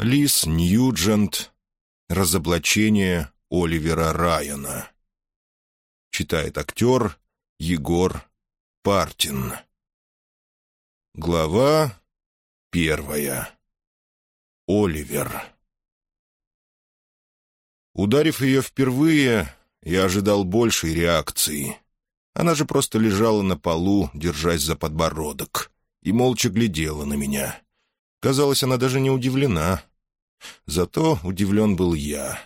Лис Ньюджент. Разоблачение Оливера Райана. Читает актер Егор Партин. Глава первая. Оливер. Ударив ее впервые, я ожидал большей реакции. Она же просто лежала на полу, держась за подбородок, и молча глядела на меня. Казалось, она даже не удивлена. Зато удивлен был я.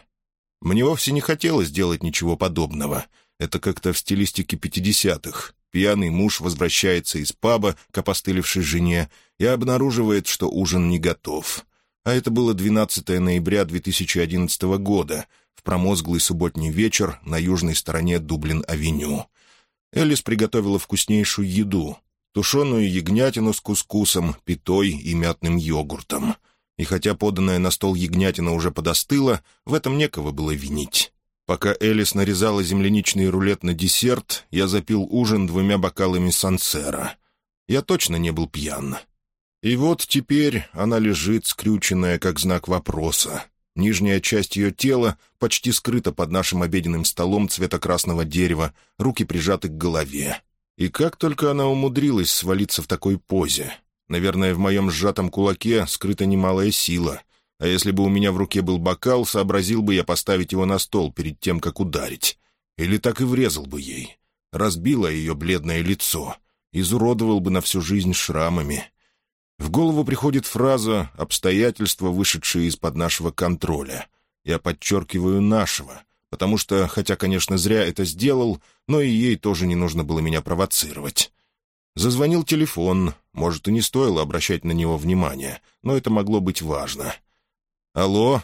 Мне вовсе не хотелось делать ничего подобного. Это как-то в стилистике пятидесятых. Пьяный муж возвращается из паба к опостылевшей жене и обнаруживает, что ужин не готов. А это было 12 ноября 2011 года, в промозглый субботний вечер на южной стороне Дублин-авеню. Элис приготовила вкуснейшую еду — тушеную ягнятину с кускусом, питой и мятным йогуртом. И хотя поданная на стол ягнятина уже подостыла, в этом некого было винить. Пока Элис нарезала земляничный рулет на десерт, я запил ужин двумя бокалами сансера. Я точно не был пьян. И вот теперь она лежит, скрюченная, как знак вопроса. Нижняя часть ее тела почти скрыта под нашим обеденным столом цвета красного дерева, руки прижаты к голове. И как только она умудрилась свалиться в такой позе. Наверное, в моем сжатом кулаке скрыта немалая сила — а если бы у меня в руке был бокал, сообразил бы я поставить его на стол перед тем, как ударить. Или так и врезал бы ей. Разбило ее бледное лицо. Изуродовал бы на всю жизнь шрамами. В голову приходит фраза «обстоятельства, вышедшие из-под нашего контроля». Я подчеркиваю «нашего», потому что, хотя, конечно, зря это сделал, но и ей тоже не нужно было меня провоцировать. Зазвонил телефон, может, и не стоило обращать на него внимание, но это могло быть важно — «Алло?»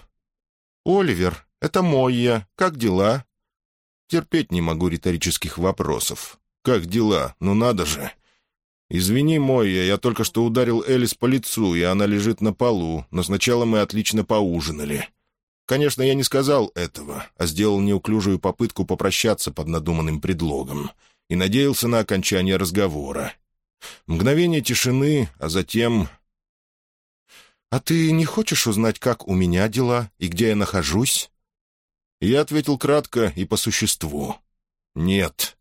«Оливер, это Мойя. Как дела?» Терпеть не могу риторических вопросов. «Как дела? Ну надо же!» «Извини, Мойя, я только что ударил Элис по лицу, и она лежит на полу, но сначала мы отлично поужинали». Конечно, я не сказал этого, а сделал неуклюжую попытку попрощаться под надуманным предлогом и надеялся на окончание разговора. Мгновение тишины, а затем «А ты не хочешь узнать, как у меня дела и где я нахожусь?» Я ответил кратко и по существу. «Нет».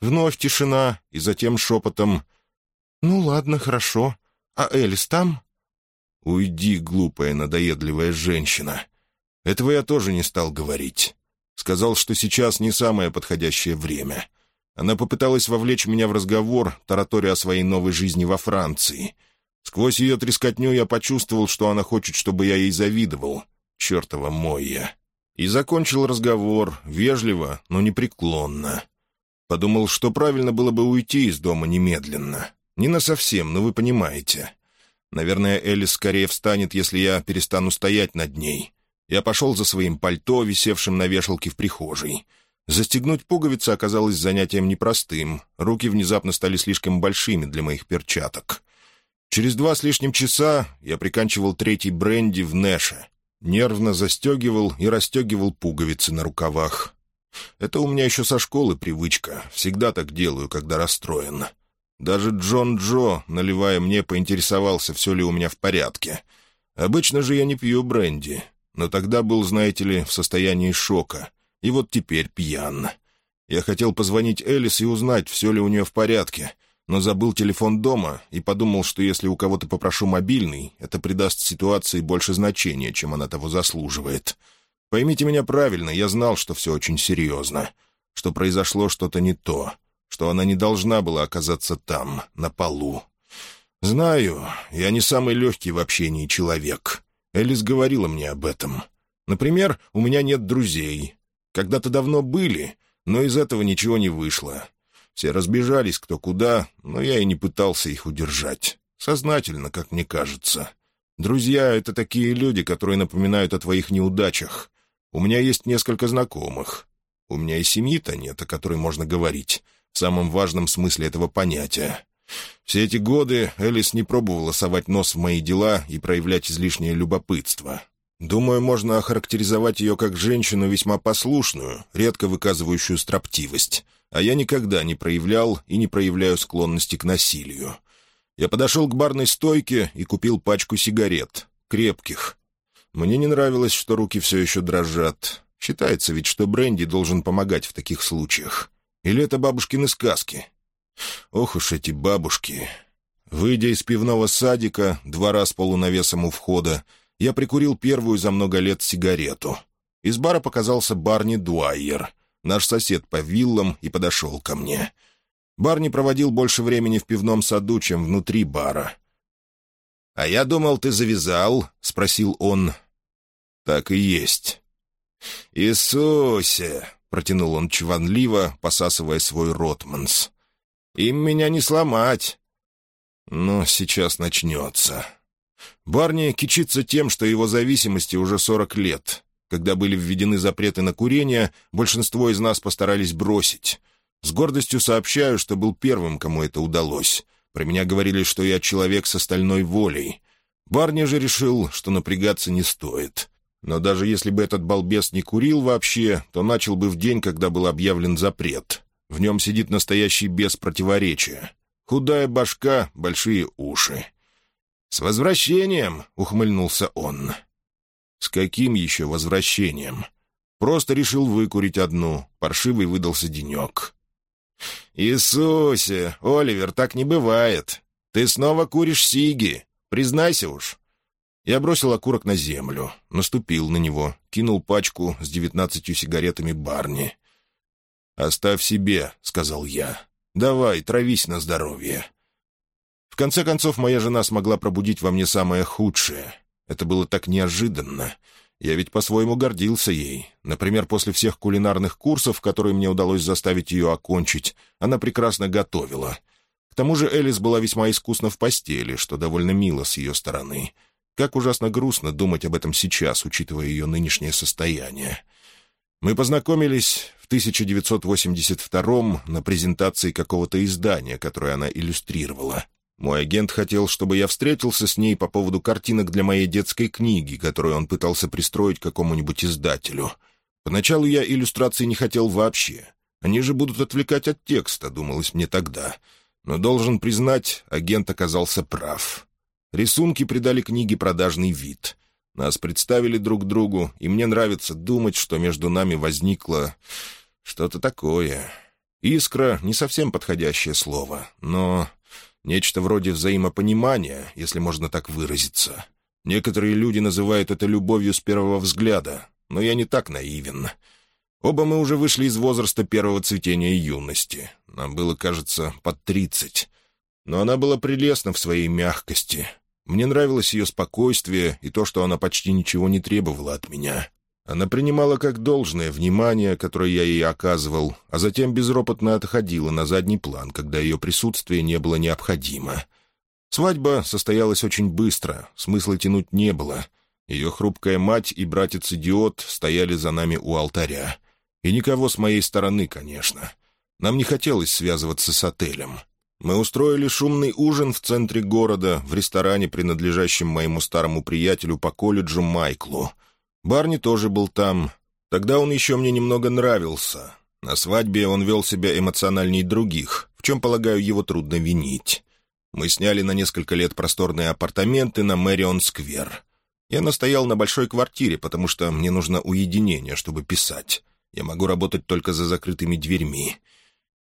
Вновь тишина, и затем шепотом. «Ну ладно, хорошо. А Элис там?» «Уйди, глупая, надоедливая женщина. Этого я тоже не стал говорить. Сказал, что сейчас не самое подходящее время. Она попыталась вовлечь меня в разговор, тараторя о своей новой жизни во Франции — Сквозь ее трескотню я почувствовал, что она хочет, чтобы я ей завидовал. Чертова моя. И закончил разговор, вежливо, но непреклонно. Подумал, что правильно было бы уйти из дома немедленно. Не насовсем, но вы понимаете. Наверное, Элис скорее встанет, если я перестану стоять над ней. Я пошел за своим пальто, висевшим на вешалке в прихожей. Застегнуть пуговицы оказалось занятием непростым. Руки внезапно стали слишком большими для моих перчаток. Через два с лишним часа я приканчивал третий бренди в Нэше. Нервно застегивал и расстегивал пуговицы на рукавах. Это у меня еще со школы привычка. Всегда так делаю, когда расстроен. Даже Джон Джо, наливая мне, поинтересовался, все ли у меня в порядке. Обычно же я не пью бренди, но тогда был, знаете ли, в состоянии шока. И вот теперь пьян. Я хотел позвонить Элис и узнать, все ли у нее в порядке — но забыл телефон дома и подумал, что если у кого-то попрошу мобильный, это придаст ситуации больше значения, чем она того заслуживает. Поймите меня правильно, я знал, что все очень серьезно, что произошло что-то не то, что она не должна была оказаться там, на полу. Знаю, я не самый легкий в общении человек. Элис говорила мне об этом. Например, у меня нет друзей. Когда-то давно были, но из этого ничего не вышло. Все разбежались кто куда, но я и не пытался их удержать. Сознательно, как мне кажется. Друзья — это такие люди, которые напоминают о твоих неудачах. У меня есть несколько знакомых. У меня и семьи-то нет, о которой можно говорить, в самом важном смысле этого понятия. Все эти годы Элис не пробовала совать нос в мои дела и проявлять излишнее любопытство. Думаю, можно охарактеризовать ее как женщину весьма послушную, редко выказывающую строптивость а я никогда не проявлял и не проявляю склонности к насилию. Я подошел к барной стойке и купил пачку сигарет, крепких. Мне не нравилось, что руки все еще дрожат. Считается ведь, что Бренди должен помогать в таких случаях. Или это бабушкины сказки? Ох уж эти бабушки. Выйдя из пивного садика, два раз полунавесом у входа, я прикурил первую за много лет сигарету. Из бара показался Барни Дуайер, наш сосед по виллам, и подошел ко мне. Барни проводил больше времени в пивном саду, чем внутри бара. «А я думал, ты завязал?» — спросил он. «Так и есть». «Иисусе!» — протянул он чванливо, посасывая свой ротманс. «Им меня не сломать». «Но сейчас начнется». Барни кичится тем, что его зависимости уже сорок лет. Когда были введены запреты на курение, большинство из нас постарались бросить. С гордостью сообщаю, что был первым, кому это удалось. Про меня говорили, что я человек с остальной волей. Барни же решил, что напрягаться не стоит. Но даже если бы этот балбес не курил вообще, то начал бы в день, когда был объявлен запрет. В нем сидит настоящий бес противоречия. Худая башка, большие уши. «С возвращением!» — ухмыльнулся он. «С каким еще возвращением?» Просто решил выкурить одну. Паршивый выдался денек. «Иисусе! Оливер, так не бывает! Ты снова куришь сиги! Признайся уж!» Я бросил окурок на землю, наступил на него, кинул пачку с девятнадцатью сигаретами Барни. «Оставь себе», — сказал я. «Давай, травись на здоровье». В конце концов, моя жена смогла пробудить во мне самое худшее. Это было так неожиданно. Я ведь по-своему гордился ей. Например, после всех кулинарных курсов, которые мне удалось заставить ее окончить, она прекрасно готовила. К тому же Элис была весьма искусна в постели, что довольно мило с ее стороны — как ужасно грустно думать об этом сейчас, учитывая ее нынешнее состояние. Мы познакомились в 1982 на презентации какого-то издания, которое она иллюстрировала. Мой агент хотел, чтобы я встретился с ней по поводу картинок для моей детской книги, которую он пытался пристроить какому-нибудь издателю. Поначалу я иллюстрации не хотел вообще. Они же будут отвлекать от текста, думалось мне тогда. Но должен признать, агент оказался прав. Рисунки придали книге продажный вид. Нас представили друг другу, и мне нравится думать, что между нами возникло что-то такое. Искра — не совсем подходящее слово, но нечто вроде взаимопонимания, если можно так выразиться. Некоторые люди называют это любовью с первого взгляда, но я не так наивен. Оба мы уже вышли из возраста первого цветения юности. Нам было, кажется, под тридцать. Но она была прелестна в своей мягкости, мне нравилось ее спокойствие и то, что она почти ничего не требовала от меня. Она принимала как должное внимание, которое я ей оказывал, а затем безропотно отходила на задний план, когда ее присутствие не было необходимо. Свадьба состоялась очень быстро, смысла тянуть не было. Ее хрупкая мать и братец-идиот стояли за нами у алтаря. И никого с моей стороны, конечно. Нам не хотелось связываться с отелем. Мы устроили шумный ужин в центре города, в ресторане, принадлежащем моему старому приятелю по колледжу Майклу. Барни тоже был там. Тогда он еще мне немного нравился. На свадьбе он вел себя эмоциональней других, в чем, полагаю, его трудно винить. Мы сняли на несколько лет просторные апартаменты на Мэрион-сквер. Я настоял на большой квартире, потому что мне нужно уединение, чтобы писать. Я могу работать только за закрытыми дверьми.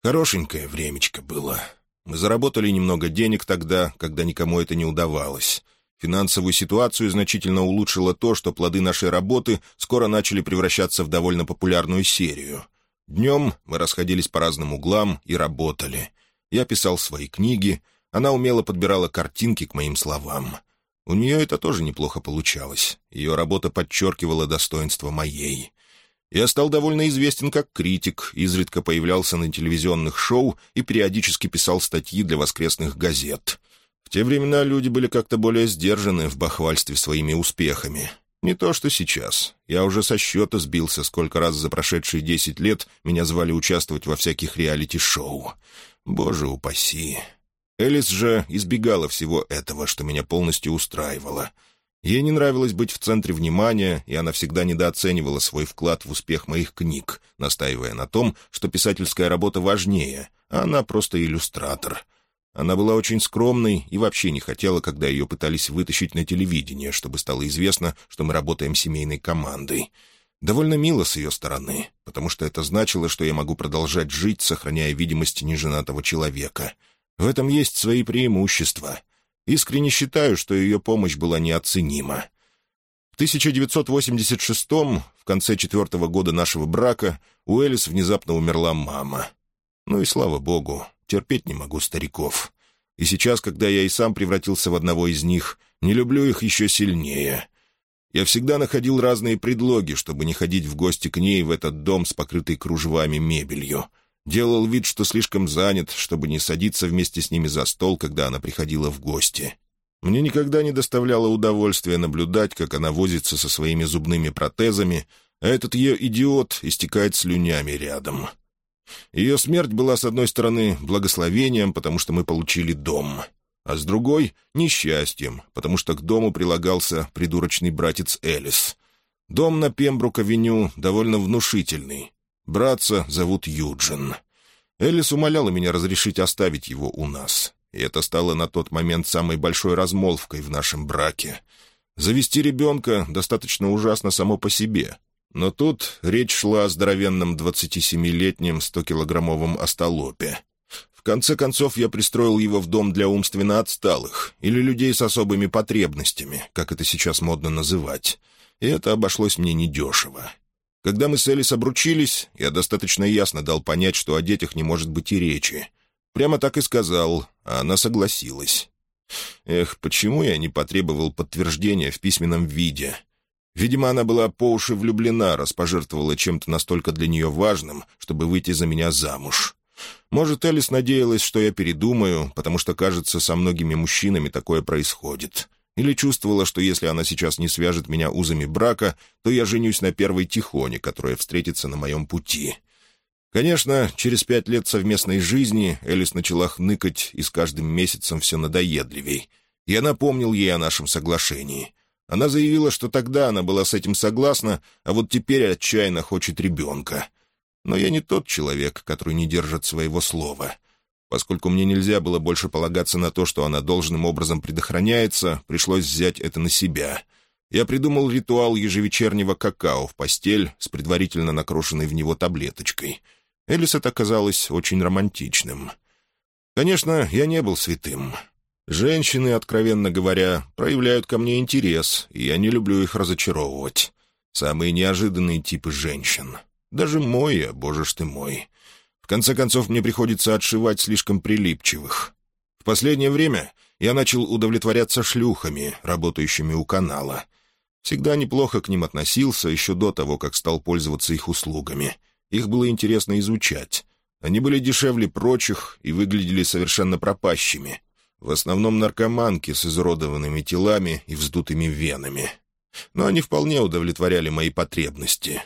Хорошенькое времечко было. Мы заработали немного денег тогда, когда никому это не удавалось. Финансовую ситуацию значительно улучшило то, что плоды нашей работы скоро начали превращаться в довольно популярную серию. Днем мы расходились по разным углам и работали. Я писал свои книги, она умело подбирала картинки к моим словам. У нее это тоже неплохо получалось. Ее работа подчеркивала достоинство моей. Я стал довольно известен как критик, изредка появлялся на телевизионных шоу и периодически писал статьи для воскресных газет. В те времена люди были как-то более сдержаны в бахвальстве своими успехами. Не то, что сейчас. Я уже со счета сбился, сколько раз за прошедшие десять лет меня звали участвовать во всяких реалити-шоу. Боже упаси. Элис же избегала всего этого, что меня полностью устраивало — Ей не нравилось быть в центре внимания, и она всегда недооценивала свой вклад в успех моих книг, настаивая на том, что писательская работа важнее, а она просто иллюстратор. Она была очень скромной и вообще не хотела, когда ее пытались вытащить на телевидение, чтобы стало известно, что мы работаем семейной командой. Довольно мило с ее стороны, потому что это значило, что я могу продолжать жить, сохраняя видимость неженатого человека. В этом есть свои преимущества. Искренне считаю, что ее помощь была неоценима. В 1986-м, в конце четвертого года нашего брака, у Элис внезапно умерла мама. Ну и слава богу, терпеть не могу стариков. И сейчас, когда я и сам превратился в одного из них, не люблю их еще сильнее. Я всегда находил разные предлоги, чтобы не ходить в гости к ней в этот дом с покрытой кружевами мебелью. Делал вид, что слишком занят, чтобы не садиться вместе с ними за стол, когда она приходила в гости. Мне никогда не доставляло удовольствия наблюдать, как она возится со своими зубными протезами, а этот ее идиот истекает слюнями рядом. Ее смерть была, с одной стороны, благословением, потому что мы получили дом — а с другой — несчастьем, потому что к дому прилагался придурочный братец Элис. Дом на Пембрук-авеню довольно внушительный. Братца зовут Юджин. Элис умоляла меня разрешить оставить его у нас, и это стало на тот момент самой большой размолвкой в нашем браке. Завести ребенка достаточно ужасно само по себе, но тут речь шла о здоровенном 27-летнем 100-килограммовом остолопе, в конце концов, я пристроил его в дом для умственно отсталых, или людей с особыми потребностями, как это сейчас модно называть. И это обошлось мне недешево. Когда мы с Элис обручились, я достаточно ясно дал понять, что о детях не может быть и речи. Прямо так и сказал, а она согласилась. Эх, почему я не потребовал подтверждения в письменном виде? Видимо, она была по уши влюблена, раз пожертвовала чем-то настолько для нее важным, чтобы выйти за меня замуж. Может, Элис надеялась, что я передумаю, потому что, кажется, со многими мужчинами такое происходит. Или чувствовала, что если она сейчас не свяжет меня узами брака, то я женюсь на первой тихоне, которая встретится на моем пути. Конечно, через пять лет совместной жизни Элис начала хныкать и с каждым месяцем все надоедливей. Я напомнил ей о нашем соглашении. Она заявила, что тогда она была с этим согласна, а вот теперь отчаянно хочет ребенка. Но я не тот человек, который не держит своего слова. Поскольку мне нельзя было больше полагаться на то, что она должным образом предохраняется, пришлось взять это на себя. Я придумал ритуал ежевечернего какао в постель с предварительно накрошенной в него таблеточкой. Элис это казалось очень романтичным. Конечно, я не был святым. Женщины, откровенно говоря, проявляют ко мне интерес, и я не люблю их разочаровывать. Самые неожиданные типы женщин — даже мой, а боже ж ты мой. Конце концов, мне приходится отшивать слишком прилипчивых. В последнее время я начал удовлетворяться шлюхами, работающими у канала. Всегда неплохо к ним относился еще до того, как стал пользоваться их услугами. Их было интересно изучать. Они были дешевле прочих и выглядели совершенно пропащими. В основном наркоманки с изуродованными телами и вздутыми венами. Но они вполне удовлетворяли мои потребности.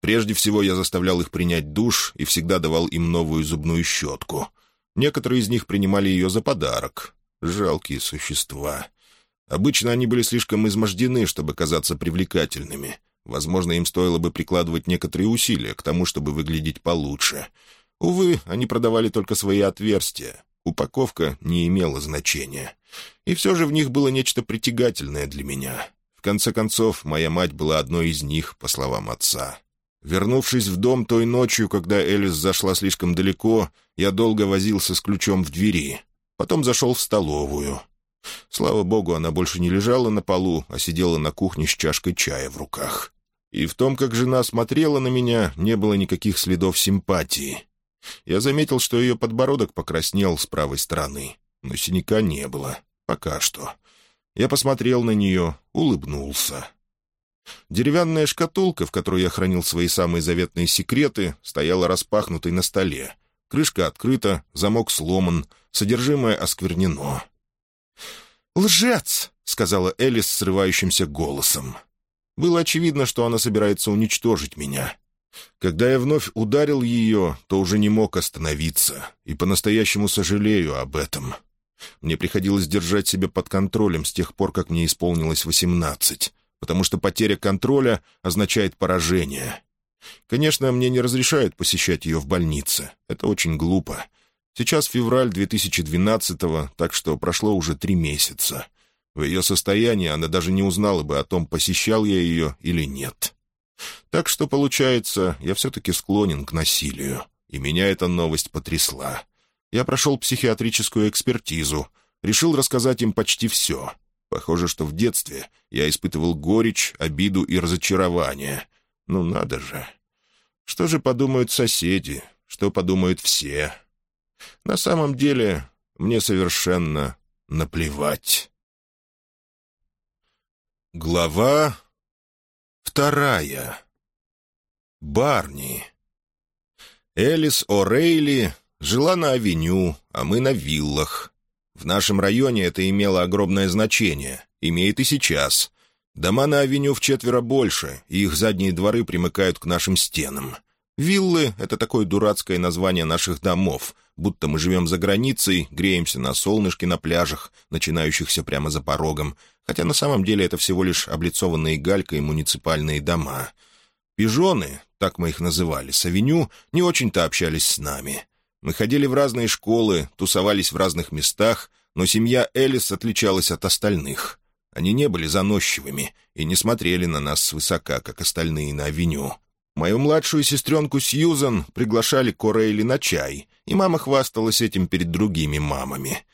Прежде всего я заставлял их принять душ и всегда давал им новую зубную щетку. Некоторые из них принимали ее за подарок. Жалкие существа. Обычно они были слишком измождены, чтобы казаться привлекательными. Возможно, им стоило бы прикладывать некоторые усилия к тому, чтобы выглядеть получше. Увы, они продавали только свои отверстия. Упаковка не имела значения. И все же в них было нечто притягательное для меня. В конце концов, моя мать была одной из них, по словам отца. Вернувшись в дом той ночью, когда Элис зашла слишком далеко, я долго возился с ключом в двери. Потом зашел в столовую. Слава богу, она больше не лежала на полу, а сидела на кухне с чашкой чая в руках. И в том, как жена смотрела на меня, не было никаких следов симпатии. Я заметил, что ее подбородок покраснел с правой стороны, но синяка не было. Пока что. Я посмотрел на нее, улыбнулся. Деревянная шкатулка, в которой я хранил свои самые заветные секреты, стояла распахнутой на столе. Крышка открыта, замок сломан, содержимое осквернено. «Лжец!» — сказала Элис срывающимся голосом. Было очевидно, что она собирается уничтожить меня. Когда я вновь ударил ее, то уже не мог остановиться, и по-настоящему сожалею об этом. Мне приходилось держать себя под контролем с тех пор, как мне исполнилось восемнадцать потому что потеря контроля означает поражение. Конечно, мне не разрешают посещать ее в больнице. Это очень глупо. Сейчас февраль 2012-го, так что прошло уже три месяца. В ее состоянии она даже не узнала бы о том, посещал я ее или нет. Так что, получается, я все-таки склонен к насилию, и меня эта новость потрясла. Я прошел психиатрическую экспертизу, решил рассказать им почти все. Похоже, что в детстве я испытывал горечь, обиду и разочарование. Ну надо же. Что же подумают соседи? Что подумают все? На самом деле, мне совершенно наплевать. Глава вторая. Барни. Элис О'Рейли жила на авеню, а мы на виллах. В нашем районе это имело огромное значение, имеет и сейчас. Дома на авеню в четверо больше, и их задние дворы примыкают к нашим стенам. Виллы — это такое дурацкое название наших домов, будто мы живем за границей, греемся на солнышке на пляжах, начинающихся прямо за порогом, хотя на самом деле это всего лишь облицованные галькой муниципальные дома. Пижоны, так мы их называли, с авеню, не очень-то общались с нами. Мы ходили в разные школы, тусовались в разных местах, но семья Элис отличалась от остальных. Они не были заносчивыми и не смотрели на нас свысока, как остальные на авеню. Мою младшую сестренку Сьюзан приглашали к Орейли на чай, и мама хвасталась этим перед другими мамами.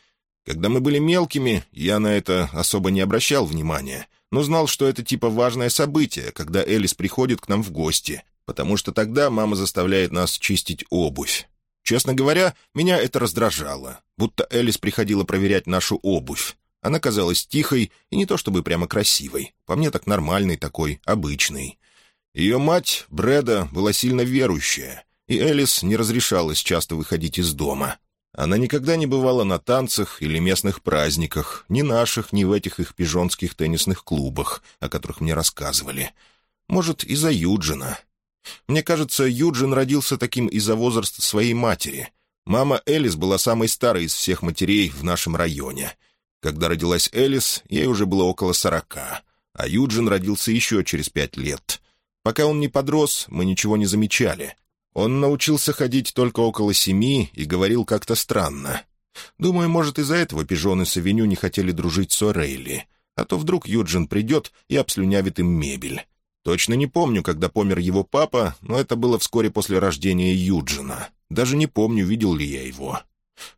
Когда мы были мелкими, я на это особо не обращал внимания, но знал, что это типа важное событие, когда Элис приходит к нам в гости, потому что тогда мама заставляет нас чистить обувь. Честно говоря, меня это раздражало, будто Элис приходила проверять нашу обувь. Она казалась тихой и не то чтобы прямо красивой, по мне так нормальной такой, обычной. Ее мать, Брэда, была сильно верующая, и Элис не разрешалась часто выходить из дома. Она никогда не бывала на танцах или местных праздниках, ни наших, ни в этих их пижонских теннисных клубах, о которых мне рассказывали. Может, из-за Юджина. Мне кажется, Юджин родился таким из-за возраста своей матери. Мама Элис была самой старой из всех матерей в нашем районе. Когда родилась Элис, ей уже было около сорока, а Юджин родился еще через пять лет. Пока он не подрос, мы ничего не замечали. Он научился ходить только около семи и говорил как-то странно. Думаю, может, из-за этого пижоны с авеню не хотели дружить с Орейли. А то вдруг Юджин придет и обслюнявит им мебель. Точно не помню, когда помер его папа, но это было вскоре после рождения Юджина. Даже не помню, видел ли я его.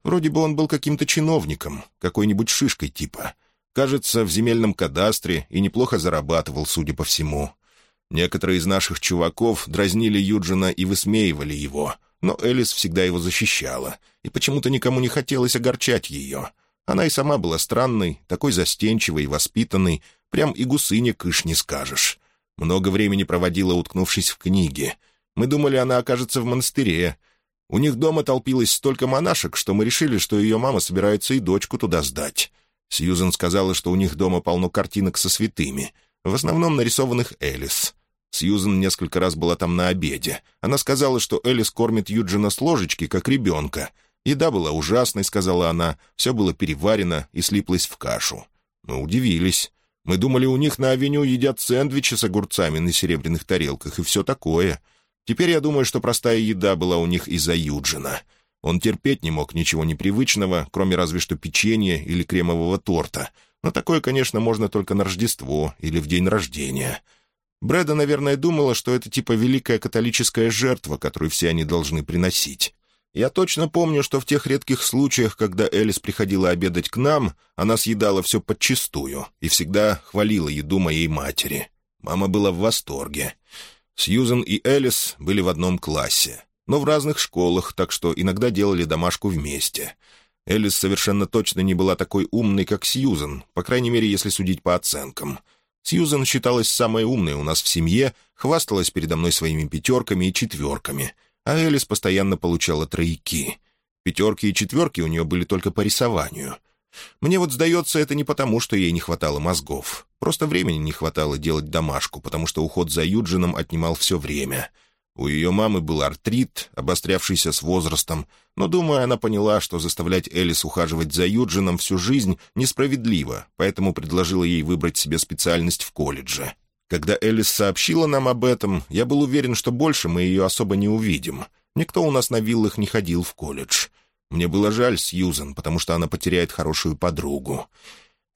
Вроде бы он был каким-то чиновником, какой-нибудь шишкой типа. Кажется, в земельном кадастре и неплохо зарабатывал, судя по всему. Некоторые из наших чуваков дразнили Юджина и высмеивали его, но Элис всегда его защищала, и почему-то никому не хотелось огорчать ее. Она и сама была странной, такой застенчивой и воспитанной, прям и гусыня кыш не скажешь. Много времени проводила, уткнувшись в книги. Мы думали, она окажется в монастыре. У них дома толпилось столько монашек, что мы решили, что ее мама собирается и дочку туда сдать. Сьюзен сказала, что у них дома полно картинок со святыми — в основном нарисованных Элис. Сьюзен несколько раз была там на обеде. Она сказала, что Элис кормит Юджина с ложечки, как ребенка. Еда была ужасной, сказала она, все было переварено и слиплось в кашу. Мы удивились. Мы думали, у них на авеню едят сэндвичи с огурцами на серебряных тарелках и все такое. Теперь я думаю, что простая еда была у них из-за Юджина. Он терпеть не мог ничего непривычного, кроме разве что печенья или кремового торта — но такое, конечно, можно только на Рождество или в день рождения. Брэда, наверное, думала, что это типа великая католическая жертва, которую все они должны приносить. Я точно помню, что в тех редких случаях, когда Элис приходила обедать к нам, она съедала все подчистую и всегда хвалила еду моей матери. Мама была в восторге. Сьюзен и Элис были в одном классе, но в разных школах, так что иногда делали домашку вместе — Элис совершенно точно не была такой умной, как Сьюзен, по крайней мере, если судить по оценкам. Сьюзен считалась самой умной у нас в семье, хвасталась передо мной своими пятерками и четверками, а Элис постоянно получала тройки. Пятерки и четверки у нее были только по рисованию. Мне вот сдается, это не потому, что ей не хватало мозгов. Просто времени не хватало делать домашку, потому что уход за Юджином отнимал все время — у ее мамы был артрит, обострявшийся с возрастом, но, думаю, она поняла, что заставлять Элис ухаживать за Юджином всю жизнь несправедливо, поэтому предложила ей выбрать себе специальность в колледже. Когда Элис сообщила нам об этом, я был уверен, что больше мы ее особо не увидим. Никто у нас на виллах не ходил в колледж. Мне было жаль Сьюзен, потому что она потеряет хорошую подругу.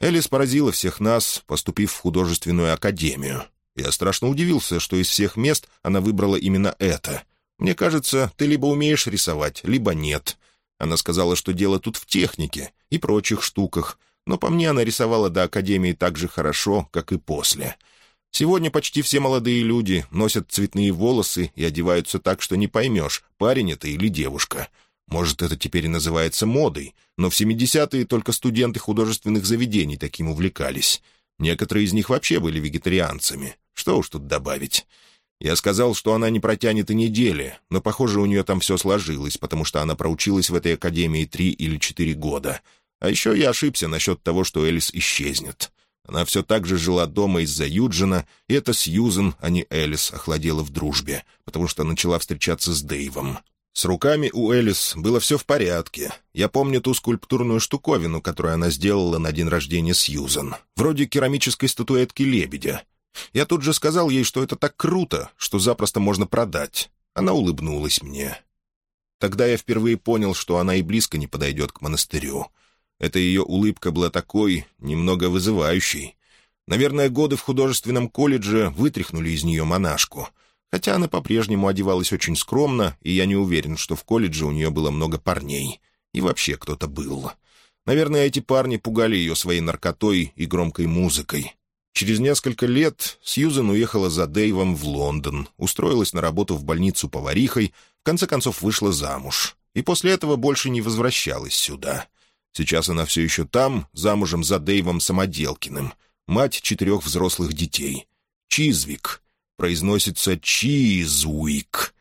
Элис поразила всех нас, поступив в художественную академию. Я страшно удивился, что из всех мест она выбрала именно это. Мне кажется, ты либо умеешь рисовать, либо нет. Она сказала, что дело тут в технике и прочих штуках, но по мне она рисовала до академии так же хорошо, как и после. Сегодня почти все молодые люди носят цветные волосы и одеваются так, что не поймешь, парень это или девушка. Может, это теперь и называется модой, но в 70-е только студенты художественных заведений таким увлекались. Некоторые из них вообще были вегетарианцами. Что уж тут добавить. Я сказал, что она не протянет и недели, но, похоже, у нее там все сложилось, потому что она проучилась в этой академии три или четыре года. А еще я ошибся насчет того, что Элис исчезнет. Она все так же жила дома из-за Юджина, и это Сьюзен, а не Элис, охладела в дружбе, потому что начала встречаться с Дэйвом. С руками у Элис было все в порядке. Я помню ту скульптурную штуковину, которую она сделала на день рождения Сьюзан. Вроде керамической статуэтки лебедя. Я тут же сказал ей, что это так круто, что запросто можно продать. Она улыбнулась мне. Тогда я впервые понял, что она и близко не подойдет к монастырю. Эта ее улыбка была такой, немного вызывающей. Наверное, годы в художественном колледже вытряхнули из нее монашку — Хотя она по-прежнему одевалась очень скромно, и я не уверен, что в колледже у нее было много парней. И вообще кто-то был. Наверное, эти парни пугали ее своей наркотой и громкой музыкой. Через несколько лет Сьюзен уехала за Дэйвом в Лондон, устроилась на работу в больницу поварихой, в конце концов вышла замуж. И после этого больше не возвращалась сюда. Сейчас она все еще там, замужем за Дэйвом Самоделкиным, мать четырех взрослых детей. Чизвик — произносится «Чизвик».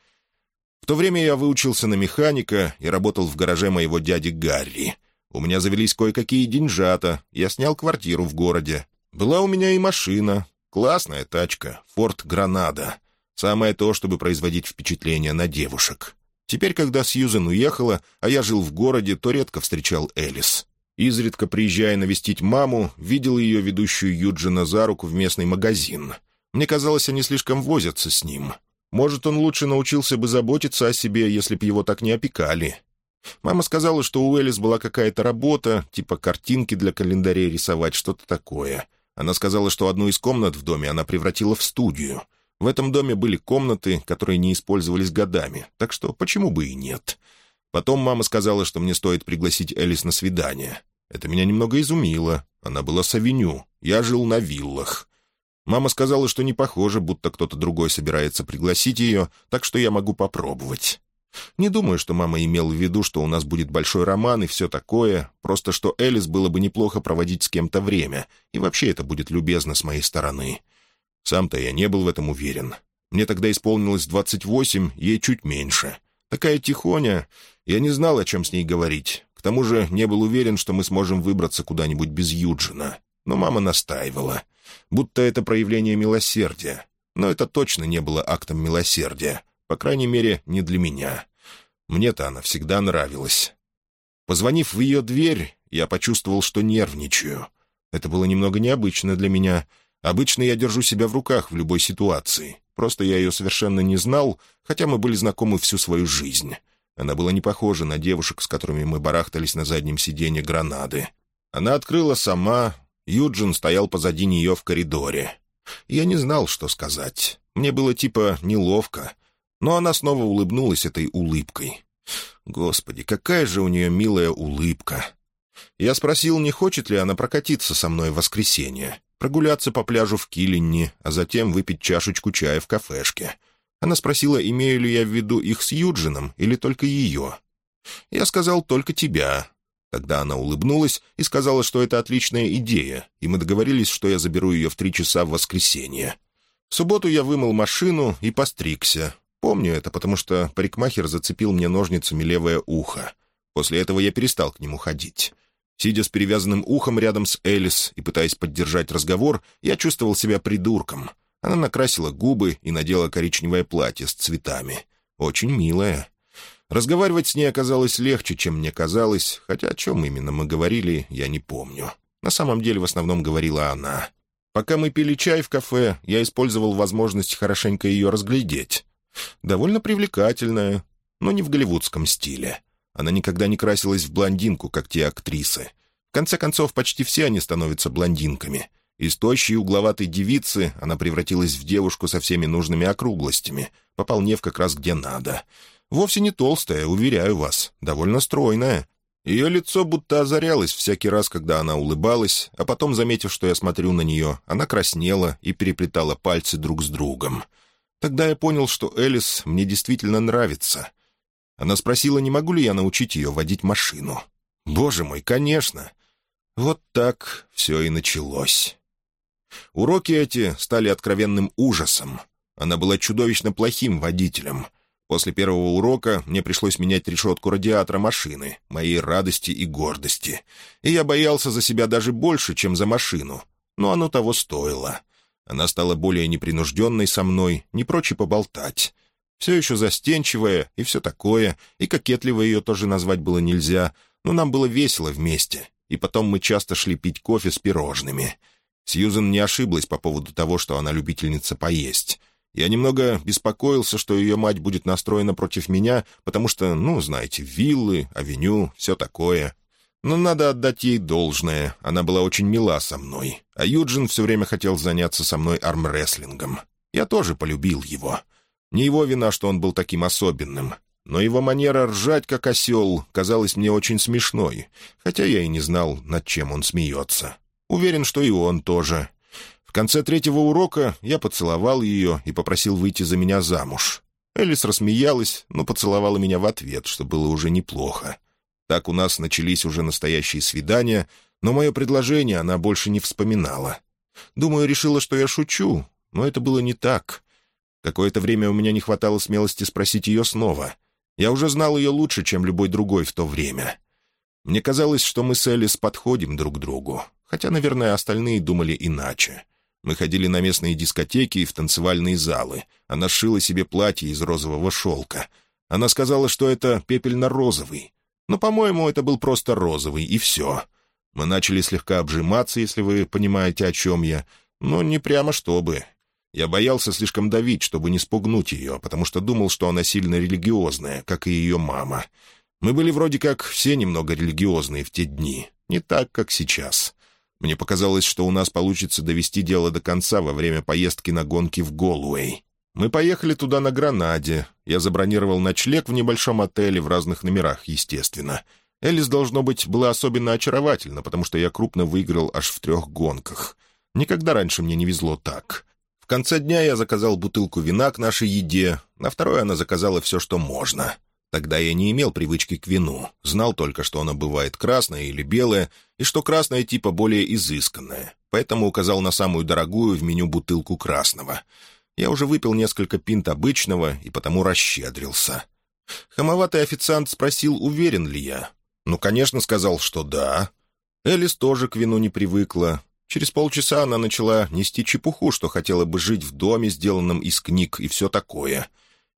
В то время я выучился на механика и работал в гараже моего дяди Гарри. У меня завелись кое-какие деньжата, я снял квартиру в городе. Была у меня и машина. Классная тачка, «Форд Гранада». Самое то, чтобы производить впечатление на девушек. Теперь, когда Сьюзен уехала, а я жил в городе, то редко встречал Элис. Изредка приезжая навестить маму, видел ее ведущую Юджина за руку в местный магазин — мне казалось, они слишком возятся с ним. Может, он лучше научился бы заботиться о себе, если б его так не опекали. Мама сказала, что у Элис была какая-то работа, типа картинки для календарей рисовать, что-то такое. Она сказала, что одну из комнат в доме она превратила в студию. В этом доме были комнаты, которые не использовались годами, так что почему бы и нет? Потом мама сказала, что мне стоит пригласить Элис на свидание. Это меня немного изумило. Она была с авеню, я жил на виллах. Мама сказала, что не похоже, будто кто-то другой собирается пригласить ее, так что я могу попробовать. Не думаю, что мама имела в виду, что у нас будет большой роман и все такое, просто что Элис было бы неплохо проводить с кем-то время, и вообще это будет любезно с моей стороны. Сам-то я не был в этом уверен. Мне тогда исполнилось двадцать восемь, ей чуть меньше. Такая тихоня, я не знал, о чем с ней говорить. К тому же не был уверен, что мы сможем выбраться куда-нибудь без Юджина. Но мама настаивала — будто это проявление милосердия. Но это точно не было актом милосердия, по крайней мере, не для меня. Мне-то она всегда нравилась. Позвонив в ее дверь, я почувствовал, что нервничаю. Это было немного необычно для меня. Обычно я держу себя в руках в любой ситуации. Просто я ее совершенно не знал, хотя мы были знакомы всю свою жизнь. Она была не похожа на девушек, с которыми мы барахтались на заднем сиденье гранады. Она открыла сама, Юджин стоял позади нее в коридоре. Я не знал, что сказать. Мне было типа неловко. Но она снова улыбнулась этой улыбкой. Господи, какая же у нее милая улыбка. Я спросил, не хочет ли она прокатиться со мной в воскресенье, прогуляться по пляжу в Киллинне, а затем выпить чашечку чая в кафешке. Она спросила, имею ли я в виду их с Юджином или только ее. Я сказал, только тебя. Тогда она улыбнулась и сказала, что это отличная идея, и мы договорились, что я заберу ее в три часа в воскресенье. В субботу я вымыл машину и постригся. Помню это, потому что парикмахер зацепил мне ножницами левое ухо. После этого я перестал к нему ходить. Сидя с перевязанным ухом рядом с Элис и пытаясь поддержать разговор, я чувствовал себя придурком. Она накрасила губы и надела коричневое платье с цветами. Очень милая. Разговаривать с ней оказалось легче, чем мне казалось, хотя о чем именно мы говорили, я не помню. На самом деле в основном говорила она. Пока мы пили чай в кафе, я использовал возможность хорошенько ее разглядеть. Довольно привлекательная, но не в голливудском стиле. Она никогда не красилась в блондинку, как те актрисы. В конце концов, почти все они становятся блондинками. Из тощей угловатой девицы она превратилась в девушку со всеми нужными округлостями, пополнев как раз где надо. Вовсе не толстая, уверяю вас, довольно стройная. Ее лицо будто озарялось всякий раз, когда она улыбалась, а потом, заметив, что я смотрю на нее, она краснела и переплетала пальцы друг с другом. Тогда я понял, что Элис мне действительно нравится. Она спросила, не могу ли я научить ее водить машину. Боже мой, конечно. Вот так все и началось. Уроки эти стали откровенным ужасом. Она была чудовищно плохим водителем. После первого урока мне пришлось менять решетку радиатора машины, моей радости и гордости. И я боялся за себя даже больше, чем за машину. Но оно того стоило. Она стала более непринужденной со мной, не прочь поболтать. Все еще застенчивая и все такое, и кокетливо ее тоже назвать было нельзя, но нам было весело вместе, и потом мы часто шли пить кофе с пирожными. Сьюзен не ошиблась по поводу того, что она любительница поесть. Я немного беспокоился, что ее мать будет настроена против меня, потому что, ну, знаете, виллы, авеню, все такое. Но надо отдать ей должное, она была очень мила со мной, а Юджин все время хотел заняться со мной армрестлингом. Я тоже полюбил его. Не его вина, что он был таким особенным, но его манера ржать, как осел, казалась мне очень смешной, хотя я и не знал, над чем он смеется. Уверен, что и он тоже. В конце третьего урока я поцеловал ее и попросил выйти за меня замуж. Элис рассмеялась, но поцеловала меня в ответ, что было уже неплохо. Так у нас начались уже настоящие свидания, но мое предложение она больше не вспоминала. Думаю, решила, что я шучу, но это было не так. Какое-то время у меня не хватало смелости спросить ее снова. Я уже знал ее лучше, чем любой другой в то время. Мне казалось, что мы с Элис подходим друг к другу, хотя, наверное, остальные думали иначе. Мы ходили на местные дискотеки и в танцевальные залы. Она сшила себе платье из розового шелка. Она сказала, что это пепельно-розовый. Но, по-моему, это был просто розовый, и все. Мы начали слегка обжиматься, если вы понимаете, о чем я, но не прямо чтобы. Я боялся слишком давить, чтобы не спугнуть ее, потому что думал, что она сильно религиозная, как и ее мама. Мы были вроде как все немного религиозные в те дни, не так, как сейчас. Мне показалось, что у нас получится довести дело до конца во время поездки на гонки в Голуэй. Мы поехали туда на Гранаде. Я забронировал ночлег в небольшом отеле в разных номерах, естественно. Элис, должно быть, была особенно очаровательна, потому что я крупно выиграл аж в трех гонках. Никогда раньше мне не везло так. Конце дня я заказал бутылку вина к нашей еде, на второй она заказала все, что можно. Тогда я не имел привычки к вину, знал только, что оно бывает красное или белое, и что красное типа более изысканное, поэтому указал на самую дорогую в меню бутылку красного — я уже выпил несколько пинт обычного и потому расщедрился. Хамоватый официант спросил, уверен ли я. Ну, конечно, сказал, что да. Элис тоже к вину не привыкла. Через полчаса она начала нести чепуху, что хотела бы жить в доме, сделанном из книг, и все такое.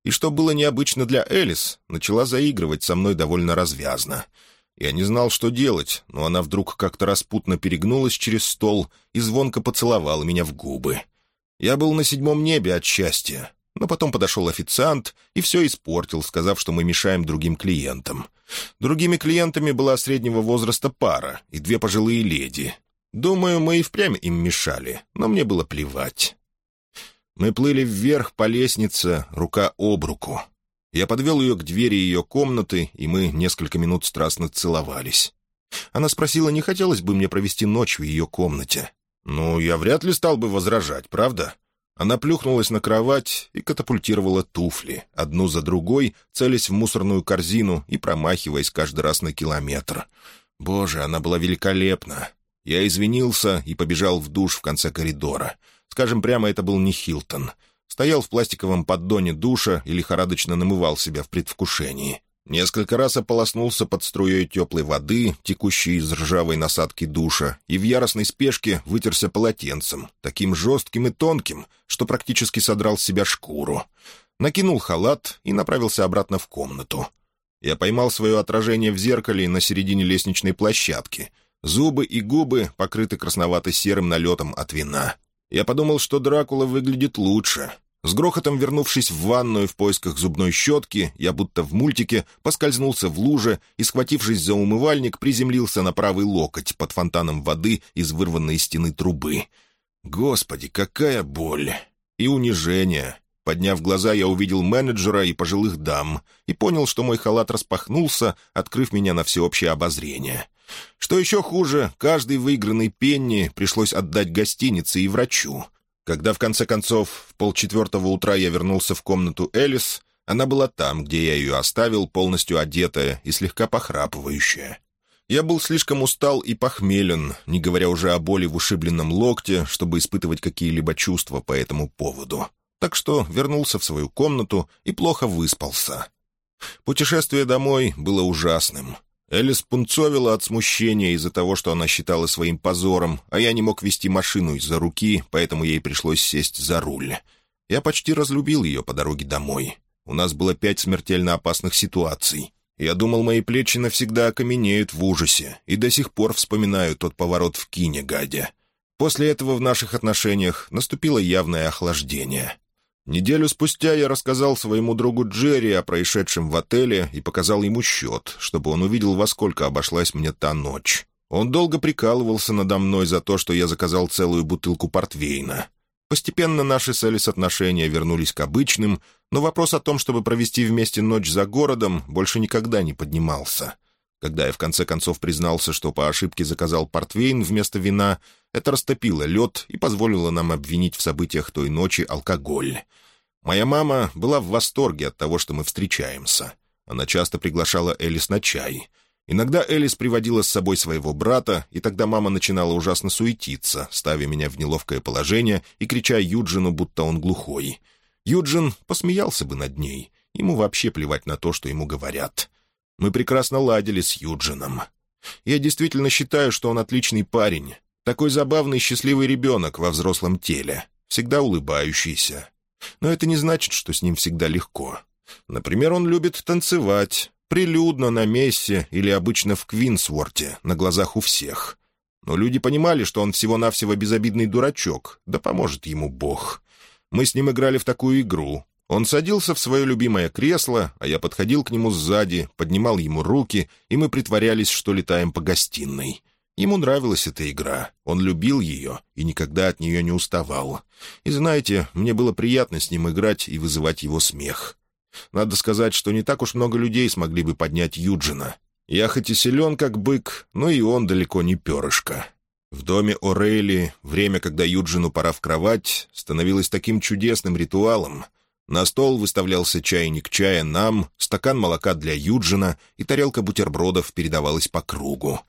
И что было необычно для Элис, начала заигрывать со мной довольно развязно. Я не знал, что делать, но она вдруг как-то распутно перегнулась через стол и звонко поцеловала меня в губы. Я был на седьмом небе от счастья. Но потом подошел официант и все испортил, сказав, что мы мешаем другим клиентам. Другими клиентами была среднего возраста пара и две пожилые леди. Думаю, мы и впрямь им мешали, но мне было плевать. Мы плыли вверх по лестнице, рука об руку. Я подвел ее к двери ее комнаты, и мы несколько минут страстно целовались. Она спросила, не хотелось бы мне провести ночь в ее комнате. «Ну, я вряд ли стал бы возражать, правда?» Она плюхнулась на кровать и катапультировала туфли, одну за другой, целясь в мусорную корзину и промахиваясь каждый раз на километр. Боже, она была великолепна. Я извинился и побежал в душ в конце коридора. Скажем прямо, это был не Хилтон. Стоял в пластиковом поддоне душа и лихорадочно намывал себя в предвкушении. Несколько раз ополоснулся под струей теплой воды, текущей из ржавой насадки душа, и в яростной спешке вытерся полотенцем, таким жестким и тонким, что практически содрал с себя шкуру. Накинул халат и направился обратно в комнату. Я поймал свое отражение в зеркале на середине лестничной площадки. Зубы и губы покрыты красновато-серым налетом от вина. Я подумал, что Дракула выглядит лучше. С грохотом вернувшись в ванную в поисках зубной щетки, я будто в мультике поскользнулся в луже и, схватившись за умывальник, приземлился на правый локоть под фонтаном воды из вырванной стены трубы. Господи, какая боль! И унижение! Подняв глаза, я увидел менеджера и пожилых дам и понял, что мой халат распахнулся, открыв меня на всеобщее обозрение. Что еще хуже, каждый выигранный пенни пришлось отдать гостинице и врачу, когда в конце концов в полчетвертого утра я вернулся в комнату Элис, она была там, где я ее оставил, полностью одетая и слегка похрапывающая. Я был слишком устал и похмелен, не говоря уже о боли в ушибленном локте, чтобы испытывать какие-либо чувства по этому поводу. Так что вернулся в свою комнату и плохо выспался. Путешествие домой было ужасным. Элис пунцовила от смущения из-за того, что она считала своим позором, а я не мог вести машину из-за руки, поэтому ей пришлось сесть за руль. Я почти разлюбил ее по дороге домой. У нас было пять смертельно опасных ситуаций. Я думал, мои плечи навсегда окаменеют в ужасе, и до сих пор вспоминаю тот поворот в кине, гадя. После этого в наших отношениях наступило явное охлаждение. Неделю спустя я рассказал своему другу Джерри о происшедшем в отеле и показал ему счет, чтобы он увидел, во сколько обошлась мне та ночь. Он долго прикалывался надо мной за то, что я заказал целую бутылку портвейна. Постепенно наши с Элис отношения вернулись к обычным, но вопрос о том, чтобы провести вместе ночь за городом, больше никогда не поднимался. Когда я в конце концов признался, что по ошибке заказал портвейн вместо вина, это растопило лед и позволило нам обвинить в событиях той ночи алкоголь. Моя мама была в восторге от того, что мы встречаемся. Она часто приглашала Элис на чай. Иногда Элис приводила с собой своего брата, и тогда мама начинала ужасно суетиться, ставя меня в неловкое положение и крича Юджину, будто он глухой. Юджин посмеялся бы над ней. Ему вообще плевать на то, что ему говорят. Мы прекрасно ладили с Юджином. Я действительно считаю, что он отличный парень. Такой забавный счастливый ребенок во взрослом теле, всегда улыбающийся. Но это не значит, что с ним всегда легко. Например, он любит танцевать, прилюдно на мессе или обычно в Квинсворте, на глазах у всех. Но люди понимали, что он всего-навсего безобидный дурачок, да поможет ему Бог. Мы с ним играли в такую игру. Он садился в свое любимое кресло, а я подходил к нему сзади, поднимал ему руки, и мы притворялись, что летаем по гостиной. Ему нравилась эта игра, он любил ее и никогда от нее не уставал. И знаете, мне было приятно с ним играть и вызывать его смех. Надо сказать, что не так уж много людей смогли бы поднять Юджина. Я хоть и силен, как бык, но и он далеко не перышко. В доме О'Рейли время, когда Юджину пора в кровать, становилось таким чудесным ритуалом — на стол выставлялся чайник чая нам, стакан молока для Юджина, и тарелка бутербродов передавалась по кругу.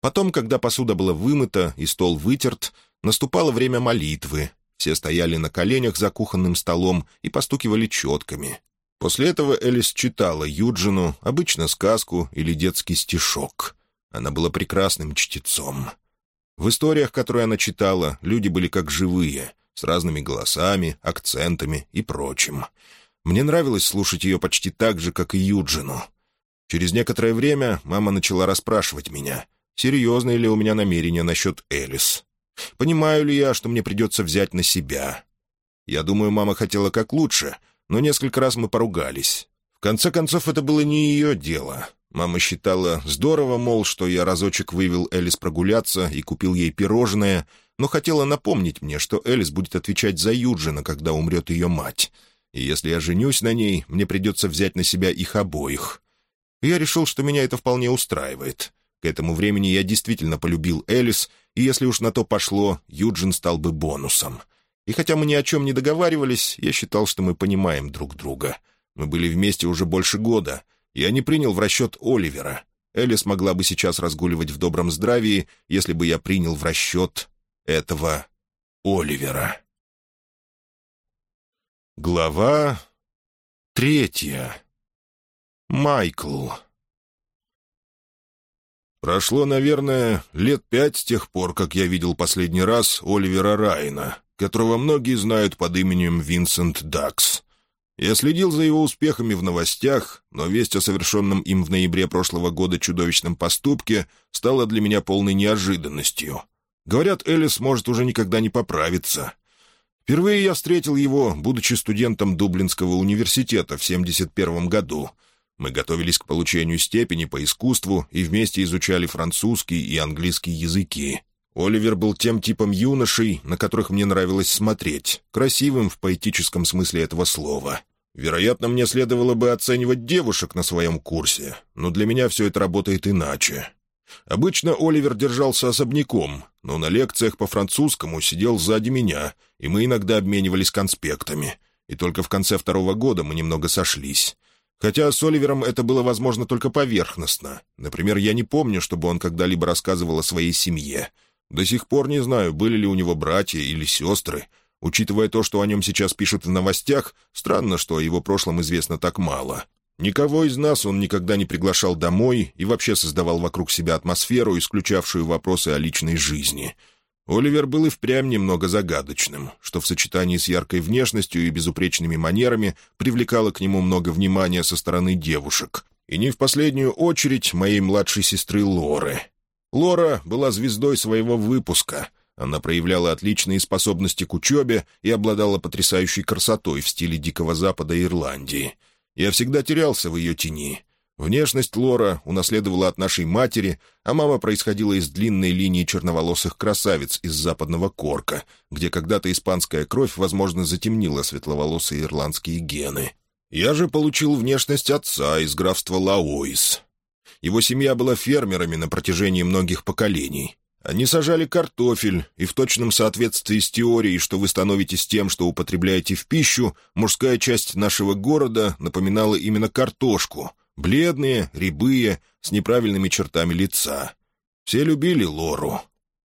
Потом, когда посуда была вымыта и стол вытерт, наступало время молитвы. Все стояли на коленях за кухонным столом и постукивали четками. После этого Элис читала Юджину, обычно сказку или детский стишок. Она была прекрасным чтецом. В историях, которые она читала, люди были как живые — с разными голосами, акцентами и прочим. Мне нравилось слушать ее почти так же, как и Юджину. Через некоторое время мама начала расспрашивать меня, серьезные ли у меня намерения насчет Элис. Понимаю ли я, что мне придется взять на себя? Я думаю, мама хотела как лучше, но несколько раз мы поругались. В конце концов, это было не ее дело. Мама считала здорово, мол, что я разочек вывел Элис прогуляться и купил ей пирожное — но хотела напомнить мне, что Элис будет отвечать за Юджина, когда умрет ее мать. И если я женюсь на ней, мне придется взять на себя их обоих. я решил, что меня это вполне устраивает. К этому времени я действительно полюбил Элис, и если уж на то пошло, Юджин стал бы бонусом. И хотя мы ни о чем не договаривались, я считал, что мы понимаем друг друга. Мы были вместе уже больше года. Я не принял в расчет Оливера. Элис могла бы сейчас разгуливать в добром здравии, если бы я принял в расчет этого Оливера. Глава третья. Майкл. Прошло, наверное, лет пять с тех пор, как я видел последний раз Оливера Райна, которого многие знают под именем Винсент Дакс. Я следил за его успехами в новостях, но весть о совершенном им в ноябре прошлого года чудовищном поступке стала для меня полной неожиданностью — Говорят, Элис может уже никогда не поправиться. Впервые я встретил его, будучи студентом Дублинского университета в 71 году. Мы готовились к получению степени по искусству и вместе изучали французский и английский языки. Оливер был тем типом юношей, на которых мне нравилось смотреть, красивым в поэтическом смысле этого слова. Вероятно, мне следовало бы оценивать девушек на своем курсе, но для меня все это работает иначе. Обычно Оливер держался особняком, но на лекциях по французскому сидел сзади меня, и мы иногда обменивались конспектами. И только в конце второго года мы немного сошлись. Хотя с Оливером это было возможно только поверхностно. Например, я не помню, чтобы он когда-либо рассказывал о своей семье. До сих пор не знаю, были ли у него братья или сестры. Учитывая то, что о нем сейчас пишут в новостях, странно, что о его прошлом известно так мало. Никого из нас он никогда не приглашал домой и вообще создавал вокруг себя атмосферу, исключавшую вопросы о личной жизни. Оливер был и впрямь немного загадочным, что в сочетании с яркой внешностью и безупречными манерами привлекало к нему много внимания со стороны девушек, и не в последнюю очередь моей младшей сестры Лоры. Лора была звездой своего выпуска. Она проявляла отличные способности к учебе и обладала потрясающей красотой в стиле Дикого Запада Ирландии — я всегда терялся в ее тени. Внешность Лора унаследовала от нашей матери, а мама происходила из длинной линии черноволосых красавиц из западного Корка, где когда-то испанская кровь, возможно, затемнила светловолосые ирландские гены. Я же получил внешность отца из графства Лаоис. Его семья была фермерами на протяжении многих поколений. Они сажали картофель, и в точном соответствии с теорией, что вы становитесь тем, что употребляете в пищу, мужская часть нашего города напоминала именно картошку. Бледные, рябые, с неправильными чертами лица. Все любили Лору.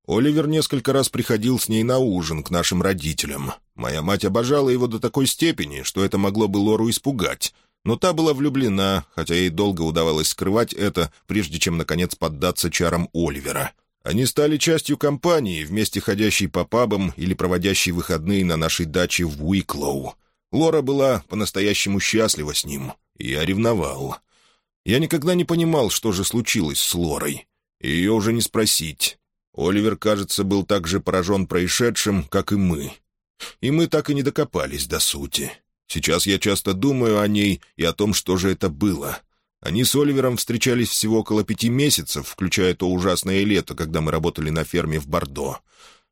Оливер несколько раз приходил с ней на ужин к нашим родителям. Моя мать обожала его до такой степени, что это могло бы Лору испугать. Но та была влюблена, хотя ей долго удавалось скрывать это, прежде чем, наконец, поддаться чарам Оливера — они стали частью компании, вместе ходящей по пабам или проводящей выходные на нашей даче в Уиклоу. Лора была по-настоящему счастлива с ним, я ревновал. Я никогда не понимал, что же случилось с Лорой. Ее уже не спросить. Оливер, кажется, был так же поражен происшедшим, как и мы. И мы так и не докопались до сути. Сейчас я часто думаю о ней и о том, что же это было — они с Оливером встречались всего около пяти месяцев, включая то ужасное лето, когда мы работали на ферме в Бордо.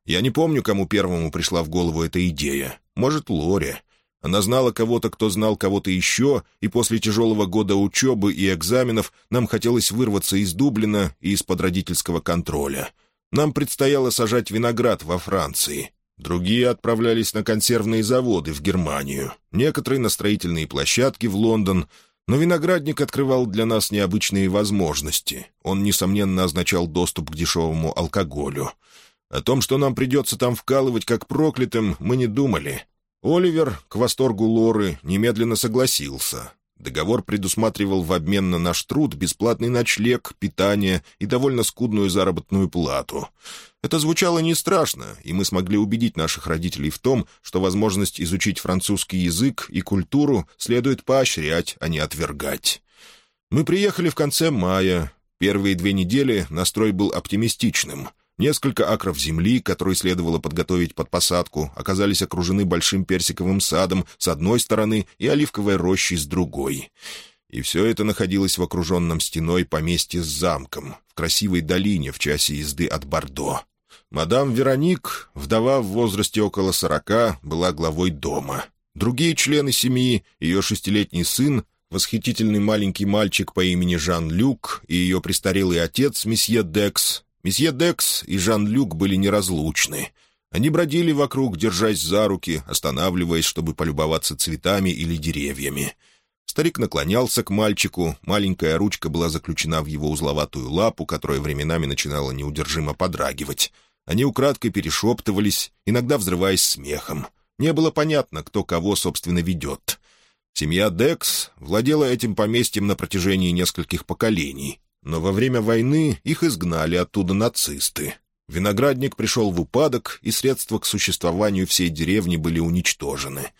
Я не помню, кому первому пришла в голову эта идея. Может, Лоре. Она знала кого-то, кто знал кого-то еще, и после тяжелого года учебы и экзаменов нам хотелось вырваться из Дублина и из-под родительского контроля. Нам предстояло сажать виноград во Франции. Другие отправлялись на консервные заводы в Германию, некоторые на строительные площадки в Лондон — но виноградник открывал для нас необычные возможности. Он, несомненно, означал доступ к дешевому алкоголю. О том, что нам придется там вкалывать как проклятым, мы не думали. Оливер, к восторгу Лоры, немедленно согласился. Договор предусматривал в обмен на наш труд бесплатный ночлег, питание и довольно скудную заработную плату. Это звучало не страшно, и мы смогли убедить наших родителей в том, что возможность изучить французский язык и культуру следует поощрять, а не отвергать. Мы приехали в конце мая. Первые две недели настрой был оптимистичным — Несколько акров земли, которые следовало подготовить под посадку, оказались окружены большим персиковым садом с одной стороны и оливковой рощей с другой. И все это находилось в окруженном стеной поместье с замком, в красивой долине в часе езды от Бордо. Мадам Вероник, вдова в возрасте около сорока, была главой дома. Другие члены семьи, ее шестилетний сын, восхитительный маленький мальчик по имени Жан-Люк и ее престарелый отец, месье Декс, Месье Декс и Жан-Люк были неразлучны. Они бродили вокруг, держась за руки, останавливаясь, чтобы полюбоваться цветами или деревьями. Старик наклонялся к мальчику, маленькая ручка была заключена в его узловатую лапу, которая временами начинала неудержимо подрагивать. Они украдкой перешептывались, иногда взрываясь смехом. Не было понятно, кто кого, собственно, ведет. Семья Декс владела этим поместьем на протяжении нескольких поколений, но во время войны их изгнали оттуда нацисты. Виноградник пришел в упадок, и средства к существованию всей деревни были уничтожены.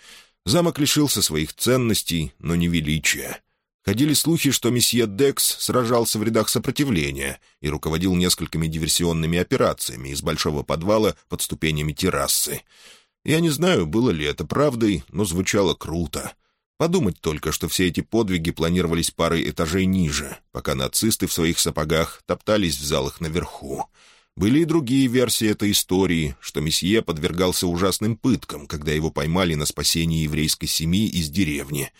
Замок лишился своих ценностей, но не величия. Ходили слухи, что месье Декс сражался в рядах сопротивления и руководил несколькими диверсионными операциями из большого подвала под ступенями террасы. Я не знаю, было ли это правдой, но звучало круто. Подумать только, что все эти подвиги планировались парой этажей ниже, пока нацисты в своих сапогах топтались в залах наверху. Были и другие версии этой истории, что месье подвергался ужасным пыткам, когда его поймали на спасении еврейской семьи из деревни.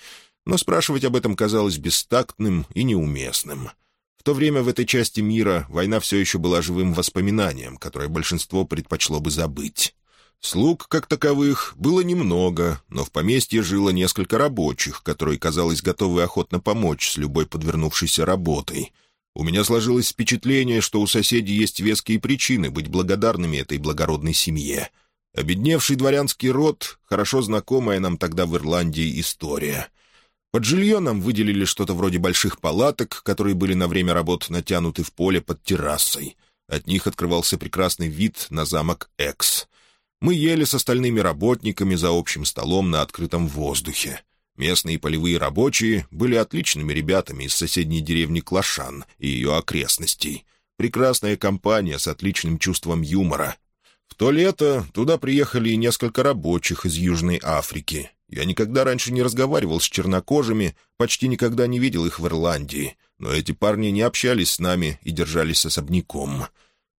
Но спрашивать об этом казалось бестактным и неуместным. В то время в этой части мира война все еще была живым воспоминанием, которое большинство предпочло бы забыть. Слуг, как таковых, было немного, но в поместье жило несколько рабочих, которые, казалось, готовы охотно помочь с любой подвернувшейся работой. У меня сложилось впечатление, что у соседей есть веские причины быть благодарными этой благородной семье. Обедневший дворянский род — хорошо знакомая нам тогда в Ирландии история. Под жилье нам выделили что-то вроде больших палаток, которые были на время работ натянуты в поле под террасой. От них открывался прекрасный вид на замок Экс. Мы ели с остальными работниками за общим столом на открытом воздухе. Местные полевые рабочие были отличными ребятами из соседней деревни Клашан и ее окрестностей. Прекрасная компания с отличным чувством юмора. В то лето туда приехали и несколько рабочих из Южной Африки. Я никогда раньше не разговаривал с чернокожими, почти никогда не видел их в Ирландии, но эти парни не общались с нами и держались особняком.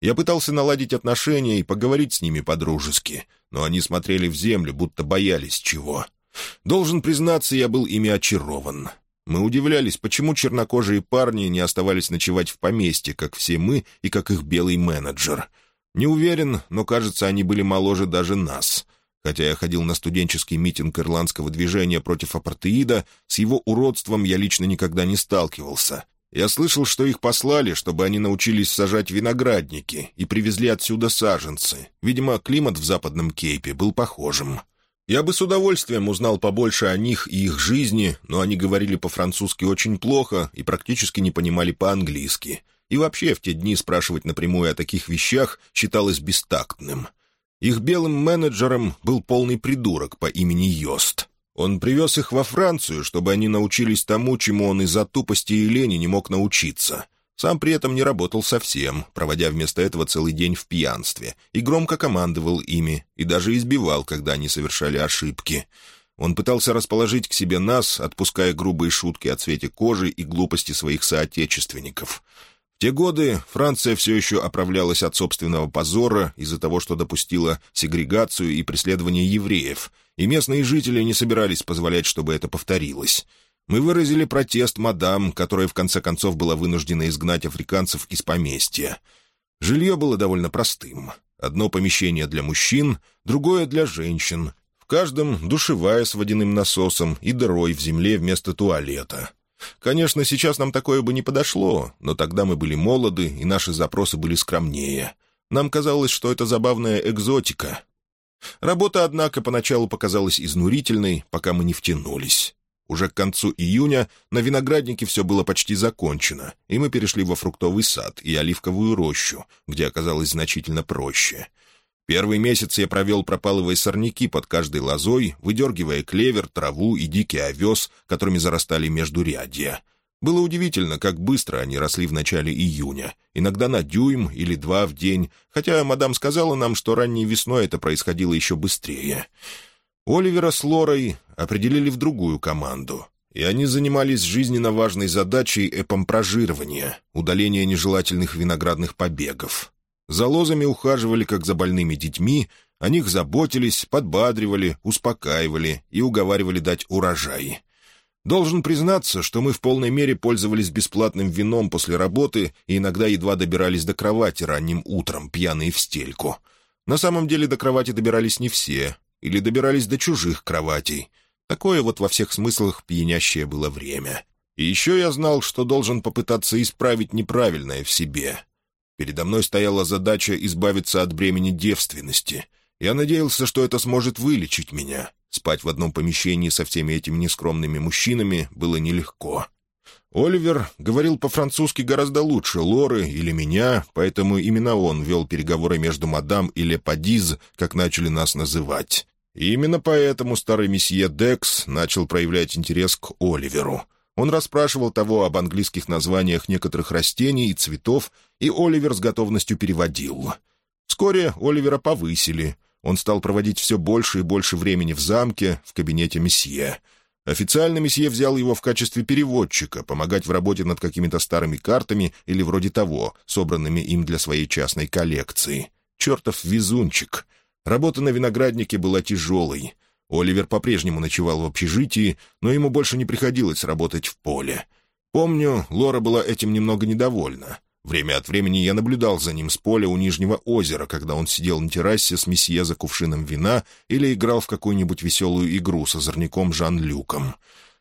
Я пытался наладить отношения и поговорить с ними по-дружески, но они смотрели в землю, будто боялись чего. Должен признаться, я был ими очарован. Мы удивлялись, почему чернокожие парни не оставались ночевать в поместье, как все мы и как их белый менеджер. Не уверен, но, кажется, они были моложе даже нас. Хотя я ходил на студенческий митинг ирландского движения против апартеида, с его уродством я лично никогда не сталкивался. Я слышал, что их послали, чтобы они научились сажать виноградники и привезли отсюда саженцы. Видимо, климат в Западном Кейпе был похожим. Я бы с удовольствием узнал побольше о них и их жизни, но они говорили по-французски очень плохо и практически не понимали по-английски. И вообще в те дни спрашивать напрямую о таких вещах считалось бестактным. Их белым менеджером был полный придурок по имени Йост. Он привез их во Францию, чтобы они научились тому, чему он из-за тупости и лени не мог научиться. Сам при этом не работал совсем, проводя вместо этого целый день в пьянстве, и громко командовал ими, и даже избивал, когда они совершали ошибки. Он пытался расположить к себе нас, отпуская грубые шутки о цвете кожи и глупости своих соотечественников. Те годы Франция все еще оправлялась от собственного позора из-за того, что допустила сегрегацию и преследование евреев, и местные жители не собирались позволять, чтобы это повторилось. Мы выразили протест мадам, которая в конце концов была вынуждена изгнать африканцев из поместья. Жилье было довольно простым. Одно помещение для мужчин, другое для женщин. В каждом душевая с водяным насосом и дырой в земле вместо туалета. Конечно, сейчас нам такое бы не подошло, но тогда мы были молоды, и наши запросы были скромнее. Нам казалось, что это забавная экзотика. Работа, однако, поначалу показалась изнурительной, пока мы не втянулись. Уже к концу июня на винограднике все было почти закончено, и мы перешли во фруктовый сад и оливковую рощу, где оказалось значительно проще. Первый месяц я провел пропалывая сорняки под каждой лозой, выдергивая клевер, траву и дикий овес, которыми зарастали междурядья. Было удивительно, как быстро они росли в начале июня, иногда на дюйм или два в день, хотя мадам сказала нам, что ранней весной это происходило еще быстрее. Оливера с Лорой определили в другую команду, и они занимались жизненно важной задачей эпомпражирования, удаления нежелательных виноградных побегов. За лозами ухаживали, как за больными детьми, о них заботились, подбадривали, успокаивали и уговаривали дать урожай. Должен признаться, что мы в полной мере пользовались бесплатным вином после работы и иногда едва добирались до кровати ранним утром, пьяные в стельку. На самом деле до кровати добирались не все, или добирались до чужих кроватей. Такое вот во всех смыслах пьянящее было время. И еще я знал, что должен попытаться исправить неправильное в себе. Передо мной стояла задача избавиться от бремени девственности. Я надеялся, что это сможет вылечить меня. Спать в одном помещении со всеми этими нескромными мужчинами было нелегко. Оливер говорил по-французски гораздо лучше Лоры или меня, поэтому именно он вел переговоры между мадам и Лепадиз, как начали нас называть. И именно поэтому старый месье Декс начал проявлять интерес к Оливеру. Он расспрашивал того об английских названиях некоторых растений и цветов, и Оливер с готовностью переводил. Вскоре Оливера повысили. Он стал проводить все больше и больше времени в замке, в кабинете месье. Официально месье взял его в качестве переводчика, помогать в работе над какими-то старыми картами или вроде того, собранными им для своей частной коллекции. Чертов везунчик. Работа на винограднике была тяжелой. Оливер по-прежнему ночевал в общежитии, но ему больше не приходилось работать в поле. Помню, Лора была этим немного недовольна. Время от времени я наблюдал за ним с поля у Нижнего озера, когда он сидел на террасе с месье за кувшином вина или играл в какую-нибудь веселую игру с озорником Жан-Люком.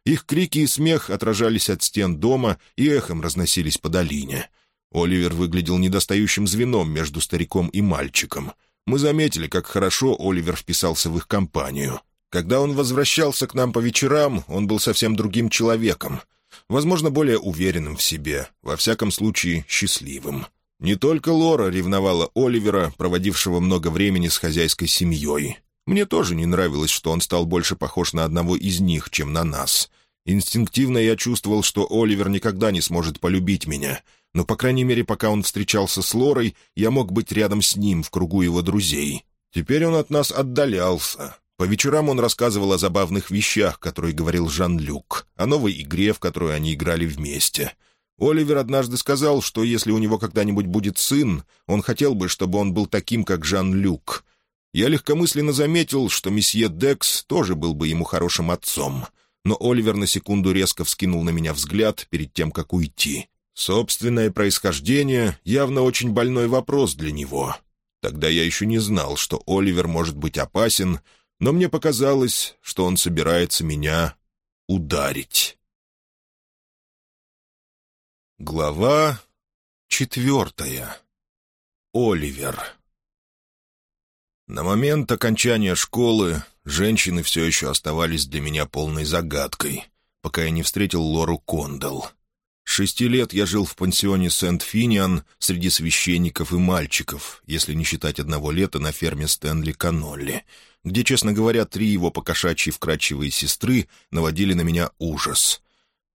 Их крики и смех отражались от стен дома и эхом разносились по долине. Оливер выглядел недостающим звеном между стариком и мальчиком. Мы заметили, как хорошо Оливер вписался в их компанию. Когда он возвращался к нам по вечерам, он был совсем другим человеком — Возможно, более уверенным в себе, во всяком случае, счастливым. Не только Лора ревновала Оливера, проводившего много времени с хозяйской семьей. Мне тоже не нравилось, что он стал больше похож на одного из них, чем на нас. Инстинктивно я чувствовал, что Оливер никогда не сможет полюбить меня, но, по крайней мере, пока он встречался с Лорой, я мог быть рядом с ним в кругу его друзей. Теперь он от нас отдалялся, по вечерам он рассказывал о забавных вещах, которые говорил Жан-Люк, о новой игре, в которую они играли вместе. Оливер однажды сказал, что если у него когда-нибудь будет сын, он хотел бы, чтобы он был таким, как Жан-Люк. Я легкомысленно заметил, что месье Декс тоже был бы ему хорошим отцом. Но Оливер на секунду резко вскинул на меня взгляд перед тем, как уйти. Собственное происхождение — явно очень больной вопрос для него. Тогда я еще не знал, что Оливер может быть опасен — но мне показалось, что он собирается меня ударить. Глава четвертая. Оливер. На момент окончания школы женщины все еще оставались для меня полной загадкой, пока я не встретил Лору Кондал. шести лет я жил в пансионе Сент-Финиан среди священников и мальчиков, если не считать одного лета на ферме Стэнли Канолли — где, честно говоря, три его покошачьи вкрадчивые сестры наводили на меня ужас.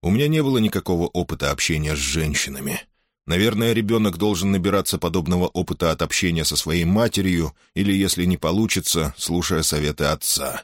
У меня не было никакого опыта общения с женщинами. Наверное, ребенок должен набираться подобного опыта от общения со своей матерью или, если не получится, слушая советы отца.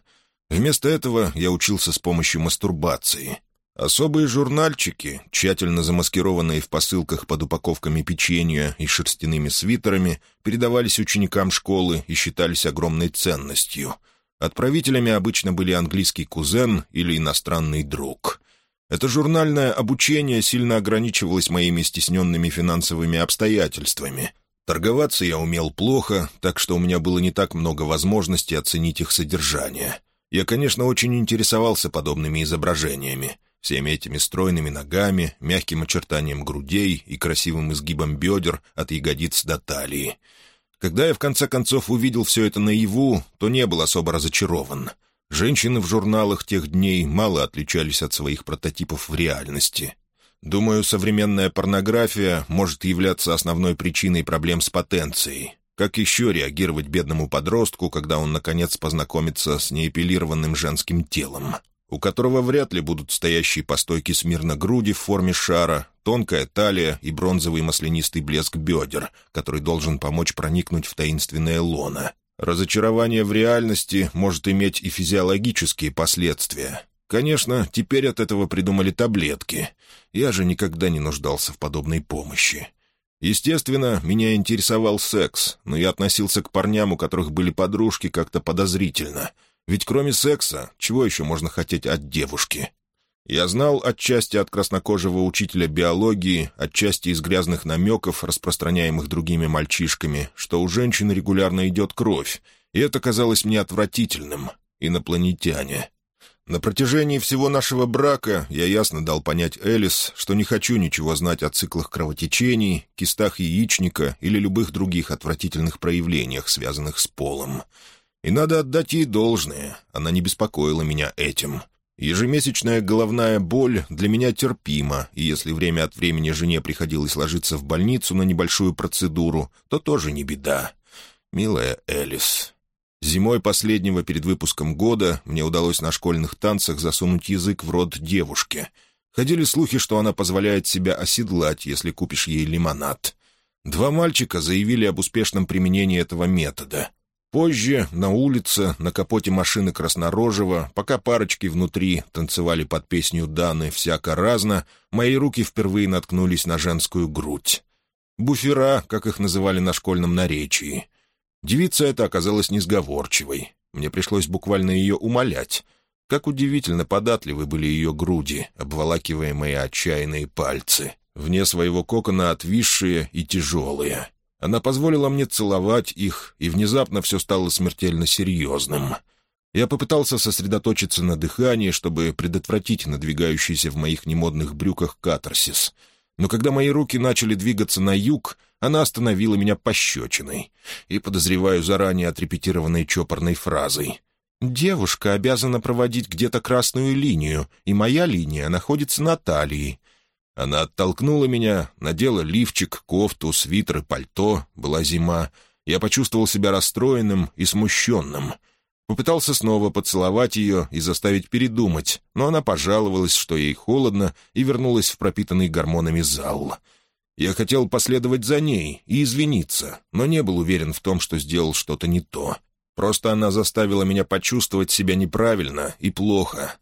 Вместо этого я учился с помощью мастурбации — Особые журнальчики, тщательно замаскированные в посылках под упаковками печенья и шерстяными свитерами, передавались ученикам школы и считались огромной ценностью. Отправителями обычно были английский кузен или иностранный друг. Это журнальное обучение сильно ограничивалось моими стесненными финансовыми обстоятельствами. Торговаться я умел плохо, так что у меня было не так много возможностей оценить их содержание. Я, конечно, очень интересовался подобными изображениями — всеми этими стройными ногами, мягким очертанием грудей и красивым изгибом бедер от ягодиц до талии. Когда я в конце концов увидел все это наяву, то не был особо разочарован. Женщины в журналах тех дней мало отличались от своих прототипов в реальности. Думаю, современная порнография может являться основной причиной проблем с потенцией. Как еще реагировать бедному подростку, когда он, наконец, познакомится с неэпилированным женским телом? У которого вряд ли будут стоящие по стойке смирно груди в форме шара, тонкая талия и бронзовый маслянистый блеск бедер, который должен помочь проникнуть в таинственное лоно. Разочарование в реальности может иметь и физиологические последствия. Конечно, теперь от этого придумали таблетки. Я же никогда не нуждался в подобной помощи. Естественно, меня интересовал секс, но я относился к парням, у которых были подружки, как-то подозрительно — ведь кроме секса, чего еще можно хотеть от девушки? Я знал отчасти от краснокожего учителя биологии, отчасти из грязных намеков, распространяемых другими мальчишками, что у женщин регулярно идет кровь, и это казалось мне отвратительным. Инопланетяне. На протяжении всего нашего брака я ясно дал понять Элис, что не хочу ничего знать о циклах кровотечений, кистах яичника или любых других отвратительных проявлениях, связанных с полом. И надо отдать ей должное, она не беспокоила меня этим. Ежемесячная головная боль для меня терпима, и если время от времени жене приходилось ложиться в больницу на небольшую процедуру, то тоже не беда. Милая Элис. Зимой последнего перед выпуском года мне удалось на школьных танцах засунуть язык в рот девушке. Ходили слухи, что она позволяет себя оседлать, если купишь ей лимонад. Два мальчика заявили об успешном применении этого метода — Позже, на улице, на капоте машины Краснорожего, пока парочки внутри танцевали под песню Даны «Всяко разно», мои руки впервые наткнулись на женскую грудь. Буфера, как их называли на школьном наречии. Девица эта оказалась несговорчивой. Мне пришлось буквально ее умолять. Как удивительно податливы были ее груди, обволакиваемые отчаянные пальцы, вне своего кокона отвисшие и тяжелые. Она позволила мне целовать их, и внезапно все стало смертельно серьезным. Я попытался сосредоточиться на дыхании, чтобы предотвратить надвигающийся в моих немодных брюках катарсис. Но когда мои руки начали двигаться на юг, она остановила меня пощечиной и, подозреваю, заранее отрепетированной чопорной фразой — Девушка обязана проводить где-то красную линию, и моя линия находится на талии. Она оттолкнула меня, надела лифчик, кофту, свитер и пальто, была зима. Я почувствовал себя расстроенным и смущенным. Попытался снова поцеловать ее и заставить передумать, но она пожаловалась, что ей холодно, и вернулась в пропитанный гормонами зал. Я хотел последовать за ней и извиниться, но не был уверен в том, что сделал что-то не то. Просто она заставила меня почувствовать себя неправильно и плохо.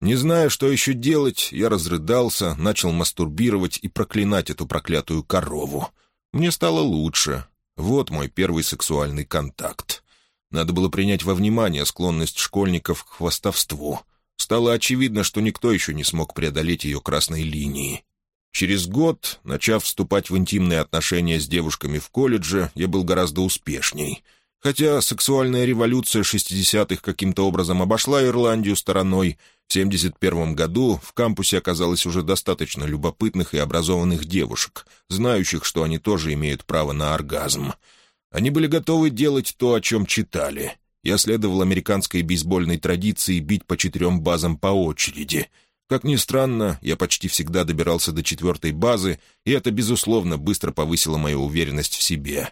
Не зная, что еще делать, я разрыдался, начал мастурбировать и проклинать эту проклятую корову. Мне стало лучше. Вот мой первый сексуальный контакт. Надо было принять во внимание склонность школьников к хвастовству. Стало очевидно, что никто еще не смог преодолеть ее красной линии. Через год, начав вступать в интимные отношения с девушками в колледже, я был гораздо успешней — Хотя сексуальная революция 60-х каким-то образом обошла Ирландию стороной, в 71 году в кампусе оказалось уже достаточно любопытных и образованных девушек, знающих, что они тоже имеют право на оргазм. Они были готовы делать то, о чем читали. Я следовал американской бейсбольной традиции бить по четырем базам по очереди. Как ни странно, я почти всегда добирался до четвертой базы, и это, безусловно, быстро повысило мою уверенность в себе.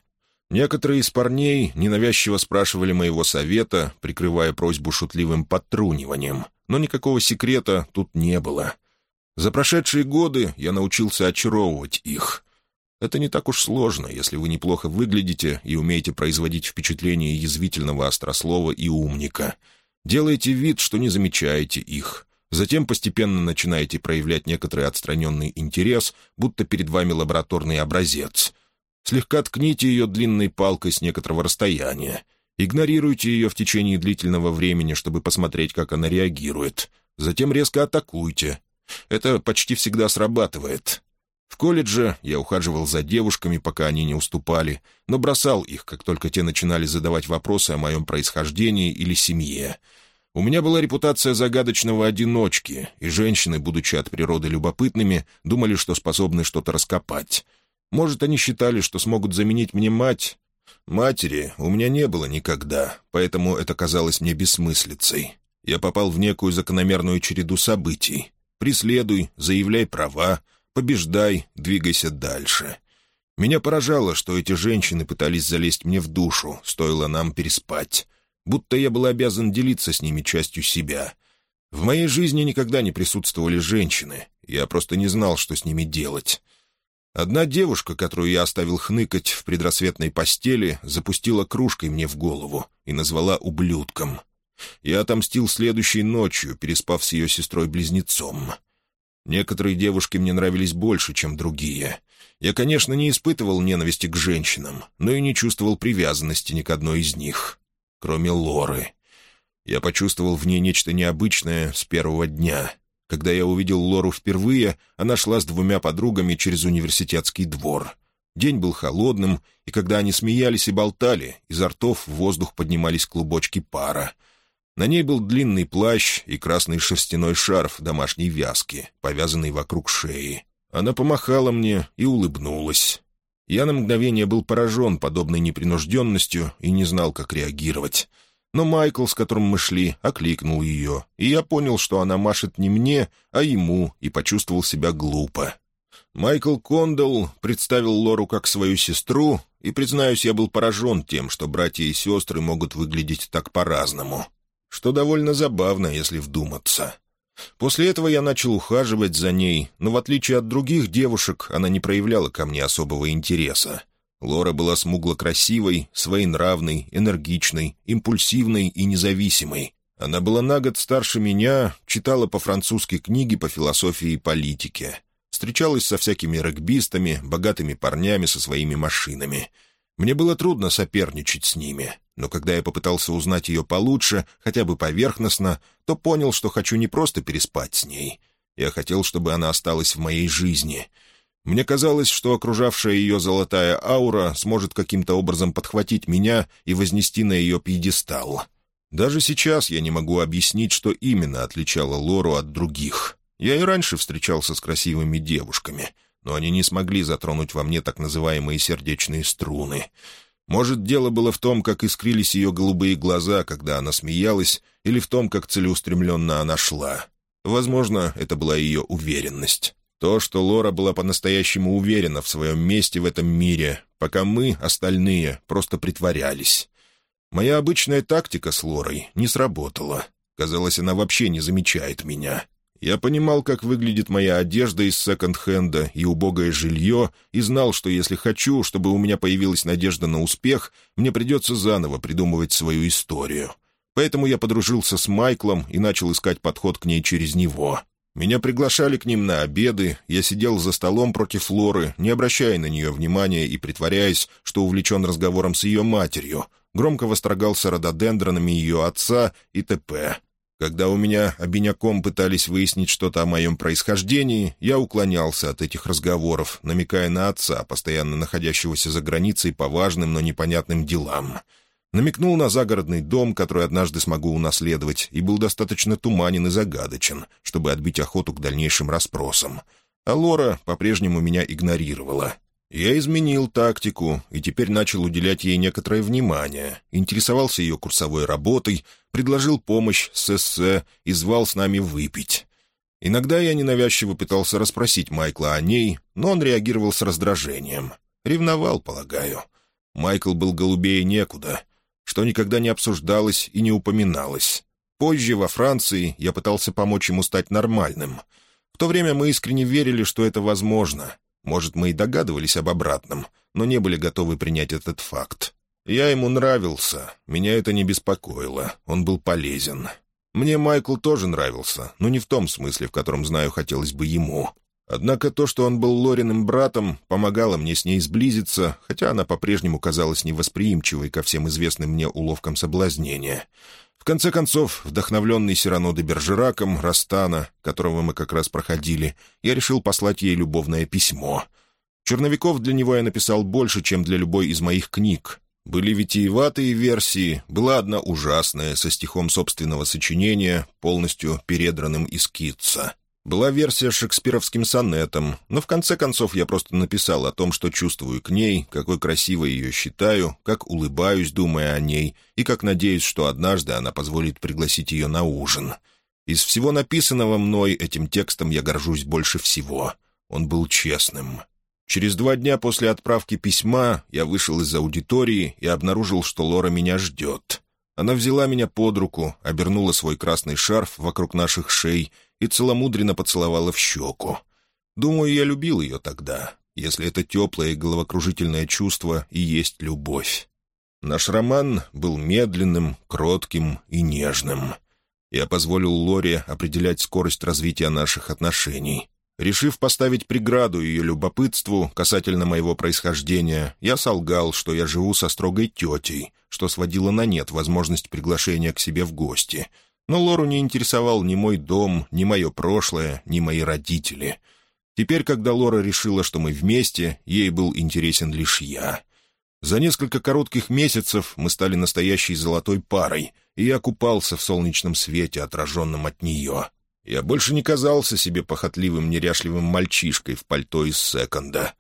Некоторые из парней ненавязчиво спрашивали моего совета, прикрывая просьбу шутливым подтруниванием, но никакого секрета тут не было. За прошедшие годы я научился очаровывать их. Это не так уж сложно, если вы неплохо выглядите и умеете производить впечатление язвительного острослова и умника. Делаете вид, что не замечаете их. Затем постепенно начинаете проявлять некоторый отстраненный интерес, будто перед вами лабораторный образец — Слегка ткните ее длинной палкой с некоторого расстояния. Игнорируйте ее в течение длительного времени, чтобы посмотреть, как она реагирует. Затем резко атакуйте. Это почти всегда срабатывает. В колледже я ухаживал за девушками, пока они не уступали, но бросал их, как только те начинали задавать вопросы о моем происхождении или семье. У меня была репутация загадочного одиночки, и женщины, будучи от природы любопытными, думали, что способны что-то раскопать. Может, они считали, что смогут заменить мне мать. Матери у меня не было никогда, поэтому это казалось мне бессмыслицей. Я попал в некую закономерную череду событий. Преследуй, заявляй права, побеждай, двигайся дальше. Меня поражало, что эти женщины пытались залезть мне в душу, стоило нам переспать. Будто я был обязан делиться с ними частью себя. В моей жизни никогда не присутствовали женщины. Я просто не знал, что с ними делать. Одна девушка, которую я оставил хныкать в предрассветной постели, запустила кружкой мне в голову и назвала ублюдком. Я отомстил следующей ночью, переспав с ее сестрой-близнецом. Некоторые девушки мне нравились больше, чем другие. Я, конечно, не испытывал ненависти к женщинам, но и не чувствовал привязанности ни к одной из них, кроме Лоры. Я почувствовал в ней нечто необычное с первого дня — когда я увидел Лору впервые, она шла с двумя подругами через университетский двор. День был холодным, и когда они смеялись и болтали, изо ртов в воздух поднимались клубочки пара. На ней был длинный плащ и красный шерстяной шарф домашней вязки, повязанный вокруг шеи. Она помахала мне и улыбнулась. Я на мгновение был поражен подобной непринужденностью и не знал, как реагировать. Но Майкл, с которым мы шли, окликнул ее, и я понял, что она машет не мне, а ему, и почувствовал себя глупо. Майкл Кондалл представил Лору как свою сестру, и, признаюсь, я был поражен тем, что братья и сестры могут выглядеть так по-разному. Что довольно забавно, если вдуматься. После этого я начал ухаживать за ней, но в отличие от других девушек, она не проявляла ко мне особого интереса. Лора была смугло-красивой, своенравной, энергичной, импульсивной и независимой. Она была на год старше меня, читала по-французски книги по философии и политике. Встречалась со всякими регбистами, богатыми парнями со своими машинами. Мне было трудно соперничать с ними, но когда я попытался узнать ее получше, хотя бы поверхностно, то понял, что хочу не просто переспать с ней. Я хотел, чтобы она осталась в моей жизни. Мне казалось, что окружавшая ее золотая аура сможет каким-то образом подхватить меня и вознести на ее пьедестал. Даже сейчас я не могу объяснить, что именно отличало Лору от других. Я и раньше встречался с красивыми девушками, но они не смогли затронуть во мне так называемые сердечные струны. Может, дело было в том, как искрились ее голубые глаза, когда она смеялась, или в том, как целеустремленно она шла. Возможно, это была ее уверенность. То, что Лора была по-настоящему уверена в своем месте в этом мире, пока мы, остальные, просто притворялись. Моя обычная тактика с Лорой не сработала. Казалось, она вообще не замечает меня. Я понимал, как выглядит моя одежда из секонд-хенда и убогое жилье, и знал, что если хочу, чтобы у меня появилась надежда на успех, мне придется заново придумывать свою историю. Поэтому я подружился с Майклом и начал искать подход к ней через него. Меня приглашали к ним на обеды, я сидел за столом против Лоры, не обращая на нее внимания и притворяясь, что увлечен разговором с ее матерью, громко восторгался рододендронами ее отца и т.п. Когда у меня обиняком пытались выяснить что-то о моем происхождении, я уклонялся от этих разговоров, намекая на отца, постоянно находящегося за границей по важным, но непонятным делам. Намекнул на загородный дом, который однажды смогу унаследовать, и был достаточно туманен и загадочен, чтобы отбить охоту к дальнейшим расспросам. А Лора по-прежнему меня игнорировала, я изменил тактику и теперь начал уделять ей некоторое внимание, интересовался ее курсовой работой, предложил помощь с эссе и звал с нами выпить. Иногда я ненавязчиво пытался расспросить Майкла о ней, но он реагировал с раздражением. Ревновал, полагаю. Майкл был голубее некуда, что никогда не обсуждалось и не упоминалось. Позже, во Франции, я пытался помочь ему стать нормальным. В то время мы искренне верили, что это возможно — может, мы и догадывались об обратном, но не были готовы принять этот факт. Я ему нравился, меня это не беспокоило, он был полезен. Мне Майкл тоже нравился, но не в том смысле, в котором, знаю, хотелось бы ему. Однако то, что он был Лориным братом, помогало мне с ней сблизиться, хотя она по-прежнему казалась невосприимчивой ко всем известным мне уловкам соблазнения. В конце концов, вдохновленный Сирано де Бержераком, Растана, которого мы как раз проходили, я решил послать ей любовное письмо. Черновиков для него я написал больше, чем для любой из моих книг. Были витиеватые версии, была одна ужасная, со стихом собственного сочинения, полностью передранным из Китца. Была версия с шекспировским сонетом, но в конце концов я просто написал о том, что чувствую к ней, какой красивой ее считаю, как улыбаюсь, думая о ней, и как надеюсь, что однажды она позволит пригласить ее на ужин. Из всего написанного мной этим текстом я горжусь больше всего. Он был честным. Через два дня после отправки письма я вышел из аудитории и обнаружил, что Лора меня ждет. Она взяла меня под руку, обернула свой красный шарф вокруг наших шей — и целомудренно поцеловала в щеку. Думаю, я любил ее тогда, если это теплое и головокружительное чувство и есть любовь. Наш роман был медленным, кротким и нежным. Я позволил Лоре определять скорость развития наших отношений. Решив поставить преграду ее любопытству касательно моего происхождения, я солгал, что я живу со строгой тетей, что сводило на нет возможность приглашения к себе в гости — но Лору не интересовал ни мой дом, ни мое прошлое, ни мои родители. Теперь, когда Лора решила, что мы вместе, ей был интересен лишь я. За несколько коротких месяцев мы стали настоящей золотой парой, и я купался в солнечном свете, отраженном от нее. Я больше не казался себе похотливым, неряшливым мальчишкой в пальто из секонда.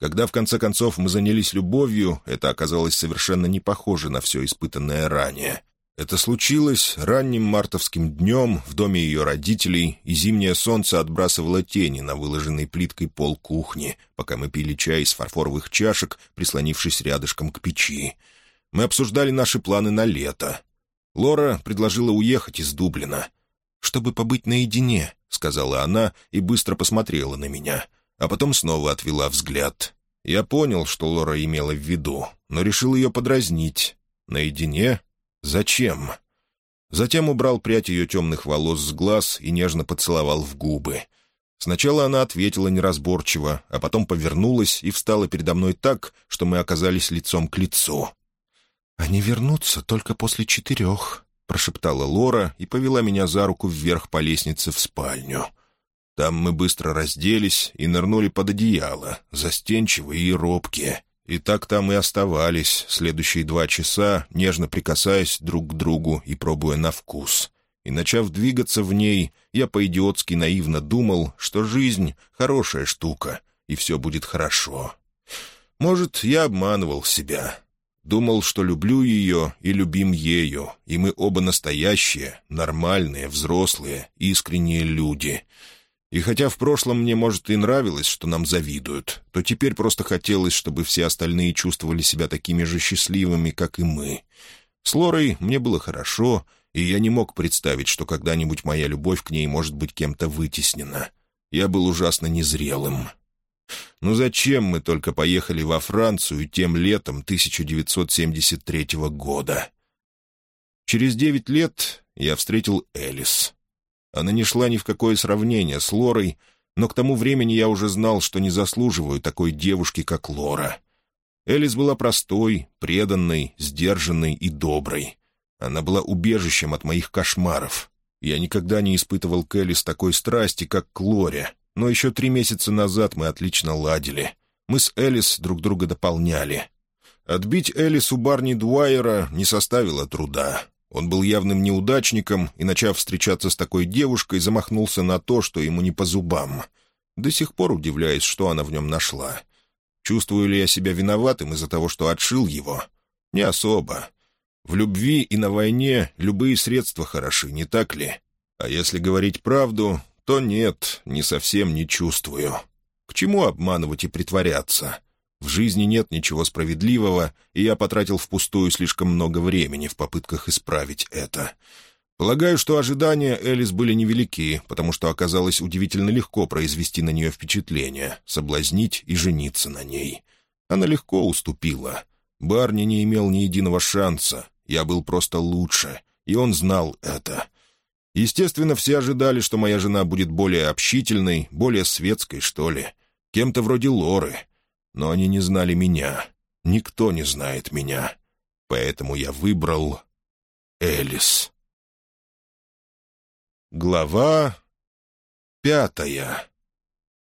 Когда, в конце концов, мы занялись любовью, это оказалось совершенно не похоже на все испытанное ранее. Это случилось ранним мартовским днем в доме ее родителей, и зимнее солнце отбрасывало тени на выложенный плиткой пол кухни, пока мы пили чай из фарфоровых чашек, прислонившись рядышком к печи. Мы обсуждали наши планы на лето. Лора предложила уехать из Дублина. «Чтобы побыть наедине», — сказала она и быстро посмотрела на меня, а потом снова отвела взгляд. Я понял, что Лора имела в виду, но решил ее подразнить. Наедине? Зачем? Затем убрал прядь ее темных волос с глаз и нежно поцеловал в губы. Сначала она ответила неразборчиво, а потом повернулась и встала передо мной так, что мы оказались лицом к лицу. «Они вернутся только после четырех», — прошептала Лора и повела меня за руку вверх по лестнице в спальню. Там мы быстро разделись и нырнули под одеяло, застенчивые и робкие. И так там и оставались следующие два часа, нежно прикасаясь друг к другу и пробуя на вкус. И, начав двигаться в ней, я по-идиотски наивно думал, что жизнь — хорошая штука, и все будет хорошо. Может, я обманывал себя. Думал, что люблю ее и любим ею, и мы оба настоящие, нормальные, взрослые, искренние люди — и хотя в прошлом мне, может, и нравилось, что нам завидуют, то теперь просто хотелось, чтобы все остальные чувствовали себя такими же счастливыми, как и мы. С Лорой мне было хорошо, и я не мог представить, что когда-нибудь моя любовь к ней может быть кем-то вытеснена. Я был ужасно незрелым. Ну зачем мы только поехали во Францию тем летом 1973 года? Через девять лет я встретил Элис. Она не шла ни в какое сравнение с Лорой, но к тому времени я уже знал, что не заслуживаю такой девушки, как Лора. Элис была простой, преданной, сдержанной и доброй. Она была убежищем от моих кошмаров. Я никогда не испытывал к Элис такой страсти, как к Лоре, но еще три месяца назад мы отлично ладили. Мы с Элис друг друга дополняли. Отбить Элис у Барни Дуайера не составило труда. Он был явным неудачником и, начав встречаться с такой девушкой, замахнулся на то, что ему не по зубам. До сих пор удивляюсь, что она в нем нашла. Чувствую ли я себя виноватым из-за того, что отшил его? Не особо. В любви и на войне любые средства хороши, не так ли? А если говорить правду, то нет, не совсем не чувствую. К чему обманывать и притворяться?» В жизни нет ничего справедливого, и я потратил впустую слишком много времени в попытках исправить это. Полагаю, что ожидания Элис были невелики, потому что оказалось удивительно легко произвести на нее впечатление, соблазнить и жениться на ней. Она легко уступила. Барни не имел ни единого шанса. Я был просто лучше, и он знал это. Естественно, все ожидали, что моя жена будет более общительной, более светской, что ли. Кем-то вроде Лоры — но они не знали меня. Никто не знает меня. Поэтому я выбрал Элис. Глава пятая.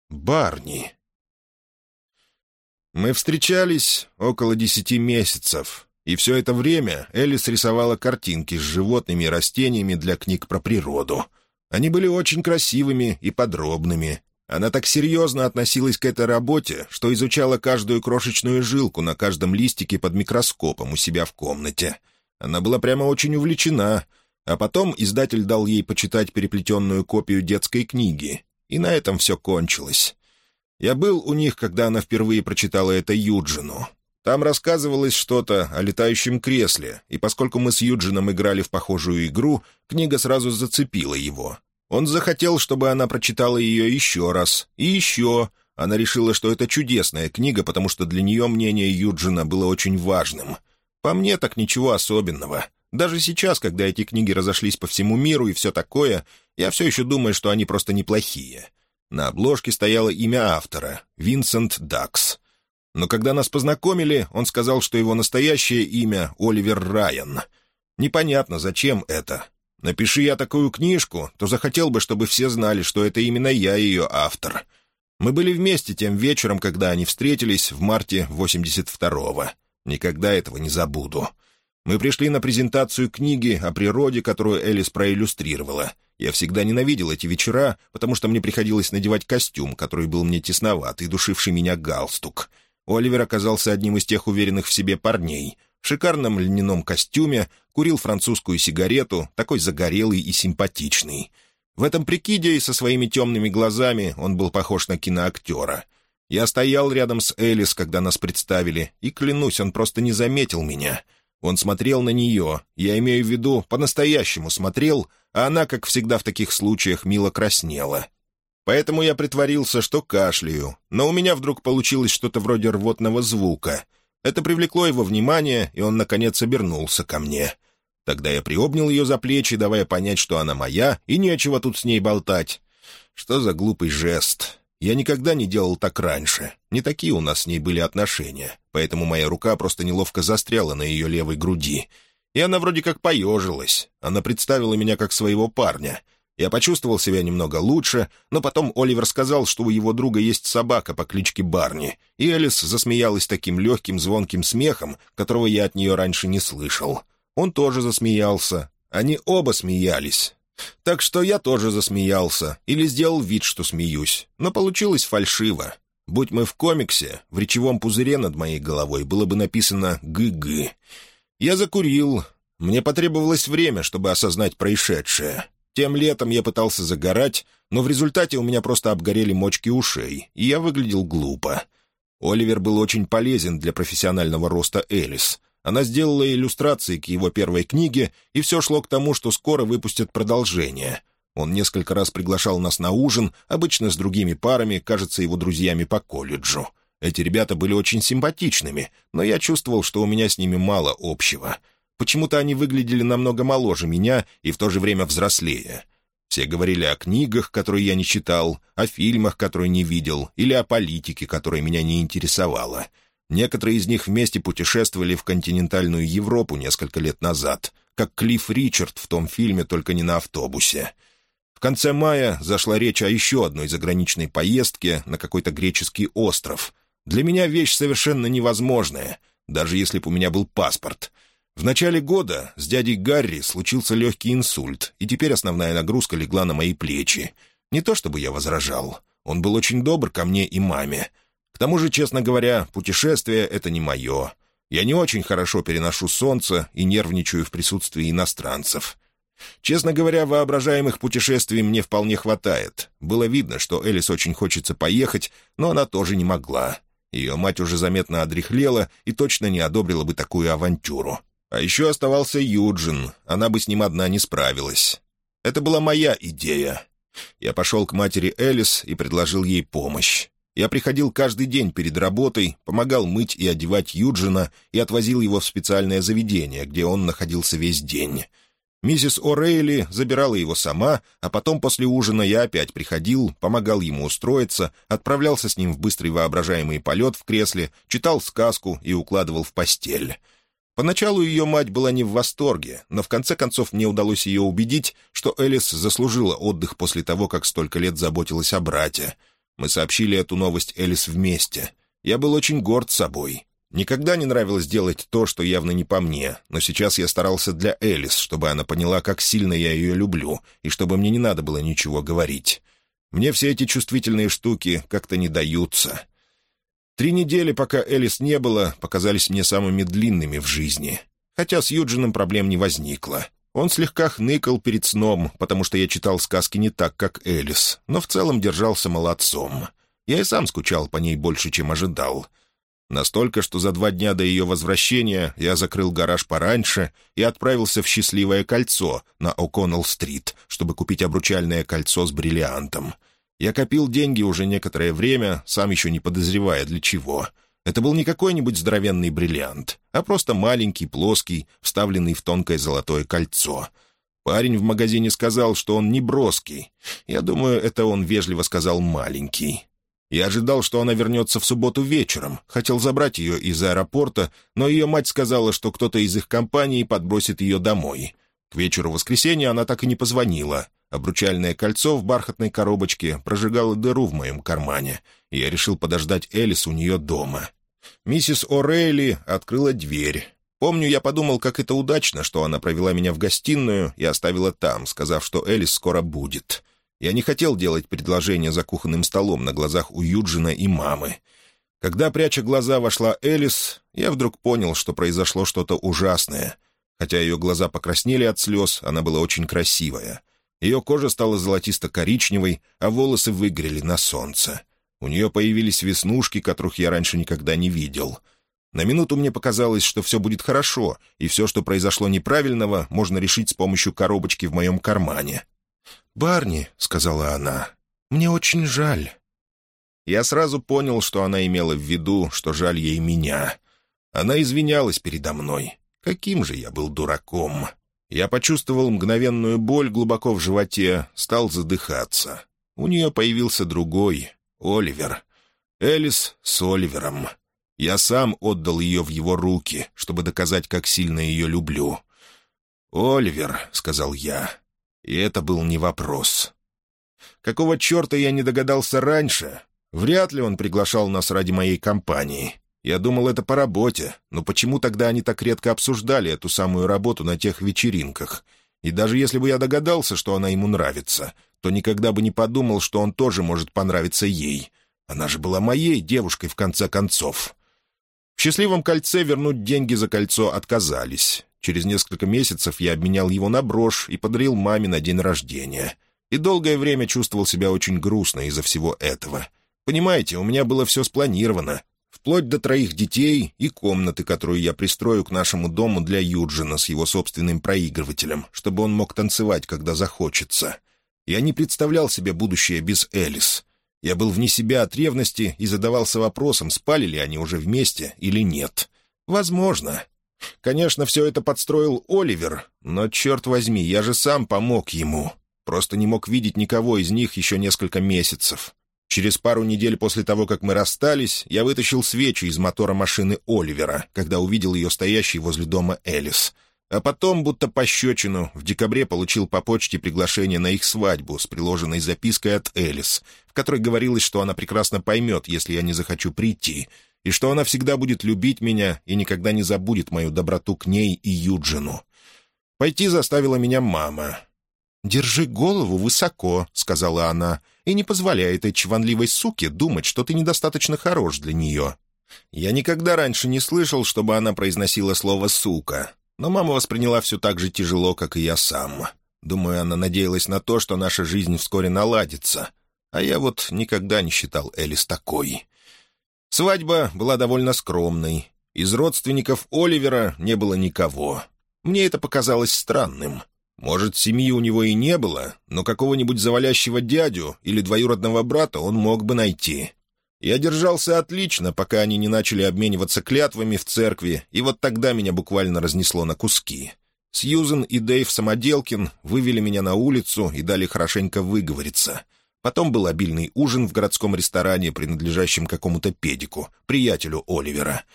Барни. Мы встречались около десяти месяцев, и все это время Элис рисовала картинки с животными и растениями для книг про природу. Они были очень красивыми и подробными, она так серьезно относилась к этой работе, что изучала каждую крошечную жилку на каждом листике под микроскопом у себя в комнате. Она была прямо очень увлечена, а потом издатель дал ей почитать переплетенную копию детской книги, и на этом все кончилось. Я был у них, когда она впервые прочитала это Юджину. Там рассказывалось что-то о летающем кресле, и поскольку мы с Юджином играли в похожую игру, книга сразу зацепила его, он захотел, чтобы она прочитала ее еще раз. И еще. Она решила, что это чудесная книга, потому что для нее мнение Юджина было очень важным. По мне так ничего особенного. Даже сейчас, когда эти книги разошлись по всему миру и все такое, я все еще думаю, что они просто неплохие. На обложке стояло имя автора — Винсент Дакс. Но когда нас познакомили, он сказал, что его настоящее имя — Оливер Райан. Непонятно, зачем это. Напиши я такую книжку, то захотел бы, чтобы все знали, что это именно я ее автор. Мы были вместе тем вечером, когда они встретились в марте 82-го. Никогда этого не забуду. Мы пришли на презентацию книги о природе, которую Элис проиллюстрировала. Я всегда ненавидел эти вечера, потому что мне приходилось надевать костюм, который был мне тесноват и душивший меня галстук. Оливер оказался одним из тех уверенных в себе парней — в шикарном льняном костюме, курил французскую сигарету, такой загорелый и симпатичный. В этом прикиде и со своими темными глазами он был похож на киноактера. Я стоял рядом с Элис, когда нас представили, и, клянусь, он просто не заметил меня. Он смотрел на нее, я имею в виду, по-настоящему смотрел, а она, как всегда в таких случаях, мило краснела. Поэтому я притворился, что кашляю, но у меня вдруг получилось что-то вроде рвотного звука. Это привлекло его внимание, и он, наконец, обернулся ко мне. Тогда я приобнял ее за плечи, давая понять, что она моя, и нечего тут с ней болтать. Что за глупый жест? Я никогда не делал так раньше. Не такие у нас с ней были отношения, поэтому моя рука просто неловко застряла на ее левой груди. И она вроде как поежилась. Она представила меня как своего парня — я почувствовал себя немного лучше, но потом Оливер сказал, что у его друга есть собака по кличке Барни, и Элис засмеялась таким легким звонким смехом, которого я от нее раньше не слышал. Он тоже засмеялся. Они оба смеялись. Так что я тоже засмеялся или сделал вид, что смеюсь, но получилось фальшиво. Будь мы в комиксе, в речевом пузыре над моей головой было бы написано «гы-гы». Я закурил. Мне потребовалось время, чтобы осознать происшедшее. Тем летом я пытался загорать, но в результате у меня просто обгорели мочки ушей, и я выглядел глупо. Оливер был очень полезен для профессионального роста Элис. Она сделала иллюстрации к его первой книге, и все шло к тому, что скоро выпустят продолжение. Он несколько раз приглашал нас на ужин, обычно с другими парами, кажется, его друзьями по колледжу. Эти ребята были очень симпатичными, но я чувствовал, что у меня с ними мало общего — Почему-то они выглядели намного моложе меня и в то же время взрослее. Все говорили о книгах, которые я не читал, о фильмах, которые не видел, или о политике, которая меня не интересовала. Некоторые из них вместе путешествовали в континентальную Европу несколько лет назад, как Клифф Ричард в том фильме, только не на автобусе. В конце мая зашла речь о еще одной заграничной поездке на какой-то греческий остров. Для меня вещь совершенно невозможная, даже если бы у меня был паспорт — в начале года с дядей Гарри случился легкий инсульт, и теперь основная нагрузка легла на мои плечи. Не то чтобы я возражал. Он был очень добр ко мне и маме. К тому же, честно говоря, путешествие — это не мое. Я не очень хорошо переношу солнце и нервничаю в присутствии иностранцев. Честно говоря, воображаемых путешествий мне вполне хватает. Было видно, что Элис очень хочется поехать, но она тоже не могла. Ее мать уже заметно одряхлела и точно не одобрила бы такую авантюру. А еще оставался Юджин, она бы с ним одна не справилась. Это была моя идея. Я пошел к матери Элис и предложил ей помощь. Я приходил каждый день перед работой, помогал мыть и одевать Юджина и отвозил его в специальное заведение, где он находился весь день. Миссис О'Рейли забирала его сама, а потом после ужина я опять приходил, помогал ему устроиться, отправлялся с ним в быстрый воображаемый полет в кресле, читал сказку и укладывал в постель. Поначалу ее мать была не в восторге, но в конце концов мне удалось ее убедить, что Элис заслужила отдых после того, как столько лет заботилась о брате. Мы сообщили эту новость Элис вместе. Я был очень горд собой. Никогда не нравилось делать то, что явно не по мне, но сейчас я старался для Элис, чтобы она поняла, как сильно я ее люблю, и чтобы мне не надо было ничего говорить. Мне все эти чувствительные штуки как-то не даются. Три недели, пока Элис не было, показались мне самыми длинными в жизни. Хотя с Юджином проблем не возникло. Он слегка хныкал перед сном, потому что я читал сказки не так, как Элис, но в целом держался молодцом. Я и сам скучал по ней больше, чем ожидал. Настолько, что за два дня до ее возвращения я закрыл гараж пораньше и отправился в «Счастливое кольцо» на О'Коннелл-стрит, чтобы купить обручальное кольцо с бриллиантом — я копил деньги уже некоторое время, сам еще не подозревая для чего. Это был не какой-нибудь здоровенный бриллиант, а просто маленький, плоский, вставленный в тонкое золотое кольцо. Парень в магазине сказал, что он не броский. Я думаю, это он вежливо сказал «маленький». Я ожидал, что она вернется в субботу вечером. Хотел забрать ее из аэропорта, но ее мать сказала, что кто-то из их компании подбросит ее домой. К вечеру воскресенья она так и не позвонила. Обручальное кольцо в бархатной коробочке прожигало дыру в моем кармане, и я решил подождать Элис у нее дома. Миссис О'Рейли открыла дверь. Помню, я подумал, как это удачно, что она провела меня в гостиную и оставила там, сказав, что Элис скоро будет. Я не хотел делать предложение за кухонным столом на глазах у Юджина и мамы. Когда, пряча глаза, вошла Элис, я вдруг понял, что произошло что-то ужасное. Хотя ее глаза покраснели от слез, она была очень красивая — ее кожа стала золотисто-коричневой, а волосы выгорели на солнце. У нее появились веснушки, которых я раньше никогда не видел. На минуту мне показалось, что все будет хорошо, и все, что произошло неправильного, можно решить с помощью коробочки в моем кармане. «Барни», — сказала она, — «Мне очень жаль». Я сразу понял, что она имела в виду, что жаль ей меня. Она извинялась передо мной. Каким же я был дураком. Я почувствовал мгновенную боль глубоко в животе, стал задыхаться. У нее появился другой, Оливер. Элис с Оливером. Я сам отдал ее в его руки, чтобы доказать, как сильно ее люблю. «Оливер», — сказал я, и это был не вопрос. Какого черта я не догадался раньше? Вряд ли он приглашал нас ради моей компании. Я думал, это по работе, но почему тогда они так редко обсуждали эту самую работу на тех вечеринках? И даже если бы я догадался, что она ему нравится, то никогда бы не подумал, что он тоже может понравиться ей. Она же была моей девушкой, в конце концов. В «Счастливом кольце» вернуть деньги за кольцо отказались. Через несколько месяцев я обменял его на брошь и подарил маме на день рождения. И долгое время чувствовал себя очень грустно из-за всего этого. Понимаете, у меня было все спланировано. Вплоть до троих детей и комнаты, которую я пристрою к нашему дому для Юджина с его собственным проигрывателем, чтобы он мог танцевать, когда захочется. Я не представлял себе будущее без Элис. Я был вне себя от ревности и задавался вопросом, спали ли они уже вместе или нет. Возможно. Конечно, все это подстроил Оливер, но, черт возьми, я же сам помог ему. Просто не мог видеть никого из них еще несколько месяцев. Через пару недель после того, как мы расстались, я вытащил свечи из мотора машины Оливера, когда увидел ее стоящей возле дома Элис. А потом, будто пощечину, в декабре получил по почте приглашение на их свадьбу с приложенной запиской от Элис, в которой говорилось, что она прекрасно поймет, если я не захочу прийти, и что она всегда будет любить меня и никогда не забудет мою доброту к ней и Юджину. Пойти заставила меня мама. «Держи голову высоко», — сказала она, — «и не позволяй этой чванливой суке думать, что ты недостаточно хорош для нее». Я никогда раньше не слышал, чтобы она произносила слово «сука», но мама восприняла все так же тяжело, как и я сам. Думаю, она надеялась на то, что наша жизнь вскоре наладится. А я вот никогда не считал Элис такой. Свадьба была довольно скромной. Из родственников Оливера не было никого. Мне это показалось странным. Может, семьи у него и не было, но какого-нибудь завалящего дядю или двоюродного брата он мог бы найти. Я держался отлично, пока они не начали обмениваться клятвами в церкви, и вот тогда меня буквально разнесло на куски. Сьюзен и Дэйв Самоделкин вывели меня на улицу и дали хорошенько выговориться. Потом был обильный ужин в городском ресторане, принадлежащем какому-то педику, приятелю Оливера.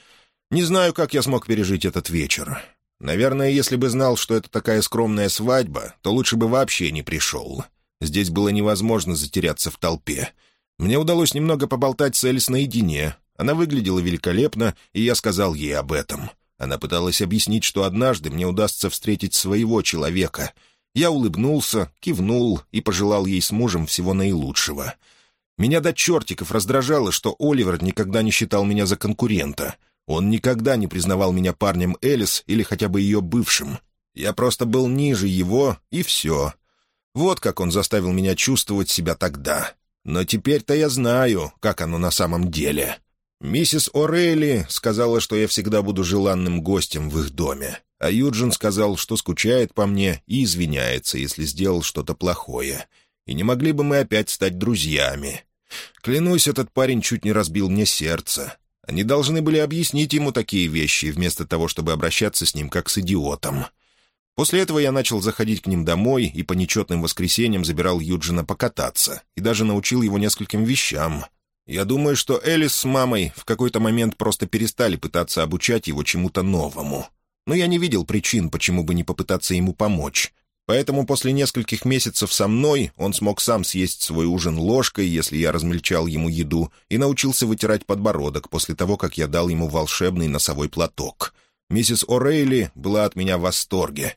Не знаю, как я смог пережить этот вечер. Наверное, если бы знал, что это такая скромная свадьба, то лучше бы вообще не пришел. Здесь было невозможно затеряться в толпе. Мне удалось немного поболтать с Элис наедине. Она выглядела великолепно, и я сказал ей об этом. Она пыталась объяснить, что однажды мне удастся встретить своего человека. Я улыбнулся, кивнул и пожелал ей с мужем всего наилучшего. Меня до чертиков раздражало, что Оливер никогда не считал меня за конкурента. Он никогда не признавал меня парнем Элис или хотя бы ее бывшим. Я просто был ниже его, и все. Вот как он заставил меня чувствовать себя тогда. Но теперь-то я знаю, как оно на самом деле. Миссис О'Рейли сказала, что я всегда буду желанным гостем в их доме, а Юджин сказал, что скучает по мне и извиняется, если сделал что-то плохое. И не могли бы мы опять стать друзьями. Клянусь, этот парень чуть не разбил мне сердце. Они должны были объяснить ему такие вещи, вместо того, чтобы обращаться с ним как с идиотом. После этого я начал заходить к ним домой и по нечетным воскресеньям забирал Юджина покататься и даже научил его нескольким вещам. Я думаю, что Элис с мамой в какой-то момент просто перестали пытаться обучать его чему-то новому. Но я не видел причин, почему бы не попытаться ему помочь. Поэтому после нескольких месяцев со мной он смог сам съесть свой ужин ложкой, если я размельчал ему еду, и научился вытирать подбородок после того, как я дал ему волшебный носовой платок — Миссис О'Рейли была от меня в восторге.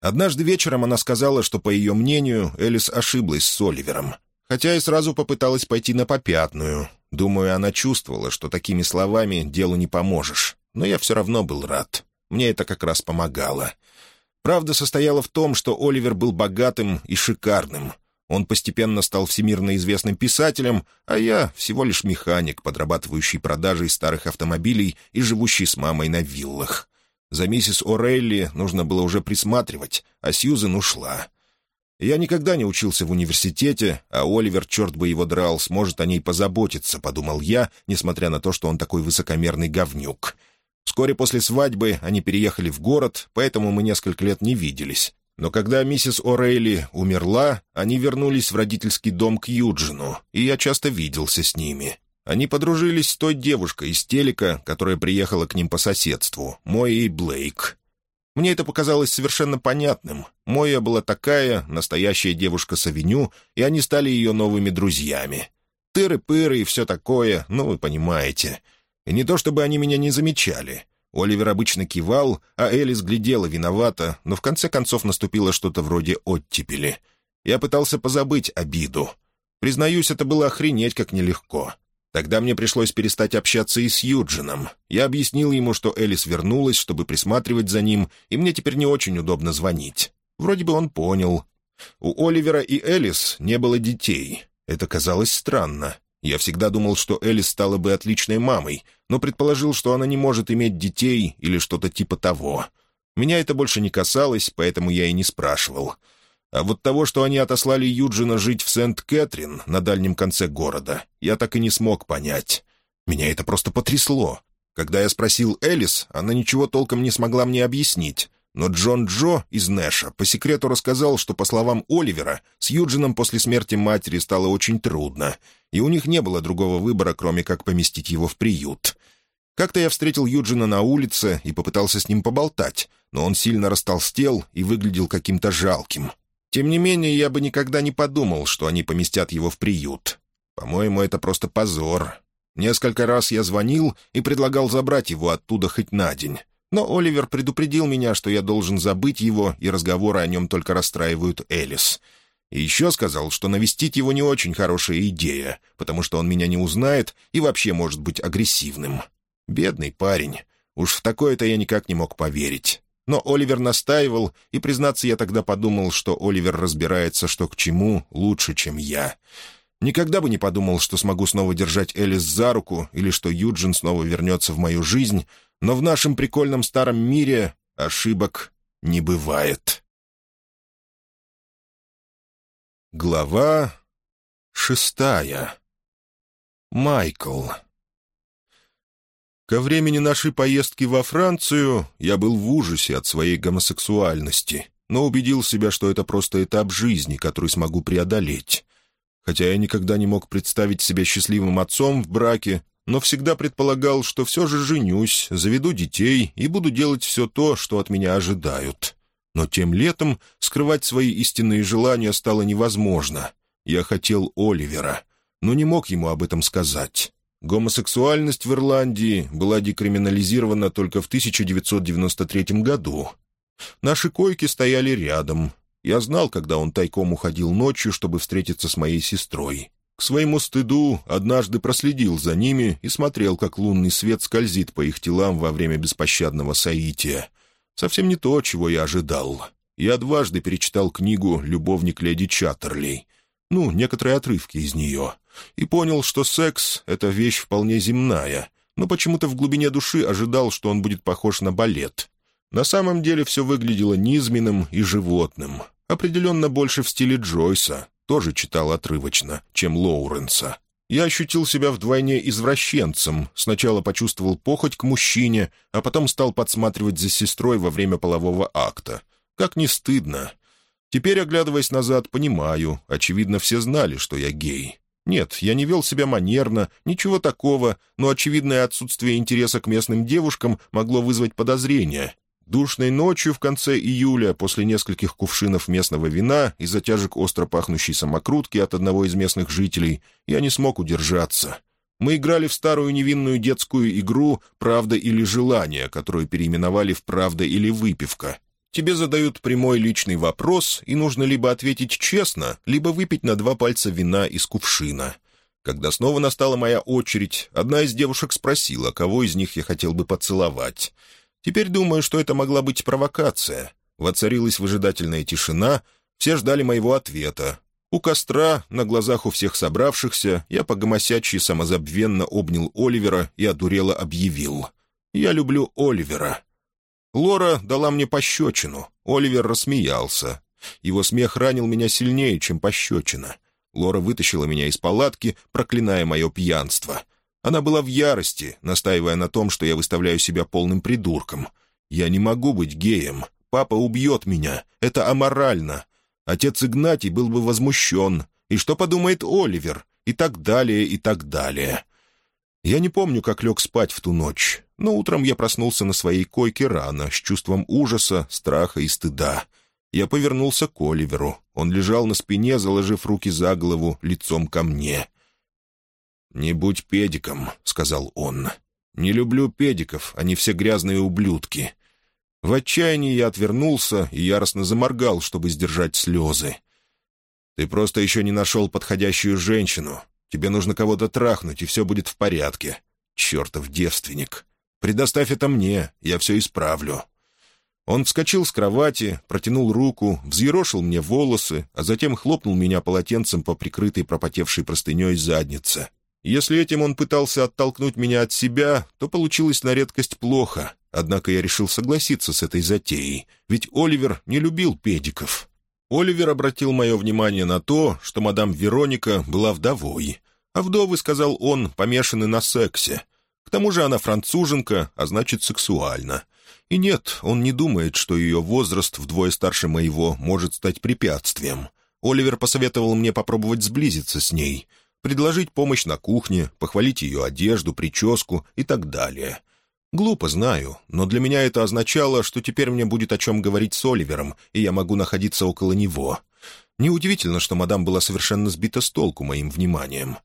Однажды вечером она сказала, что, по ее мнению, Элис ошиблась с Оливером. Хотя и сразу попыталась пойти на попятную. Думаю, она чувствовала, что такими словами делу не поможешь. Но я все равно был рад. Мне это как раз помогало. Правда состояла в том, что Оливер был богатым и шикарным. Он постепенно стал всемирно известным писателем, а я всего лишь механик, подрабатывающий продажей старых автомобилей и живущий с мамой на виллах. За миссис О'Рейли нужно было уже присматривать, а Сьюзен ушла. Я никогда не учился в университете, а Оливер, черт бы его драл, сможет о ней позаботиться, подумал я, несмотря на то, что он такой высокомерный говнюк. Вскоре после свадьбы они переехали в город, поэтому мы несколько лет не виделись. Но когда миссис О'Рейли умерла, они вернулись в родительский дом к Юджину, и я часто виделся с ними. Они подружились с той девушкой из телека, которая приехала к ним по соседству, Моей Блейк. Мне это показалось совершенно понятным. Моя была такая, настоящая девушка с авеню, и они стали ее новыми друзьями. Тыры-пыры и все такое, ну, вы понимаете. И не то чтобы они меня не замечали. Оливер обычно кивал, а Элис глядела виновата, но в конце концов наступило что-то вроде оттепели. Я пытался позабыть обиду. Признаюсь, это было охренеть как нелегко. Тогда мне пришлось перестать общаться и с Юджином. Я объяснил ему, что Элис вернулась, чтобы присматривать за ним, и мне теперь не очень удобно звонить. Вроде бы он понял. У Оливера и Элис не было детей. Это казалось странно. Я всегда думал, что Элис стала бы отличной мамой, но предположил, что она не может иметь детей или что-то типа того. Меня это больше не касалось, поэтому я и не спрашивал. А вот того, что они отослали Юджина жить в Сент-Кэтрин на дальнем конце города, я так и не смог понять. Меня это просто потрясло. Когда я спросил Элис, она ничего толком не смогла мне объяснить. Но Джон Джо из Нэша по секрету рассказал, что, по словам Оливера, с Юджином после смерти матери стало очень трудно, и у них не было другого выбора, кроме как поместить его в приют. Как-то я встретил Юджина на улице и попытался с ним поболтать, но он сильно растолстел и выглядел каким-то жалким. Тем не менее, я бы никогда не подумал, что они поместят его в приют. По-моему, это просто позор. Несколько раз я звонил и предлагал забрать его оттуда хоть на день. Но Оливер предупредил меня, что я должен забыть его, и разговоры о нем только расстраивают Элис. И еще сказал, что навестить его не очень хорошая идея, потому что он меня не узнает и вообще может быть агрессивным. Бедный парень. Уж в такое-то я никак не мог поверить. Но Оливер настаивал, и, признаться, я тогда подумал, что Оливер разбирается, что к чему, лучше, чем я. Никогда бы не подумал, что смогу снова держать Элис за руку или что Юджин снова вернется в мою жизнь, но в нашем прикольном старом мире ошибок не бывает. Глава шестая. Майкл. Ко времени нашей поездки во Францию я был в ужасе от своей гомосексуальности, но убедил себя, что это просто этап жизни, который смогу преодолеть. Хотя я никогда не мог представить себя счастливым отцом в браке, но всегда предполагал, что все же женюсь, заведу детей и буду делать все то, что от меня ожидают. Но тем летом скрывать свои истинные желания стало невозможно. Я хотел Оливера, но не мог ему об этом сказать. Гомосексуальность в Ирландии была декриминализирована только в 1993 году. Наши койки стояли рядом. Я знал, когда он тайком уходил ночью, чтобы встретиться с моей сестрой. Своему стыду однажды проследил за ними и смотрел, как лунный свет скользит по их телам во время беспощадного соития. Совсем не то, чего я ожидал. Я дважды перечитал книгу «Любовник леди Чаттерли», ну, некоторые отрывки из нее, и понял, что секс — это вещь вполне земная, но почему-то в глубине души ожидал, что он будет похож на балет. На самом деле все выглядело низменным и животным, определенно больше в стиле Джойса, тоже читал отрывочно, чем Лоуренса. Я ощутил себя вдвойне извращенцем, сначала почувствовал похоть к мужчине, а потом стал подсматривать за сестрой во время полового акта. Как не стыдно, Теперь, оглядываясь назад, понимаю, очевидно, все знали, что я гей. Нет, я не вел себя манерно, ничего такого, но очевидное отсутствие интереса к местным девушкам могло вызвать подозрения. Душной ночью в конце июля, после нескольких кувшинов местного вина и затяжек остро пахнущей самокрутки от одного из местных жителей, я не смог удержаться. Мы играли в старую невинную детскую игру «Правда или желание», которую переименовали в «Правда или выпивка», Тебе задают прямой личный вопрос, и нужно либо ответить честно, либо выпить на два пальца вина из кувшина. Когда снова настала моя очередь, одна из девушек спросила, кого из них я хотел бы поцеловать. Теперь думаю, что это могла быть провокация. Воцарилась выжидательная тишина, все ждали моего ответа. У костра, на глазах у всех собравшихся, я по-гомосячьи самозабвенно обнял Оливера и одурело объявил. «Я люблю Оливера». Лора дала мне пощечину. Оливер рассмеялся. Его смех ранил меня сильнее, чем пощечина. Лора вытащила меня из палатки, проклиная мое пьянство. Она была в ярости, настаивая на том, что я выставляю себя полным придурком. «Я не могу быть геем. Папа убьет меня. Это аморально. Отец Игнатий был бы возмущен. И что подумает Оливер? И так далее, и так далее». Я не помню, как лег спать в ту ночь, но утром я проснулся на своей койке рано, с чувством ужаса, страха и стыда. Я повернулся к Оливеру. Он лежал на спине, заложив руки за голову, лицом ко мне. «Не будь педиком», — сказал он. «Не люблю педиков, они все грязные ублюдки». В отчаянии я отвернулся и яростно заморгал, чтобы сдержать слезы. «Ты просто еще не нашел подходящую женщину. Тебе нужно кого-то трахнуть, и все будет в порядке. Чертов девственник. Предоставь это мне, я все исправлю». Он вскочил с кровати, протянул руку, взъерошил мне волосы, а затем хлопнул меня полотенцем по прикрытой пропотевшей простыней заднице. Если этим он пытался оттолкнуть меня от себя, то получилось на редкость плохо, однако я решил согласиться с этой затеей, ведь Оливер не любил педиков. Оливер обратил мое внимание на то, что мадам Вероника была вдовой, а вдовы, сказал он, помешаны на сексе. К тому же она француженка, а значит сексуальна. И нет, он не думает, что ее возраст вдвое старше моего может стать препятствием. Оливер посоветовал мне попробовать сблизиться с ней, предложить помощь на кухне, похвалить ее одежду, прическу и так далее. Глупо, знаю, но для меня это означало, что теперь мне будет о чем говорить с Оливером, и я могу находиться около него. Неудивительно, что мадам была совершенно сбита с толку моим вниманием.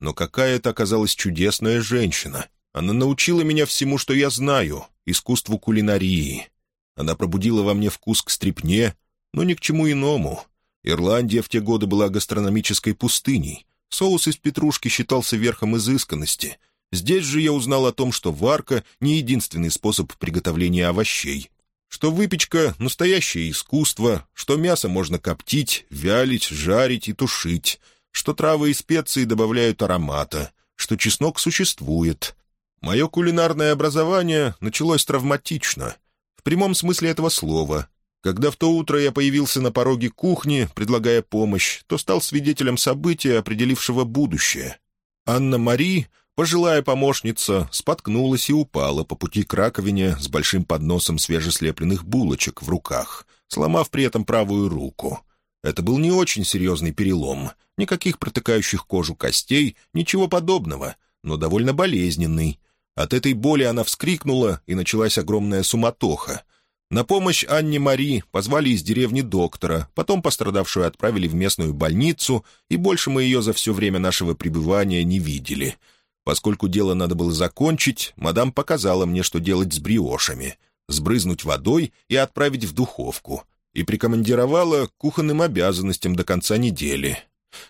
Но какая это оказалась чудесная женщина, она научила меня всему, что я знаю, искусству кулинарии. Она пробудила во мне вкус к стрипне, но ни к чему иному. Ирландия в те годы была гастрономической пустыней. Соус из петрушки считался верхом изысканности. Здесь же я узнал о том, что варка — не единственный способ приготовления овощей, что выпечка — настоящее искусство, что мясо можно коптить, вялить, жарить и тушить, что травы и специи добавляют аромата, что чеснок существует, Мое кулинарное образование началось травматично, в прямом смысле этого слова. Когда в то утро я появился на пороге кухни, предлагая помощь, то стал свидетелем события, определившего будущее. Анна-Мари, пожилая помощница, споткнулась и упала по пути к раковине с большим подносом свежеслепленных булочек в руках, сломав при этом правую руку. Это был не очень серьезный перелом, никаких протыкающих кожу костей, ничего подобного, но довольно болезненный — от этой боли она вскрикнула, и началась огромная суматоха. На помощь Анне Мари позвали из деревни доктора, потом пострадавшую отправили в местную больницу, и больше мы ее за все время нашего пребывания не видели. Поскольку дело надо было закончить, мадам показала мне, что делать с бриошами — сбрызнуть водой и отправить в духовку, и прикомандировала к кухонным обязанностям до конца недели.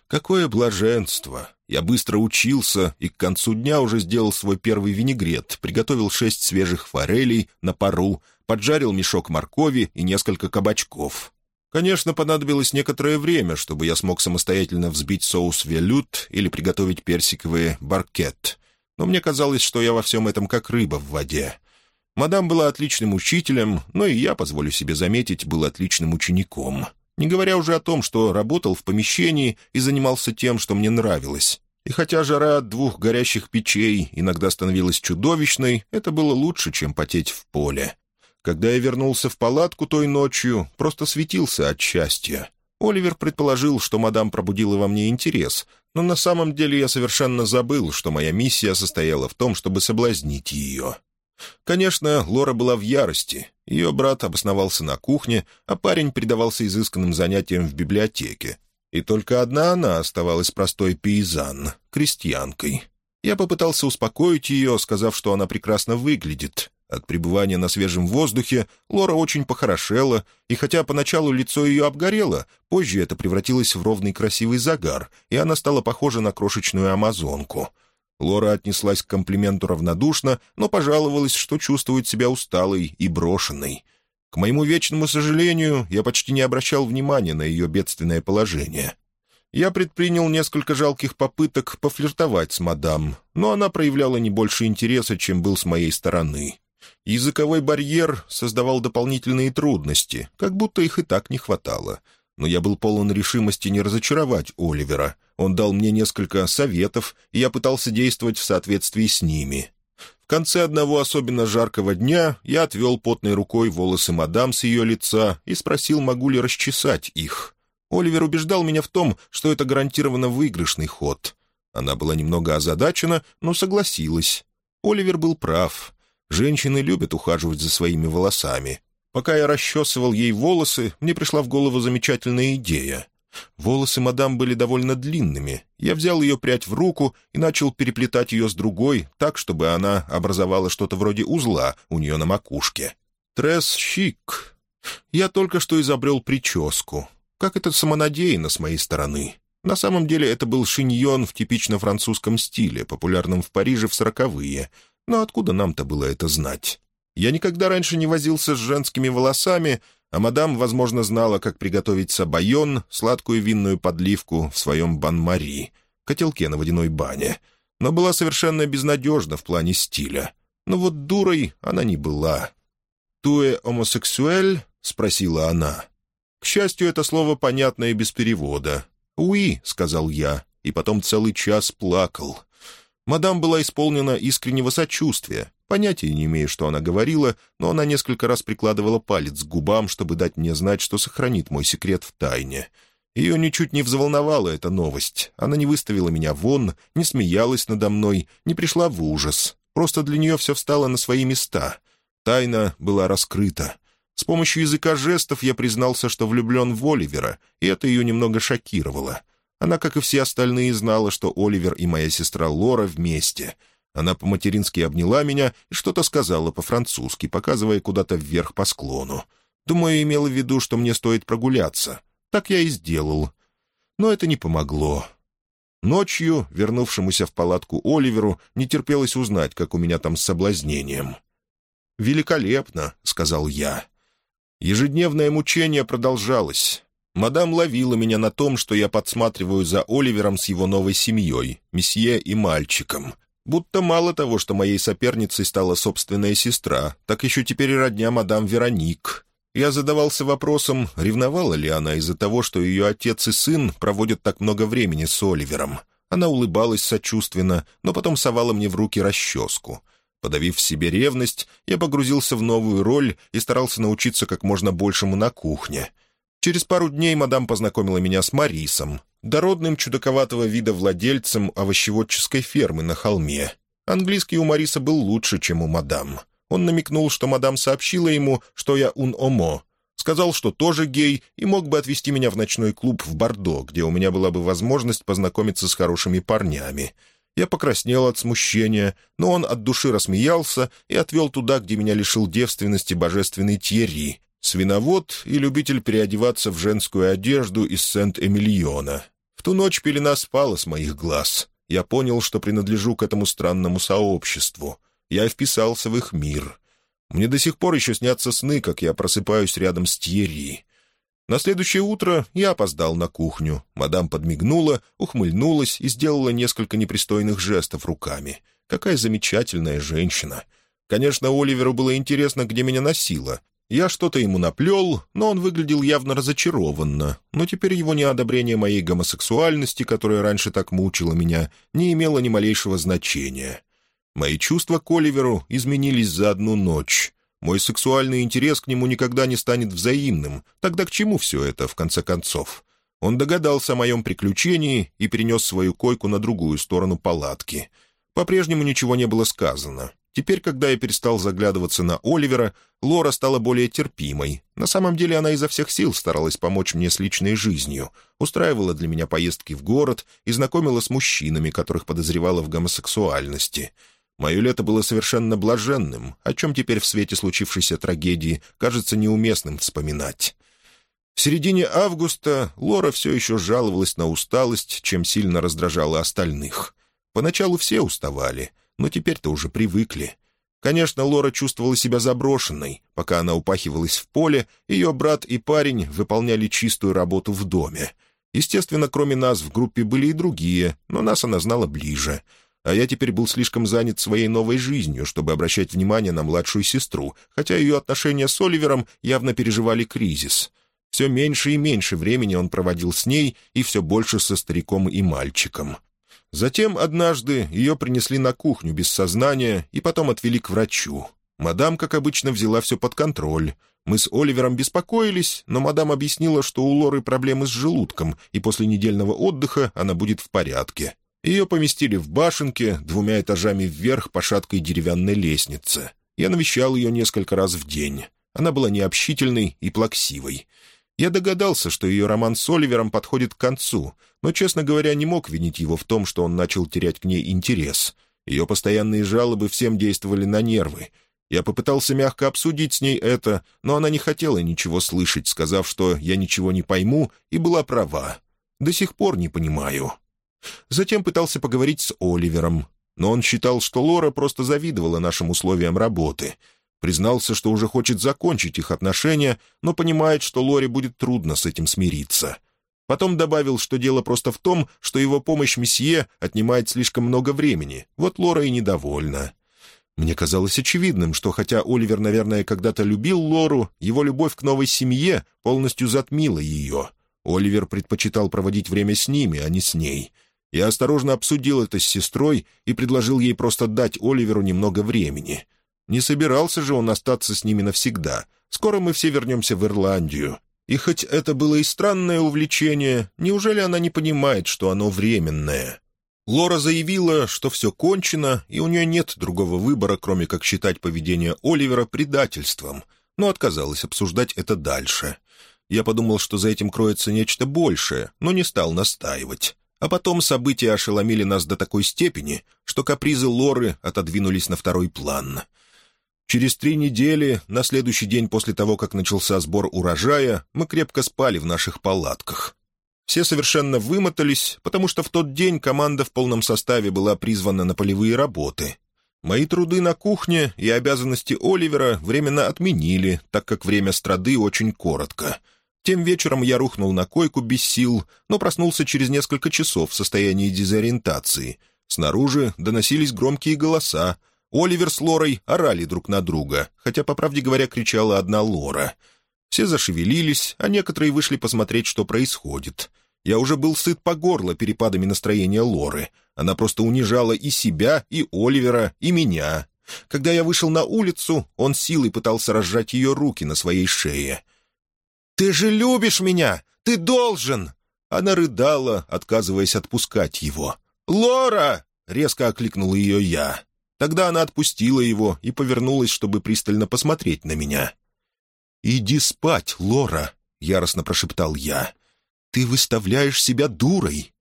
Какое блаженство! Я быстро учился и к концу дня уже сделал свой первый винегрет, приготовил шесть свежих форелей на пару, поджарил мешок моркови и несколько кабачков. Конечно, понадобилось некоторое время, чтобы я смог самостоятельно взбить соус велют или приготовить персиковые баркет. Но мне казалось, что я во всем этом как рыба в воде. Мадам была отличным учителем, но и я, позволю себе заметить, был отличным учеником — не говоря уже о том, что работал в помещении и занимался тем, что мне нравилось. И хотя жара от двух горящих печей иногда становилась чудовищной, это было лучше, чем потеть в поле. Когда я вернулся в палатку той ночью, просто светился от счастья. Оливер предположил, что мадам пробудила во мне интерес, но на самом деле я совершенно забыл, что моя миссия состояла в том, чтобы соблазнить ее. Конечно, Лора была в ярости. Ее брат обосновался на кухне, а парень предавался изысканным занятиям в библиотеке. И только одна она оставалась простой пейзан, крестьянкой. Я попытался успокоить ее, сказав, что она прекрасно выглядит. От пребывания на свежем воздухе Лора очень похорошела, и хотя поначалу лицо ее обгорело, позже это превратилось в ровный красивый загар, и она стала похожа на крошечную амазонку — Лора отнеслась к комплименту равнодушно, но пожаловалась, что чувствует себя усталой и брошенной. К моему вечному сожалению, я почти не обращал внимания на ее бедственное положение. Я предпринял несколько жалких попыток пофлиртовать с мадам, но она проявляла не больше интереса, чем был с моей стороны. Языковой барьер создавал дополнительные трудности, как будто их и так не хватало. Но я был полон решимости не разочаровать Оливера. Он дал мне несколько советов, и я пытался действовать в соответствии с ними. В конце одного особенно жаркого дня я отвел потной рукой волосы мадам с ее лица и спросил, могу ли расчесать их. Оливер убеждал меня в том, что это гарантированно выигрышный ход. Она была немного озадачена, но согласилась. Оливер был прав. Женщины любят ухаживать за своими волосами. Пока я расчесывал ей волосы, мне пришла в голову замечательная идея. Волосы мадам были довольно длинными. Я взял ее прядь в руку и начал переплетать ее с другой, так, чтобы она образовала что-то вроде узла у нее на макушке. Тресс-щик. Я только что изобрел прическу. Как это самонадеянно с моей стороны. На самом деле это был шиньон в типично французском стиле, популярном в Париже в сороковые — но откуда нам-то было это знать? Я никогда раньше не возился с женскими волосами, а мадам, возможно, знала, как приготовить сабайон, сладкую винную подливку в своем бан-мари, котелке на водяной бане, но была совершенно безнадежна в плане стиля. Но вот дурой она не была. «Туэ homosexuel?» — спросила она. К счастью, это слово понятно и без перевода. «Уи», — сказал я, и потом целый час плакал. Мадам была исполнена искреннего сочувствия. Понятия не имею, что она говорила, но она несколько раз прикладывала палец к губам, чтобы дать мне знать, что сохранит мой секрет в тайне. Ее ничуть не взволновала эта новость. Она не выставила меня вон, не смеялась надо мной, не пришла в ужас. Просто для нее все встало на свои места. Тайна была раскрыта. С помощью языка жестов я признался, что влюблен в Оливера, и это ее немного шокировало. Она, как и все остальные, знала, что Оливер и моя сестра Лора вместе. Она по-матерински обняла меня и что-то сказала по-французски, показывая куда-то вверх по склону. Думаю, имела в виду, что мне стоит прогуляться. Так я и сделал. Но это не помогло. Ночью, вернувшемуся в палатку Оливеру, не терпелось узнать, как у меня там с соблазнением. «Великолепно», — сказал я. Ежедневное мучение продолжалось. Мадам ловила меня на том, что я подсматриваю за Оливером с его новой семьей, месье и мальчиком. Будто мало того, что моей соперницей стала собственная сестра, так еще теперь и родня мадам Вероник. Я задавался вопросом, ревновала ли она из-за того, что ее отец и сын проводят так много времени с Оливером. Она улыбалась сочувственно, но потом совала мне в руки расческу. Подавив в себе ревность, я погрузился в новую роль и старался научиться как можно большему на кухне — Через пару дней мадам познакомила меня с Марисом, дородным чудаковатого вида владельцем овощеводческой фермы на холме. Английский у Мариса был лучше, чем у мадам. Он намекнул, что мадам сообщила ему, что я ун-омо. Сказал, что тоже гей, и мог бы отвезти меня в ночной клуб в Бордо, где у меня была бы возможность познакомиться с хорошими парнями. Я покраснел от смущения, но он от души рассмеялся и отвел туда, где меня лишил девственности божественный Тьерри, Свиновод и любитель переодеваться в женскую одежду из Сент-Эмильона. В ту ночь пелена спала с моих глаз. Я понял, что принадлежу к этому странному сообществу. Я вписался в их мир. Мне до сих пор еще снятся сны, как я просыпаюсь рядом с Тьерри. На следующее утро я опоздал на кухню. Мадам подмигнула, ухмыльнулась и сделала несколько непристойных жестов руками. Какая замечательная женщина! Конечно, Оливеру было интересно, где меня носило, я что-то ему наплел, но он выглядел явно разочарованно, но теперь его неодобрение моей гомосексуальности, которая раньше так мучила меня, не имело ни малейшего значения. Мои чувства к Оливеру изменились за одну ночь. Мой сексуальный интерес к нему никогда не станет взаимным. Тогда к чему все это, в конце концов? Он догадался о моем приключении и перенес свою койку на другую сторону палатки. По-прежнему ничего не было сказано. Теперь, когда я перестал заглядываться на Оливера, Лора стала более терпимой. На самом деле она изо всех сил старалась помочь мне с личной жизнью, устраивала для меня поездки в город и знакомила с мужчинами, которых подозревала в гомосексуальности. Мое лето было совершенно блаженным, о чем теперь в свете случившейся трагедии кажется неуместным вспоминать. В середине августа Лора все еще жаловалась на усталость, чем сильно раздражала остальных. Поначалу все уставали — но теперь-то уже привыкли. Конечно, Лора чувствовала себя заброшенной. Пока она упахивалась в поле, ее брат и парень выполняли чистую работу в доме. Естественно, кроме нас в группе были и другие, но нас она знала ближе. а я теперь был слишком занят своей новой жизнью, чтобы обращать внимание на младшую сестру, хотя ее отношения с Оливером явно переживали кризис. Все меньше и меньше времени он проводил с ней и все больше со стариком и мальчиком. Затем однажды ее принесли на кухню без сознания и потом отвели к врачу. Мадам, как обычно, взяла все под контроль. Мы с Оливером беспокоились, но мадам объяснила, что у Лоры проблемы с желудком, и после недельного отдыха она будет в порядке. Ее поместили в башенке, двумя этажами вверх по шаткой деревянной лестнице. Я навещал ее несколько раз в день. Она была необщительной и плаксивой. Я догадался, что ее роман с Оливером подходит к концу, но, честно говоря, не мог винить его в том, что он начал терять к ней интерес. Ее постоянные жалобы всем действовали на нервы. Я попытался мягко обсудить с ней это, но она не хотела ничего слышать, сказав, что я ничего не пойму, и была права. До сих пор не понимаю. Затем пытался поговорить с Оливером, но он считал, что Лора просто завидовала нашим условиям работы — Признался, что уже хочет закончить их отношения, но понимает, что Лоре будет трудно с этим смириться. Потом добавил, что дело просто в том, что его помощь месье отнимает слишком много времени. Вот Лора и недовольна. Мне казалось очевидным, что хотя Оливер, наверное, когда-то любил Лору, его любовь к новой семье полностью затмила ее. Оливер предпочитал проводить время с ними, а не с ней. Я осторожно обсудил это с сестрой и предложил ей просто дать Оливеру немного времени — не собирался же он остаться с ними навсегда. Скоро мы все вернемся в Ирландию. И хоть это было и странное увлечение, неужели она не понимает, что оно временное? Лора заявила, что все кончено, и у нее нет другого выбора, кроме как считать поведение Оливера предательством, но отказалась обсуждать это дальше. Я подумал, что за этим кроется нечто большее, но не стал настаивать. А потом события ошеломили нас до такой степени, что капризы Лоры отодвинулись на второй план — Через три недели, на следующий день после того, как начался сбор урожая, мы крепко спали в наших палатках. Все совершенно вымотались, потому что в тот день команда в полном составе была призвана на полевые работы. Мои труды на кухне и обязанности Оливера временно отменили, так как время страды очень коротко. Тем вечером я рухнул на койку без сил, но проснулся через несколько часов в состоянии дезориентации. Снаружи доносились громкие голоса, Оливер с Лорой орали друг на друга, хотя, по правде говоря, кричала одна Лора. Все зашевелились, а некоторые вышли посмотреть, что происходит. Я уже был сыт по горло перепадами настроения Лоры. Она просто унижала и себя, и Оливера, и меня. Когда я вышел на улицу, он силой пытался разжать ее руки на своей шее. «Ты же любишь меня! Ты должен!» Она рыдала, отказываясь отпускать его. «Лора!» — резко окликнул ее я. Тогда она отпустила его и повернулась, чтобы пристально посмотреть на меня. «Иди спать, Лора!» — яростно прошептал я. «Ты выставляешь себя дурой!»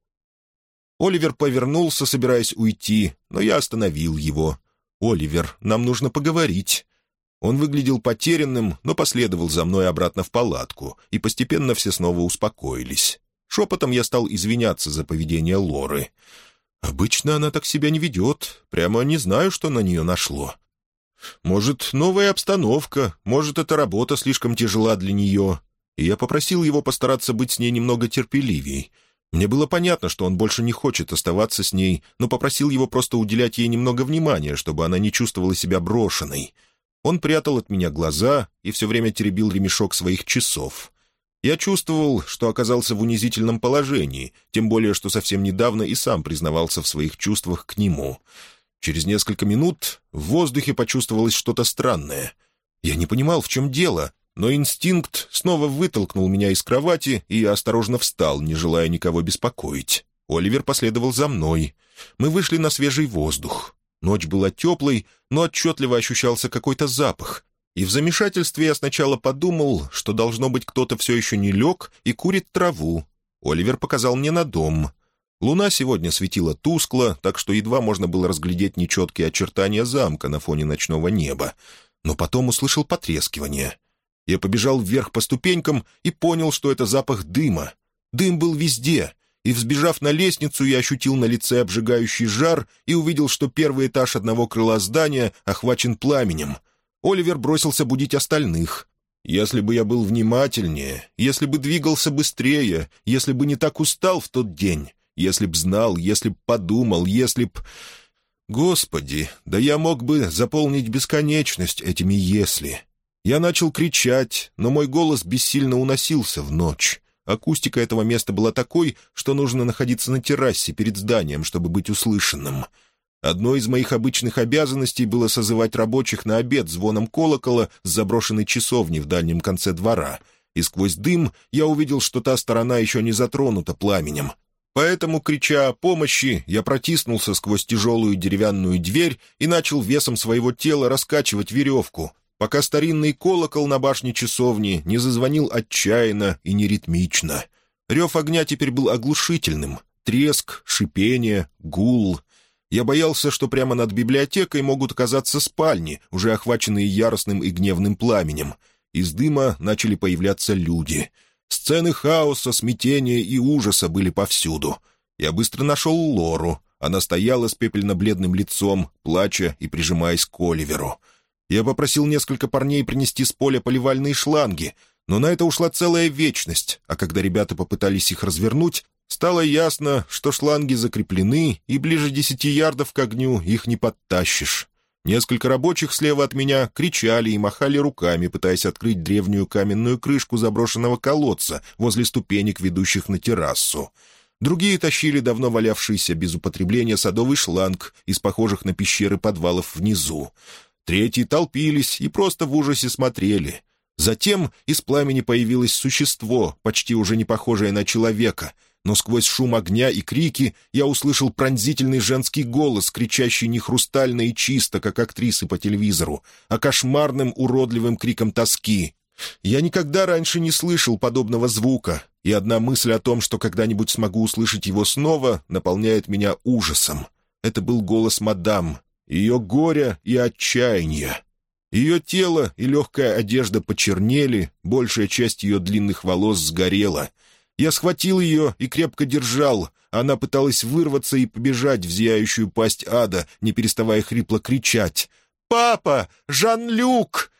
Оливер повернулся, собираясь уйти, но я остановил его. «Оливер, нам нужно поговорить». Он выглядел потерянным, но последовал за мной обратно в палатку, и постепенно все снова успокоились. Шепотом я стал извиняться за поведение Лоры. Обычно она так себя не ведет. Прямо не знаю, что на нее нашло. Может, новая обстановка, может, эта работа слишком тяжела для нее. И я попросил его постараться быть с ней немного терпеливей. Мне было понятно, что он больше не хочет оставаться с ней, но попросил его просто уделять ей немного внимания, чтобы она не чувствовала себя брошенной. Он прятал от меня глаза и все время теребил ремешок своих часов. Я чувствовал, что оказался в унизительном положении, тем более, что совсем недавно и сам признавался в своих чувствах к нему. Через несколько минут в воздухе почувствовалось что-то странное. Я не понимал, в чем дело, но инстинкт снова вытолкнул меня из кровати, и я осторожно встал, не желая никого беспокоить. Оливер последовал за мной. Мы вышли на свежий воздух. Ночь была теплой, но отчетливо ощущался какой-то запах, и в замешательстве я сначала подумал, что, должно быть, кто-то все еще не лег и курит траву. Оливер показал мне на дом. Луна сегодня светила тускло, так что едва можно было разглядеть нечеткие очертания замка на фоне ночного неба. Но потом услышал потрескивание. Я побежал вверх по ступенькам и понял, что это запах дыма. Дым был везде, и, взбежав на лестницу, я ощутил на лице обжигающий жар и увидел, что первый этаж одного крыла здания охвачен пламенем — Оливер бросился будить остальных. Если бы я был внимательнее, если бы двигался быстрее, если бы не так устал в тот день, если б знал, если б подумал, если б... Господи, да я мог бы заполнить бесконечность этими «если». Я начал кричать, но мой голос бессильно уносился в ночь. Акустика этого места была такой, что нужно находиться на террасе перед зданием, чтобы быть услышанным. Одной из моих обычных обязанностей было созывать рабочих на обед звоном колокола с заброшенной часовни в дальнем конце двора, и сквозь дым я увидел, что та сторона еще не затронута пламенем. Поэтому, крича о помощи, я протиснулся сквозь тяжелую деревянную дверь и начал весом своего тела раскачивать веревку, пока старинный колокол на башне часовни не зазвонил отчаянно и неритмично. Рев огня теперь был оглушительным. Треск, шипение, гул. Я боялся, что прямо над библиотекой могут оказаться спальни, уже охваченные яростным и гневным пламенем. Из дыма начали появляться люди. Сцены хаоса, смятения и ужаса были повсюду. Я быстро нашел Лору. Она стояла с пепельно-бледным лицом, плача и прижимаясь к Оливеру. Я попросил несколько парней принести с поля поливальные шланги, но на это ушла целая вечность, а когда ребята попытались их развернуть, стало ясно, что шланги закреплены, и ближе десяти ярдов к огню их не подтащишь. Несколько рабочих слева от меня кричали и махали руками, пытаясь открыть древнюю каменную крышку заброшенного колодца возле ступенек, ведущих на террасу. Другие тащили давно валявшийся без употребления садовый шланг из похожих на пещеры подвалов внизу. Третьи толпились и просто в ужасе смотрели. Затем из пламени появилось существо, почти уже не похожее на человека, но сквозь шум огня и крики я услышал пронзительный женский голос, кричащий не хрустально и чисто, как актрисы по телевизору, а кошмарным уродливым криком тоски. Я никогда раньше не слышал подобного звука, и одна мысль о том, что когда-нибудь смогу услышать его снова, наполняет меня ужасом. Это был голос мадам, ее горе и отчаяние. Ее тело и легкая одежда почернели, большая часть ее длинных волос сгорела. Я схватил ее и крепко держал. Она пыталась вырваться и побежать в зияющую пасть ада, не переставая хрипло кричать. «Папа! Жан-Люк!»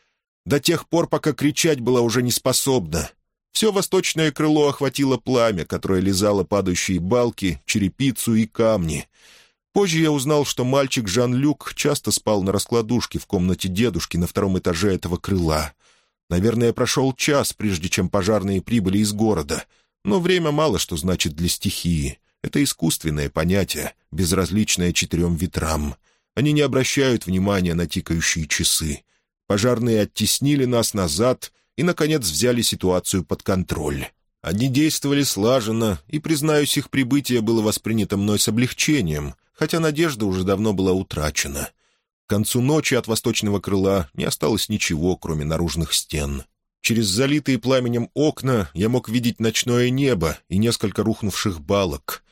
До тех пор, пока кричать была уже не способна. Все восточное крыло охватило пламя, которое лизало падающие балки, черепицу и камни — Позже я узнал, что мальчик Жан-Люк часто спал на раскладушке в комнате дедушки на втором этаже этого крыла. Наверное, прошел час, прежде чем пожарные прибыли из города. Но время мало что значит для стихии. Это искусственное понятие, безразличное четырем ветрам. Они не обращают внимания на тикающие часы. Пожарные оттеснили нас назад и, наконец, взяли ситуацию под контроль. Они действовали слаженно, и, признаюсь, их прибытие было воспринято мной с облегчением, хотя надежда уже давно была утрачена. К концу ночи от восточного крыла не осталось ничего, кроме наружных стен. Через залитые пламенем окна я мог видеть ночное небо и несколько рухнувших балок.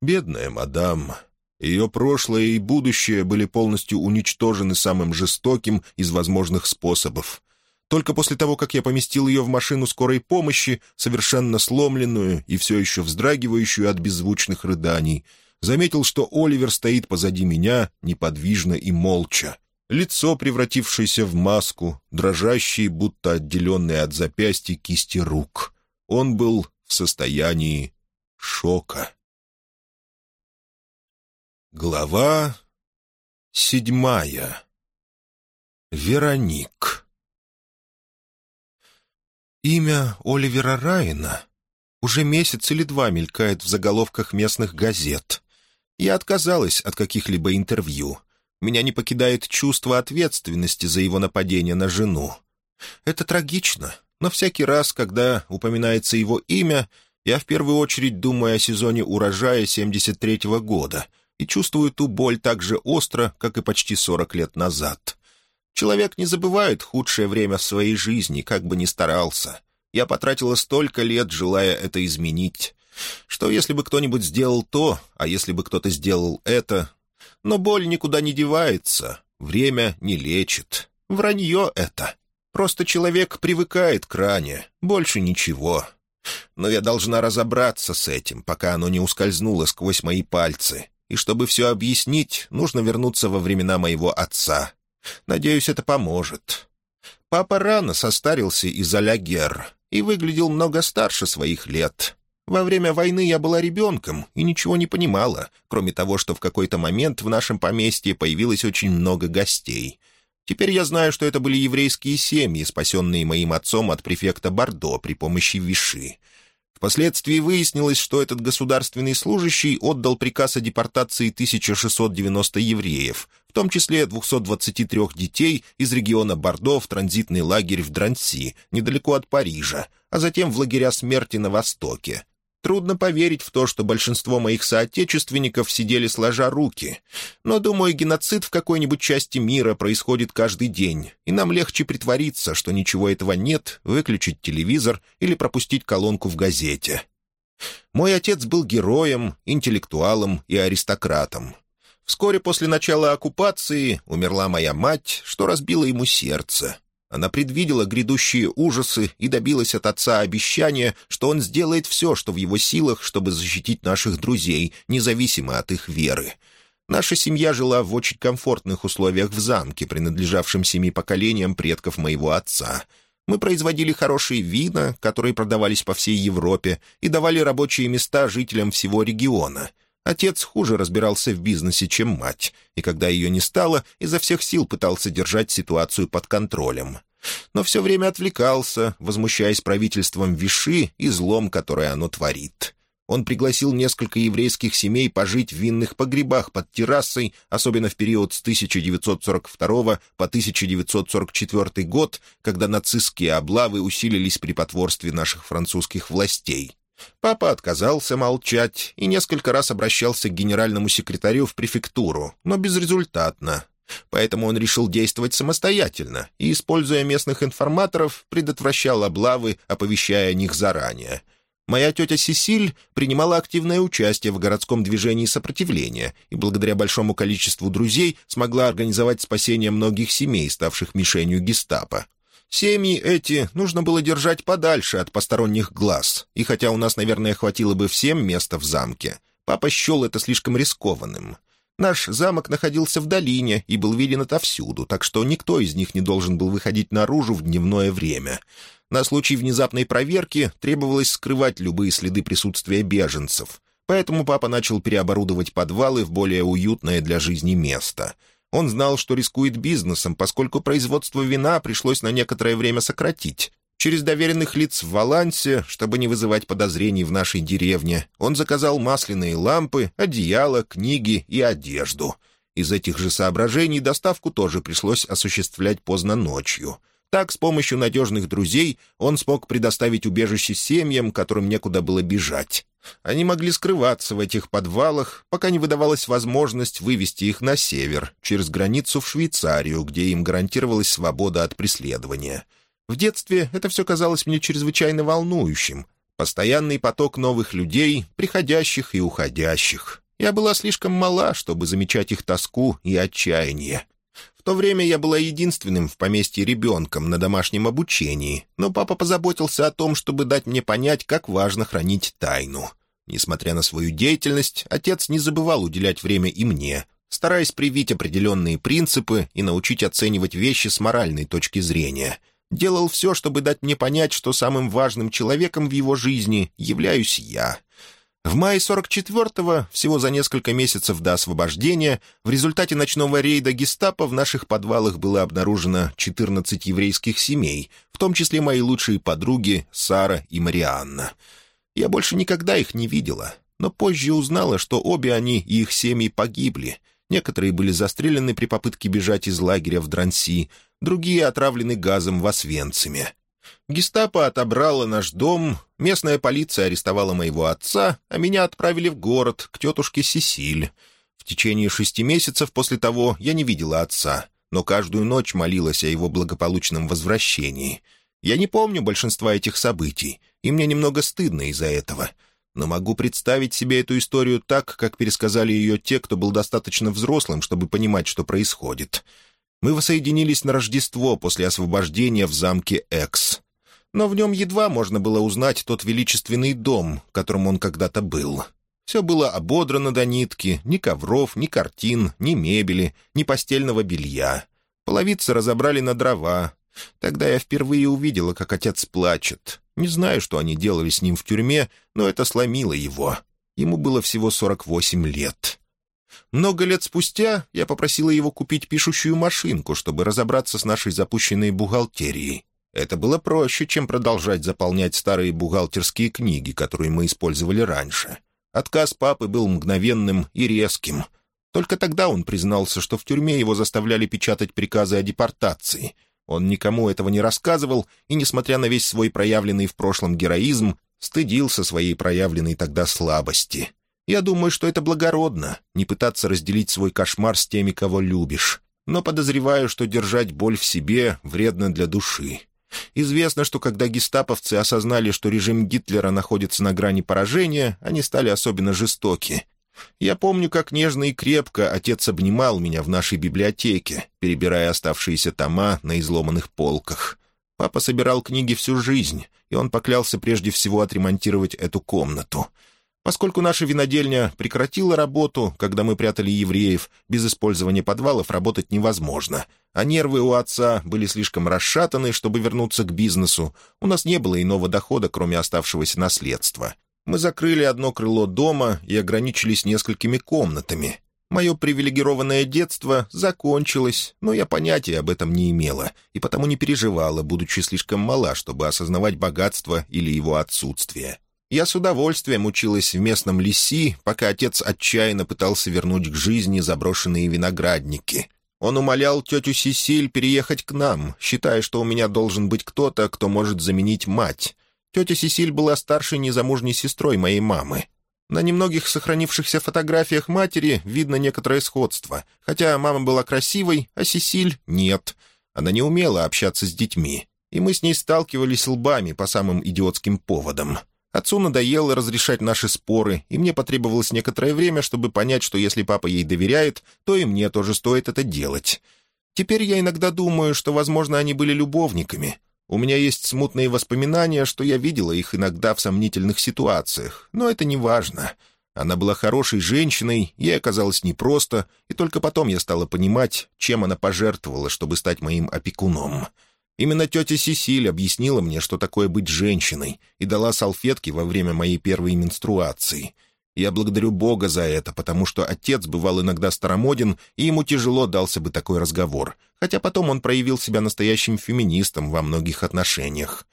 Бедная мадам. Ее прошлое и будущее были полностью уничтожены самым жестоким из возможных способов. Только после того, как я поместил ее в машину скорой помощи, совершенно сломленную и все еще вздрагивающую от беззвучных рыданий, заметил, что Оливер стоит позади меня, неподвижно и молча. Лицо, превратившееся в маску, дрожащие, будто отделенные от запястья кисти рук. Он был в состоянии шока. Глава седьмая. Вероник. Имя Оливера Райана уже месяц или два мелькает в заголовках местных газет. Я отказалась от каких-либо интервью. Меня не покидает чувство ответственности за его нападение на жену. Это трагично, но всякий раз, когда упоминается его имя, я в первую очередь думаю о сезоне урожая 73-го года и чувствую ту боль так же остро, как и почти 40 лет назад. Человек не забывает худшее время в своей жизни, как бы ни старался. Я потратила столько лет, желая это изменить. Что если бы кто-нибудь сделал то, а если бы кто-то сделал это? Но боль никуда не девается, время не лечит. Вранье это. Просто человек привыкает к ране, больше ничего. Но я должна разобраться с этим, пока оно не ускользнуло сквозь мои пальцы. И чтобы все объяснить, нужно вернуться во времена моего отца. Надеюсь, это поможет. Папа рано состарился из-за лягер и выглядел много старше своих лет. Во время войны я была ребенком и ничего не понимала, кроме того, что в какой-то момент в нашем поместье появилось очень много гостей. Теперь я знаю, что это были еврейские семьи, спасенные моим отцом от префекта Бордо при помощи Виши. Впоследствии выяснилось, что этот государственный служащий отдал приказ о депортации 1690 евреев, в том числе 223 детей из региона Бордо в транзитный лагерь в Дранси, недалеко от Парижа, а затем в лагеря смерти на Востоке. Трудно поверить в то, что большинство моих соотечественников сидели сложа руки. Но, думаю, геноцид в какой-нибудь части мира происходит каждый день, и нам легче притвориться, что ничего этого нет, выключить телевизор или пропустить колонку в газете. Мой отец был героем, интеллектуалом и аристократом. Вскоре после начала оккупации умерла моя мать, что разбило ему сердце. Она предвидела грядущие ужасы и добилась от отца обещания, что он сделает все, что в его силах, чтобы защитить наших друзей, независимо от их веры. Наша семья жила в очень комфортных условиях в замке, принадлежавшем семи поколениям предков моего отца. Мы производили хорошие вина, которые продавались по всей Европе, и давали рабочие места жителям всего региона — Отец хуже разбирался в бизнесе, чем мать, и когда ее не стало, изо всех сил пытался держать ситуацию под контролем. Но все время отвлекался, возмущаясь правительством Виши и злом, которое оно творит. Он пригласил несколько еврейских семей пожить в винных погребах под террасой, особенно в период с 1942 по 1944 год, когда нацистские облавы усилились при потворстве наших французских властей. Папа отказался молчать и несколько раз обращался к генеральному секретарю в префектуру, но безрезультатно. Поэтому он решил действовать самостоятельно и, используя местных информаторов, предотвращал облавы, оповещая о них заранее. Моя тетя Сесиль принимала активное участие в городском движении сопротивления и благодаря большому количеству друзей смогла организовать спасение многих семей, ставших мишенью гестапо. Семьи эти нужно было держать подальше от посторонних глаз, и хотя у нас, наверное, хватило бы всем места в замке, папа счел это слишком рискованным. Наш замок находился в долине и был виден отовсюду, так что никто из них не должен был выходить наружу в дневное время. На случай внезапной проверки требовалось скрывать любые следы присутствия беженцев, поэтому папа начал переоборудовать подвалы в более уютное для жизни место — он знал, что рискует бизнесом, поскольку производство вина пришлось на некоторое время сократить. Через доверенных лиц в Валансе, чтобы не вызывать подозрений в нашей деревне, он заказал масляные лампы, одеяло, книги и одежду. Из этих же соображений доставку тоже пришлось осуществлять поздно ночью. Так, с помощью надежных друзей, он смог предоставить убежище семьям, которым некуда было бежать. Они могли скрываться в этих подвалах, пока не выдавалась возможность вывести их на север, через границу в Швейцарию, где им гарантировалась свобода от преследования. В детстве это все казалось мне чрезвычайно волнующим. Постоянный поток новых людей, приходящих и уходящих. Я была слишком мала, чтобы замечать их тоску и отчаяние. То время я была единственным в поместье ребенком на домашнем обучении, но папа позаботился о том, чтобы дать мне понять, как важно хранить тайну. Несмотря на свою деятельность, отец не забывал уделять время и мне, стараясь привить определенные принципы и научить оценивать вещи с моральной точки зрения. Делал все, чтобы дать мне понять, что самым важным человеком в его жизни являюсь я. В мае 44-го, всего за несколько месяцев до освобождения, в результате ночного рейда гестапо в наших подвалах было обнаружено 14 еврейских семей, в том числе мои лучшие подруги Сара и Марианна. Я больше никогда их не видела, но позже узнала, что обе они и их семьи погибли. Некоторые были застрелены при попытке бежать из лагеря в Дранси, другие отравлены газом в Освенциме. Гестапо отобрало наш дом, местная полиция арестовала моего отца, а меня отправили в город, к тетушке Сесиль. В течение шести месяцев после того я не видела отца, но каждую ночь молилась о его благополучном возвращении. Я не помню большинства этих событий, и мне немного стыдно из-за этого. Но могу представить себе эту историю так, как пересказали ее те, кто был достаточно взрослым, чтобы понимать, что происходит. Мы воссоединились на Рождество после освобождения в замке Экс но в нем едва можно было узнать тот величественный дом, которым он когда-то был. Все было ободрано до нитки, ни ковров, ни картин, ни мебели, ни постельного белья. Половицы разобрали на дрова. Тогда я впервые увидела, как отец плачет. Не знаю, что они делали с ним в тюрьме, но это сломило его. Ему было всего 48 лет. Много лет спустя я попросила его купить пишущую машинку, чтобы разобраться с нашей запущенной бухгалтерией. Это было проще, чем продолжать заполнять старые бухгалтерские книги, которые мы использовали раньше. Отказ папы был мгновенным и резким. Только тогда он признался, что в тюрьме его заставляли печатать приказы о депортации. Он никому этого не рассказывал, и, несмотря на весь свой проявленный в прошлом героизм, стыдился своей проявленной тогда слабости. Я думаю, что это благородно — не пытаться разделить свой кошмар с теми, кого любишь. Но подозреваю, что держать боль в себе вредно для души. Известно, что когда гестаповцы осознали, что режим Гитлера находится на грани поражения, они стали особенно жестоки. Я помню, как нежно и крепко отец обнимал меня в нашей библиотеке, перебирая оставшиеся тома на изломанных полках. Папа собирал книги всю жизнь, и он поклялся прежде всего отремонтировать эту комнату — Поскольку наша винодельня прекратила работу, когда мы прятали евреев, без использования подвалов работать невозможно, а нервы у отца были слишком расшатаны, чтобы вернуться к бизнесу, у нас не было иного дохода, кроме оставшегося наследства. Мы закрыли одно крыло дома и ограничились несколькими комнатами. Мое привилегированное детство закончилось, но я понятия об этом не имела и потому не переживала, будучи слишком мала, чтобы осознавать богатство или его отсутствие. Я с удовольствием училась в местном леси, пока отец отчаянно пытался вернуть к жизни заброшенные виноградники. Он умолял тетю Сесиль переехать к нам, считая, что у меня должен быть кто-то, кто может заменить мать. Тетя Сесиль была старшей незамужней сестрой моей мамы. На немногих сохранившихся фотографиях матери видно некоторое сходство, хотя мама была красивой, а Сесиль — нет. Она не умела общаться с детьми, и мы с ней сталкивались лбами по самым идиотским поводам. Отцу надоело разрешать наши споры, и мне потребовалось некоторое время, чтобы понять, что если папа ей доверяет, то и мне тоже стоит это делать. Теперь я иногда думаю, что, возможно, они были любовниками. У меня есть смутные воспоминания, что я видела их иногда в сомнительных ситуациях, но это не важно. Она была хорошей женщиной, ей оказалось непросто, и только потом я стала понимать, чем она пожертвовала, чтобы стать моим опекуном. Именно тетя Сесиль объяснила мне, что такое быть женщиной, и дала салфетки во время моей первой менструации. Я благодарю Бога за это, потому что отец бывал иногда старомоден, и ему тяжело дался бы такой разговор, хотя потом он проявил себя настоящим феминистом во многих отношениях.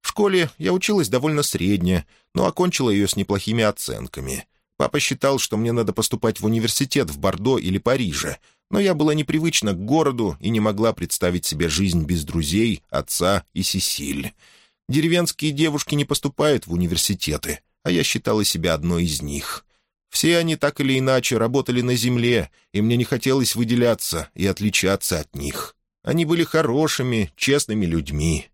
В школе я училась довольно средне, но окончила ее с неплохими оценками. Папа считал, что мне надо поступать в университет в Бордо или Париже — но я была непривычна к городу и не могла представить себе жизнь без друзей, отца и Сесиль. Деревенские девушки не поступают в университеты, а я считала себя одной из них. Все они так или иначе работали на земле, и мне не хотелось выделяться и отличаться от них. Они были хорошими, честными людьми.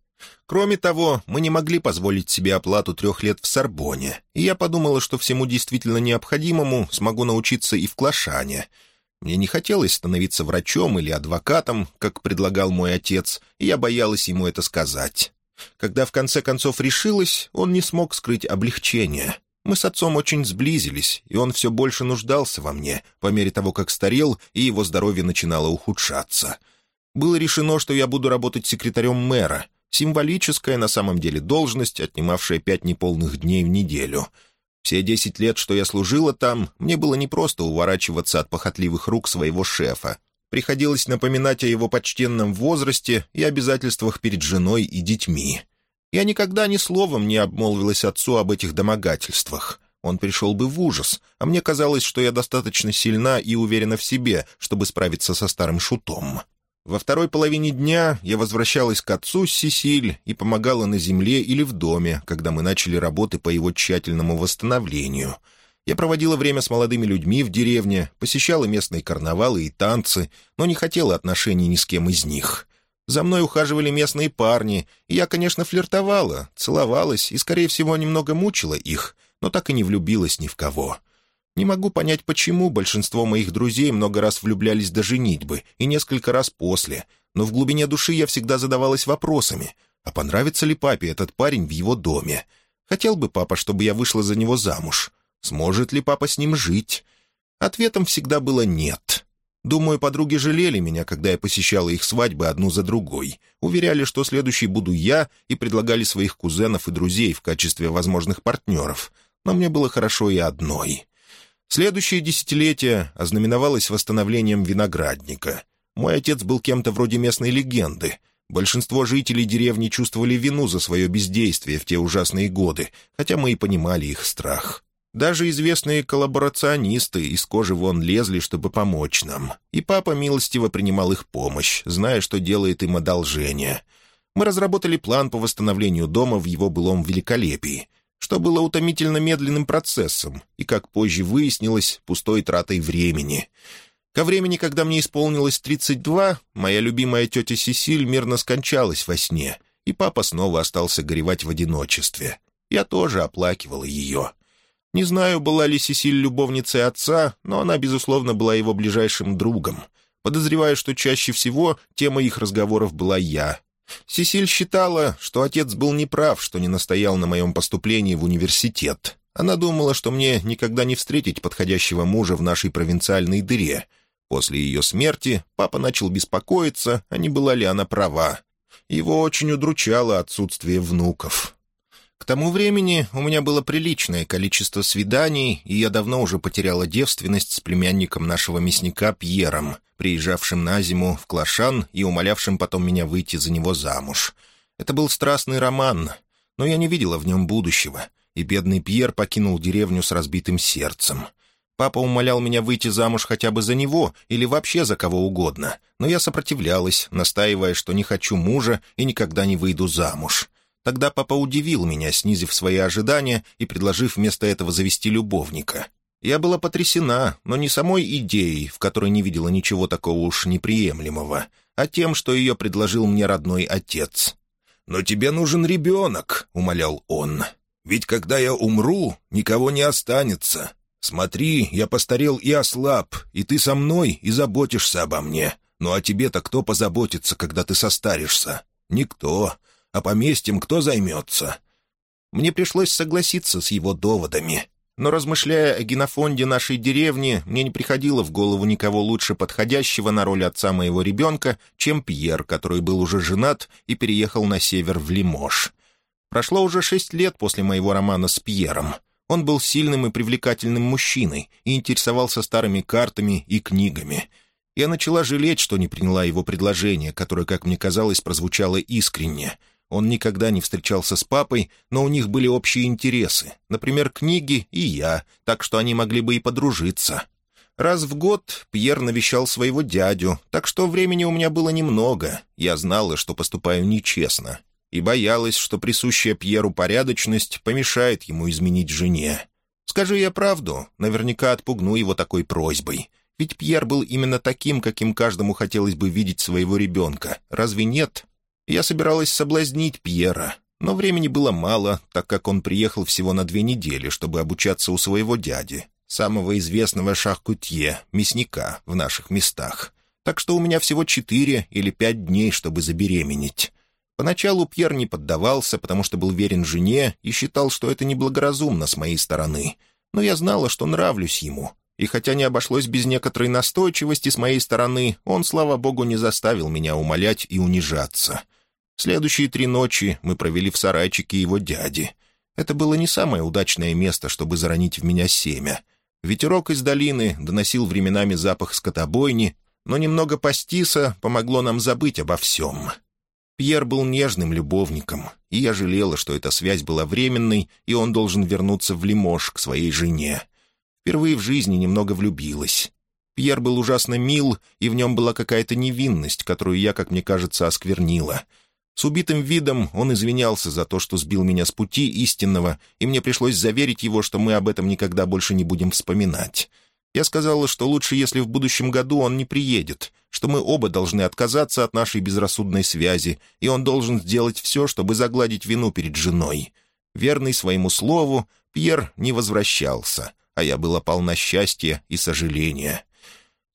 Кроме того, мы не могли позволить себе оплату трех лет в Сорбоне, и я подумала, что всему действительно необходимому смогу научиться и в Клашане — мне не хотелось становиться врачом или адвокатом, как предлагал мой отец, и я боялась ему это сказать. Когда в конце концов решилась, он не смог скрыть облегчение. Мы с отцом очень сблизились, и он все больше нуждался во мне, по мере того, как старел, и его здоровье начинало ухудшаться. Было решено, что я буду работать секретарем мэра, символическая на самом деле должность, отнимавшая пять неполных дней в неделю — все десять лет, что я служила там, мне было непросто уворачиваться от похотливых рук своего шефа. Приходилось напоминать о его почтенном возрасте и обязательствах перед женой и детьми. Я никогда ни словом не обмолвилась отцу об этих домогательствах. Он пришел бы в ужас, а мне казалось, что я достаточно сильна и уверена в себе, чтобы справиться со старым шутом. Во второй половине дня я возвращалась к отцу с Сесиль и помогала на земле или в доме, когда мы начали работы по его тщательному восстановлению. Я проводила время с молодыми людьми в деревне, посещала местные карнавалы и танцы, но не хотела отношений ни с кем из них. За мной ухаживали местные парни, и я, конечно, флиртовала, целовалась и, скорее всего, немного мучила их, но так и не влюбилась ни в кого. Не могу понять, почему большинство моих друзей много раз влюблялись до женитьбы и несколько раз после, но в глубине души я всегда задавалась вопросами, а понравится ли папе этот парень в его доме? Хотел бы папа, чтобы я вышла за него замуж? Сможет ли папа с ним жить? Ответом всегда было «нет». Думаю, подруги жалели меня, когда я посещала их свадьбы одну за другой. Уверяли, что следующей буду я, и предлагали своих кузенов и друзей в качестве возможных партнеров. Но мне было хорошо и одной. Следующее десятилетие ознаменовалось восстановлением виноградника. Мой отец был кем-то вроде местной легенды. Большинство жителей деревни чувствовали вину за свое бездействие в те ужасные годы, хотя мы и понимали их страх. Даже известные коллаборационисты из кожи вон лезли, чтобы помочь нам. И папа милостиво принимал их помощь, зная, что делает им одолжение. Мы разработали план по восстановлению дома в его былом великолепии, что было утомительно медленным процессом и, как позже выяснилось, пустой тратой времени. Ко времени, когда мне исполнилось 32, моя любимая тетя Сесиль мирно скончалась во сне, и папа снова остался горевать в одиночестве. Я тоже оплакивала ее. Не знаю, была ли Сесиль любовницей отца, но она, безусловно, была его ближайшим другом. Подозреваю, что чаще всего тема их разговоров была я. Сесиль считала, что отец был неправ, что не настоял на моем поступлении в университет. Она думала, что мне никогда не встретить подходящего мужа в нашей провинциальной дыре. После ее смерти папа начал беспокоиться, а не была ли она права. Его очень удручало отсутствие внуков. К тому времени у меня было приличное количество свиданий, и я давно уже потеряла девственность с племянником нашего мясника Пьером, приезжавшим на зиму в Клашан и умолявшим потом меня выйти за него замуж. Это был страстный роман, но я не видела в нем будущего, и бедный Пьер покинул деревню с разбитым сердцем. Папа умолял меня выйти замуж хотя бы за него или вообще за кого угодно, но я сопротивлялась, настаивая, что не хочу мужа и никогда не выйду замуж. Тогда папа удивил меня, снизив свои ожидания и предложив вместо этого завести любовника. Я была потрясена, но не самой идеей, в которой не видела ничего такого уж неприемлемого, а тем, что ее предложил мне родной отец. «Но тебе нужен ребенок», — умолял он. «Ведь когда я умру, никого не останется. Смотри, я постарел и ослаб, и ты со мной и заботишься обо мне. Ну а тебе-то кто позаботится, когда ты состаришься? Никто а поместьем кто займется?» Мне пришлось согласиться с его доводами. Но, размышляя о генофонде нашей деревни, мне не приходило в голову никого лучше подходящего на роль отца моего ребенка, чем Пьер, который был уже женат и переехал на север в Лимож. Прошло уже шесть лет после моего романа с Пьером. Он был сильным и привлекательным мужчиной и интересовался старыми картами и книгами. Я начала жалеть, что не приняла его предложение, которое, как мне казалось, прозвучало искренне — он никогда не встречался с папой, но у них были общие интересы, например, книги и я, так что они могли бы и подружиться. Раз в год Пьер навещал своего дядю, так что времени у меня было немного. Я знала, что поступаю нечестно, и боялась, что присущая Пьеру порядочность помешает ему изменить жене. Скажи я правду, наверняка отпугну его такой просьбой. Ведь Пьер был именно таким, каким каждому хотелось бы видеть своего ребенка. Разве нет?» Я собиралась соблазнить Пьера, но времени было мало, так как он приехал всего на две недели, чтобы обучаться у своего дяди, самого известного шахкутье, мясника в наших местах. Так что у меня всего четыре или пять дней, чтобы забеременеть. Поначалу Пьер не поддавался, потому что был верен жене и считал, что это неблагоразумно с моей стороны. Но я знала, что нравлюсь ему. И хотя не обошлось без некоторой настойчивости с моей стороны, он, слава богу, не заставил меня умолять и унижаться. Следующие три ночи мы провели в сарайчике его дяди. Это было не самое удачное место, чтобы заронить в меня семя. Ветерок из долины доносил временами запах скотобойни, но немного пастиса помогло нам забыть обо всем. Пьер был нежным любовником, и я жалела, что эта связь была временной, и он должен вернуться в Лимож к своей жене. Впервые в жизни немного влюбилась. Пьер был ужасно мил, и в нем была какая-то невинность, которую я, как мне кажется, осквернила — с убитым видом он извинялся за то, что сбил меня с пути истинного, и мне пришлось заверить его, что мы об этом никогда больше не будем вспоминать. Я сказала, что лучше, если в будущем году он не приедет, что мы оба должны отказаться от нашей безрассудной связи, и он должен сделать все, чтобы загладить вину перед женой. Верный своему слову, Пьер не возвращался, а я была полна счастья и сожаления.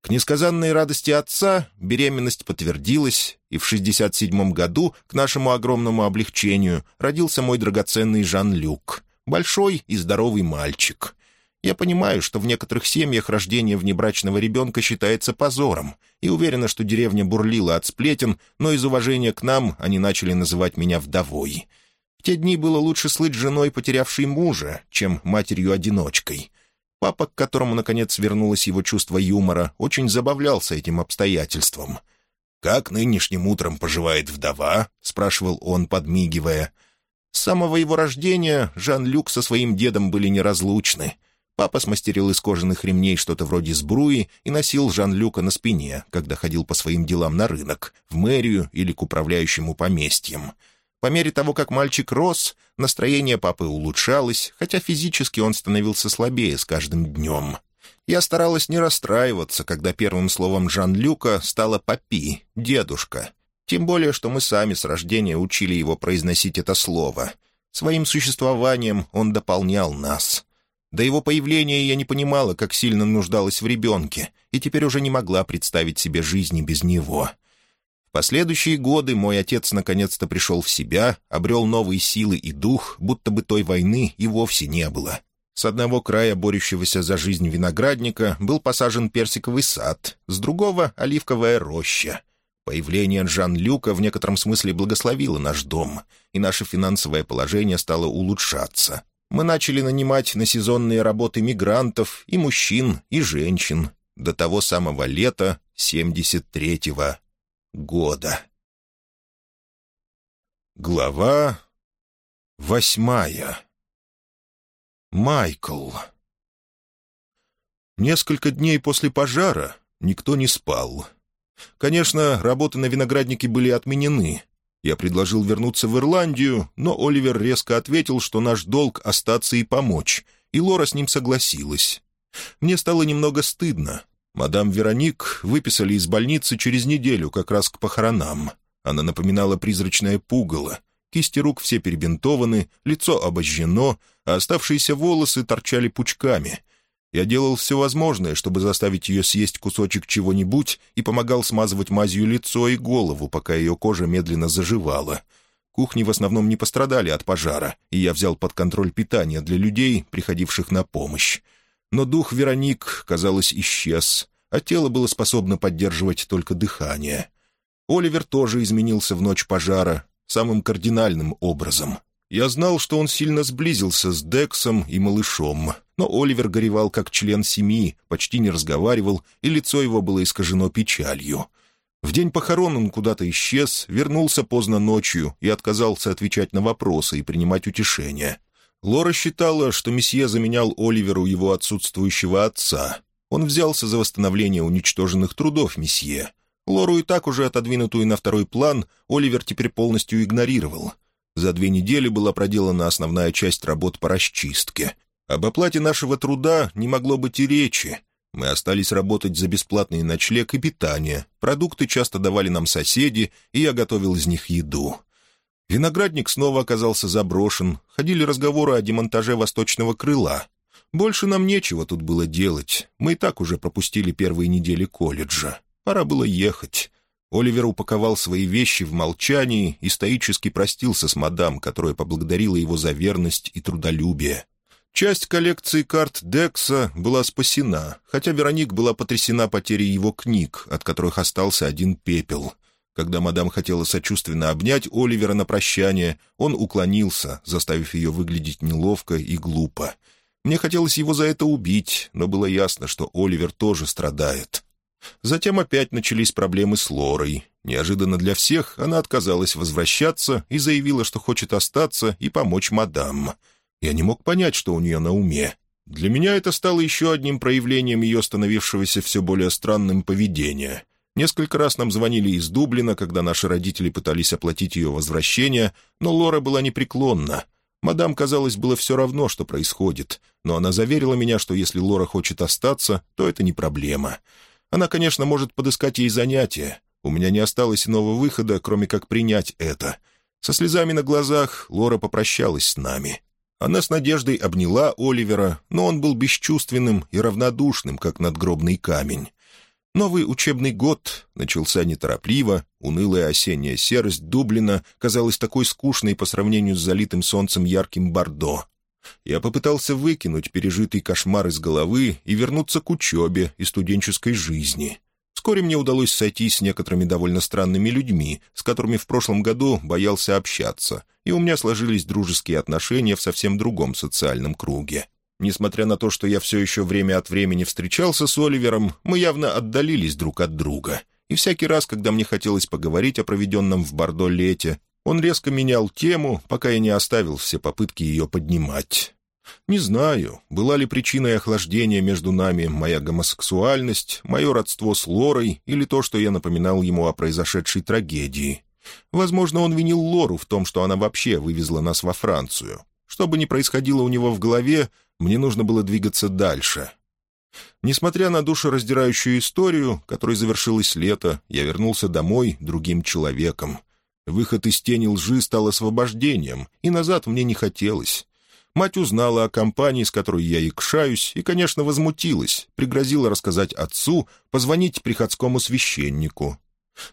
К несказанной радости отца беременность подтвердилась, и в 67 году, к нашему огромному облегчению, родился мой драгоценный Жан-Люк, большой и здоровый мальчик. Я понимаю, что в некоторых семьях рождение внебрачного ребенка считается позором, и уверена, что деревня бурлила от сплетен, но из уважения к нам они начали называть меня вдовой. В те дни было лучше слыть женой, потерявшей мужа, чем матерью-одиночкой. Папа, к которому, наконец, вернулось его чувство юмора, очень забавлялся этим обстоятельством. «Как нынешним утром поживает вдова?» — спрашивал он, подмигивая. С самого его рождения Жан-Люк со своим дедом были неразлучны. Папа смастерил из кожаных ремней что-то вроде сбруи и носил Жан-Люка на спине, когда ходил по своим делам на рынок, в мэрию или к управляющему поместьям. По мере того, как мальчик рос, настроение папы улучшалось, хотя физически он становился слабее с каждым днем. Я старалась не расстраиваться, когда первым словом Жан-Люка стало «папи», «дедушка». Тем более, что мы сами с рождения учили его произносить это слово. Своим существованием он дополнял нас. До его появления я не понимала, как сильно нуждалась в ребенке, и теперь уже не могла представить себе жизни без него. В последующие годы мой отец наконец-то пришел в себя, обрел новые силы и дух, будто бы той войны и вовсе не было. С одного края борющегося за жизнь виноградника был посажен персиковый сад, с другого — оливковая роща. Появление Жан-Люка в некотором смысле благословило наш дом, и наше финансовое положение стало улучшаться. Мы начали нанимать на сезонные работы мигрантов и мужчин, и женщин до того самого лета 73-го года. Глава восьмая Майкл Несколько дней после пожара никто не спал. Конечно, работы на винограднике были отменены. Я предложил вернуться в Ирландию, но Оливер резко ответил, что наш долг — остаться и помочь, и Лора с ним согласилась. Мне стало немного стыдно. Мадам Вероник выписали из больницы через неделю, как раз к похоронам. Она напоминала призрачное пугало. Кисти рук все перебинтованы, лицо обожжено, а оставшиеся волосы торчали пучками. Я делал все возможное, чтобы заставить ее съесть кусочек чего-нибудь и помогал смазывать мазью лицо и голову, пока ее кожа медленно заживала. Кухни в основном не пострадали от пожара, и я взял под контроль питание для людей, приходивших на помощь. Но дух Вероник, казалось, исчез, а тело было способно поддерживать только дыхание. Оливер тоже изменился в ночь пожара, самым кардинальным образом. Я знал, что он сильно сблизился с Дексом и малышом, но Оливер горевал как член семьи, почти не разговаривал, и лицо его было искажено печалью. В день похорон он куда-то исчез, вернулся поздно ночью и отказался отвечать на вопросы и принимать утешение. Лора считала, что месье заменял Оливеру его отсутствующего отца. Он взялся за восстановление уничтоженных трудов месье. Лору и так уже отодвинутую на второй план Оливер теперь полностью игнорировал — за две недели была проделана основная часть работ по расчистке. Об оплате нашего труда не могло быть и речи. Мы остались работать за бесплатный ночлег и питание. Продукты часто давали нам соседи, и я готовил из них еду. Виноградник снова оказался заброшен. Ходили разговоры о демонтаже восточного крыла. Больше нам нечего тут было делать. Мы и так уже пропустили первые недели колледжа. Пора было ехать. Оливер упаковал свои вещи в молчании и стоически простился с мадам, которая поблагодарила его за верность и трудолюбие. Часть коллекции карт Декса была спасена, хотя Вероник была потрясена потерей его книг, от которых остался один пепел. Когда мадам хотела сочувственно обнять Оливера на прощание, он уклонился, заставив ее выглядеть неловко и глупо. Мне хотелось его за это убить, но было ясно, что Оливер тоже страдает. Затем опять начались проблемы с Лорой. Неожиданно для всех она отказалась возвращаться и заявила, что хочет остаться и помочь мадам. Я не мог понять, что у нее на уме. Для меня это стало еще одним проявлением ее становившегося все более странным поведения. Несколько раз нам звонили из Дублина, когда наши родители пытались оплатить ее возвращение, но Лора была непреклонна. Мадам, казалось, было все равно, что происходит, но она заверила меня, что если Лора хочет остаться, то это не проблема. Она, конечно, может подыскать ей занятие. У меня не осталось иного выхода, кроме как принять это. Со слезами на глазах Лора попрощалась с нами. Она с надеждой обняла Оливера, но он был бесчувственным и равнодушным, как надгробный камень. Новый учебный год начался неторопливо, унылая осенняя серость Дублина казалась такой скучной по сравнению с залитым солнцем ярким Бордо. Я попытался выкинуть пережитый кошмар из головы и вернуться к учебе и студенческой жизни. Вскоре мне удалось сойтись с некоторыми довольно странными людьми, с которыми в прошлом году боялся общаться, и у меня сложились дружеские отношения в совсем другом социальном круге. Несмотря на то, что я все еще время от времени встречался с Оливером, мы явно отдалились друг от друга. И всякий раз, когда мне хотелось поговорить о проведенном в Бордо лете, он резко менял тему, пока я не оставил все попытки ее поднимать. Не знаю, была ли причиной охлаждения между нами моя гомосексуальность, мое родство с Лорой или то, что я напоминал ему о произошедшей трагедии. Возможно, он винил Лору в том, что она вообще вывезла нас во Францию. Что бы ни происходило у него в голове, мне нужно было двигаться дальше. Несмотря на душераздирающую историю, которой завершилось лето, я вернулся домой другим человеком. Выход из тени лжи стал освобождением, и назад мне не хотелось. Мать узнала о компании, с которой я икшаюсь, и, конечно, возмутилась, пригрозила рассказать отцу, позвонить приходскому священнику.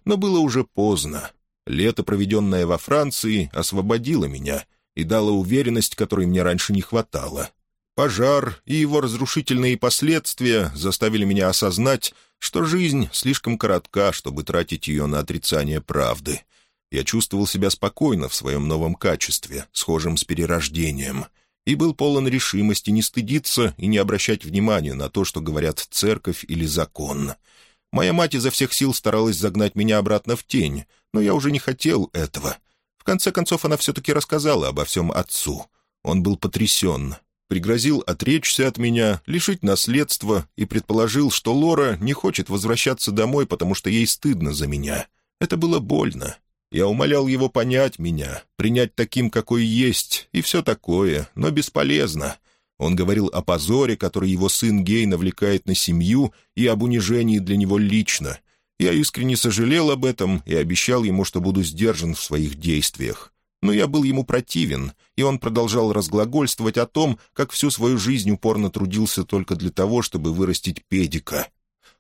Но было уже поздно. Лето, проведенное во Франции, освободило меня и дало уверенность, которой мне раньше не хватало. Пожар и его разрушительные последствия заставили меня осознать, что жизнь слишком коротка, чтобы тратить ее на отрицание правды. Я чувствовал себя спокойно в своем новом качестве, схожем с перерождением, и был полон решимости не стыдиться и не обращать внимания на то, что говорят церковь или закон. Моя мать изо всех сил старалась загнать меня обратно в тень, но я уже не хотел этого. В конце концов, она все-таки рассказала обо всем отцу. Он был потрясен, пригрозил отречься от меня, лишить наследства и предположил, что Лора не хочет возвращаться домой, потому что ей стыдно за меня. Это было больно. Я умолял его понять меня, принять таким, какой есть, и все такое, но бесполезно. Он говорил о позоре, который его сын гей навлекает на семью, и об унижении для него лично. Я искренне сожалел об этом и обещал ему, что буду сдержан в своих действиях но я был ему противен, и он продолжал разглагольствовать о том, как всю свою жизнь упорно трудился только для того, чтобы вырастить педика.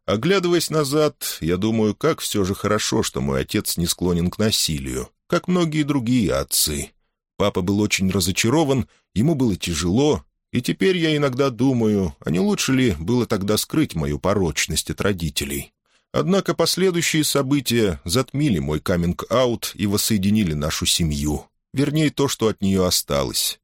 Оглядываясь назад, я думаю, как все же хорошо, что мой отец не склонен к насилию, как многие другие отцы. Папа был очень разочарован, ему было тяжело, и теперь я иногда думаю, а не лучше ли было тогда скрыть мою порочность от родителей? Однако последующие события затмили мой каминг-аут и воссоединили нашу семью. Вернее, то, что от нее осталось.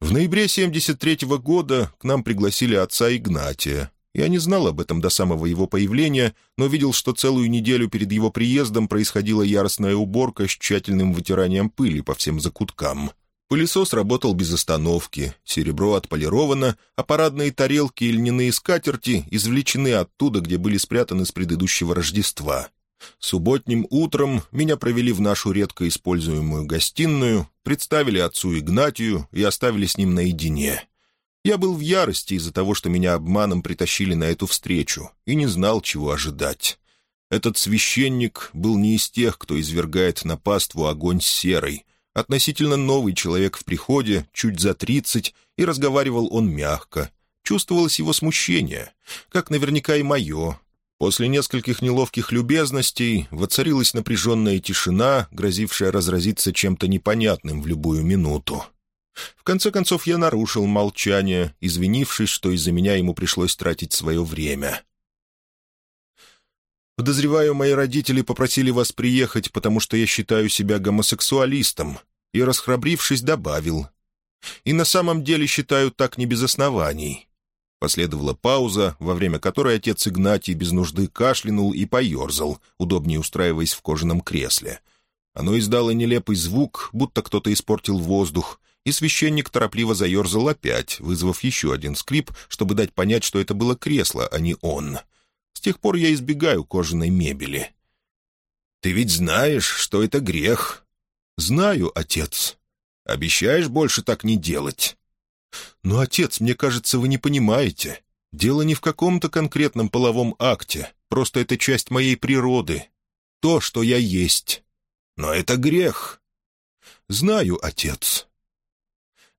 В ноябре 73 -го года к нам пригласили отца Игнатия. Я не знал об этом до самого его появления, но видел, что целую неделю перед его приездом происходила яростная уборка с тщательным вытиранием пыли по всем закуткам. Пылесос работал без остановки, серебро отполировано, а парадные тарелки и льняные скатерти извлечены оттуда, где были спрятаны с предыдущего Рождества. Субботним утром меня провели в нашу редко используемую гостиную, представили отцу Игнатию и оставили с ним наедине. Я был в ярости из-за того, что меня обманом притащили на эту встречу, и не знал, чего ожидать. Этот священник был не из тех, кто извергает на паству огонь серой, Относительно новый человек в приходе, чуть за тридцать, и разговаривал он мягко. Чувствовалось его смущение, как наверняка и мое. После нескольких неловких любезностей воцарилась напряженная тишина, грозившая разразиться чем-то непонятным в любую минуту. В конце концов, я нарушил молчание, извинившись, что из-за меня ему пришлось тратить свое время. Подозреваю, мои родители попросили вас приехать, потому что я считаю себя гомосексуалистом, и, расхрабрившись, добавил. И на самом деле считаю так не без оснований. Последовала пауза, во время которой отец Игнатий без нужды кашлянул и поерзал, удобнее устраиваясь в кожаном кресле. Оно издало нелепый звук, будто кто-то испортил воздух, и священник торопливо заерзал опять, вызвав еще один скрип, чтобы дать понять, что это было кресло, а не он. С тех пор я избегаю кожаной мебели. «Ты ведь знаешь, что это грех». «Знаю, отец». «Обещаешь больше так не делать?» «Но, отец, мне кажется, вы не понимаете. Дело не в каком-то конкретном половом акте, просто это часть моей природы. То, что я есть. Но это грех». «Знаю, отец».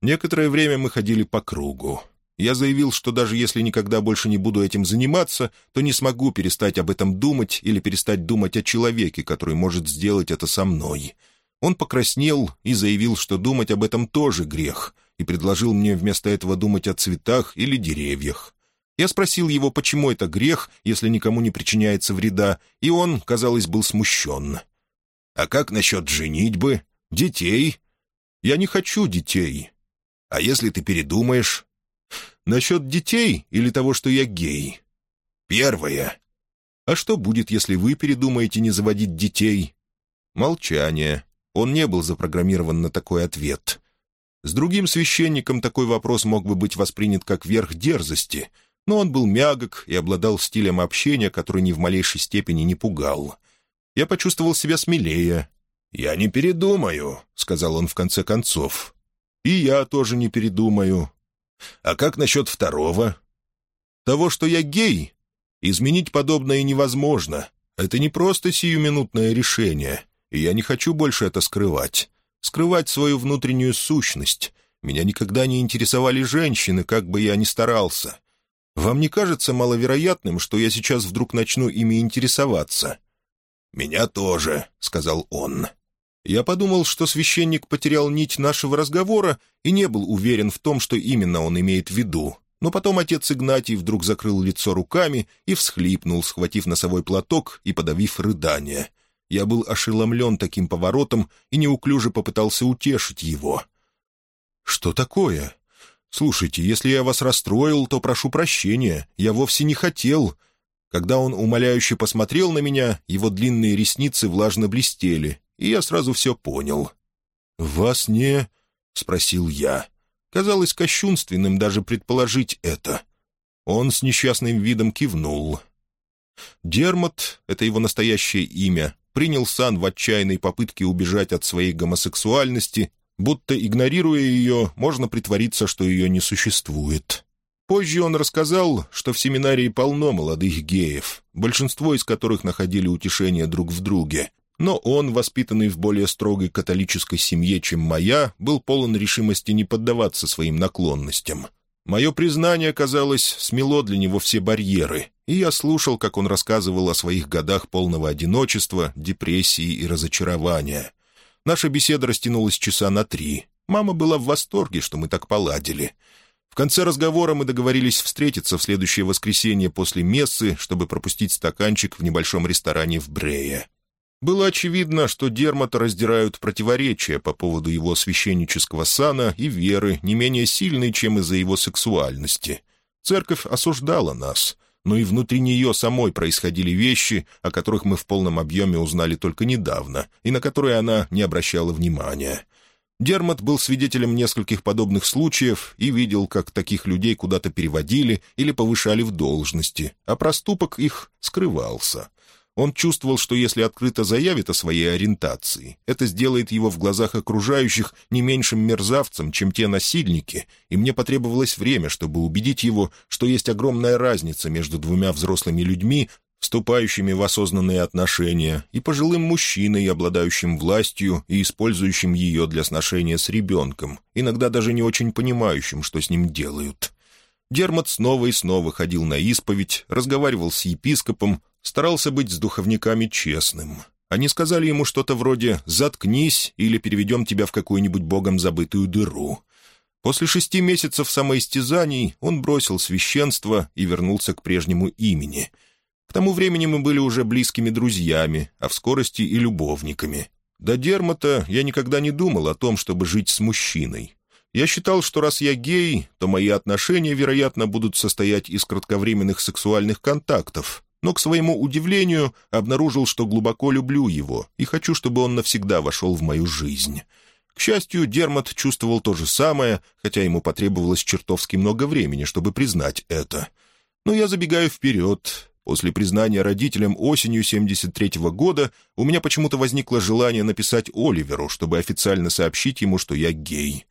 Некоторое время мы ходили по кругу. Я заявил, что даже если никогда больше не буду этим заниматься, то не смогу перестать об этом думать или перестать думать о человеке, который может сделать это со мной. Он покраснел и заявил, что думать об этом тоже грех, и предложил мне вместо этого думать о цветах или деревьях. Я спросил его, почему это грех, если никому не причиняется вреда, и он, казалось, был смущен. «А как насчет женитьбы? Детей?» «Я не хочу детей». «А если ты передумаешь?» «Насчет детей или того, что я гей?» «Первое». «А что будет, если вы передумаете не заводить детей?» Молчание. Он не был запрограммирован на такой ответ. С другим священником такой вопрос мог бы быть воспринят как верх дерзости — но он был мягок и обладал стилем общения, который ни в малейшей степени не пугал. Я почувствовал себя смелее. «Я не передумаю», — сказал он в конце концов. «И я тоже не передумаю». «А как насчет второго?» «Того, что я гей? Изменить подобное невозможно. Это не просто сиюминутное решение, и я не хочу больше это скрывать. Скрывать свою внутреннюю сущность. Меня никогда не интересовали женщины, как бы я ни старался. Вам не кажется маловероятным, что я сейчас вдруг начну ими интересоваться?» «Меня тоже», — сказал он. Я подумал, что священник потерял нить нашего разговора и не был уверен в том, что именно он имеет в виду. Но потом отец Игнатий вдруг закрыл лицо руками и всхлипнул, схватив носовой платок и подавив рыдание. Я был ошеломлен таким поворотом и неуклюже попытался утешить его. «Что такое?» «Слушайте, если я вас расстроил, то прошу прощения. Я вовсе не хотел». Когда он умоляюще посмотрел на меня, его длинные ресницы влажно блестели, и я сразу все понял. «Вас не...» — спросил я. Казалось кощунственным даже предположить это. Он с несчастным видом кивнул. Дермот — это его настоящее имя — принял сан в отчаянной попытке убежать от своей гомосексуальности Будто, игнорируя ее, можно притвориться, что ее не существует. Позже он рассказал, что в семинарии полно молодых геев, большинство из которых находили утешение друг в друге. Но он, воспитанный в более строгой католической семье, чем моя, был полон решимости не поддаваться своим наклонностям. Мое признание, казалось, смело для него все барьеры, и я слушал, как он рассказывал о своих годах полного одиночества, депрессии и разочарования. Наша беседа растянулась часа на три. Мама была в восторге, что мы так поладили. В конце разговора мы договорились встретиться в следующее воскресенье после мессы, чтобы пропустить стаканчик в небольшом ресторане в Брее. Было очевидно, что Дермата раздирают противоречия по поводу его священнического сана и веры, не менее сильные, чем из-за его сексуальности. Церковь осуждала нас — но и внутри нее самой происходили вещи, о которых мы в полном объеме узнали только недавно, и на которые она не обращала внимания. Дермат был свидетелем нескольких подобных случаев и видел, как таких людей куда-то переводили или повышали в должности, а проступок их скрывался. Он чувствовал, что если открыто заявит о своей ориентации, это сделает его в глазах окружающих не меньшим мерзавцем, чем те насильники, и мне потребовалось время, чтобы убедить его, что есть огромная разница между двумя взрослыми людьми, вступающими в осознанные отношения, и пожилым мужчиной, обладающим властью и использующим ее для сношения с ребенком, иногда даже не очень понимающим, что с ним делают. Дермат снова и снова ходил на исповедь, разговаривал с епископом, старался быть с духовниками честным. Они сказали ему что-то вроде «заткнись» или «переведем тебя в какую-нибудь богом забытую дыру». После шести месяцев самоистязаний он бросил священство и вернулся к прежнему имени. К тому времени мы были уже близкими друзьями, а в скорости и любовниками. До Дермата я никогда не думал о том, чтобы жить с мужчиной. Я считал, что раз я гей, то мои отношения, вероятно, будут состоять из кратковременных сексуальных контактов, но, к своему удивлению, обнаружил, что глубоко люблю его и хочу, чтобы он навсегда вошел в мою жизнь. К счастью, Дермат чувствовал то же самое, хотя ему потребовалось чертовски много времени, чтобы признать это. Но я забегаю вперед. После признания родителям осенью 73-го года у меня почему-то возникло желание написать Оливеру, чтобы официально сообщить ему, что я гей.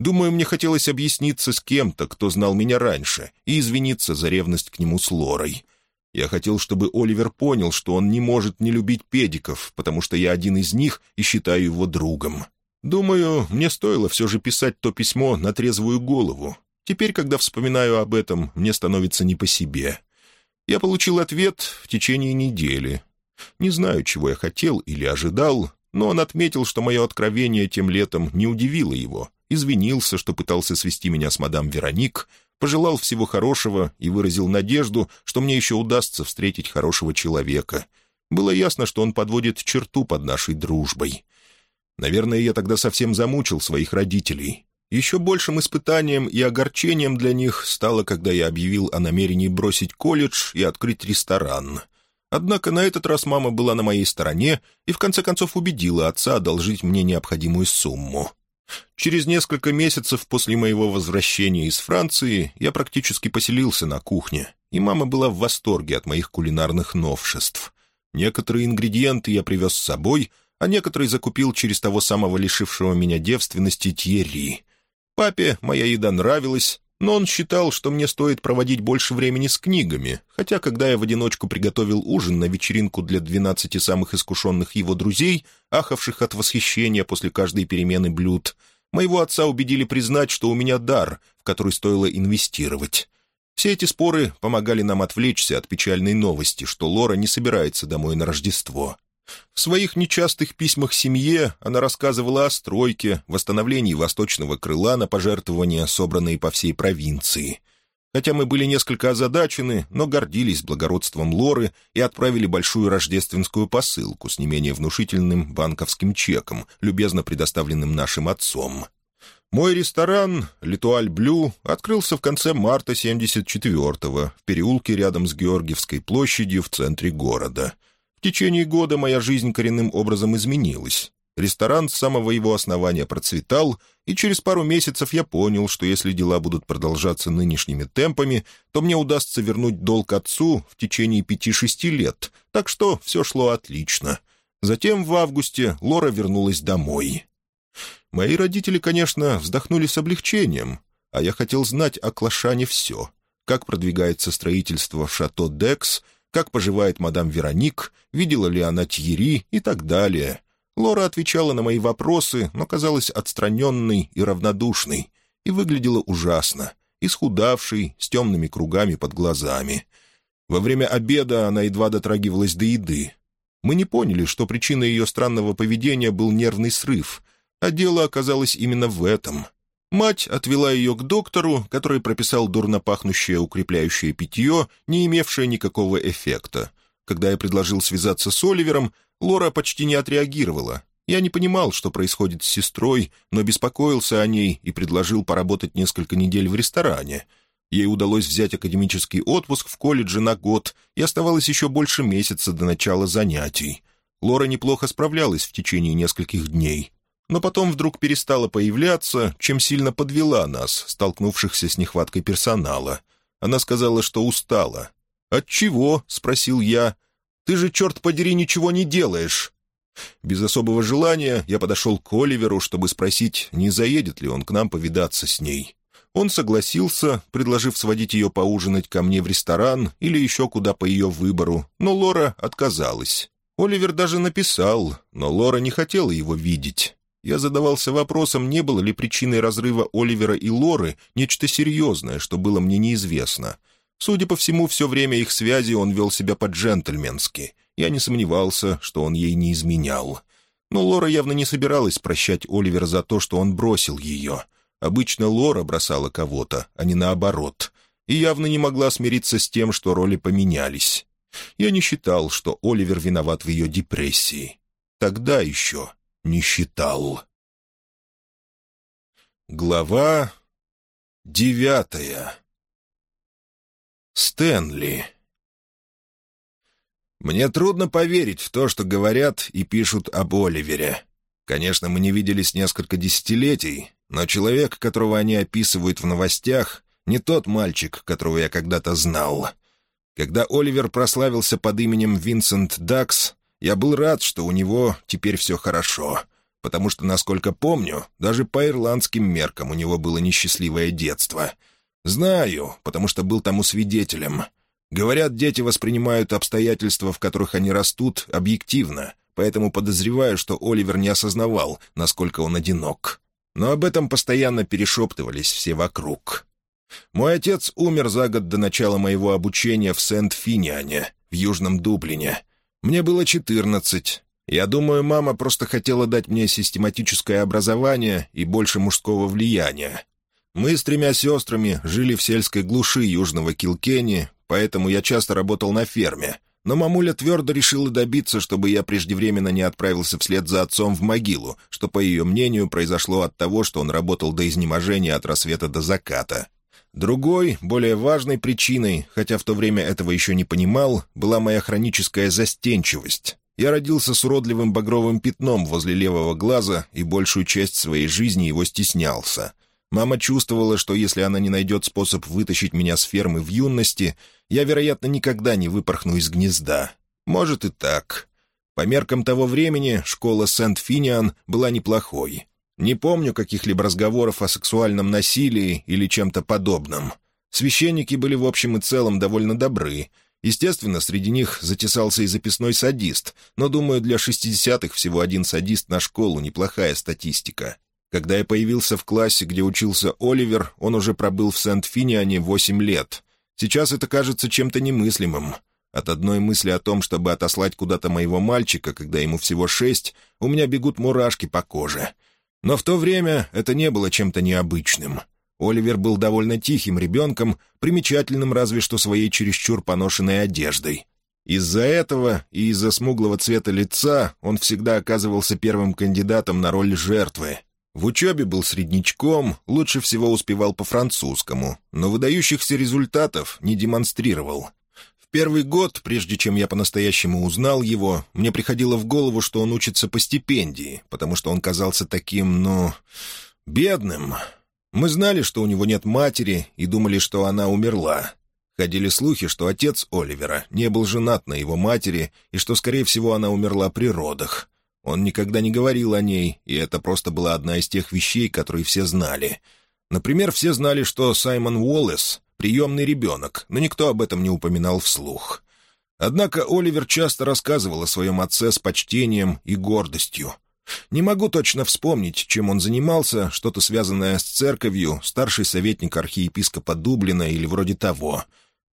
Думаю, мне хотелось объясниться с кем-то, кто знал меня раньше, и извиниться за ревность к нему с Лорой. Я хотел, чтобы Оливер понял, что он не может не любить педиков, потому что я один из них и считаю его другом. Думаю, мне стоило все же писать то письмо на трезвую голову. Теперь, когда вспоминаю об этом, мне становится не по себе. Я получил ответ в течение недели. Не знаю, чего я хотел или ожидал, но он отметил, что мое откровение тем летом не удивило его, извинился, что пытался свести меня с мадам Вероник, пожелал всего хорошего и выразил надежду, что мне еще удастся встретить хорошего человека. Было ясно, что он подводит черту под нашей дружбой. Наверное, я тогда совсем замучил своих родителей. Еще большим испытанием и огорчением для них стало, когда я объявил о намерении бросить колледж и открыть ресторан. Однако на этот раз мама была на моей стороне и в конце концов убедила отца одолжить мне необходимую сумму. Через несколько месяцев после моего возвращения из Франции я практически поселился на кухне, и мама была в восторге от моих кулинарных новшеств. Некоторые ингредиенты я привез с собой, а некоторые закупил через того самого лишившего меня девственности Тьерри. Папе моя еда нравилась, но он считал, что мне стоит проводить больше времени с книгами, хотя когда я в одиночку приготовил ужин на вечеринку для двенадцати самых искушенных его друзей, ахавших от восхищения после каждой перемены блюд, моего отца убедили признать, что у меня дар, в который стоило инвестировать. Все эти споры помогали нам отвлечься от печальной новости, что Лора не собирается домой на Рождество. В своих нечастых письмах семье она рассказывала о стройке, восстановлении восточного крыла на пожертвования, собранные по всей провинции. Хотя мы были несколько озадачены, но гордились благородством Лоры и отправили большую рождественскую посылку с не менее внушительным банковским чеком, любезно предоставленным нашим отцом. Мой ресторан «Литуаль Блю» открылся в конце марта 74-го в переулке рядом с Георгиевской площадью в центре города — в течение года моя жизнь коренным образом изменилась. Ресторан с самого его основания процветал, и через пару месяцев я понял, что если дела будут продолжаться нынешними темпами, то мне удастся вернуть долг отцу в течение пяти-шести лет, так что все шло отлично. Затем в августе Лора вернулась домой. Мои родители, конечно, вздохнули с облегчением, а я хотел знать о Клашане все. Как продвигается строительство в шато Декс — как поживает мадам Вероник, видела ли она Тьери и так далее. Лора отвечала на мои вопросы, но казалась отстраненной и равнодушной, и выглядела ужасно, исхудавшей, с темными кругами под глазами. Во время обеда она едва дотрагивалась до еды. Мы не поняли, что причиной ее странного поведения был нервный срыв, а дело оказалось именно в этом — Мать отвела ее к доктору, который прописал дурно пахнущее укрепляющее питье, не имевшее никакого эффекта. Когда я предложил связаться с Оливером, Лора почти не отреагировала. Я не понимал, что происходит с сестрой, но беспокоился о ней и предложил поработать несколько недель в ресторане. Ей удалось взять академический отпуск в колледже на год, и оставалось еще больше месяца до начала занятий. Лора неплохо справлялась в течение нескольких дней, но потом вдруг перестала появляться, чем сильно подвела нас, столкнувшихся с нехваткой персонала. Она сказала, что устала. «От чего?» — спросил я. «Ты же, черт подери, ничего не делаешь!» Без особого желания я подошел к Оливеру, чтобы спросить, не заедет ли он к нам повидаться с ней. Он согласился, предложив сводить ее поужинать ко мне в ресторан или еще куда по ее выбору, но Лора отказалась. Оливер даже написал, но Лора не хотела его видеть. Я задавался вопросом, не было ли причиной разрыва Оливера и Лоры нечто серьезное, что было мне неизвестно. Судя по всему, все время их связи он вел себя по-джентльменски. Я не сомневался, что он ей не изменял. Но Лора явно не собиралась прощать Оливера за то, что он бросил ее. Обычно Лора бросала кого-то, а не наоборот. И явно не могла смириться с тем, что роли поменялись. Я не считал, что Оливер виноват в ее депрессии. Тогда еще не считал. Глава девятая. Стэнли. Мне трудно поверить в то, что говорят и пишут об Оливере. Конечно, мы не виделись несколько десятилетий, но человек, которого они описывают в новостях, не тот мальчик, которого я когда-то знал. Когда Оливер прославился под именем Винсент Дакс, я был рад, что у него теперь все хорошо, потому что, насколько помню, даже по ирландским меркам у него было несчастливое детство. Знаю, потому что был тому свидетелем. Говорят, дети воспринимают обстоятельства, в которых они растут, объективно, поэтому подозреваю, что Оливер не осознавал, насколько он одинок. Но об этом постоянно перешептывались все вокруг. Мой отец умер за год до начала моего обучения в Сент-Финиане, в Южном Дублине, мне было четырнадцать. Я думаю, мама просто хотела дать мне систематическое образование и больше мужского влияния. Мы с тремя сестрами жили в сельской глуши южного Килкени, поэтому я часто работал на ферме. Но мамуля твердо решила добиться, чтобы я преждевременно не отправился вслед за отцом в могилу, что, по ее мнению, произошло от того, что он работал до изнеможения от рассвета до заката. Другой, более важной причиной, хотя в то время этого еще не понимал, была моя хроническая застенчивость. Я родился с уродливым багровым пятном возле левого глаза и большую часть своей жизни его стеснялся. Мама чувствовала, что если она не найдет способ вытащить меня с фермы в юности, я, вероятно, никогда не выпорхну из гнезда. Может и так. По меркам того времени школа Сент-Финиан была неплохой. Не помню каких-либо разговоров о сексуальном насилии или чем-то подобном. Священники были в общем и целом довольно добры, Естественно, среди них затесался и записной садист, но, думаю, для шестидесятых всего один садист на школу — неплохая статистика. Когда я появился в классе, где учился Оливер, он уже пробыл в Сент-Финиане восемь лет. Сейчас это кажется чем-то немыслимым. От одной мысли о том, чтобы отослать куда-то моего мальчика, когда ему всего шесть, у меня бегут мурашки по коже. Но в то время это не было чем-то необычным. Оливер был довольно тихим ребенком, примечательным разве что своей чересчур поношенной одеждой. Из-за этого и из-за смуглого цвета лица он всегда оказывался первым кандидатом на роль жертвы. В учебе был среднячком, лучше всего успевал по-французскому, но выдающихся результатов не демонстрировал. Первый год, прежде чем я по-настоящему узнал его, мне приходило в голову, что он учится по стипендии, потому что он казался таким, ну, бедным. Мы знали, что у него нет матери, и думали, что она умерла. Ходили слухи, что отец Оливера не был женат на его матери, и что, скорее всего, она умерла при родах. Он никогда не говорил о ней, и это просто была одна из тех вещей, которые все знали. Например, все знали, что Саймон Уоллес — приемный ребенок, но никто об этом не упоминал вслух. Однако Оливер часто рассказывал о своем отце с почтением и гордостью — не могу точно вспомнить, чем он занимался, что-то связанное с церковью, старший советник архиепископа Дублина или вроде того.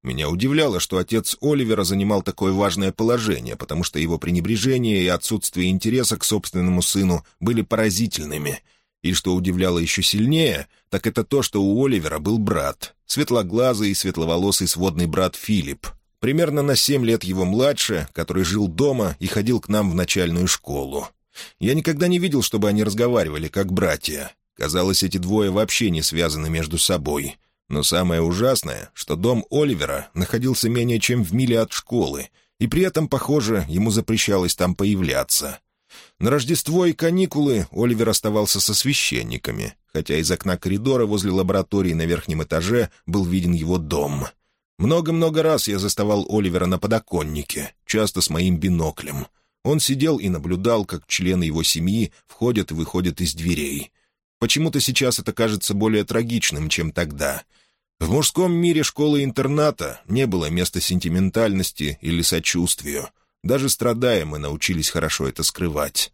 Меня удивляло, что отец Оливера занимал такое важное положение, потому что его пренебрежение и отсутствие интереса к собственному сыну были поразительными. И что удивляло еще сильнее, так это то, что у Оливера был брат, светлоглазый и светловолосый сводный брат Филипп, примерно на семь лет его младше, который жил дома и ходил к нам в начальную школу. Я никогда не видел, чтобы они разговаривали, как братья. Казалось, эти двое вообще не связаны между собой. Но самое ужасное, что дом Оливера находился менее чем в миле от школы, и при этом, похоже, ему запрещалось там появляться. На Рождество и каникулы Оливер оставался со священниками, хотя из окна коридора возле лаборатории на верхнем этаже был виден его дом. Много-много раз я заставал Оливера на подоконнике, часто с моим биноклем. Он сидел и наблюдал, как члены его семьи входят и выходят из дверей. Почему-то сейчас это кажется более трагичным, чем тогда. В мужском мире школы-интерната не было места сентиментальности или сочувствию. Даже страдая, мы научились хорошо это скрывать.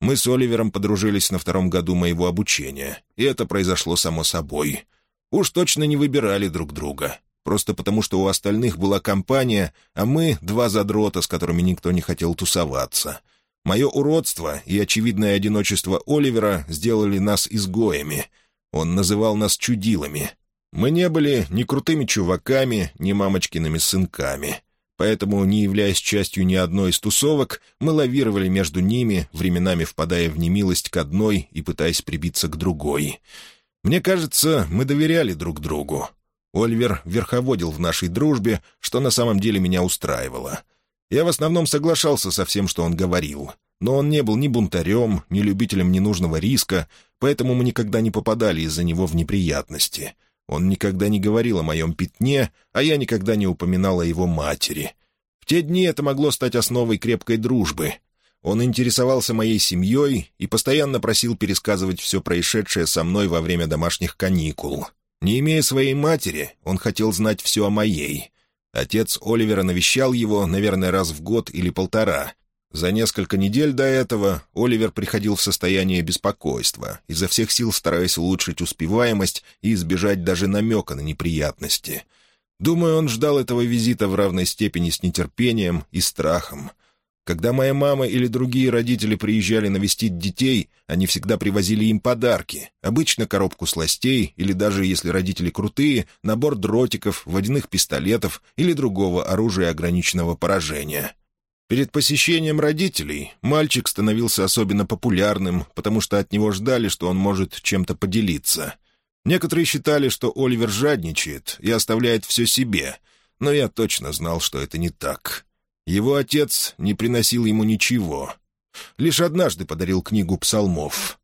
Мы с Оливером подружились на втором году моего обучения, и это произошло само собой. Уж точно не выбирали друг друга просто потому что у остальных была компания, а мы — два задрота, с которыми никто не хотел тусоваться. Мое уродство и очевидное одиночество Оливера сделали нас изгоями. Он называл нас чудилами. Мы не были ни крутыми чуваками, ни мамочкиными сынками. Поэтому, не являясь частью ни одной из тусовок, мы лавировали между ними, временами впадая в немилость к одной и пытаясь прибиться к другой. Мне кажется, мы доверяли друг другу. Ольвер верховодил в нашей дружбе, что на самом деле меня устраивало. Я в основном соглашался со всем, что он говорил. Но он не был ни бунтарем, ни любителем ненужного риска, поэтому мы никогда не попадали из-за него в неприятности. Он никогда не говорил о моем пятне, а я никогда не упоминал о его матери. В те дни это могло стать основой крепкой дружбы. Он интересовался моей семьей и постоянно просил пересказывать все происшедшее со мной во время домашних каникул. Не имея своей матери, он хотел знать все о моей. Отец Оливера навещал его, наверное, раз в год или полтора. За несколько недель до этого Оливер приходил в состояние беспокойства, изо всех сил стараясь улучшить успеваемость и избежать даже намека на неприятности. Думаю, он ждал этого визита в равной степени с нетерпением и страхом. Когда моя мама или другие родители приезжали навестить детей, они всегда привозили им подарки. Обычно коробку сластей или даже, если родители крутые, набор дротиков, водяных пистолетов или другого оружия ограниченного поражения. Перед посещением родителей мальчик становился особенно популярным, потому что от него ждали, что он может чем-то поделиться. Некоторые считали, что Оливер жадничает и оставляет все себе, но я точно знал, что это не так. Его отец не приносил ему ничего. Лишь однажды подарил книгу псалмов.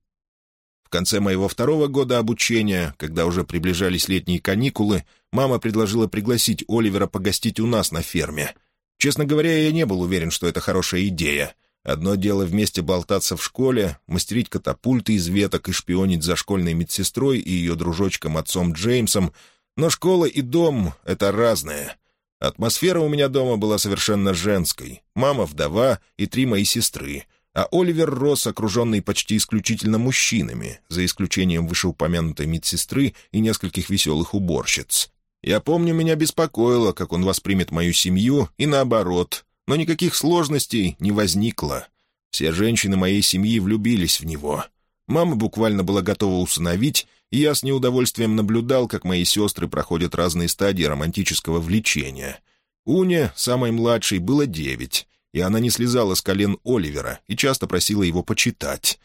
В конце моего второго года обучения, когда уже приближались летние каникулы, мама предложила пригласить Оливера погостить у нас на ферме. Честно говоря, я не был уверен, что это хорошая идея. Одно дело вместе болтаться в школе, мастерить катапульты из веток и шпионить за школьной медсестрой и ее дружочком отцом Джеймсом, но школа и дом — это разное. Атмосфера у меня дома была совершенно женской. Мама вдова и три мои сестры. А Оливер рос, окруженный почти исключительно мужчинами, за исключением вышеупомянутой медсестры и нескольких веселых уборщиц. Я помню, меня беспокоило, как он воспримет мою семью, и наоборот. Но никаких сложностей не возникло. Все женщины моей семьи влюбились в него. Мама буквально была готова усыновить, и я с неудовольствием наблюдал, как мои сестры проходят разные стадии романтического влечения. Уне, самой младшей, было девять, и она не слезала с колен Оливера и часто просила его почитать.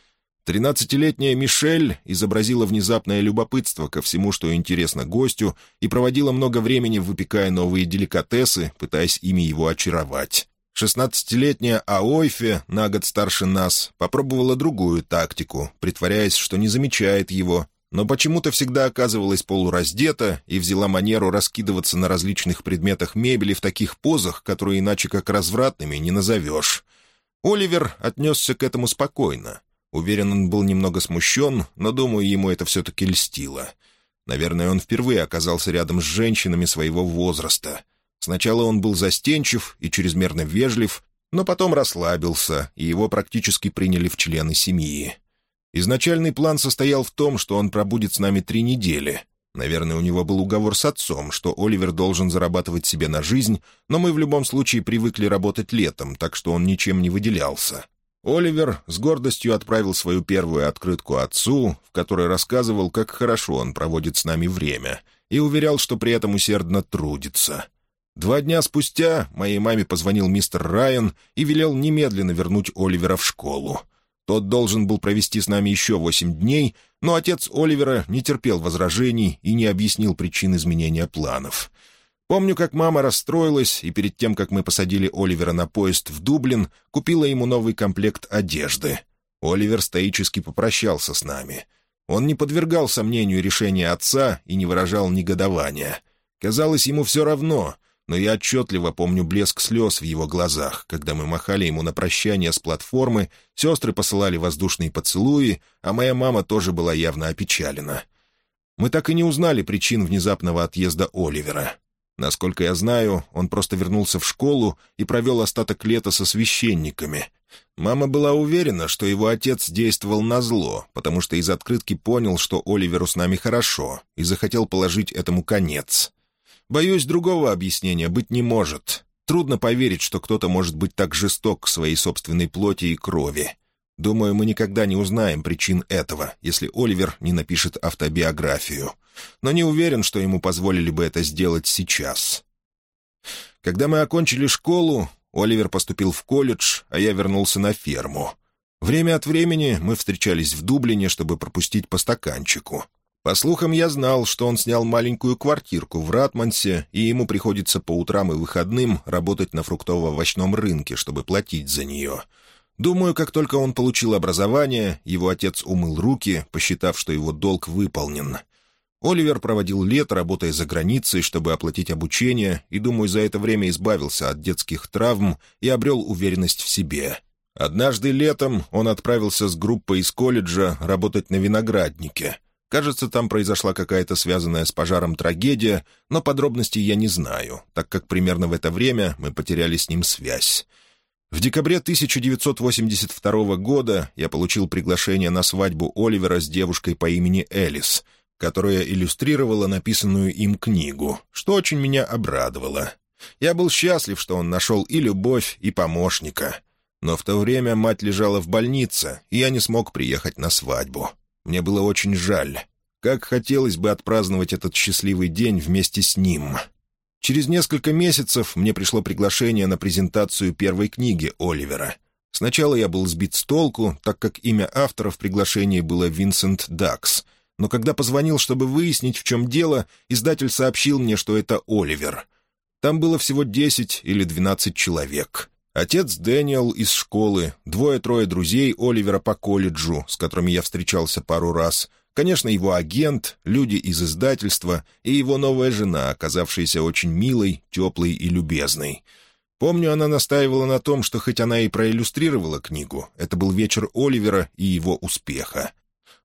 Тринадцатилетняя Мишель изобразила внезапное любопытство ко всему, что интересно гостю, и проводила много времени, выпекая новые деликатесы, пытаясь ими его очаровать. Шестнадцатилетняя Аойфе, на год старше нас, попробовала другую тактику, притворяясь, что не замечает его, но почему-то всегда оказывалась полураздета и взяла манеру раскидываться на различных предметах мебели в таких позах, которые иначе как развратными не назовешь. Оливер отнесся к этому спокойно. Уверен, он был немного смущен, но, думаю, ему это все-таки льстило. Наверное, он впервые оказался рядом с женщинами своего возраста. Сначала он был застенчив и чрезмерно вежлив, но потом расслабился, и его практически приняли в члены семьи. Изначальный план состоял в том, что он пробудет с нами три недели. Наверное, у него был уговор с отцом, что Оливер должен зарабатывать себе на жизнь, но мы в любом случае привыкли работать летом, так что он ничем не выделялся. Оливер с гордостью отправил свою первую открытку отцу, в которой рассказывал, как хорошо он проводит с нами время, и уверял, что при этом усердно трудится. Два дня спустя моей маме позвонил мистер Райан и велел немедленно вернуть Оливера в школу. Тот должен был провести с нами еще восемь дней, но отец Оливера не терпел возражений и не объяснил причин изменения планов. Помню, как мама расстроилась, и перед тем, как мы посадили Оливера на поезд в Дублин, купила ему новый комплект одежды. Оливер стоически попрощался с нами. Он не подвергал сомнению решения отца и не выражал негодования. Казалось, ему все равно — но я отчетливо помню блеск слез в его глазах, когда мы махали ему на прощание с платформы, сестры посылали воздушные поцелуи, а моя мама тоже была явно опечалена. Мы так и не узнали причин внезапного отъезда Оливера. Насколько я знаю, он просто вернулся в школу и провел остаток лета со священниками. Мама была уверена, что его отец действовал на зло, потому что из открытки понял, что Оливеру с нами хорошо, и захотел положить этому конец. Боюсь, другого объяснения быть не может. Трудно поверить, что кто-то может быть так жесток к своей собственной плоти и крови. Думаю, мы никогда не узнаем причин этого, если Оливер не напишет автобиографию. Но не уверен, что ему позволили бы это сделать сейчас. Когда мы окончили школу, Оливер поступил в колледж, а я вернулся на ферму. Время от времени мы встречались в Дублине, чтобы пропустить по стаканчику. По слухам, я знал, что он снял маленькую квартирку в Ратмансе, и ему приходится по утрам и выходным работать на фруктово-овощном рынке, чтобы платить за нее. Думаю, как только он получил образование, его отец умыл руки, посчитав, что его долг выполнен. Оливер проводил лето, работая за границей, чтобы оплатить обучение, и, думаю, за это время избавился от детских травм и обрел уверенность в себе. Однажды летом он отправился с группой из колледжа работать на винограднике — Кажется, там произошла какая-то связанная с пожаром трагедия, но подробностей я не знаю, так как примерно в это время мы потеряли с ним связь. В декабре 1982 года я получил приглашение на свадьбу Оливера с девушкой по имени Элис, которая иллюстрировала написанную им книгу, что очень меня обрадовало. Я был счастлив, что он нашел и любовь, и помощника. Но в то время мать лежала в больнице, и я не смог приехать на свадьбу. Мне было очень жаль. Как хотелось бы отпраздновать этот счастливый день вместе с ним. Через несколько месяцев мне пришло приглашение на презентацию первой книги Оливера. Сначала я был сбит с толку, так как имя автора в приглашении было Винсент Дакс. Но когда позвонил, чтобы выяснить, в чем дело, издатель сообщил мне, что это Оливер. Там было всего десять или двенадцать человек. Отец Дэниел из школы, двое-трое друзей Оливера по колледжу, с которыми я встречался пару раз — Конечно, его агент, люди из издательства и его новая жена, оказавшаяся очень милой, теплой и любезной. Помню, она настаивала на том, что хоть она и проиллюстрировала книгу, это был вечер Оливера и его успеха.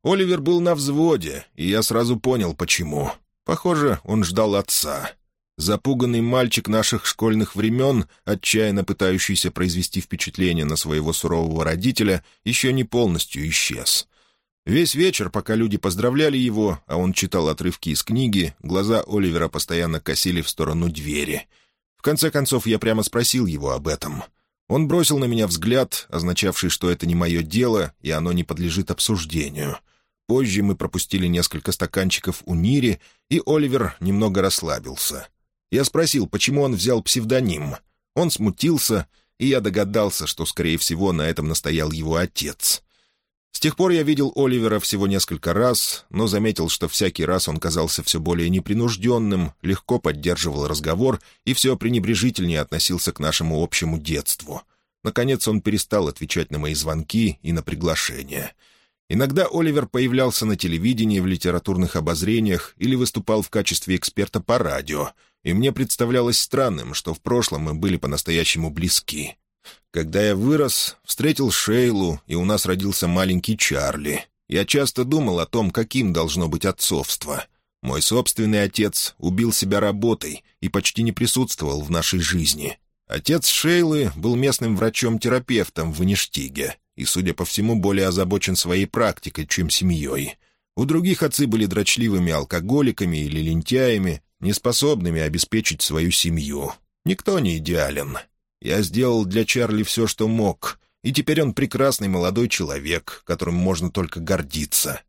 Оливер был на взводе, и я сразу понял, почему. Похоже, он ждал отца. Запуганный мальчик наших школьных времен, отчаянно пытающийся произвести впечатление на своего сурового родителя, еще не полностью исчез. Весь вечер, пока люди поздравляли его, а он читал отрывки из книги, глаза Оливера постоянно косили в сторону двери. В конце концов, я прямо спросил его об этом. Он бросил на меня взгляд, означавший, что это не мое дело, и оно не подлежит обсуждению. Позже мы пропустили несколько стаканчиков у Нири, и Оливер немного расслабился. Я спросил, почему он взял псевдоним. Он смутился, и я догадался, что, скорее всего, на этом настоял его отец — с тех пор я видел Оливера всего несколько раз, но заметил, что всякий раз он казался все более непринужденным, легко поддерживал разговор и все пренебрежительнее относился к нашему общему детству. Наконец он перестал отвечать на мои звонки и на приглашения. Иногда Оливер появлялся на телевидении в литературных обозрениях или выступал в качестве эксперта по радио, и мне представлялось странным, что в прошлом мы были по-настоящему близки. Когда я вырос, встретил Шейлу, и у нас родился маленький Чарли. Я часто думал о том, каким должно быть отцовство. Мой собственный отец убил себя работой и почти не присутствовал в нашей жизни. Отец Шейлы был местным врачом-терапевтом в Иништиге и, судя по всему, более озабочен своей практикой, чем семьей. У других отцы были дрочливыми алкоголиками или лентяями, неспособными обеспечить свою семью. Никто не идеален. Я сделал для Чарли все, что мог, и теперь он прекрасный молодой человек, которым можно только гордиться.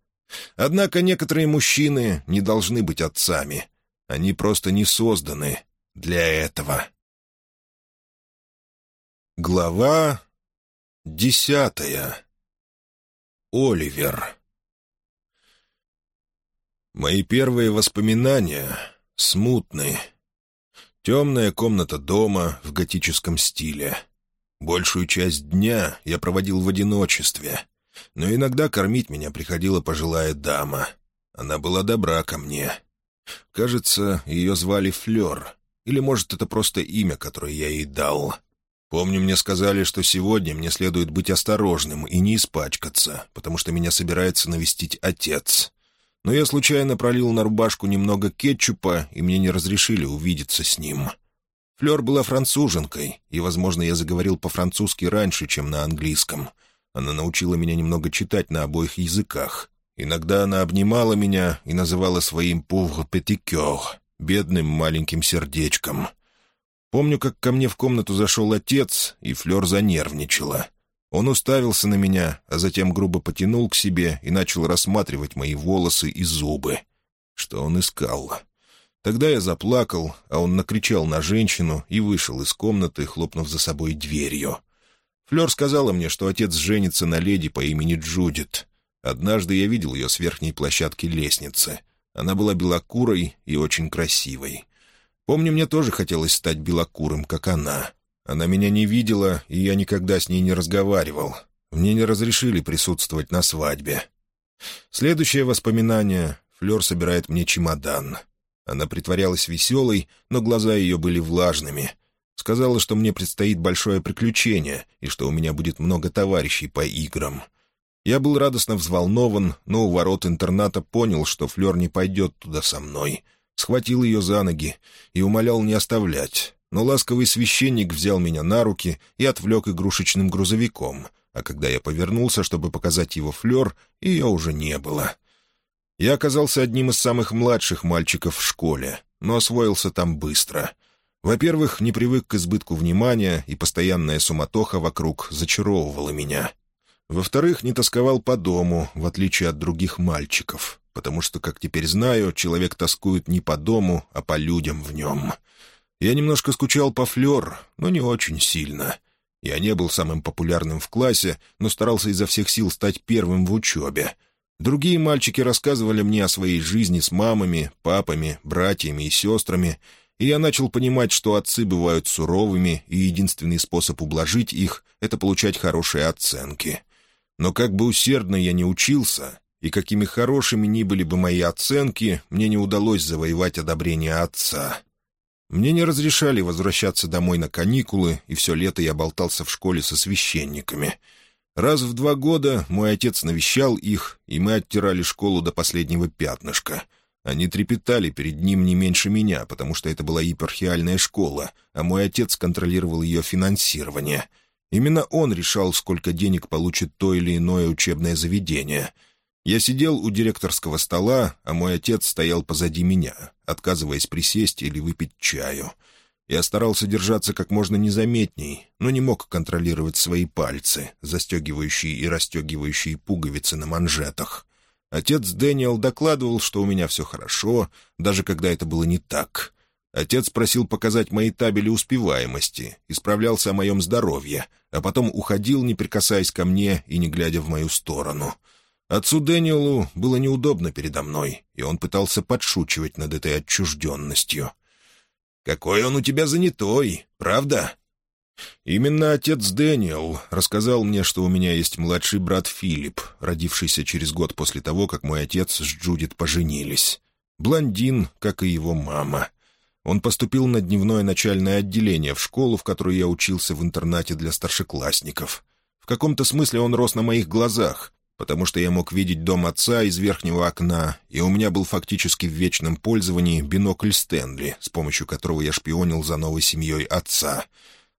Однако некоторые мужчины не должны быть отцами. Они просто не созданы для этого. Глава десятая. Оливер. Мои первые воспоминания смутны. Темная комната дома в готическом стиле. Большую часть дня я проводил в одиночестве, но иногда кормить меня приходила пожилая дама. Она была добра ко мне. Кажется, ее звали Флёр, или, может, это просто имя, которое я ей дал. Помню, мне сказали, что сегодня мне следует быть осторожным и не испачкаться, потому что меня собирается навестить отец но я случайно пролил на рубашку немного кетчупа, и мне не разрешили увидеться с ним. Флёр была француженкой, и, возможно, я заговорил по-французски раньше, чем на английском. Она научила меня немного читать на обоих языках. Иногда она обнимала меня и называла своим «pauvre petit cœur» — бедным маленьким сердечком. Помню, как ко мне в комнату зашел отец, и Флёр занервничала. Он уставился на меня, а затем грубо потянул к себе и начал рассматривать мои волосы и зубы. Что он искал? Тогда я заплакал, а он накричал на женщину и вышел из комнаты, хлопнув за собой дверью. Флёр сказала мне, что отец женится на леди по имени Джудит. Однажды я видел ее с верхней площадки лестницы. Она была белокурой и очень красивой. Помню, мне тоже хотелось стать белокурым, как она. Она меня не видела, и я никогда с ней не разговаривал. Мне не разрешили присутствовать на свадьбе. Следующее воспоминание. Флёр собирает мне чемодан. Она притворялась веселой, но глаза ее были влажными. Сказала, что мне предстоит большое приключение и что у меня будет много товарищей по играм. Я был радостно взволнован, но у ворот интерната понял, что Флёр не пойдет туда со мной. Схватил ее за ноги и умолял не оставлять но ласковый священник взял меня на руки и отвлек игрушечным грузовиком, а когда я повернулся, чтобы показать его флер, ее уже не было. Я оказался одним из самых младших мальчиков в школе, но освоился там быстро. Во-первых, не привык к избытку внимания, и постоянная суматоха вокруг зачаровывала меня. Во-вторых, не тосковал по дому, в отличие от других мальчиков, потому что, как теперь знаю, человек тоскует не по дому, а по людям в нем. Я немножко скучал по Флёр, но не очень сильно. Я не был самым популярным в классе, но старался изо всех сил стать первым в учебе. Другие мальчики рассказывали мне о своей жизни с мамами, папами, братьями и сестрами, и я начал понимать, что отцы бывают суровыми, и единственный способ ублажить их — это получать хорошие оценки. Но как бы усердно я не учился, и какими хорошими ни были бы мои оценки, мне не удалось завоевать одобрение отца. Мне не разрешали возвращаться домой на каникулы, и все лето я болтался в школе со священниками. Раз в два года мой отец навещал их, и мы оттирали школу до последнего пятнышка. Они трепетали перед ним не меньше меня, потому что это была епархиальная школа, а мой отец контролировал ее финансирование. Именно он решал, сколько денег получит то или иное учебное заведение — я сидел у директорского стола, а мой отец стоял позади меня, отказываясь присесть или выпить чаю. Я старался держаться как можно незаметней, но не мог контролировать свои пальцы, застегивающие и расстегивающие пуговицы на манжетах. Отец Дэниел докладывал, что у меня все хорошо, даже когда это было не так. Отец просил показать мои табели успеваемости, исправлялся о моем здоровье, а потом уходил, не прикасаясь ко мне и не глядя в мою сторону — Отцу Дэниелу было неудобно передо мной, и он пытался подшучивать над этой отчужденностью. «Какой он у тебя занятой, правда?» Именно отец Дэниел рассказал мне, что у меня есть младший брат Филипп, родившийся через год после того, как мой отец с Джудит поженились. Блондин, как и его мама. Он поступил на дневное начальное отделение в школу, в которой я учился в интернате для старшеклассников. В каком-то смысле он рос на моих глазах, потому что я мог видеть дом отца из верхнего окна, и у меня был фактически в вечном пользовании бинокль Стэнли, с помощью которого я шпионил за новой семьей отца.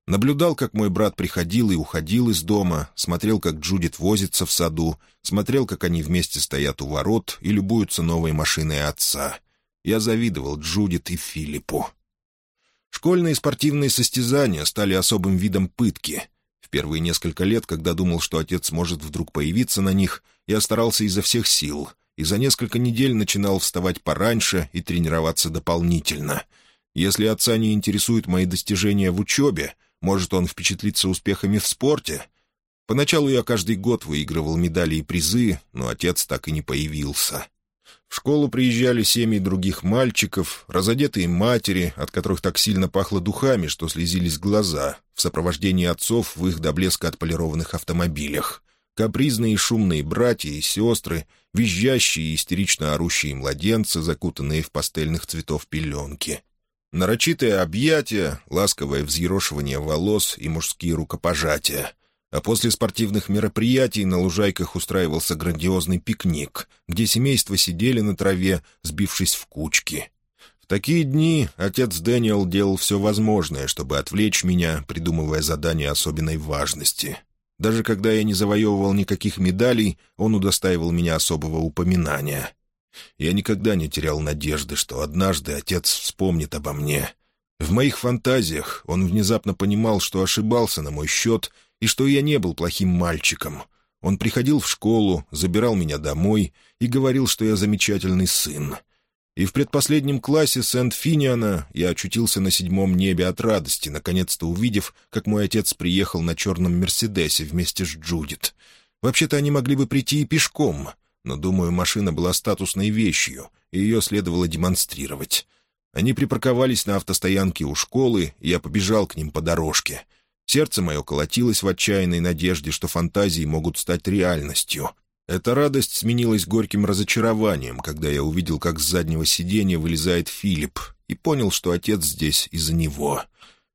Наблюдал, как мой брат приходил и уходил из дома, смотрел, как Джудит возится в саду, смотрел, как они вместе стоят у ворот и любуются новой машиной отца. Я завидовал Джудит и Филиппу. Школьные спортивные состязания стали особым видом пытки — первые несколько лет, когда думал, что отец может вдруг появиться на них, я старался изо всех сил, и за несколько недель начинал вставать пораньше и тренироваться дополнительно. Если отца не интересуют мои достижения в учебе, может, он впечатлится успехами в спорте? Поначалу я каждый год выигрывал медали и призы, но отец так и не появился. В школу приезжали семьи других мальчиков, разодетые матери, от которых так сильно пахло духами, что слезились глаза, в сопровождении отцов в их до блеска отполированных автомобилях. Капризные и шумные братья и сестры, визжащие и истерично орущие младенцы, закутанные в пастельных цветов пеленки. Нарочитое объятие, ласковое взъерошивание волос и мужские рукопожатия — а после спортивных мероприятий на лужайках устраивался грандиозный пикник, где семейства сидели на траве, сбившись в кучки. В такие дни отец Дэниел делал все возможное, чтобы отвлечь меня, придумывая задания особенной важности. Даже когда я не завоевывал никаких медалей, он удостаивал меня особого упоминания. Я никогда не терял надежды, что однажды отец вспомнит обо мне. В моих фантазиях он внезапно понимал, что ошибался на мой счет — и что я не был плохим мальчиком. Он приходил в школу, забирал меня домой и говорил, что я замечательный сын. И в предпоследнем классе Сент-Финиана я очутился на седьмом небе от радости, наконец-то увидев, как мой отец приехал на черном «Мерседесе» вместе с Джудит. Вообще-то они могли бы прийти и пешком, но, думаю, машина была статусной вещью, и ее следовало демонстрировать. Они припарковались на автостоянке у школы, и я побежал к ним по дорожке — Сердце мое колотилось в отчаянной надежде, что фантазии могут стать реальностью. Эта радость сменилась горьким разочарованием, когда я увидел, как с заднего сиденья вылезает Филипп, и понял, что отец здесь из-за него.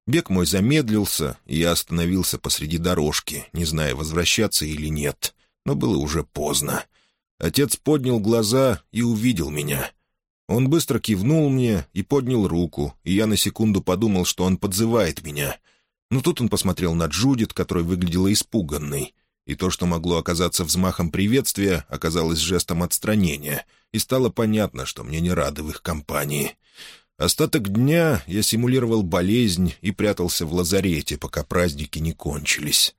Бег мой замедлился, и я остановился посреди дорожки, не зная, возвращаться или нет. Но было уже поздно. Отец поднял глаза и увидел меня. Он быстро кивнул мне и поднял руку, и я на секунду подумал, что он подзывает меня — но тут он посмотрел на Джудит, которая выглядела испуганной. И то, что могло оказаться взмахом приветствия, оказалось жестом отстранения, и стало понятно, что мне не рады в их компании. Остаток дня я симулировал болезнь и прятался в лазарете, пока праздники не кончились.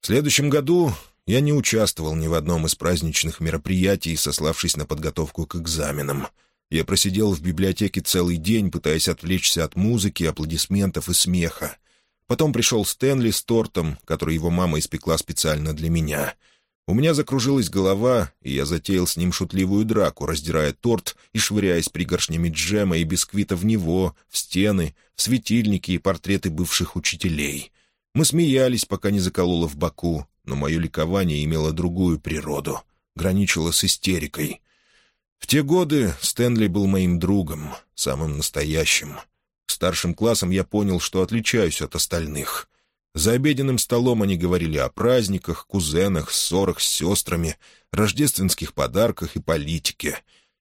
В следующем году я не участвовал ни в одном из праздничных мероприятий, сославшись на подготовку к экзаменам. Я просидел в библиотеке целый день, пытаясь отвлечься от музыки, аплодисментов и смеха. Потом пришел Стэнли с тортом, который его мама испекла специально для меня. У меня закружилась голова, и я затеял с ним шутливую драку, раздирая торт и швыряясь пригоршнями джема и бисквита в него, в стены, в светильники и портреты бывших учителей. Мы смеялись, пока не закололо в боку, но мое ликование имело другую природу, граничило с истерикой. В те годы Стэнли был моим другом, самым настоящим. Старшим классам я понял, что отличаюсь от остальных. За обеденным столом они говорили о праздниках, кузенах, ссорах с сестрами, рождественских подарках и политике.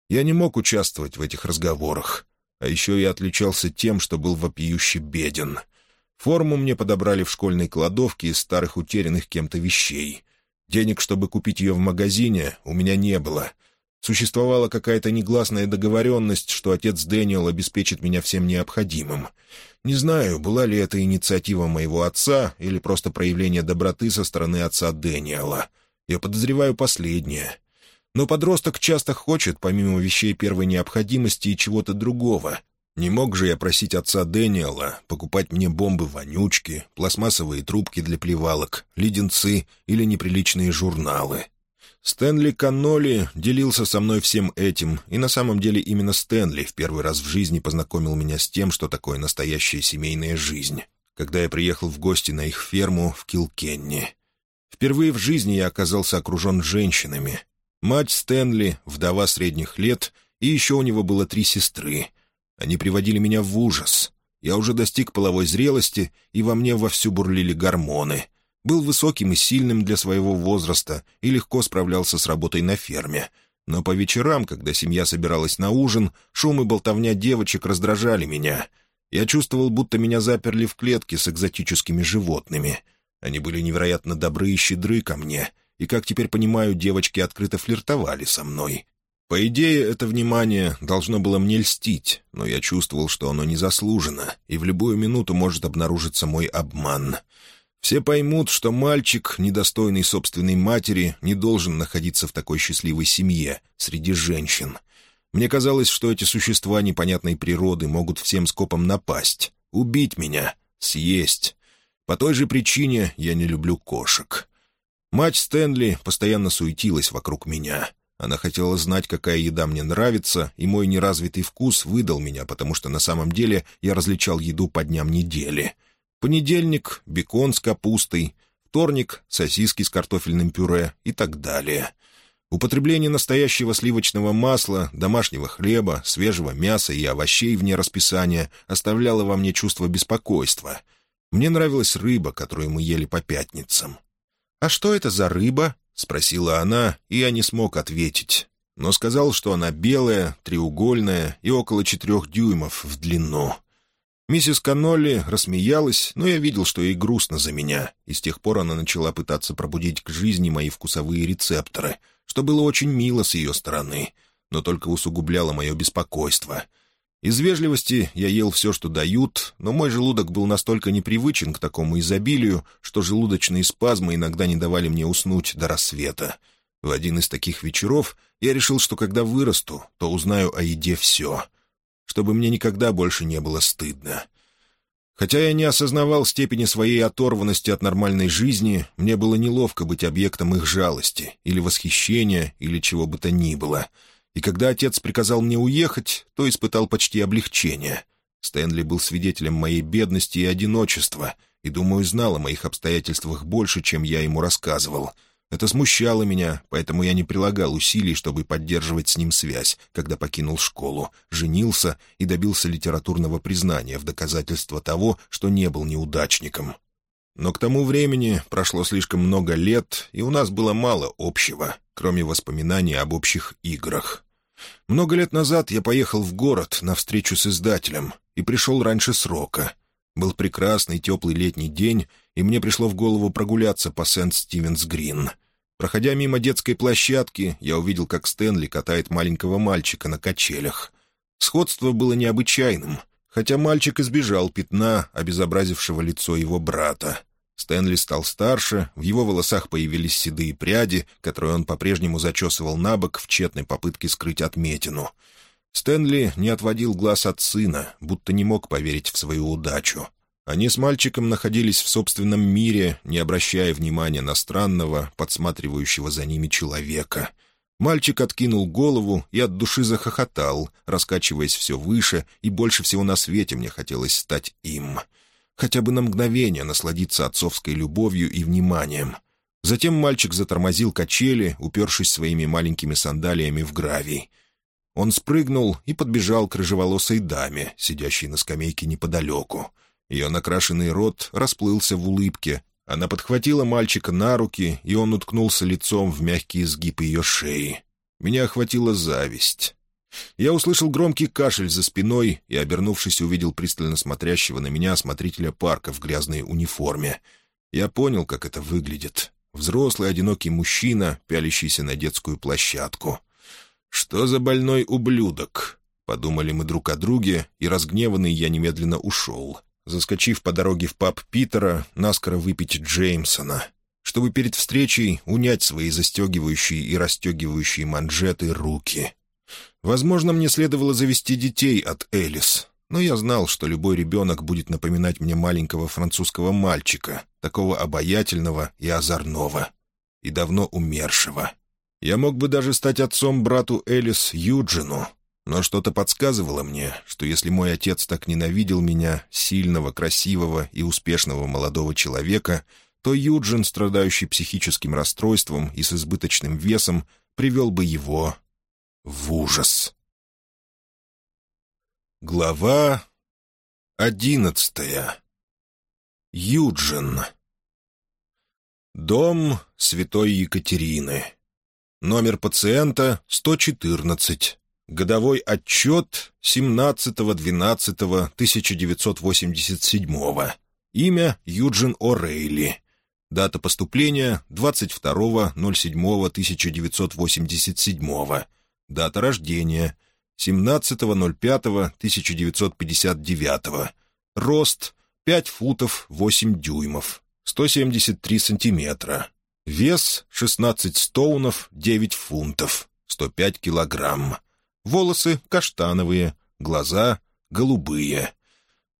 Я не мог участвовать в этих разговорах. А еще я отличался тем, что был вопиюще беден — Форму мне подобрали в школьной кладовке из старых утерянных кем-то вещей. Денег, чтобы купить ее в магазине, у меня не было. Существовала какая-то негласная договоренность, что отец Дэниел обеспечит меня всем необходимым. Не знаю, была ли это инициатива моего отца или просто проявление доброты со стороны отца Дэниела. Я подозреваю последнее. Но подросток часто хочет, помимо вещей первой необходимости, и чего-то другого, не мог же я просить отца Дэниела покупать мне бомбы-вонючки, пластмассовые трубки для плевалок, леденцы или неприличные журналы. Стэнли Канноли делился со мной всем этим, и на самом деле именно Стэнли в первый раз в жизни познакомил меня с тем, что такое настоящая семейная жизнь, когда я приехал в гости на их ферму в Килкенни. Впервые в жизни я оказался окружен женщинами. Мать Стэнли, вдова средних лет, и еще у него было три сестры — они приводили меня в ужас. Я уже достиг половой зрелости, и во мне вовсю бурлили гормоны. Был высоким и сильным для своего возраста и легко справлялся с работой на ферме. Но по вечерам, когда семья собиралась на ужин, шум и болтовня девочек раздражали меня. Я чувствовал, будто меня заперли в клетке с экзотическими животными. Они были невероятно добры и щедры ко мне, и, как теперь понимаю, девочки открыто флиртовали со мной. По идее, это внимание должно было мне льстить, но я чувствовал, что оно незаслуженно, и в любую минуту может обнаружиться мой обман. Все поймут, что мальчик, недостойный собственной матери, не должен находиться в такой счастливой семье, среди женщин. Мне казалось, что эти существа непонятной природы могут всем скопом напасть, убить меня, съесть. По той же причине я не люблю кошек. Мать Стэнли постоянно суетилась вокруг меня — она хотела знать, какая еда мне нравится, и мой неразвитый вкус выдал меня, потому что на самом деле я различал еду по дням недели. Понедельник — бекон с капустой, вторник — сосиски с картофельным пюре и так далее. Употребление настоящего сливочного масла, домашнего хлеба, свежего мяса и овощей вне расписания оставляло во мне чувство беспокойства. Мне нравилась рыба, которую мы ели по пятницам. «А что это за рыба?» — спросила она, и я не смог ответить, но сказал, что она белая, треугольная и около четырех дюймов в длину. Миссис Канолли рассмеялась, но я видел, что ей грустно за меня, и с тех пор она начала пытаться пробудить к жизни мои вкусовые рецепторы, что было очень мило с ее стороны, но только усугубляло мое беспокойство — из вежливости я ел все, что дают, но мой желудок был настолько непривычен к такому изобилию, что желудочные спазмы иногда не давали мне уснуть до рассвета. В один из таких вечеров я решил, что когда вырасту, то узнаю о еде все, чтобы мне никогда больше не было стыдно. Хотя я не осознавал степени своей оторванности от нормальной жизни, мне было неловко быть объектом их жалости или восхищения или чего бы то ни было — и когда отец приказал мне уехать, то испытал почти облегчение. Стэнли был свидетелем моей бедности и одиночества, и, думаю, знал о моих обстоятельствах больше, чем я ему рассказывал. Это смущало меня, поэтому я не прилагал усилий, чтобы поддерживать с ним связь, когда покинул школу, женился и добился литературного признания в доказательство того, что не был неудачником. Но к тому времени прошло слишком много лет, и у нас было мало общего, кроме воспоминаний об общих играх. Много лет назад я поехал в город на встречу с издателем и пришел раньше срока. Был прекрасный теплый летний день, и мне пришло в голову прогуляться по Сент-Стивенс-Грин. Проходя мимо детской площадки, я увидел, как Стэнли катает маленького мальчика на качелях. Сходство было необычайным, хотя мальчик избежал пятна, обезобразившего лицо его брата. Стэнли стал старше, в его волосах появились седые пряди, которые он по-прежнему зачесывал на бок в тщетной попытке скрыть отметину. Стэнли не отводил глаз от сына, будто не мог поверить в свою удачу. Они с мальчиком находились в собственном мире, не обращая внимания на странного, подсматривающего за ними человека. Мальчик откинул голову и от души захохотал, раскачиваясь все выше, и больше всего на свете мне хотелось стать им — хотя бы на мгновение насладиться отцовской любовью и вниманием. Затем мальчик затормозил качели, упершись своими маленькими сандалиями в гравий. Он спрыгнул и подбежал к рыжеволосой даме, сидящей на скамейке неподалеку. Ее накрашенный рот расплылся в улыбке. Она подхватила мальчика на руки, и он уткнулся лицом в мягкий изгиб ее шеи. Меня охватила зависть. Я услышал громкий кашель за спиной и, обернувшись, увидел пристально смотрящего на меня смотрителя парка в грязной униформе. Я понял, как это выглядит. Взрослый одинокий мужчина, пялящийся на детскую площадку. «Что за больной ублюдок?» Подумали мы друг о друге, и разгневанный я немедленно ушел, заскочив по дороге в паб Питера, наскоро выпить Джеймсона, чтобы перед встречей унять свои застегивающие и расстегивающие манжеты руки — Возможно, мне следовало завести детей от Элис, но я знал, что любой ребенок будет напоминать мне маленького французского мальчика, такого обаятельного и озорного, и давно умершего. Я мог бы даже стать отцом брату Элис Юджину, но что-то подсказывало мне, что если мой отец так ненавидел меня, сильного, красивого и успешного молодого человека, то Юджин, страдающий психическим расстройством и с избыточным весом, привел бы его в ужас. Глава одиннадцатая. Юджин. Дом Святой Екатерины. Номер пациента 114. Годовой отчет 17.12.1987. Имя Юджин О'Рейли. Дата поступления 22.07.1987. Дата рождения — 17.05.1959. Рост — 5 футов 8 дюймов, 173 сантиметра. Вес — 16 стоунов 9 фунтов, 105 килограмм. Волосы — каштановые, глаза — голубые.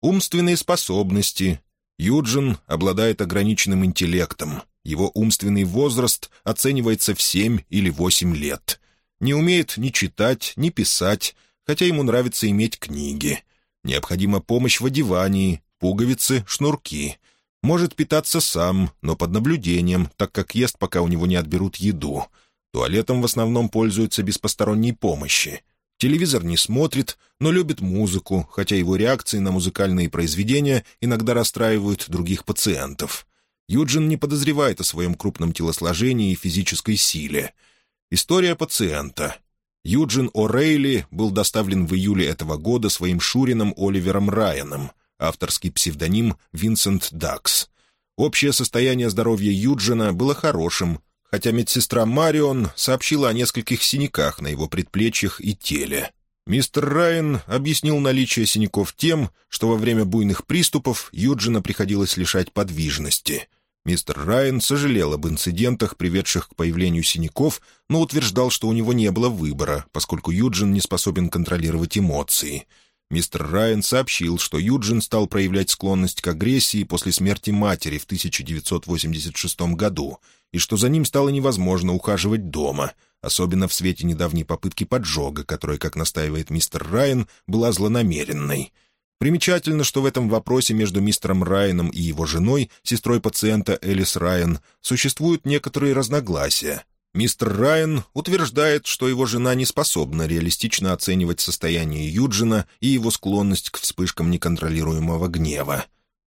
Умственные способности. Юджин обладает ограниченным интеллектом. Его умственный возраст оценивается в 7 или 8 лет не умеет ни читать, ни писать, хотя ему нравится иметь книги. Необходима помощь в одевании, пуговицы, шнурки. Может питаться сам, но под наблюдением, так как ест, пока у него не отберут еду. Туалетом в основном пользуется без посторонней помощи. Телевизор не смотрит, но любит музыку, хотя его реакции на музыкальные произведения иногда расстраивают других пациентов. Юджин не подозревает о своем крупном телосложении и физической силе — История пациента. Юджин О'Рейли был доставлен в июле этого года своим шурином Оливером Райаном, авторский псевдоним Винсент Дакс. Общее состояние здоровья Юджина было хорошим, хотя медсестра Марион сообщила о нескольких синяках на его предплечьях и теле. Мистер Райан объяснил наличие синяков тем, что во время буйных приступов Юджина приходилось лишать подвижности — Мистер Райан сожалел об инцидентах, приведших к появлению синяков, но утверждал, что у него не было выбора, поскольку Юджин не способен контролировать эмоции. Мистер Райан сообщил, что Юджин стал проявлять склонность к агрессии после смерти матери в 1986 году, и что за ним стало невозможно ухаживать дома, особенно в свете недавней попытки поджога, которая, как настаивает мистер Райан, была злонамеренной. Примечательно, что в этом вопросе между мистером Райаном и его женой, сестрой пациента Элис Райан, существуют некоторые разногласия. Мистер Райан утверждает, что его жена не способна реалистично оценивать состояние Юджина и его склонность к вспышкам неконтролируемого гнева.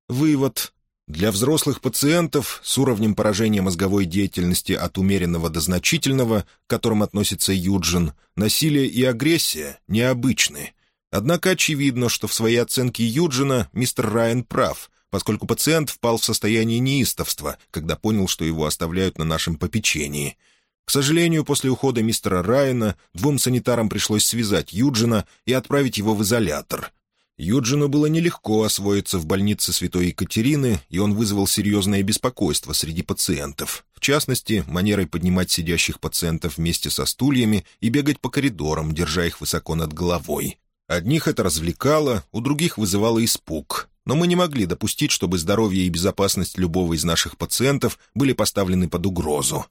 Вывод. Для взрослых пациентов с уровнем поражения мозговой деятельности от умеренного до значительного, к которым относится Юджин, насилие и агрессия необычны — Однако очевидно, что в своей оценке Юджина мистер Райан прав, поскольку пациент впал в состояние неистовства, когда понял, что его оставляют на нашем попечении. К сожалению, после ухода мистера Райана двум санитарам пришлось связать Юджина и отправить его в изолятор. Юджину было нелегко освоиться в больнице Святой Екатерины, и он вызвал серьезное беспокойство среди пациентов. В частности, манерой поднимать сидящих пациентов вместе со стульями и бегать по коридорам, держа их высоко над головой. Одних это развлекало, у других вызывало испуг. Но мы не могли допустить, чтобы здоровье и безопасность любого из наших пациентов были поставлены под угрозу.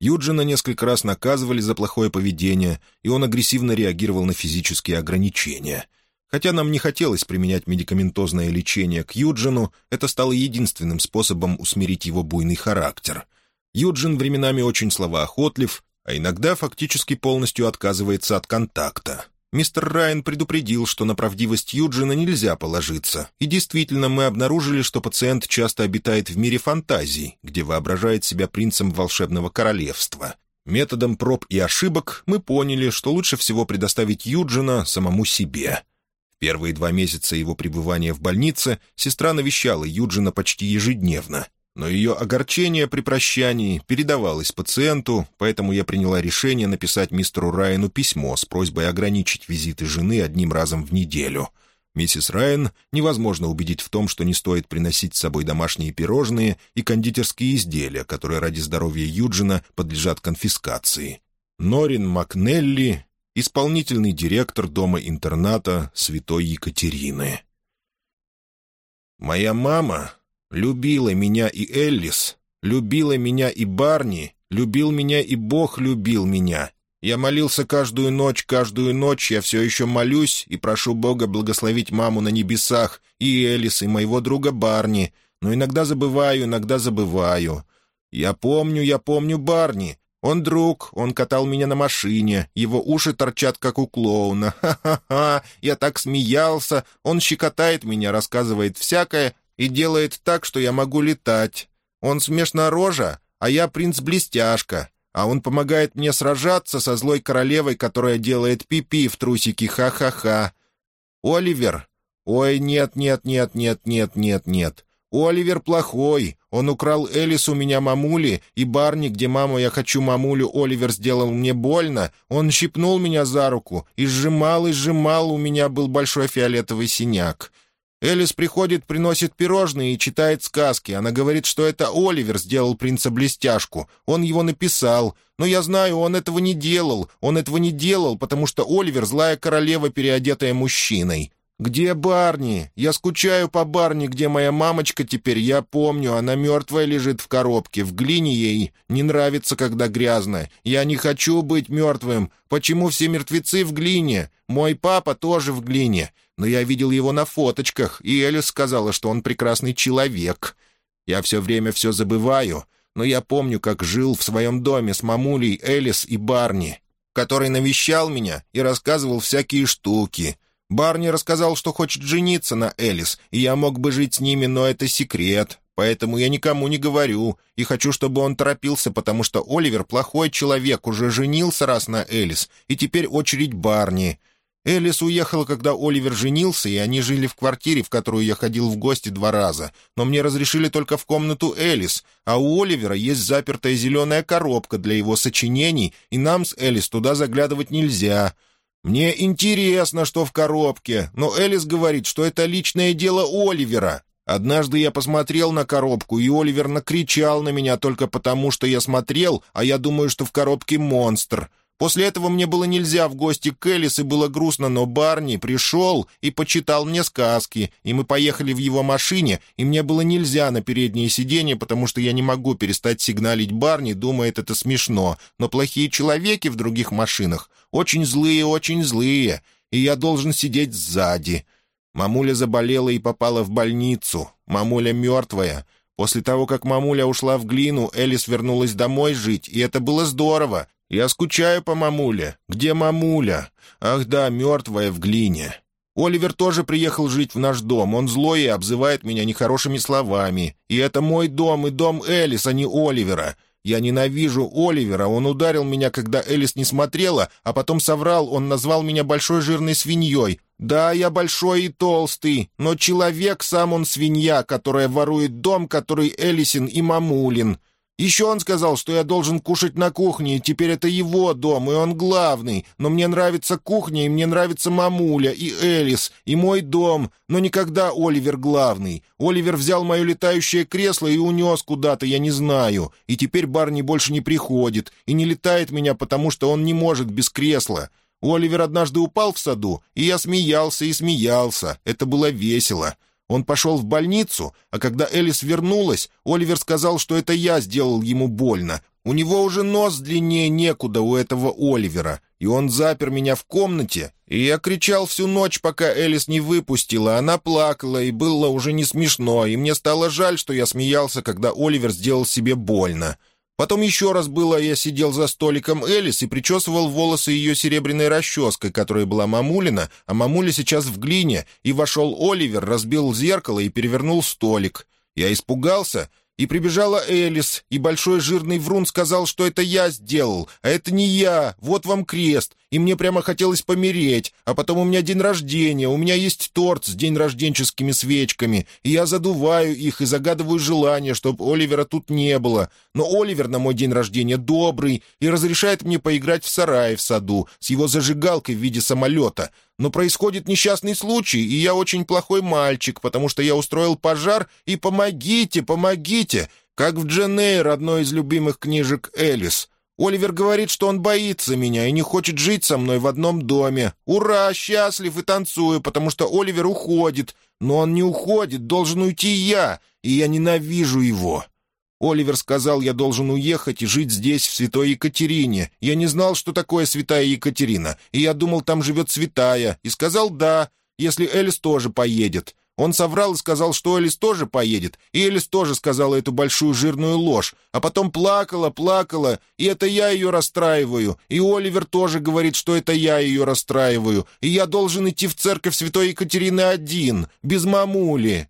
Юджина несколько раз наказывали за плохое поведение, и он агрессивно реагировал на физические ограничения. Хотя нам не хотелось применять медикаментозное лечение к Юджину, это стало единственным способом усмирить его буйный характер. Юджин временами очень словоохотлив, а иногда фактически полностью отказывается от контакта. Мистер Райан предупредил, что на правдивость Юджина нельзя положиться, и действительно мы обнаружили, что пациент часто обитает в мире фантазий, где воображает себя принцем волшебного королевства. Методом проб и ошибок мы поняли, что лучше всего предоставить Юджина самому себе. Первые два месяца его пребывания в больнице сестра навещала Юджина почти ежедневно, но ее огорчение при прощании передавалось пациенту, поэтому я приняла решение написать мистеру Райану письмо с просьбой ограничить визиты жены одним разом в неделю. Миссис Райан невозможно убедить в том, что не стоит приносить с собой домашние пирожные и кондитерские изделия, которые ради здоровья Юджина подлежат конфискации. Норин Макнелли, исполнительный директор дома-интерната Святой Екатерины. «Моя мама Любила меня и Эллис, любила меня и Барни, любил меня и Бог любил меня. Я молился каждую ночь, каждую ночь я все еще молюсь и прошу Бога благословить маму на небесах и Элис, и моего друга Барни, но иногда забываю, иногда забываю. Я помню, я помню Барни. Он друг, он катал меня на машине, его уши торчат, как у клоуна. Ха-ха-ха, я так смеялся, он щекотает меня, рассказывает всякое, и делает так, что я могу летать. Он смешно рожа, а я принц-блестяшка, а он помогает мне сражаться со злой королевой, которая делает пипи -пи в трусике, ха-ха-ха. Оливер? Ой, нет, Оливер плохой. Он украл Элис у меня мамули, и Барни, где мама, я хочу мамулю, Оливер сделал мне больно. Он щипнул меня за руку и сжимал, и сжимал, у меня был большой фиолетовый синяк. Элис приходит, приносит пирожные и читает сказки. Она говорит, что это Оливер сделал принца-блестяшку. Он его написал. Но я знаю, он этого не делал. Он этого не делал, потому что Оливер — злая королева, переодетая мужчиной. «Где Барни? Я скучаю по Барни, где моя мамочка теперь, я помню, она мертвая лежит в коробке, в глине ей. Не нравится, когда грязно. Я не хочу быть мертвым. Почему все мертвецы в глине? Мой папа тоже в глине. Но я видел его на фоточках, и Элис сказала, что он прекрасный человек. Я все время все забываю, но я помню, как жил в своем доме с мамулей Элис и Барни, который навещал меня и рассказывал всякие штуки». Барни рассказал, что хочет жениться на Элис, и я мог бы жить с ними, но это секрет, поэтому я никому не говорю, и хочу, чтобы он торопился, потому что Оливер плохой человек, уже женился раз на Элис, и теперь очередь Барни. Элис уехала, когда Оливер женился, и они жили в квартире, в которую я ходил в гости два раза, но мне разрешили только в комнату Элис, а у Оливера есть запертая зеленая коробка для его сочинений, и нам с Элис туда заглядывать нельзя». «Мне интересно, что в коробке, но Элис говорит, что это личное дело Оливера. Однажды я посмотрел на коробку, и Оливер накричал на меня только потому, что я смотрел, а я думаю, что в коробке монстр. После этого мне было нельзя в гости к Элис, и было грустно, но Барни пришел и почитал мне сказки, и мы поехали в его машине, и мне было нельзя на переднее сиденье, потому что я не могу перестать сигналить Барни, думает это смешно, но плохие человеки в других машинах очень злые, очень злые, и я должен сидеть сзади. Мамуля заболела и попала в больницу. Мамуля мертвая. После того, как мамуля ушла в глину, Элис вернулась домой жить, и это было здорово. Я скучаю по мамуле. Где мамуля? Ах да, мертвая в глине. Оливер тоже приехал жить в наш дом. Он злой и обзывает меня нехорошими словами. И это мой дом, и дом Элис, а не Оливера. Я ненавижу Оливера. Он ударил меня, когда Элис не смотрела, а потом соврал, он назвал меня большой жирной свиньей. Да, я большой и толстый, но человек сам он свинья, которая ворует дом, который Элисин и Мамулин. Еще он сказал, что я должен кушать на кухне, и теперь это его дом, и он главный. Но мне нравится кухня, и мне нравится мамуля, и Элис, и мой дом. Но никогда Оливер главный. Оливер взял мое летающее кресло и унес куда-то, я не знаю. И теперь Барни больше не приходит, и не летает меня, потому что он не может без кресла. Оливер однажды упал в саду, и я смеялся и смеялся. Это было весело. Он пошел в больницу, а когда Элис вернулась, Оливер сказал, что это я сделал ему больно. У него уже нос длиннее некуда у этого Оливера, и он запер меня в комнате, и я кричал всю ночь, пока Элис не выпустила. Она плакала, и было уже не смешно, и мне стало жаль, что я смеялся, когда Оливер сделал себе больно. Потом еще раз было, я сидел за столиком Элис и причесывал волосы ее серебряной расческой, которая была мамулина, а мамуля сейчас в глине, и вошел Оливер, разбил зеркало и перевернул столик. Я испугался и прибежала Элис, и большой жирный врун сказал, что это я сделал, а это не я, вот вам крест, и мне прямо хотелось помереть, а потом у меня день рождения, у меня есть торт с день рожденческими свечками, и я задуваю их и загадываю желание, чтобы Оливера тут не было. Но Оливер на мой день рождения добрый и разрешает мне поиграть в сарае в саду с его зажигалкой в виде самолета, но происходит несчастный случай, и я очень плохой мальчик, потому что я устроил пожар, и помогите, помогите, как в Джен одной из любимых книжек Элис. Оливер говорит, что он боится меня и не хочет жить со мной в одном доме. Ура, счастлив и танцую, потому что Оливер уходит. Но он не уходит, должен уйти я, и я ненавижу его. Оливер сказал, я должен уехать и жить здесь, в Святой Екатерине. Я не знал, что такое Святая Екатерина, и я думал, там живет Святая, и сказал «да», если Элис тоже поедет. Он соврал и сказал, что Элис тоже поедет, и Элис тоже сказала эту большую жирную ложь, а потом плакала, плакала, и это я ее расстраиваю, и Оливер тоже говорит, что это я ее расстраиваю, и я должен идти в церковь Святой Екатерины один, без мамули.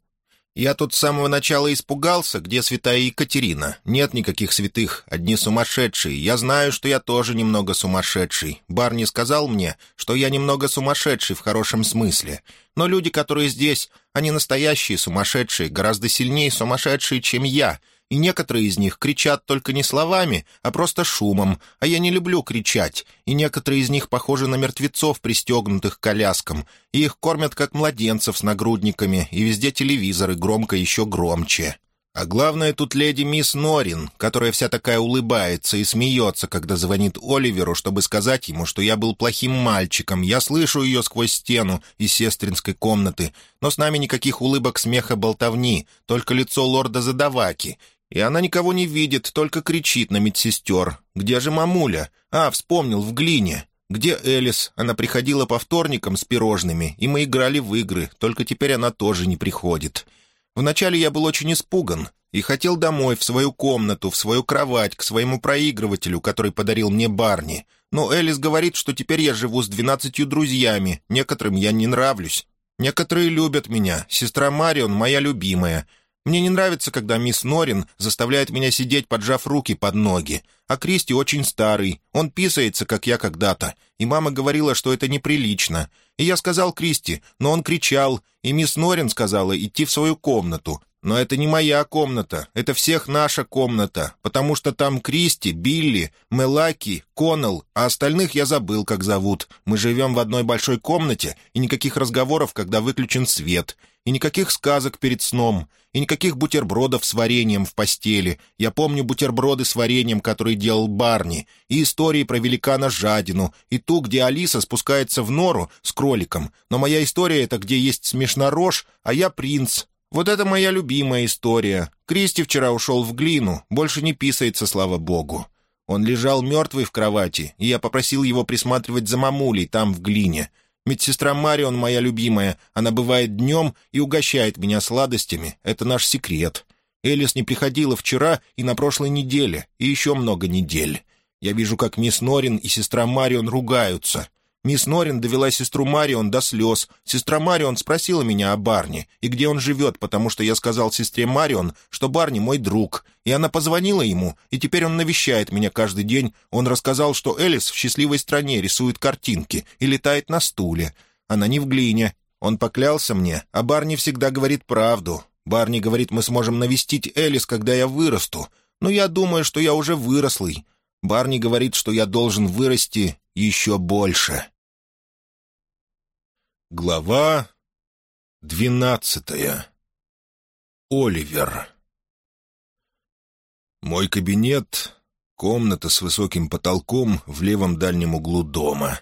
Я тут с самого начала испугался, где святая Екатерина. Нет никаких святых, одни сумасшедшие. Я знаю, что я тоже немного сумасшедший. Барни сказал мне, что я немного сумасшедший в хорошем смысле. Но люди, которые здесь, они настоящие сумасшедшие, гораздо сильнее сумасшедшие, чем я и некоторые из них кричат только не словами, а просто шумом, а я не люблю кричать, и некоторые из них похожи на мертвецов, пристегнутых к коляскам, и их кормят как младенцев с нагрудниками, и везде телевизоры громко еще громче. А главное тут леди мисс Норин, которая вся такая улыбается и смеется, когда звонит Оливеру, чтобы сказать ему, что я был плохим мальчиком. Я слышу ее сквозь стену из сестринской комнаты, но с нами никаких улыбок, смеха, болтовни, только лицо лорда Задаваки, и она никого не видит, только кричит на медсестер. «Где же мамуля? А, вспомнил, в глине. Где Элис? Она приходила по вторникам с пирожными, и мы играли в игры, только теперь она тоже не приходит. Вначале я был очень испуган и хотел домой, в свою комнату, в свою кровать, к своему проигрывателю, который подарил мне Барни. Но Элис говорит, что теперь я живу с двенадцатью друзьями, некоторым я не нравлюсь. Некоторые любят меня, сестра Марион моя любимая — мне не нравится, когда мисс Норин заставляет меня сидеть, поджав руки под ноги. А Кристи очень старый, он писается, как я когда-то, и мама говорила, что это неприлично. И я сказал Кристи, но он кричал, и мисс Норин сказала идти в свою комнату. Но это не моя комната, это всех наша комната, потому что там Кристи, Билли, Мелаки, Коннелл, а остальных я забыл, как зовут. Мы живем в одной большой комнате, и никаких разговоров, когда выключен свет и никаких сказок перед сном, и никаких бутербродов с вареньем в постели. Я помню бутерброды с вареньем, которые делал Барни, и истории про великана Жадину, и ту, где Алиса спускается в нору с кроликом. Но моя история — это где есть смешнорож, а я принц. Вот это моя любимая история. Кристи вчера ушел в глину, больше не писается, слава богу. Он лежал мертвый в кровати, и я попросил его присматривать за мамулей там, в глине. Медсестра Марион моя любимая. Она бывает днем и угощает меня сладостями. Это наш секрет. Элис не приходила вчера и на прошлой неделе, и еще много недель. Я вижу, как мисс Норин и сестра Марион ругаются. Мисс Норин довела сестру Марион до слез. Сестра Марион спросила меня о Барни и где он живет, потому что я сказал сестре Марион, что Барни мой друг. И она позвонила ему, и теперь он навещает меня каждый день. Он рассказал, что Элис в счастливой стране рисует картинки и летает на стуле. Она не в глине. Он поклялся мне, а Барни всегда говорит правду. Барни говорит, мы сможем навестить Элис, когда я вырасту. Но я думаю, что я уже вырослый. Барни говорит, что я должен вырасти еще больше». Глава двенадцатая. Оливер. Мой кабинет — комната с высоким потолком в левом дальнем углу дома.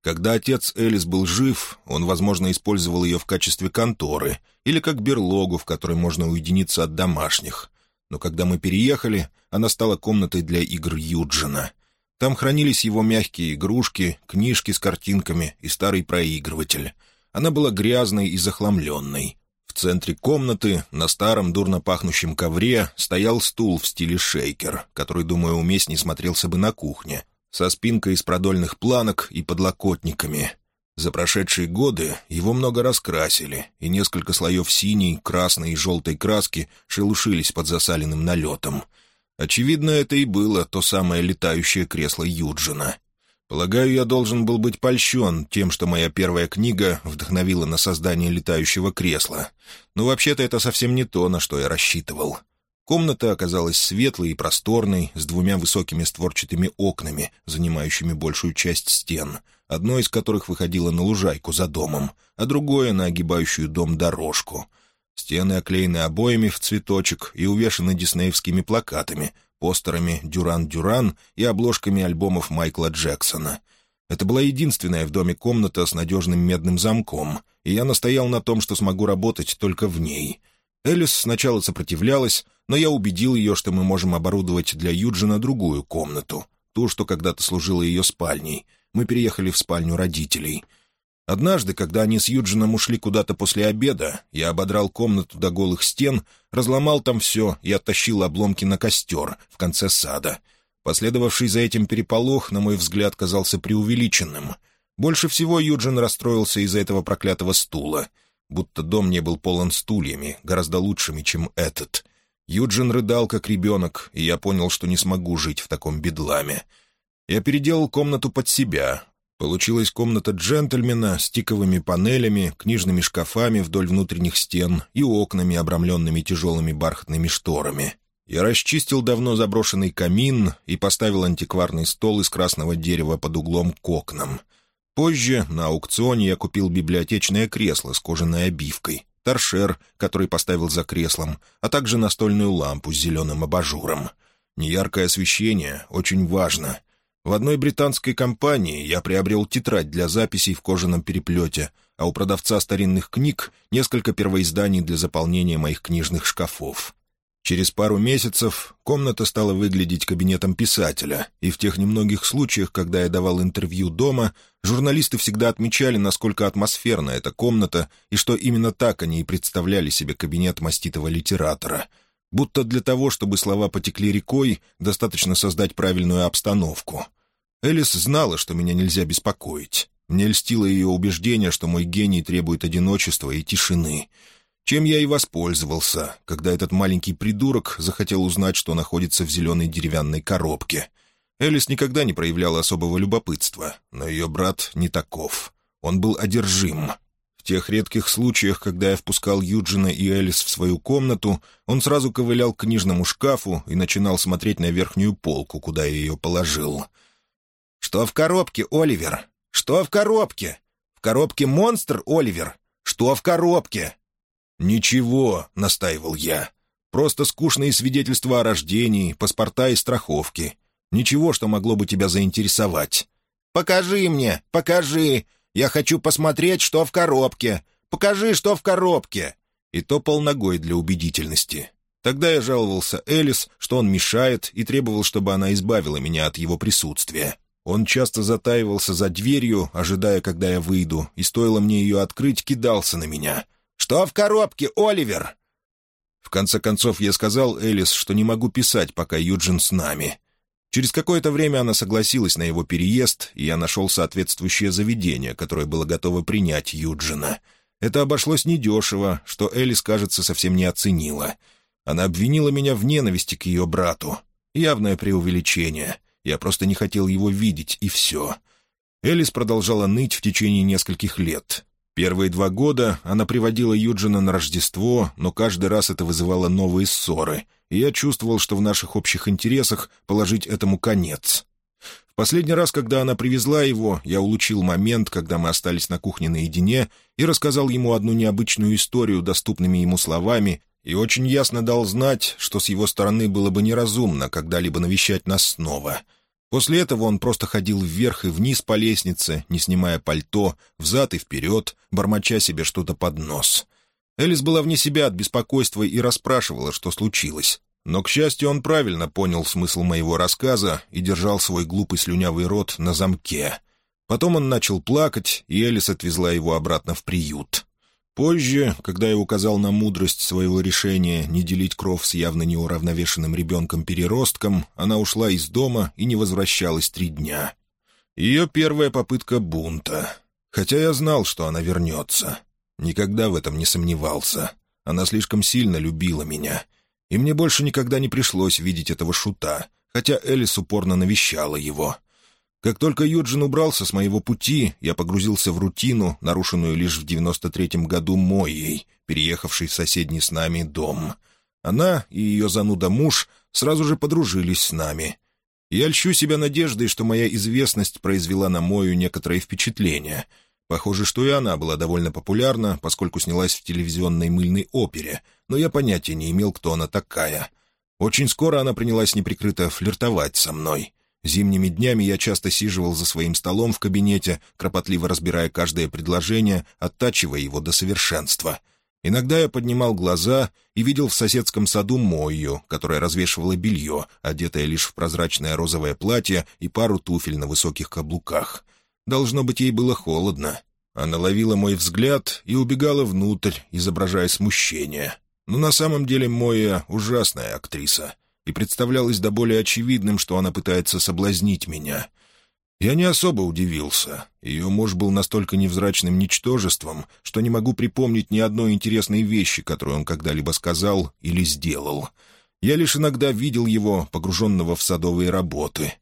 Когда отец Элис был жив, он, возможно, использовал ее в качестве конторы или как берлогу, в которой можно уединиться от домашних. Но когда мы переехали, она стала комнатой для игр Юджина. Там хранились его мягкие игрушки, книжки с картинками и старый проигрыватель. Она была грязной и захламленной. В центре комнаты, на старом дурно пахнущем ковре, стоял стул в стиле шейкер, который, думаю, уместнее смотрелся бы на кухне, со спинкой из продольных планок и подлокотниками. За прошедшие годы его много раскрасили, и несколько слоев синей, красной и желтой краски шелушились под засаленным налетом. Очевидно, это и было то самое летающее кресло Юджина. Полагаю, я должен был быть польщен тем, что моя первая книга вдохновила на создание летающего кресла. Но вообще-то это совсем не то, на что я рассчитывал. Комната оказалась светлой и просторной, с двумя высокими створчатыми окнами, занимающими большую часть стен, одно из которых выходило на лужайку за домом, а другое — на огибающую дом дорожку. Стены оклеены обоями в цветочек и увешаны диснеевскими плакатами, постерами «Дюран-Дюран» и обложками альбомов Майкла Джексона. Это была единственная в доме комната с надежным медным замком, и я настоял на том, что смогу работать только в ней. Элис сначала сопротивлялась, но я убедил ее, что мы можем оборудовать для Юджина другую комнату, ту, что когда-то служила ее спальней. Мы переехали в спальню родителей. Однажды, когда они с Юджином ушли куда-то после обеда, я ободрал комнату до голых стен, разломал там все и оттащил обломки на костер в конце сада. Последовавший за этим переполох, на мой взгляд, казался преувеличенным. Больше всего Юджин расстроился из-за этого проклятого стула. Будто дом не был полон стульями, гораздо лучшими, чем этот — Юджин рыдал, как ребенок, и я понял, что не смогу жить в таком бедламе. Я переделал комнату под себя. Получилась комната джентльмена с тиковыми панелями, книжными шкафами вдоль внутренних стен и окнами, обрамленными тяжелыми бархатными шторами. Я расчистил давно заброшенный камин и поставил антикварный стол из красного дерева под углом к окнам. Позже на аукционе я купил библиотечное кресло с кожаной обивкой, торшер, который поставил за креслом, а также настольную лампу с зеленым абажуром. Неяркое освещение очень важно. В одной британской компании я приобрел тетрадь для записей в кожаном переплете, а у продавца старинных книг несколько первоизданий для заполнения моих книжных шкафов. Через пару месяцев комната стала выглядеть кабинетом писателя, и в тех немногих случаях, когда я давал интервью дома, журналисты всегда отмечали, насколько атмосферна эта комната, и что именно так они и представляли себе кабинет маститого литератора. Будто для того, чтобы слова потекли рекой, достаточно создать правильную обстановку. Элис знала, что меня нельзя беспокоить. Мне льстило ее убеждение, что мой гений требует одиночества и тишины — чем я и воспользовался, когда этот маленький придурок захотел узнать, что находится в зеленой деревянной коробке. Элис никогда не проявляла особого любопытства, но ее брат не таков. Он был одержим. В тех редких случаях, когда я впускал Юджина и Элис в свою комнату, он сразу ковылял к книжному шкафу и начинал смотреть на верхнюю полку, куда я ее положил. «Что в коробке, Оливер? Что в коробке? В коробке монстр, Оливер? Что в коробке?» «Ничего», — настаивал я. «Просто скучные свидетельства о рождении, паспорта и страховки. Ничего, что могло бы тебя заинтересовать». «Покажи мне, покажи! Я хочу посмотреть, что в коробке! Покажи, что в коробке!» И топал ногой для убедительности. Тогда я жаловался Элис, что он мешает, и требовал, чтобы она избавила меня от его присутствия. Он часто затаивался за дверью, ожидая, когда я выйду, и стоило мне ее открыть, кидался на меня. «Что в коробке, Оливер?» В конце концов, я сказал Элис, что не могу писать, пока Юджин с нами. Через какое-то время она согласилась на его переезд, и я нашел соответствующее заведение, которое было готово принять Юджина. Это обошлось недешево, что Элис, кажется, совсем не оценила. Она обвинила меня в ненависти к ее брату. Явное преувеличение. Я просто не хотел его видеть, и все. Элис продолжала ныть в течение нескольких лет. Первые два года она приводила Юджина на Рождество, но каждый раз это вызывало новые ссоры, и я чувствовал, что в наших общих интересах положить этому конец. В последний раз, когда она привезла его, я улучил момент, когда мы остались на кухне наедине, и рассказал ему одну необычную историю доступными ему словами, и очень ясно дал знать, что с его стороны было бы неразумно когда-либо навещать нас снова. После этого он просто ходил вверх и вниз по лестнице, не снимая пальто, взад и вперед, бормоча себе что-то под нос. Элис была вне себя от беспокойства и расспрашивала, что случилось. Но, к счастью, он правильно понял смысл моего рассказа и держал свой глупый слюнявый рот на замке. Потом он начал плакать, и Элис отвезла его обратно в приют. Позже, когда я указал на мудрость своего решения не делить кров с явно неуравновешенным ребенком-переростком, она ушла из дома и не возвращалась три дня. Ее первая попытка бунта. Хотя я знал, что она вернется. Никогда в этом не сомневался. Она слишком сильно любила меня — и мне больше никогда не пришлось видеть этого шута, хотя Элис упорно навещала его. Как только Юджин убрался с моего пути, я погрузился в рутину, нарушенную лишь в девяносто третьем году моей, переехавшей в соседний с нами дом. Она и ее зануда муж сразу же подружились с нами. Я льщу себя надеждой, что моя известность произвела на Мою некоторое впечатление — Похоже, что и она была довольно популярна, поскольку снялась в телевизионной мыльной опере, но я понятия не имел, кто она такая. Очень скоро она принялась неприкрыто флиртовать со мной. Зимними днями я часто сиживал за своим столом в кабинете, кропотливо разбирая каждое предложение, оттачивая его до совершенства. Иногда я поднимал глаза и видел в соседском саду Мою, которая развешивала белье, одетая лишь в прозрачное розовое платье и пару туфель на высоких каблуках. Должно быть, ей было холодно. Она ловила мой взгляд и убегала внутрь, изображая смущение. Но на самом деле Моя ужасная актриса, и представлялось до более очевидным, что она пытается соблазнить меня. Я не особо удивился. Ее муж был настолько невзрачным ничтожеством, что не могу припомнить ни одной интересной вещи, которую он когда-либо сказал или сделал. Я лишь иногда видел его, погруженного в садовые работы —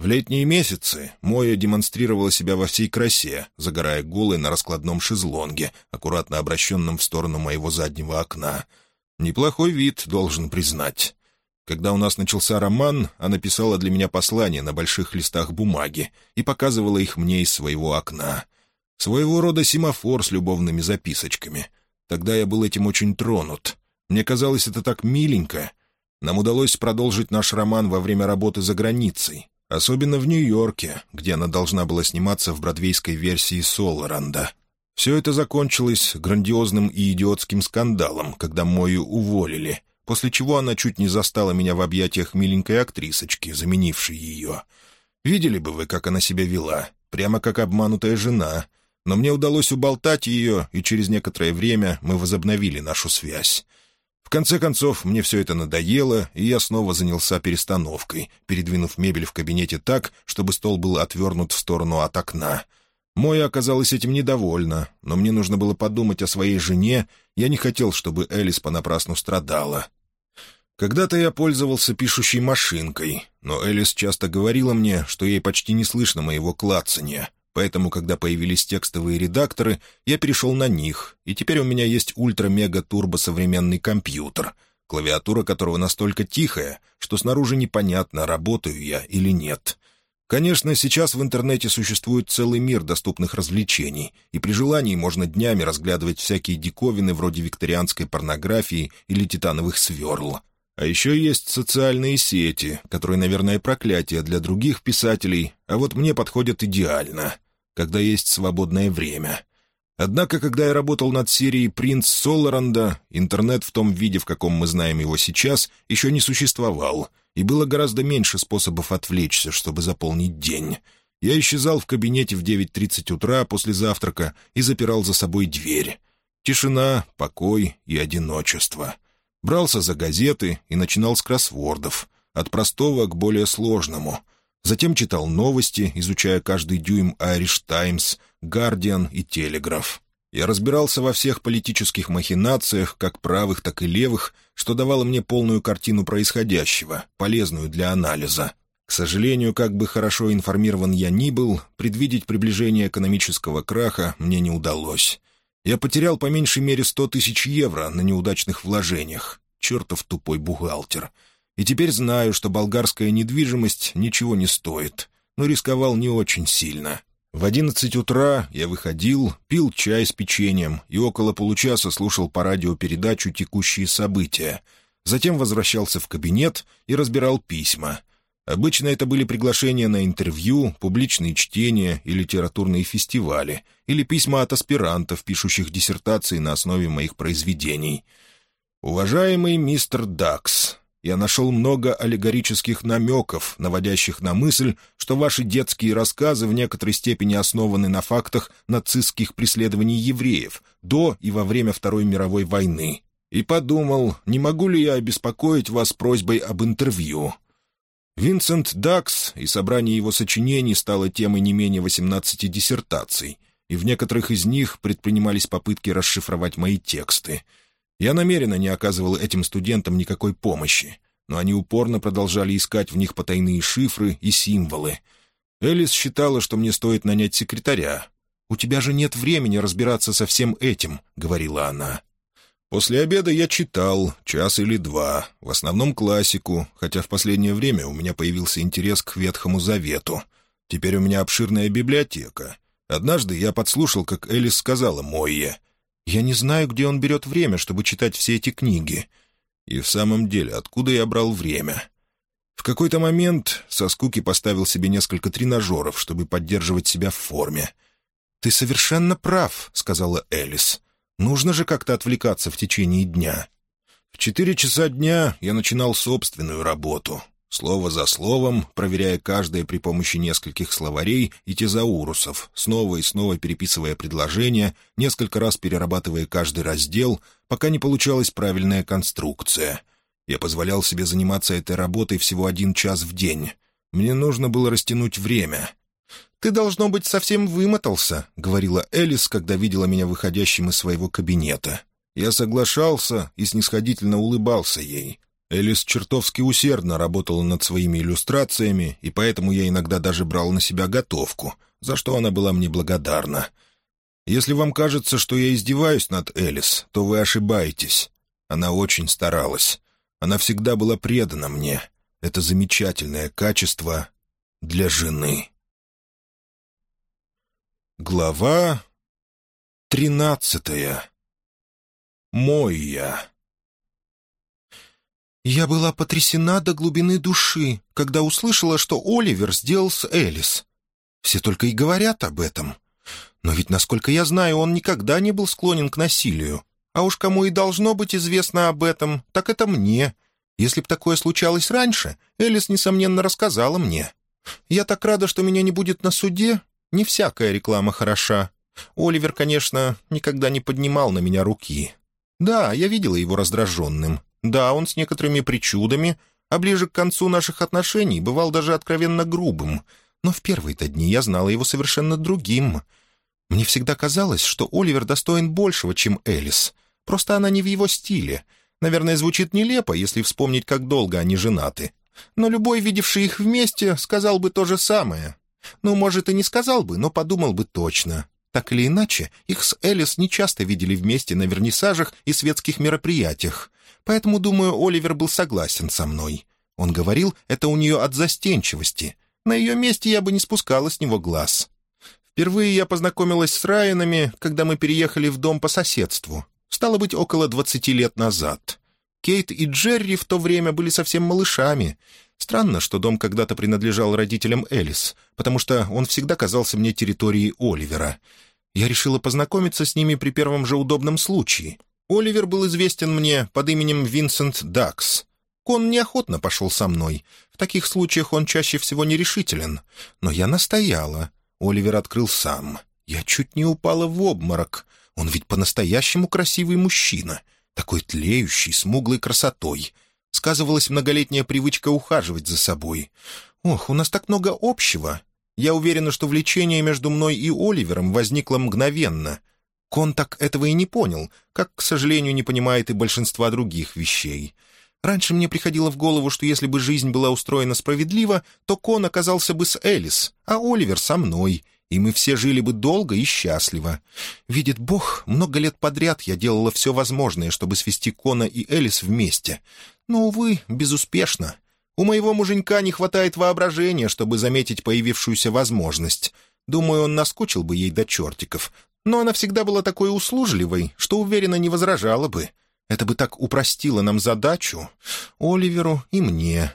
в летние месяцы Моя демонстрировала себя во всей красе, загорая голой на раскладном шезлонге, аккуратно обращенном в сторону моего заднего окна. Неплохой вид, должен признать. Когда у нас начался роман, она писала для меня послания на больших листах бумаги и показывала их мне из своего окна. Своего рода семафор с любовными записочками. Тогда я был этим очень тронут. Мне казалось это так миленько. Нам удалось продолжить наш роман во время работы за границей. Особенно в Нью-Йорке, где она должна была сниматься в бродвейской версии Солоранда. Все это закончилось грандиозным и идиотским скандалом, когда Мою уволили, после чего она чуть не застала меня в объятиях миленькой актрисочки, заменившей ее. Видели бы вы, как она себя вела, прямо как обманутая жена. Но мне удалось уболтать ее, и через некоторое время мы возобновили нашу связь. В конце концов, мне все это надоело, и я снова занялся перестановкой, передвинув мебель в кабинете так, чтобы стол был отвернут в сторону от окна. Моя оказалась этим недовольна, но мне нужно было подумать о своей жене, я не хотел, чтобы Элис понапрасну страдала. Когда-то я пользовался пишущей машинкой, но Элис часто говорила мне, что ей почти не слышно моего клацания — Поэтому, когда появились текстовые редакторы, я перешел на них, и теперь у меня есть ультра-мега-турбо современный компьютер, клавиатура которого настолько тихая, что снаружи непонятно, работаю я или нет. Конечно, сейчас в интернете существует целый мир доступных развлечений, и при желании можно днями разглядывать всякие диковины вроде викторианской порнографии или титановых сверл. А еще есть социальные сети, которые, наверное, проклятие для других писателей, а вот мне подходят идеально, когда есть свободное время. Однако, когда я работал над серией «Принц Соларанда», интернет в том виде, в каком мы знаем его сейчас, еще не существовал, и было гораздо меньше способов отвлечься, чтобы заполнить день. Я исчезал в кабинете в 9.30 утра после завтрака и запирал за собой дверь. Тишина, покой и одиночество — Брался за газеты и начинал с кроссвордов, от простого к более сложному. Затем читал новости, изучая каждый дюйм «Айриш Таймс», «Гардиан» и «Телеграф». Я разбирался во всех политических махинациях, как правых, так и левых, что давало мне полную картину происходящего, полезную для анализа. К сожалению, как бы хорошо информирован я ни был, предвидеть приближение экономического краха мне не удалось. Я потерял по меньшей мере сто тысяч евро на неудачных вложениях. Чертов тупой бухгалтер. И теперь знаю, что болгарская недвижимость ничего не стоит, но рисковал не очень сильно. В одиннадцать утра я выходил, пил чай с печеньем и около получаса слушал по радио передачу «Текущие события». Затем возвращался в кабинет и разбирал письма. Обычно это были приглашения на интервью, публичные чтения и литературные фестивали, или письма от аспирантов, пишущих диссертации на основе моих произведений. «Уважаемый мистер Дакс, я нашел много аллегорических намеков, наводящих на мысль, что ваши детские рассказы в некоторой степени основаны на фактах нацистских преследований евреев до и во время Второй мировой войны. И подумал, не могу ли я обеспокоить вас просьбой об интервью. Винсент Дакс и собрание его сочинений стало темой не менее 18 диссертаций, и в некоторых из них предпринимались попытки расшифровать мои тексты — я намеренно не оказывал этим студентам никакой помощи, но они упорно продолжали искать в них потайные шифры и символы. Элис считала, что мне стоит нанять секретаря. «У тебя же нет времени разбираться со всем этим», — говорила она. После обеда я читал, час или два, в основном классику, хотя в последнее время у меня появился интерес к Ветхому Завету. Теперь у меня обширная библиотека. Однажды я подслушал, как Элис сказала Мойе — я не знаю, где он берет время, чтобы читать все эти книги. И в самом деле, откуда я брал время? В какой-то момент со скуки поставил себе несколько тренажеров, чтобы поддерживать себя в форме. «Ты совершенно прав», — сказала Элис. «Нужно же как-то отвлекаться в течение дня». В четыре часа дня я начинал собственную работу слово за словом, проверяя каждое при помощи нескольких словарей и тезаурусов, снова и снова переписывая предложения, несколько раз перерабатывая каждый раздел, пока не получалась правильная конструкция. Я позволял себе заниматься этой работой всего один час в день. Мне нужно было растянуть время. «Ты, должно быть, совсем вымотался», — говорила Элис, когда видела меня выходящим из своего кабинета. Я соглашался и снисходительно улыбался ей — Элис чертовски усердно работала над своими иллюстрациями, и поэтому я иногда даже брал на себя готовку, за что она была мне благодарна. Если вам кажется, что я издеваюсь над Элис, то вы ошибаетесь. Она очень старалась. Она всегда была предана мне. Это замечательное качество для жены. Глава тринадцатая. Мой я. Я была потрясена до глубины души, когда услышала, что Оливер сделал с Элис. Все только и говорят об этом. Но ведь, насколько я знаю, он никогда не был склонен к насилию. А уж кому и должно быть известно об этом, так это мне. Если б такое случалось раньше, Элис, несомненно, рассказала мне. Я так рада, что меня не будет на суде. Не всякая реклама хороша. Оливер, конечно, никогда не поднимал на меня руки. Да, я видела его раздраженным, да, он с некоторыми причудами, а ближе к концу наших отношений бывал даже откровенно грубым. Но в первые-то дни я знала его совершенно другим. Мне всегда казалось, что Оливер достоин большего, чем Элис. Просто она не в его стиле. Наверное, звучит нелепо, если вспомнить, как долго они женаты. Но любой, видевший их вместе, сказал бы то же самое. Ну, может, и не сказал бы, но подумал бы точно. Так или иначе, их с Элис нечасто видели вместе на вернисажах и светских мероприятиях. Поэтому, думаю, Оливер был согласен со мной. Он говорил, это у нее от застенчивости. На ее месте я бы не спускала с него глаз. Впервые я познакомилась с Райанами, когда мы переехали в дом по соседству. Стало быть, около двадцати лет назад. Кейт и Джерри в то время были совсем малышами. Странно, что дом когда-то принадлежал родителям Элис, потому что он всегда казался мне территорией Оливера. Я решила познакомиться с ними при первом же удобном случае — Оливер был известен мне под именем Винсент Дакс. Кон неохотно пошел со мной. В таких случаях он чаще всего нерешителен. Но я настояла. Оливер открыл сам. Я чуть не упала в обморок. Он ведь по-настоящему красивый мужчина. Такой тлеющий, смуглой красотой. Сказывалась многолетняя привычка ухаживать за собой. Ох, у нас так много общего. Я уверена, что влечение между мной и Оливером возникло мгновенно — Кон так этого и не понял, как, к сожалению, не понимает и большинства других вещей. Раньше мне приходило в голову, что если бы жизнь была устроена справедливо, то Кон оказался бы с Элис, а Оливер со мной, и мы все жили бы долго и счастливо. Видит Бог, много лет подряд я делала все возможное, чтобы свести Кона и Элис вместе. Но, увы, безуспешно. У моего муженька не хватает воображения, чтобы заметить появившуюся возможность. Думаю, он наскучил бы ей до чертиков. Но она всегда была такой услужливой, что уверенно не возражала бы. Это бы так упростило нам задачу, Оливеру и мне.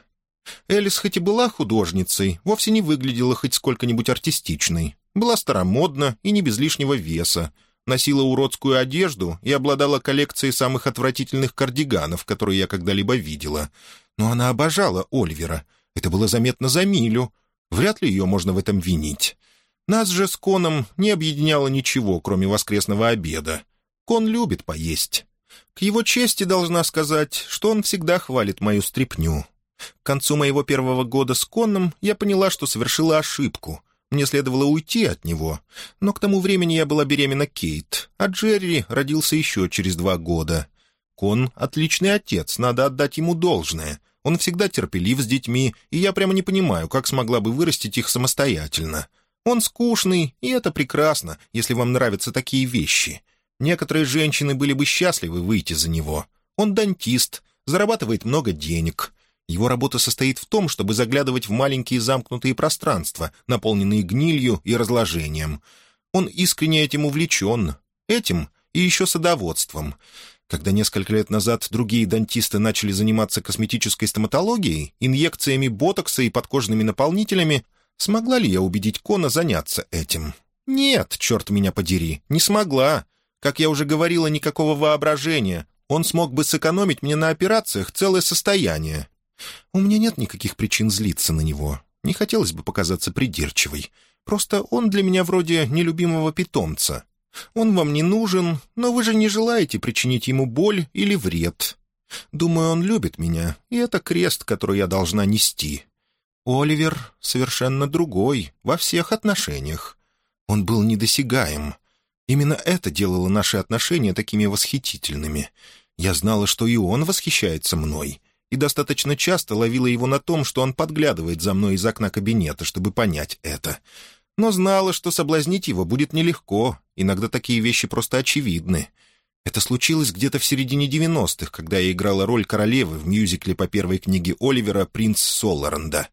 Элис хоть и была художницей, вовсе не выглядела хоть сколько-нибудь артистичной. Была старомодна и не без лишнего веса. Носила уродскую одежду и обладала коллекцией самых отвратительных кардиганов, которые я когда-либо видела. Но она обожала Оливера. Это было заметно за милю. Вряд ли ее можно в этом винить. Нас же с Коном не объединяло ничего, кроме воскресного обеда. Кон любит поесть. К его чести должна сказать, что он всегда хвалит мою стряпню. К концу моего первого года с Конном я поняла, что совершила ошибку. Мне следовало уйти от него. Но к тому времени я была беременна Кейт, а Джерри родился еще через два года. Кон — отличный отец, надо отдать ему должное. Он всегда терпелив с детьми, и я прямо не понимаю, как смогла бы вырастить их самостоятельно. Он скучный, и это прекрасно, если вам нравятся такие вещи. Некоторые женщины были бы счастливы выйти за него. Он дантист, зарабатывает много денег. Его работа состоит в том, чтобы заглядывать в маленькие замкнутые пространства, наполненные гнилью и разложением. Он искренне этим увлечен. Этим и еще садоводством. Когда несколько лет назад другие дантисты начали заниматься косметической стоматологией, инъекциями ботокса и подкожными наполнителями, смогла ли я убедить Кона заняться этим? Нет, черт меня подери, не смогла. Как я уже говорила, никакого воображения. Он смог бы сэкономить мне на операциях целое состояние. У меня нет никаких причин злиться на него. Не хотелось бы показаться придирчивой. Просто он для меня вроде нелюбимого питомца. Он вам не нужен, но вы же не желаете причинить ему боль или вред. Думаю, он любит меня, и это крест, который я должна нести. Оливер совершенно другой во всех отношениях. Он был недосягаем. Именно это делало наши отношения такими восхитительными. Я знала, что и он восхищается мной, и достаточно часто ловила его на том, что он подглядывает за мной из окна кабинета, чтобы понять это. Но знала, что соблазнить его будет нелегко, иногда такие вещи просто очевидны. Это случилось где-то в середине девяностых, когда я играла роль королевы в мюзикле по первой книге Оливера «Принц Соларенда».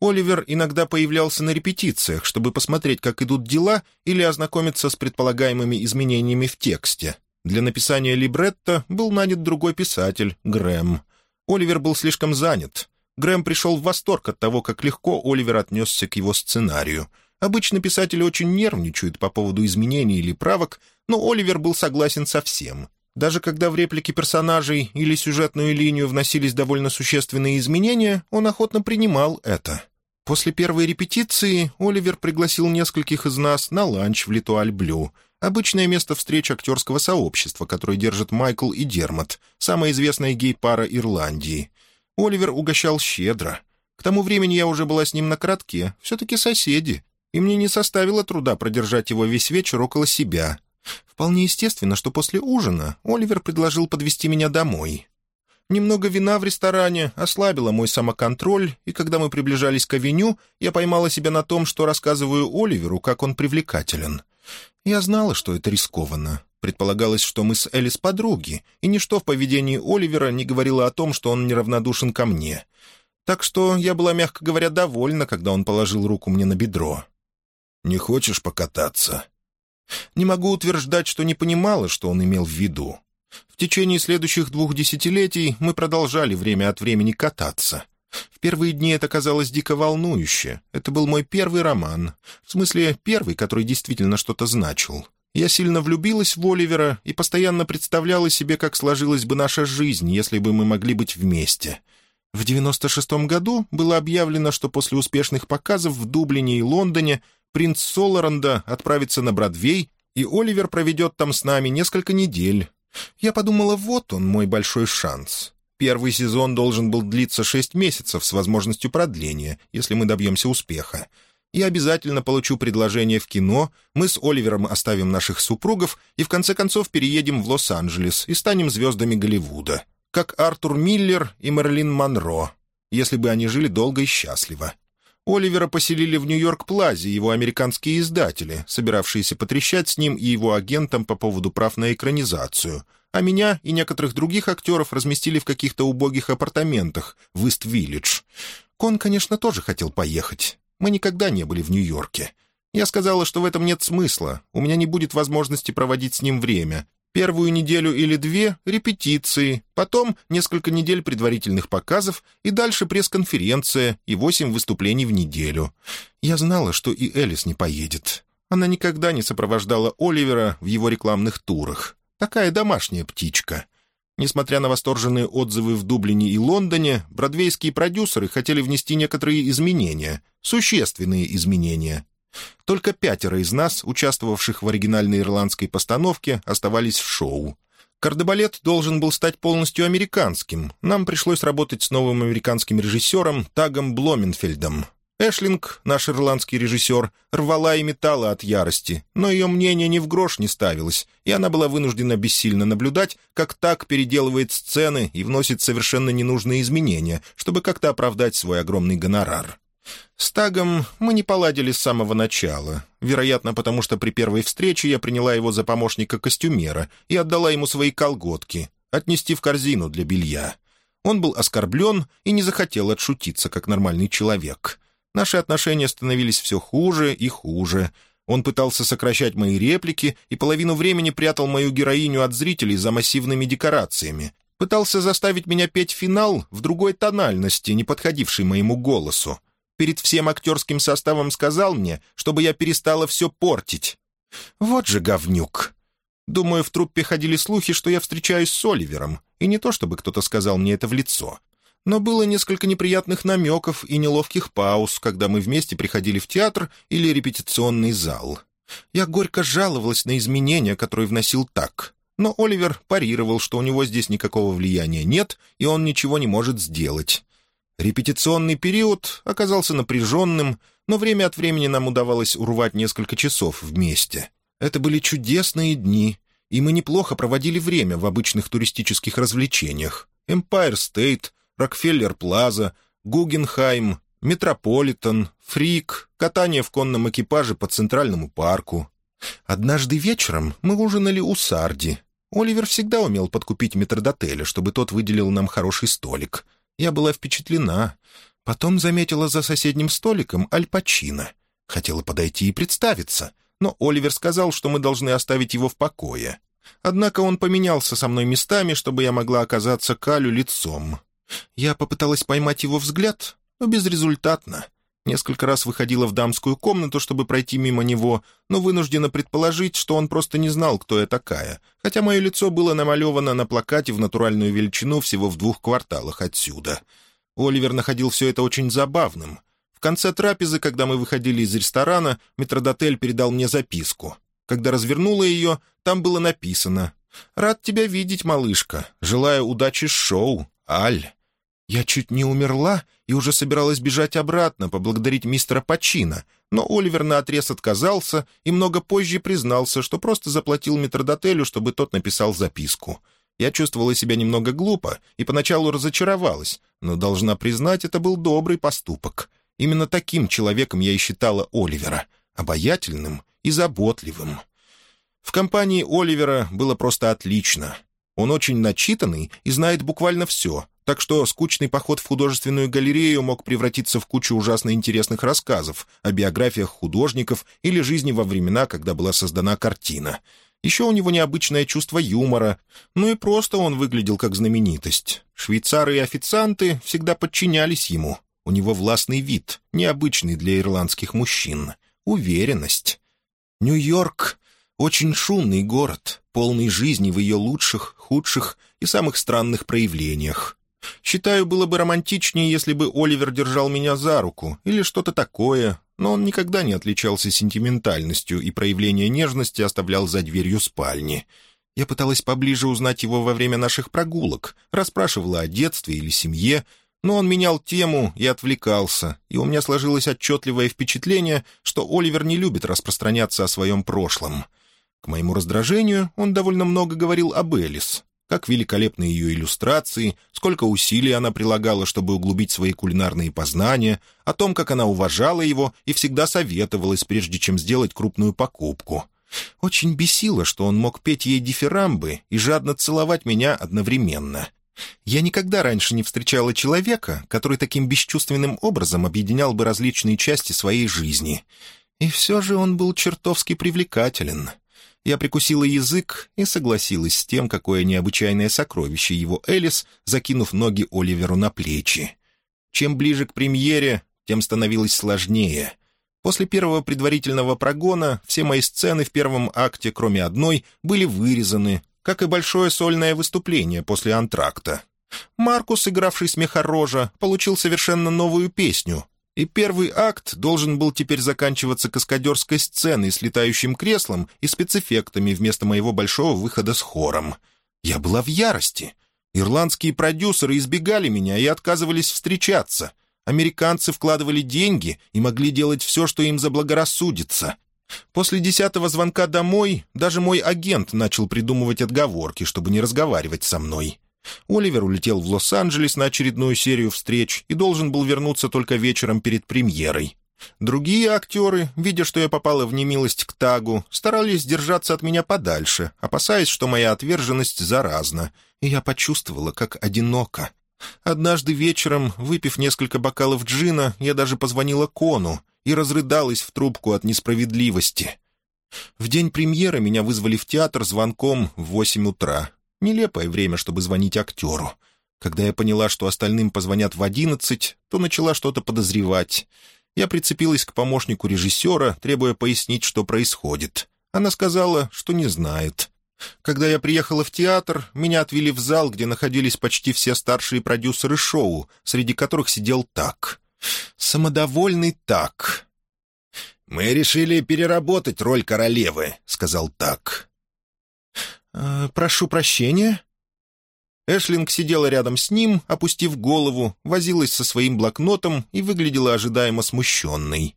Оливер иногда появлялся на репетициях, чтобы посмотреть, как идут дела, или ознакомиться с предполагаемыми изменениями в тексте. Для написания либретто был нанят другой писатель, Грэм. Оливер был слишком занят. Грэм пришел в восторг от того, как легко Оливер отнесся к его сценарию. Обычно писатели очень нервничают по поводу изменений или правок, но Оливер был согласен со всем. Даже когда в реплике персонажей или сюжетную линию вносились довольно существенные изменения, он охотно принимал это. После первой репетиции Оливер пригласил нескольких из нас на ланч в Литуаль Блю — Обычное место встреч актерского сообщества, которое держат Майкл и Дермат, самая известная гей-пара Ирландии. Оливер угощал щедро. К тому времени я уже была с ним на коротке, все-таки соседи, и мне не составило труда продержать его весь вечер около себя. Вполне естественно, что после ужина Оливер предложил подвести меня домой. Немного вина в ресторане ослабило мой самоконтроль, и когда мы приближались к авеню, я поймала себя на том, что рассказываю Оливеру, как он привлекателен. Я знала, что это рискованно. Предполагалось, что мы с Элис подруги, и ничто в поведении Оливера не говорило о том, что он неравнодушен ко мне. Так что я была, мягко говоря, довольна, когда он положил руку мне на бедро. «Не хочешь покататься?» Не могу утверждать, что не понимала, что он имел в виду. В течение следующих двух десятилетий мы продолжали время от времени кататься — в первые дни это казалось дико волнующе. Это был мой первый роман. В смысле, первый, который действительно что-то значил. Я сильно влюбилась в Оливера и постоянно представляла себе, как сложилась бы наша жизнь, если бы мы могли быть вместе. В 96-м году было объявлено, что после успешных показов в Дублине и Лондоне принц Соларанда отправится на Бродвей, и Оливер проведет там с нами несколько недель. Я подумала, вот он, мой большой шанс. Первый сезон должен был длиться шесть месяцев с возможностью продления, если мы добьемся успеха. Я обязательно получу предложение в кино, мы с Оливером оставим наших супругов и в конце концов переедем в Лос-Анджелес и станем звездами Голливуда, как Артур Миллер и Мерлин Монро, если бы они жили долго и счастливо. Оливера поселили в Нью-Йорк-Плазе его американские издатели, собиравшиеся потрещать с ним и его агентом по поводу прав на экранизацию, а меня и некоторых других актеров разместили в каких-то убогих апартаментах в Ист-Виллидж. Кон, конечно, тоже хотел поехать. Мы никогда не были в Нью-Йорке. Я сказала, что в этом нет смысла, у меня не будет возможности проводить с ним время, Первую неделю или две — репетиции, потом несколько недель предварительных показов и дальше пресс-конференция и восемь выступлений в неделю. Я знала, что и Элис не поедет. Она никогда не сопровождала Оливера в его рекламных турах. Такая домашняя птичка. Несмотря на восторженные отзывы в Дублине и Лондоне, бродвейские продюсеры хотели внести некоторые изменения, существенные изменения, только пятеро из нас, участвовавших в оригинальной ирландской постановке, оставались в шоу. Кардебалет должен был стать полностью американским. Нам пришлось работать с новым американским режиссером Тагом Бломенфельдом. Эшлинг, наш ирландский режиссер, рвала и металла от ярости, но ее мнение ни в грош не ставилось, и она была вынуждена бессильно наблюдать, как так переделывает сцены и вносит совершенно ненужные изменения, чтобы как-то оправдать свой огромный гонорар. С Тагом мы не поладили с самого начала, вероятно, потому что при первой встрече я приняла его за помощника костюмера и отдала ему свои колготки, отнести в корзину для белья. Он был оскорблен и не захотел отшутиться, как нормальный человек. Наши отношения становились все хуже и хуже. Он пытался сокращать мои реплики и половину времени прятал мою героиню от зрителей за массивными декорациями. Пытался заставить меня петь финал в другой тональности, не подходившей моему голосу перед всем актерским составом сказал мне, чтобы я перестала все портить. Вот же говнюк. Думаю, в труппе ходили слухи, что я встречаюсь с Оливером, и не то, чтобы кто-то сказал мне это в лицо. Но было несколько неприятных намеков и неловких пауз, когда мы вместе приходили в театр или репетиционный зал. Я горько жаловалась на изменения, которые вносил так. Но Оливер парировал, что у него здесь никакого влияния нет, и он ничего не может сделать. Репетиционный период оказался напряженным, но время от времени нам удавалось урвать несколько часов вместе. Это были чудесные дни, и мы неплохо проводили время в обычных туристических развлечениях. Эмпайр Стейт, Рокфеллер Плаза, Гугенхайм, Метрополитен, Фрик, катание в конном экипаже по Центральному парку. Однажды вечером мы ужинали у Сарди. Оливер всегда умел подкупить метрдотеля, чтобы тот выделил нам хороший столик — я была впечатлена. Потом заметила за соседним столиком Аль Пачино. Хотела подойти и представиться, но Оливер сказал, что мы должны оставить его в покое. Однако он поменялся со мной местами, чтобы я могла оказаться Калю лицом. Я попыталась поймать его взгляд, но безрезультатно. Несколько раз выходила в дамскую комнату, чтобы пройти мимо него, но вынуждена предположить, что он просто не знал, кто я такая, хотя мое лицо было намалевано на плакате в натуральную величину всего в двух кварталах отсюда. Оливер находил все это очень забавным. В конце трапезы, когда мы выходили из ресторана, метродотель передал мне записку. Когда развернула ее, там было написано «Рад тебя видеть, малышка. Желаю удачи с шоу. Аль». Я чуть не умерла и уже собиралась бежать обратно, поблагодарить мистера Пачина, но Оливер наотрез отказался и много позже признался, что просто заплатил метродотелю, чтобы тот написал записку. Я чувствовала себя немного глупо и поначалу разочаровалась, но, должна признать, это был добрый поступок. Именно таким человеком я и считала Оливера — обаятельным и заботливым. В компании Оливера было просто отлично. Он очень начитанный и знает буквально все, так что скучный поход в художественную галерею мог превратиться в кучу ужасно интересных рассказов о биографиях художников или жизни во времена, когда была создана картина. Еще у него необычное чувство юмора, ну и просто он выглядел как знаменитость. Швейцары и официанты всегда подчинялись ему. У него властный вид, необычный для ирландских мужчин. Уверенность. Нью-Йорк — очень шумный город, полный жизни в ее лучших, худших и самых странных проявлениях. Считаю, было бы романтичнее, если бы Оливер держал меня за руку или что-то такое, но он никогда не отличался сентиментальностью и проявление нежности оставлял за дверью спальни. Я пыталась поближе узнать его во время наших прогулок, расспрашивала о детстве или семье, но он менял тему и отвлекался, и у меня сложилось отчетливое впечатление, что Оливер не любит распространяться о своем прошлом. К моему раздражению он довольно много говорил об Элис, как великолепны ее иллюстрации, сколько усилий она прилагала, чтобы углубить свои кулинарные познания, о том, как она уважала его и всегда советовалась, прежде чем сделать крупную покупку. Очень бесило, что он мог петь ей дифирамбы и жадно целовать меня одновременно. Я никогда раньше не встречала человека, который таким бесчувственным образом объединял бы различные части своей жизни. И все же он был чертовски привлекателен. Я прикусила язык и согласилась с тем, какое необычайное сокровище его Элис, закинув ноги Оливеру на плечи. Чем ближе к премьере, тем становилось сложнее. После первого предварительного прогона все мои сцены в первом акте, кроме одной, были вырезаны, как и большое сольное выступление после антракта. Маркус, игравший смехорожа, получил совершенно новую песню, и первый акт должен был теперь заканчиваться каскадерской сценой с летающим креслом и спецэффектами вместо моего большого выхода с хором. Я была в ярости. Ирландские продюсеры избегали меня и отказывались встречаться. Американцы вкладывали деньги и могли делать все, что им заблагорассудится. После десятого звонка домой даже мой агент начал придумывать отговорки, чтобы не разговаривать со мной. Оливер улетел в Лос-Анджелес на очередную серию встреч и должен был вернуться только вечером перед премьерой. Другие актеры, видя, что я попала в немилость к Тагу, старались держаться от меня подальше, опасаясь, что моя отверженность заразна, и я почувствовала, как одиноко. Однажды вечером, выпив несколько бокалов джина, я даже позвонила Кону и разрыдалась в трубку от несправедливости. В день премьеры меня вызвали в театр звонком в восемь утра. Нелепое время, чтобы звонить актеру. Когда я поняла, что остальным позвонят в одиннадцать, то начала что-то подозревать. Я прицепилась к помощнику режиссера, требуя пояснить, что происходит. Она сказала, что не знает. Когда я приехала в театр, меня отвели в зал, где находились почти все старшие продюсеры шоу, среди которых сидел Так. Самодовольный Так. «Мы решили переработать роль королевы», — сказал Так. «Э, «Прошу прощения». Эшлинг сидела рядом с ним, опустив голову, возилась со своим блокнотом и выглядела ожидаемо смущенной.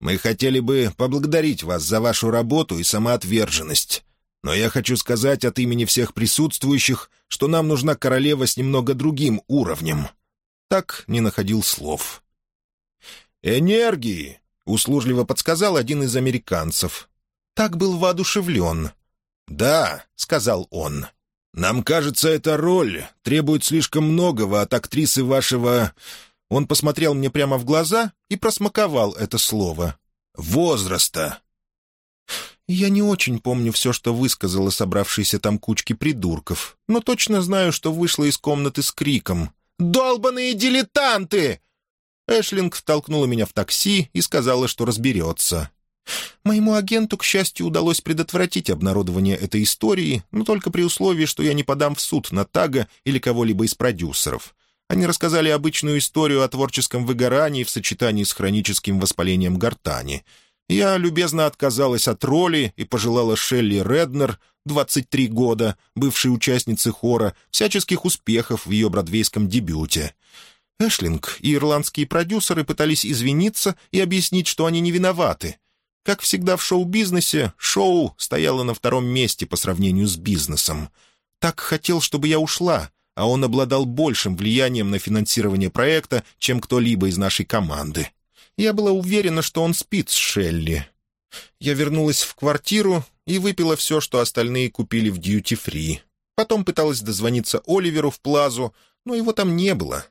«Мы хотели бы поблагодарить вас за вашу работу и самоотверженность. Но я хочу сказать от имени всех присутствующих, что нам нужна королева с немного другим уровнем». Так не находил слов. «Энергии!» — услужливо подсказал один из американцев. Так был воодушевлен. «Да», — сказал он, — «нам кажется, эта роль требует слишком многого от актрисы вашего...» Он посмотрел мне прямо в глаза и просмаковал это слово. «Возраста». Я не очень помню все, что высказала собравшиеся там кучки придурков, но точно знаю, что вышла из комнаты с криком «Долбаные дилетанты!» Эшлинг втолкнула меня в такси и сказала, что разберется. Моему агенту, к счастью, удалось предотвратить обнародование этой истории, но только при условии, что я не подам в суд на Тага или кого-либо из продюсеров. Они рассказали обычную историю о творческом выгорании в сочетании с хроническим воспалением гортани. Я любезно отказалась от роли и пожелала Шелли Реднер, 23 года, бывшей участнице хора, всяческих успехов в ее бродвейском дебюте. Эшлинг и ирландские продюсеры пытались извиниться и объяснить, что они не виноваты, как всегда в шоу-бизнесе, шоу стояло на втором месте по сравнению с бизнесом. Так хотел, чтобы я ушла, а он обладал большим влиянием на финансирование проекта, чем кто-либо из нашей команды. Я была уверена, что он спит с Шелли. Я вернулась в квартиру и выпила все, что остальные купили в дьюти-фри. Потом пыталась дозвониться Оливеру в Плазу, но его там не было.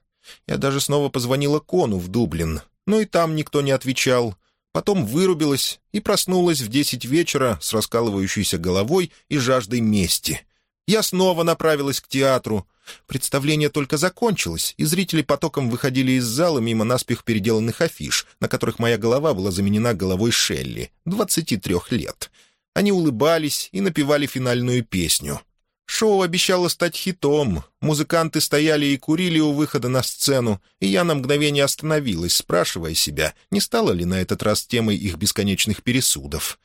Я даже снова позвонила Кону в Дублин, но и там никто не отвечал. Потом вырубилась и проснулась в десять вечера с раскалывающейся головой и жаждой мести. Я снова направилась к театру. Представление только закончилось, и зрители потоком выходили из зала мимо наспех переделанных афиш, на которых моя голова была заменена головой Шелли, двадцати трех лет. Они улыбались и напевали финальную песню — Шоу обещало стать хитом. Музыканты стояли и курили у выхода на сцену, и я на мгновение остановилась, спрашивая себя, не стало ли на этот раз темой их бесконечных пересудов.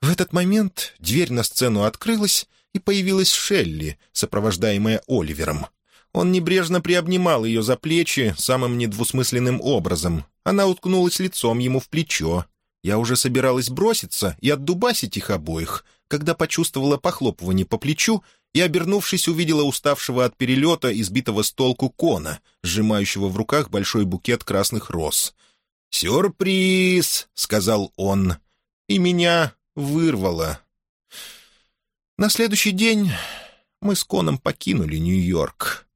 В этот момент дверь на сцену открылась, и появилась Шелли, сопровождаемая Оливером. Он небрежно приобнимал ее за плечи самым недвусмысленным образом. Она уткнулась лицом ему в плечо. Я уже собиралась броситься и отдубасить их обоих, когда почувствовала похлопывание по плечу и, обернувшись, увидела уставшего от перелета, избитого с толку кона, сжимающего в руках большой букет красных роз. «Сюрприз!» — сказал он. И меня вырвало. На следующий день мы с Коном покинули Нью-Йорк.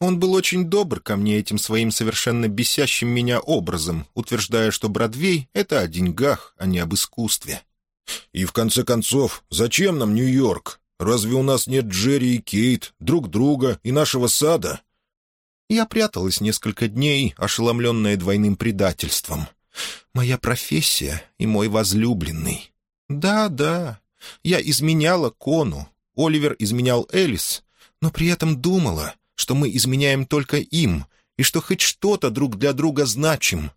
Он был очень добр ко мне этим своим совершенно бесящим меня образом, утверждая, что Бродвей — это о деньгах, а не об искусстве. «И в конце концов, зачем нам Нью-Йорк? Разве у нас нет Джерри и Кейт, друг друга и нашего сада?» Я пряталась несколько дней, ошеломленная двойным предательством. Моя профессия и мой возлюбленный. Да, да, я изменяла Кону, Оливер изменял Элис, но при этом думала, что мы изменяем только им, и что хоть что-то друг для друга значим.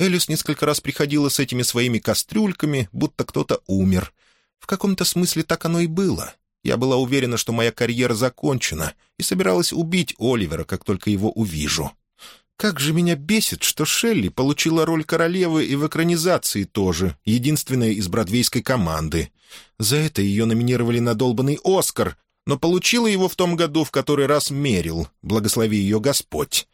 Элис несколько раз приходила с этими своими кастрюльками, будто кто-то умер. В каком-то смысле так оно и было. Я была уверена, что моя карьера закончена, и собиралась убить Оливера, как только его увижу. Как же меня бесит, что Шелли получила роль королевы и в экранизации тоже, единственная из бродвейской команды. За это ее номинировали на долбанный «Оскар», но получила его в том году, в который раз мерил, благослови ее Господь.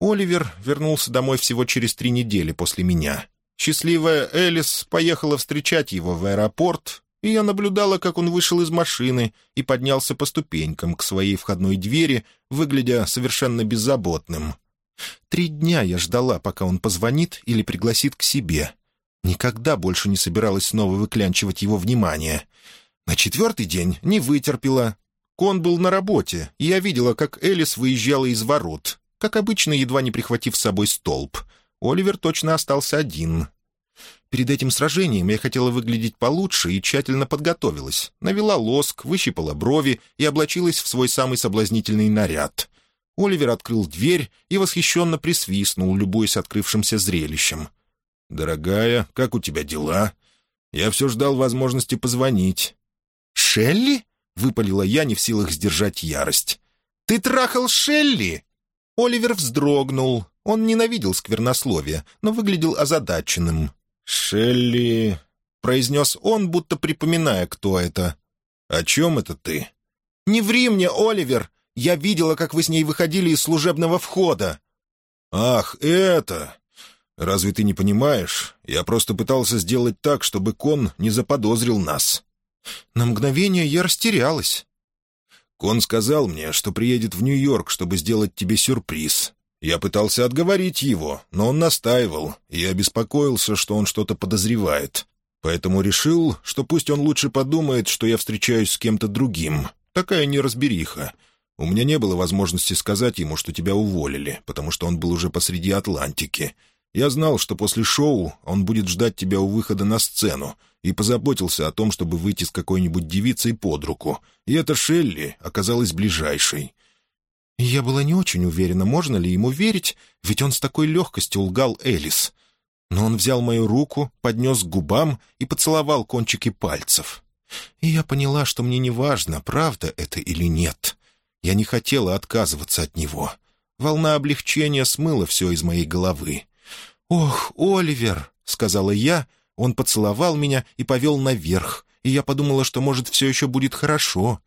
Оливер вернулся домой всего через три недели после меня. Счастливая Элис поехала встречать его в аэропорт, и я наблюдала, как он вышел из машины и поднялся по ступенькам к своей входной двери, выглядя совершенно беззаботным. Три дня я ждала, пока он позвонит или пригласит к себе. Никогда больше не собиралась снова выклянчивать его внимание. На четвертый день не вытерпела, Кон был на работе, и я видела, как Элис выезжала из ворот, как обычно, едва не прихватив с собой столб. Оливер точно остался один. Перед этим сражением я хотела выглядеть получше и тщательно подготовилась. Навела лоск, выщипала брови и облачилась в свой самый соблазнительный наряд. Оливер открыл дверь и восхищенно присвистнул, любуясь открывшимся зрелищем. «Дорогая, как у тебя дела? Я все ждал возможности позвонить». «Шелли?» выпалила я, не в силах сдержать ярость. «Ты трахал Шелли?» Оливер вздрогнул. Он ненавидел сквернословие, но выглядел озадаченным. «Шелли...» — произнес он, будто припоминая, кто это. «О чем это ты?» «Не ври мне, Оливер! Я видела, как вы с ней выходили из служебного входа». «Ах, это...» «Разве ты не понимаешь? Я просто пытался сделать так, чтобы Кон не заподозрил нас». На мгновение я растерялась. «Кон сказал мне, что приедет в Нью-Йорк, чтобы сделать тебе сюрприз. Я пытался отговорить его, но он настаивал, и я беспокоился, что он что-то подозревает. Поэтому решил, что пусть он лучше подумает, что я встречаюсь с кем-то другим. Такая неразбериха. У меня не было возможности сказать ему, что тебя уволили, потому что он был уже посреди Атлантики. Я знал, что после шоу он будет ждать тебя у выхода на сцену, и позаботился о том, чтобы выйти с какой-нибудь девицей под руку, и эта Шелли оказалась ближайшей. Я была не очень уверена, можно ли ему верить, ведь он с такой легкостью лгал Элис. Но он взял мою руку, поднес к губам и поцеловал кончики пальцев. И я поняла, что мне не важно, правда это или нет. Я не хотела отказываться от него. Волна облегчения смыла все из моей головы. «Ох, Оливер!» — сказала я, он поцеловал меня и повел наверх, и я подумала, что, может, все еще будет хорошо.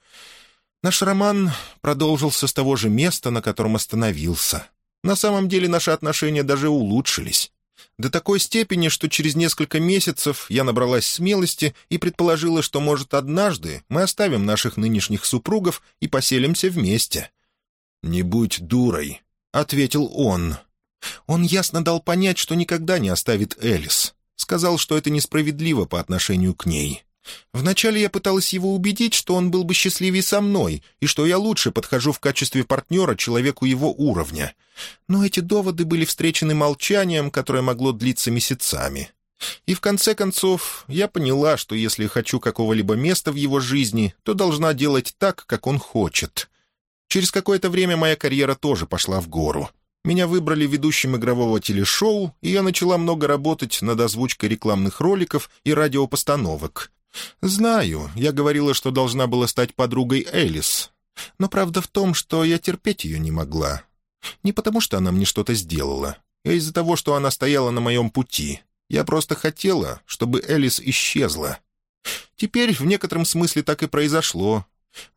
Наш роман продолжился с того же места, на котором остановился. На самом деле наши отношения даже улучшились. До такой степени, что через несколько месяцев я набралась смелости и предположила, что, может, однажды мы оставим наших нынешних супругов и поселимся вместе. «Не будь дурой», — ответил он. Он ясно дал понять, что никогда не оставит Элис. Сказал, что это несправедливо по отношению к ней. Вначале я пыталась его убедить, что он был бы счастливее со мной, и что я лучше подхожу в качестве партнера человеку его уровня. Но эти доводы были встречены молчанием, которое могло длиться месяцами. И в конце концов я поняла, что если хочу какого-либо места в его жизни, то должна делать так, как он хочет. Через какое-то время моя карьера тоже пошла в гору. Меня выбрали ведущим игрового телешоу, и я начала много работать над озвучкой рекламных роликов и радиопостановок. Знаю, я говорила, что должна была стать подругой Элис. Но правда в том, что я терпеть ее не могла. Не потому, что она мне что-то сделала, а из-за того, что она стояла на моем пути. Я просто хотела, чтобы Элис исчезла. Теперь в некотором смысле так и произошло.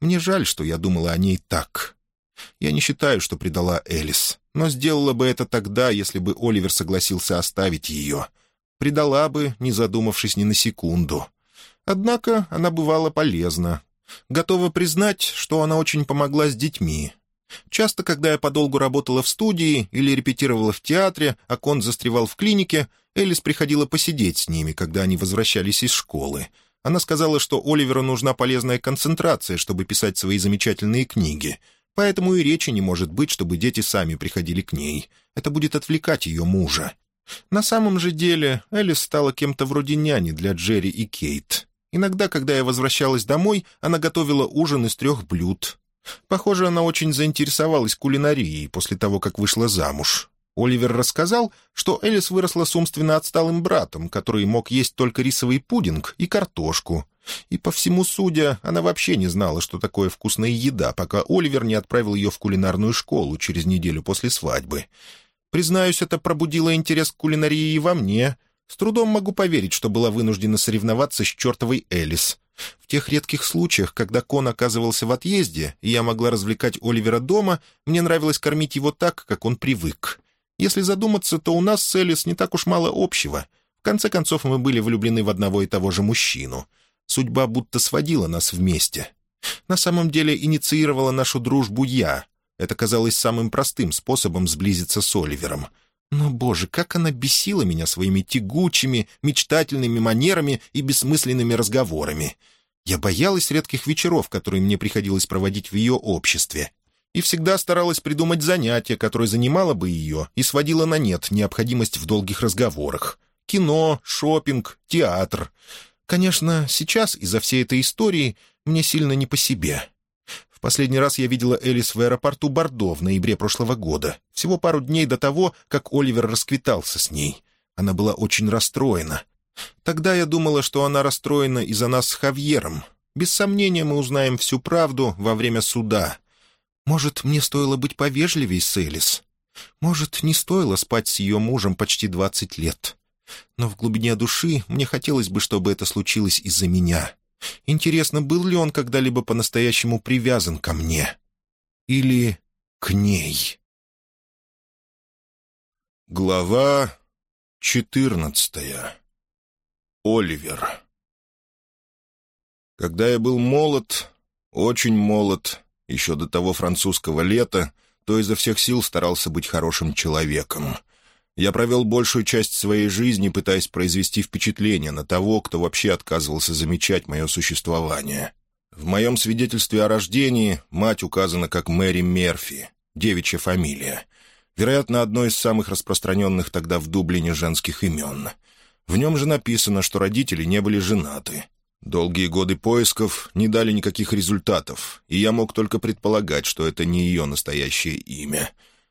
Мне жаль, что я думала о ней так. Я не считаю, что предала Элис, но сделала бы это тогда, если бы Оливер согласился оставить ее. Предала бы, не задумавшись ни на секунду. Однако она бывала полезна. Готова признать, что она очень помогла с детьми. Часто, когда я подолгу работала в студии или репетировала в театре, а Кон застревал в клинике, Элис приходила посидеть с ними, когда они возвращались из школы. Она сказала, что Оливеру нужна полезная концентрация, чтобы писать свои замечательные книги. Поэтому и речи не может быть, чтобы дети сами приходили к ней. Это будет отвлекать ее мужа. На самом же деле Элис стала кем-то вроде няни для Джерри и Кейт. Иногда, когда я возвращалась домой, она готовила ужин из трех блюд. Похоже, она очень заинтересовалась кулинарией после того, как вышла замуж. Оливер рассказал, что Элис выросла с умственно отсталым братом, который мог есть только рисовый пудинг и картошку. И по всему судя, она вообще не знала, что такое вкусная еда, пока Оливер не отправил ее в кулинарную школу через неделю после свадьбы. Признаюсь, это пробудило интерес к кулинарии и во мне. С трудом могу поверить, что была вынуждена соревноваться с чертовой Элис. В тех редких случаях, когда Кон оказывался в отъезде, и я могла развлекать Оливера дома, мне нравилось кормить его так, как он привык. Если задуматься, то у нас с Элис не так уж мало общего. В конце концов, мы были влюблены в одного и того же мужчину. Судьба будто сводила нас вместе. На самом деле инициировала нашу дружбу я. Это казалось самым простым способом сблизиться с Оливером. Но, боже, как она бесила меня своими тягучими, мечтательными манерами и бессмысленными разговорами. Я боялась редких вечеров, которые мне приходилось проводить в ее обществе, и всегда старалась придумать занятие, которое занимало бы ее и сводило на нет необходимость в долгих разговорах. Кино, шопинг, театр. Конечно, сейчас из-за всей этой истории мне сильно не по себе. В последний раз я видела Элис в аэропорту Бордо в ноябре прошлого года, всего пару дней до того, как Оливер расквитался с ней. Она была очень расстроена. Тогда я думала, что она расстроена из-за нас с Хавьером. Без сомнения, мы узнаем всю правду во время суда. Может, мне стоило быть повежливей с Элис? Может, не стоило спать с ее мужем почти двадцать лет? Но в глубине души мне хотелось бы, чтобы это случилось из-за меня. Интересно, был ли он когда-либо по-настоящему привязан ко мне? Или к ней? Глава четырнадцатая. Оливер. Когда я был молод, очень молод, еще до того французского лета, то изо всех сил старался быть хорошим человеком. Я провел большую часть своей жизни, пытаясь произвести впечатление на того, кто вообще отказывался замечать мое существование. В моем свидетельстве о рождении мать указана как Мэри Мерфи, девичья фамилия. Вероятно, одно из самых распространенных тогда в Дублине женских имен. В нем же написано, что родители не были женаты. Долгие годы поисков не дали никаких результатов, и я мог только предполагать, что это не ее настоящее имя.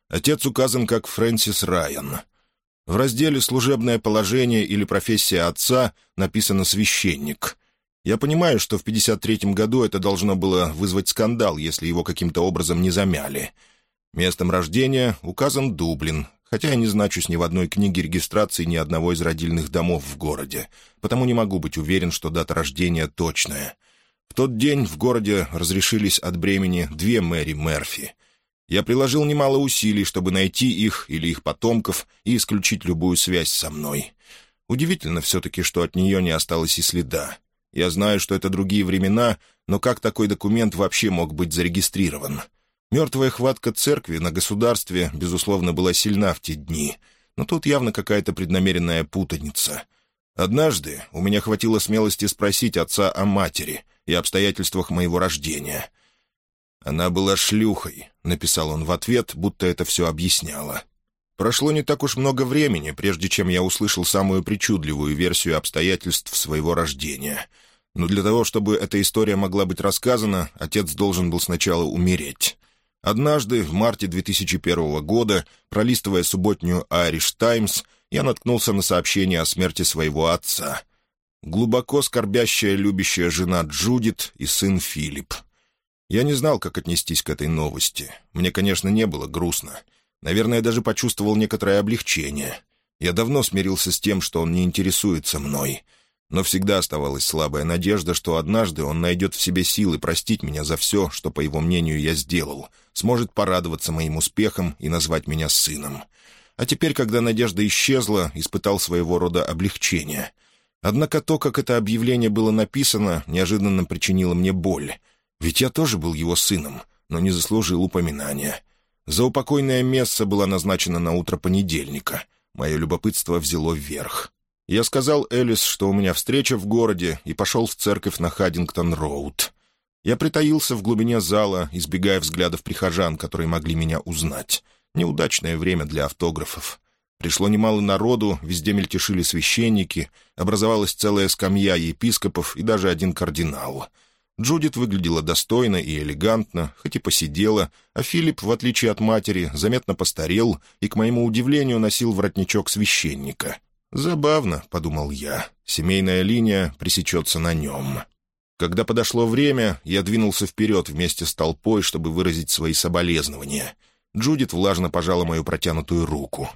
Отец указан как Фрэнсис Райан. В разделе «Служебное положение» или «Профессия отца» написано «священник». Я понимаю, что в 53-м году это должно было вызвать скандал, если его каким-то образом не замяли. Местом рождения указан Дублин, хотя я не значусь ни в одной книге регистрации ни одного из родильных домов в городе, потому не могу быть уверен, что дата рождения точная. В тот день в городе разрешились от бремени две Мэри Мерфи. Я приложил немало усилий, чтобы найти их или их потомков и исключить любую связь со мной. Удивительно все-таки, что от нее не осталось и следа. Я знаю, что это другие времена, но как такой документ вообще мог быть зарегистрирован?» Мертвая хватка церкви на государстве, безусловно, была сильна в те дни, но тут явно какая-то преднамеренная путаница. Однажды у меня хватило смелости спросить отца о матери и обстоятельствах моего рождения. «Она была шлюхой», — написал он в ответ, будто это все объясняло. Прошло не так уж много времени, прежде чем я услышал самую причудливую версию обстоятельств своего рождения. Но для того, чтобы эта история могла быть рассказана, отец должен был сначала умереть. Однажды, в марте 2001 года, пролистывая субботнюю «Айриш Таймс», я наткнулся на сообщение о смерти своего отца. Глубоко скорбящая любящая жена Джудит и сын Филипп. Я не знал, как отнестись к этой новости. Мне, конечно, не было грустно. Наверное, даже почувствовал некоторое облегчение. Я давно смирился с тем, что он не интересуется мной. Но всегда оставалась слабая надежда, что однажды он найдет в себе силы простить меня за все, что, по его мнению, я сделал, сможет порадоваться моим успехам и назвать меня сыном. А теперь, когда надежда исчезла, испытал своего рода облегчение. Однако то, как это объявление было написано, неожиданно причинило мне боль. Ведь я тоже был его сыном, но не заслужил упоминания. Заупокойное место было назначено на утро понедельника. Мое любопытство взяло вверх. Я сказал Элис, что у меня встреча в городе, и пошел в церковь на Хаддингтон-Роуд. Я притаился в глубине зала, избегая взглядов прихожан, которые могли меня узнать. Неудачное время для автографов. Пришло немало народу, везде мельтешили священники, образовалась целая скамья епископов и даже один кардинал. Джудит выглядела достойно и элегантно, хоть и посидела, а Филипп, в отличие от матери, заметно постарел и, к моему удивлению, носил воротничок священника, «Забавно», — подумал я, — «семейная линия пресечется на нем». Когда подошло время, я двинулся вперед вместе с толпой, чтобы выразить свои соболезнования. Джудит влажно пожала мою протянутую руку.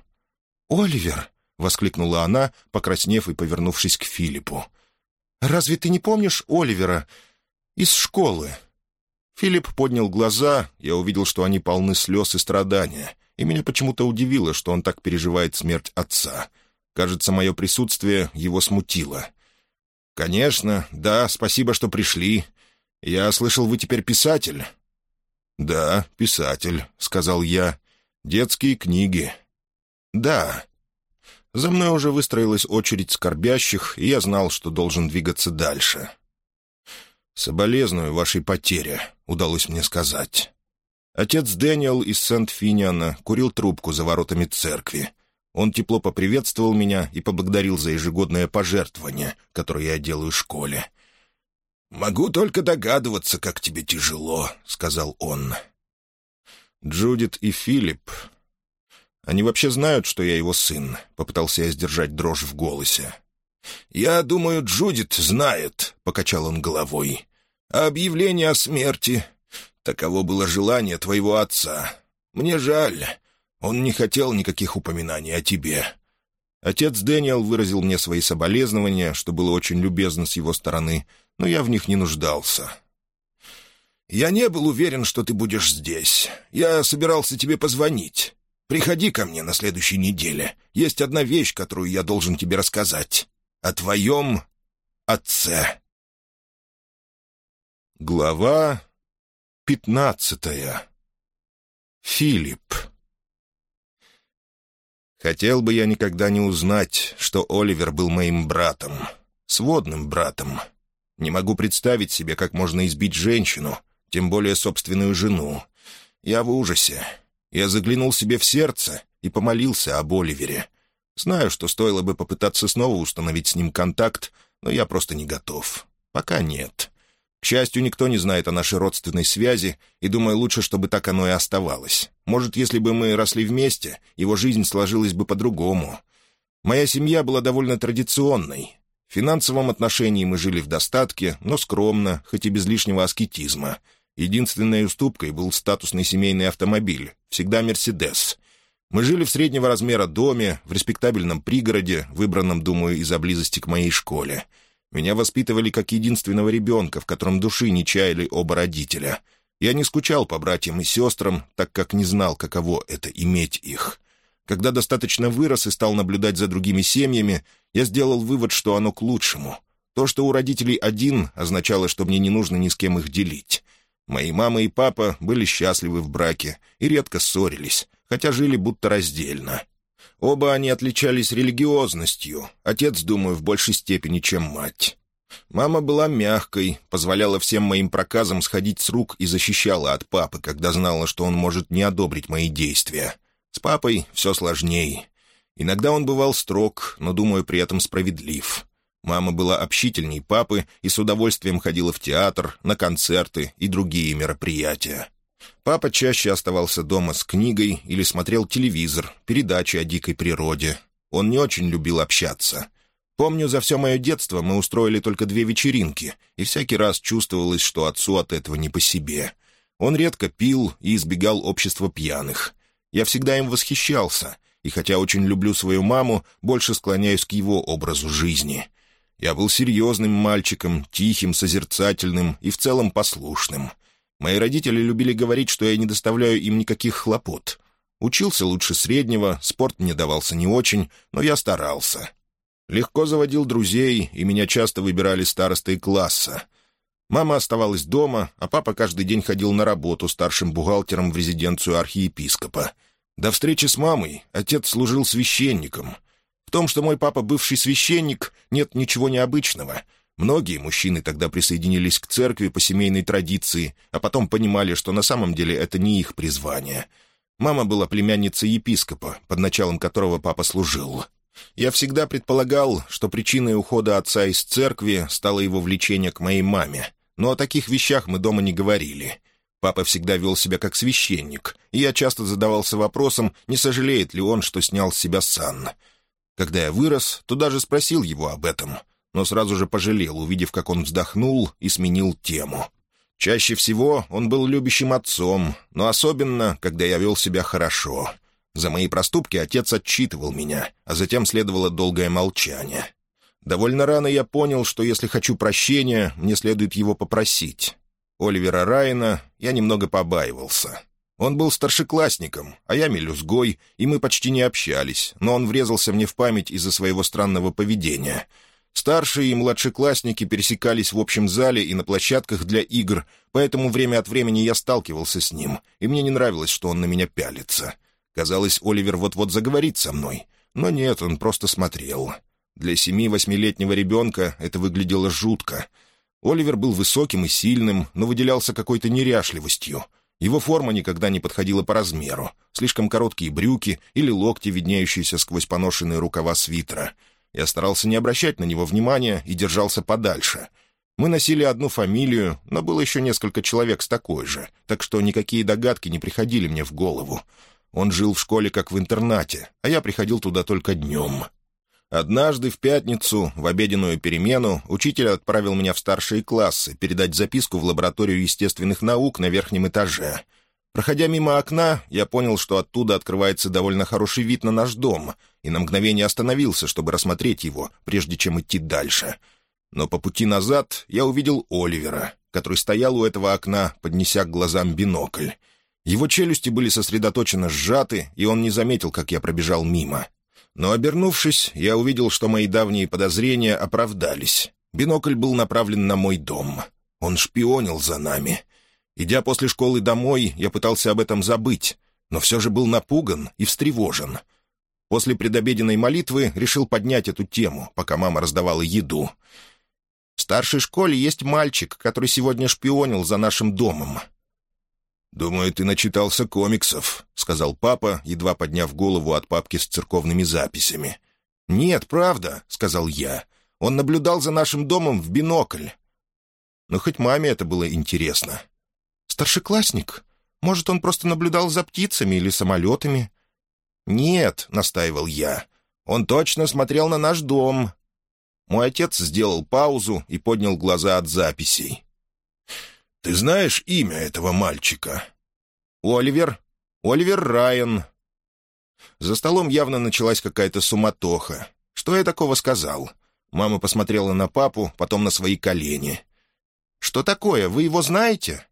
«Оливер!» — воскликнула она, покраснев и повернувшись к Филиппу. «Разве ты не помнишь Оливера из школы?» Филипп поднял глаза, я увидел, что они полны слез и страдания, и меня почему-то удивило, что он так переживает смерть отца — Кажется, мое присутствие его смутило. «Конечно, да, спасибо, что пришли. Я слышал, вы теперь писатель». «Да, писатель», — сказал я. «Детские книги». «Да». За мной уже выстроилась очередь скорбящих, и я знал, что должен двигаться дальше. «Соболезную вашей потере», — удалось мне сказать. Отец Дэниел из Сент-Финиана курил трубку за воротами церкви. Он тепло поприветствовал меня и поблагодарил за ежегодное пожертвование, которое я делаю школе. «Могу только догадываться, как тебе тяжело», — сказал он. «Джудит и Филипп. Они вообще знают, что я его сын?» — попытался я сдержать дрожь в голосе. «Я думаю, Джудит знает», — покачал он головой. «А объявление о смерти? Таково было желание твоего отца. Мне жаль. Он не хотел никаких упоминаний о тебе. Отец Дэниел выразил мне свои соболезнования, что было очень любезно с его стороны, но я в них не нуждался. «Я не был уверен, что ты будешь здесь. Я собирался тебе позвонить. Приходи ко мне на следующей неделе. Есть одна вещь, которую я должен тебе рассказать. О твоем отце». Глава пятнадцатая. Филипп. Хотел бы я никогда не узнать, что Оливер был моим братом, сводным братом. Не могу представить себе, как можно избить женщину, тем более собственную жену. Я в ужасе. Я заглянул себе в сердце и помолился об Оливере. Знаю, что стоило бы попытаться снова установить с ним контакт, но я просто не готов. Пока нет. К счастью, никто не знает о нашей родственной связи, и думаю, лучше, чтобы так оно и оставалось. Может, если бы мы росли вместе, его жизнь сложилась бы по-другому. Моя семья была довольно традиционной. В финансовом отношении мы жили в достатке, но скромно, хоть и без лишнего аскетизма. Единственной уступкой был статусный семейный автомобиль, всегда «Мерседес». Мы жили в среднего размера доме, в респектабельном пригороде, выбранном, думаю, из-за близости к моей школе — меня воспитывали как единственного ребенка, в котором души не чаяли оба родителя. Я не скучал по братьям и сестрам, так как не знал, каково это — иметь их. Когда достаточно вырос и стал наблюдать за другими семьями, я сделал вывод, что оно к лучшему. То, что у родителей один, означало, что мне не нужно ни с кем их делить. Мои мама и папа были счастливы в браке и редко ссорились, хотя жили будто раздельно. Оба они отличались религиозностью, отец, думаю, в большей степени, чем мать. Мама была мягкой, позволяла всем моим проказам сходить с рук и защищала от папы, когда знала, что он может не одобрить мои действия. С папой все сложней. Иногда он бывал строг, но, думаю, при этом справедлив. Мама была общительней папы и с удовольствием ходила в театр, на концерты и другие мероприятия. Папа чаще оставался дома с книгой или смотрел телевизор, передачи о дикой природе. Он не очень любил общаться. Помню, за все мое детство мы устроили только две вечеринки, и всякий раз чувствовалось, что отцу от этого не по себе. Он редко пил и избегал общества пьяных. Я всегда им восхищался, и хотя очень люблю свою маму, больше склоняюсь к его образу жизни. Я был серьезным мальчиком, тихим, созерцательным и в целом послушным. Мои родители любили говорить, что я не доставляю им никаких хлопот. Учился лучше среднего, спорт мне давался не очень, но я старался. Легко заводил друзей, и меня часто выбирали старостой класса. Мама оставалась дома, а папа каждый день ходил на работу старшим бухгалтером в резиденцию архиепископа. До встречи с мамой отец служил священником. В том, что мой папа бывший священник, нет ничего необычного. Многие мужчины тогда присоединились к церкви по семейной традиции, а потом понимали, что на самом деле это не их призвание — Мама была племянницей епископа, под началом которого папа служил. Я всегда предполагал, что причиной ухода отца из церкви стало его влечение к моей маме, но о таких вещах мы дома не говорили. Папа всегда вел себя как священник, и я часто задавался вопросом, не сожалеет ли он, что снял с себя сан. Когда я вырос, то даже спросил его об этом, но сразу же пожалел, увидев, как он вздохнул и сменил тему. Чаще всего он был любящим отцом, но особенно, когда я вел себя хорошо. За мои проступки отец отчитывал меня, а затем следовало долгое молчание. Довольно рано я понял, что если хочу прощения, мне следует его попросить. Оливера Райана я немного побаивался. Он был старшеклассником, а я мелюзгой, и мы почти не общались, но он врезался мне в память из-за своего странного поведения — Старшие и младшеклассники пересекались в общем зале и на площадках для игр, поэтому время от времени я сталкивался с ним, и мне не нравилось, что он на меня пялится. Казалось, Оливер вот-вот заговорит со мной, но нет, он просто смотрел. Для семи-восьмилетнего ребенка это выглядело жутко. Оливер был высоким и сильным, но выделялся какой-то неряшливостью. Его форма никогда не подходила по размеру. Слишком короткие брюки или локти, виднеющиеся сквозь поношенные рукава свитера — я старался не обращать на него внимания и держался подальше. Мы носили одну фамилию, но было еще несколько человек с такой же, так что никакие догадки не приходили мне в голову. Он жил в школе как в интернате, а я приходил туда только днем. Однажды в пятницу, в обеденную перемену, учитель отправил меня в старшие классы передать записку в лабораторию естественных наук на верхнем этаже — Проходя мимо окна, я понял, что оттуда открывается довольно хороший вид на наш дом, и на мгновение остановился, чтобы рассмотреть его, прежде чем идти дальше. Но по пути назад я увидел Оливера, который стоял у этого окна, поднеся к глазам бинокль. Его челюсти были сосредоточенно сжаты, и он не заметил, как я пробежал мимо. Но, обернувшись, я увидел, что мои давние подозрения оправдались. Бинокль был направлен на мой дом. Он шпионил за нами. Идя после школы домой, я пытался об этом забыть, но все же был напуган и встревожен. После предобеденной молитвы решил поднять эту тему, пока мама раздавала еду. В старшей школе есть мальчик, который сегодня шпионил за нашим домом. «Думаю, ты начитался комиксов», — сказал папа, едва подняв голову от папки с церковными записями. «Нет, правда», — сказал я. «Он наблюдал за нашим домом в бинокль». Но хоть маме это было интересно. «Старшеклассник? Может, он просто наблюдал за птицами или самолетами?» «Нет», — настаивал я, — «он точно смотрел на наш дом». Мой отец сделал паузу и поднял глаза от записей. «Ты знаешь имя этого мальчика?» «Оливер. Оливер Райан». За столом явно началась какая-то суматоха. Что я такого сказал? Мама посмотрела на папу, потом на свои колени. «Что такое? Вы его знаете?»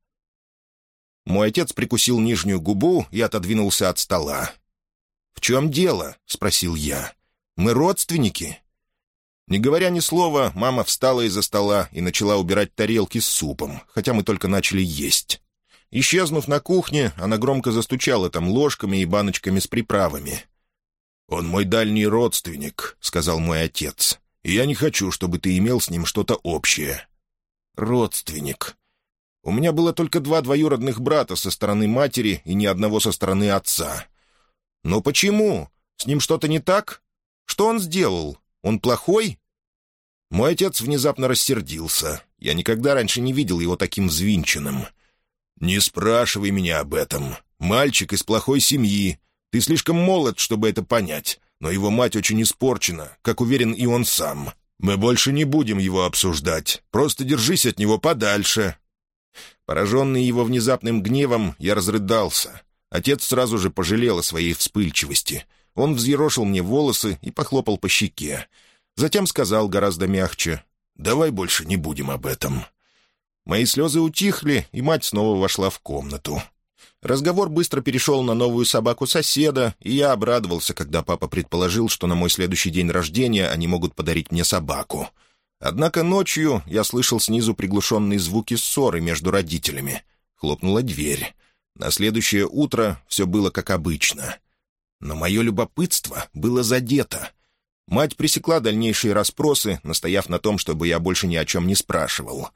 Мой отец прикусил нижнюю губу и отодвинулся от стола. «В чем дело?» — спросил я. «Мы родственники?» Не говоря ни слова, мама встала из-за стола и начала убирать тарелки с супом, хотя мы только начали есть. Исчезнув на кухне, она громко застучала там ложками и баночками с приправами. «Он мой дальний родственник», — сказал мой отец, — «и я не хочу, чтобы ты имел с ним что-то общее». «Родственник. У меня было только два двоюродных брата со стороны матери и ни одного со стороны отца. Но почему? С ним что-то не так? Что он сделал? Он плохой?» Мой отец внезапно рассердился. Я никогда раньше не видел его таким взвинченным. «Не спрашивай меня об этом. Мальчик из плохой семьи. Ты слишком молод, чтобы это понять. Но его мать очень испорчена, как уверен и он сам. Мы больше не будем его обсуждать. Просто держись от него подальше. Пораженный его внезапным гневом, я разрыдался. Отец сразу же пожалел о своей вспыльчивости. Он взъерошил мне волосы и похлопал по щеке. Затем сказал гораздо мягче, «Давай больше не будем об этом». Мои слезы утихли, и мать снова вошла в комнату. Разговор быстро перешел на новую собаку соседа, и я обрадовался, когда папа предположил, что на мой следующий день рождения они могут подарить мне собаку. Однако ночью я слышал снизу приглушенные звуки ссоры между родителями. Хлопнула дверь. На следующее утро все было как обычно. Но мое любопытство было задето. Мать пресекла дальнейшие расспросы, настояв на том, чтобы я больше ни о чем не спрашивал.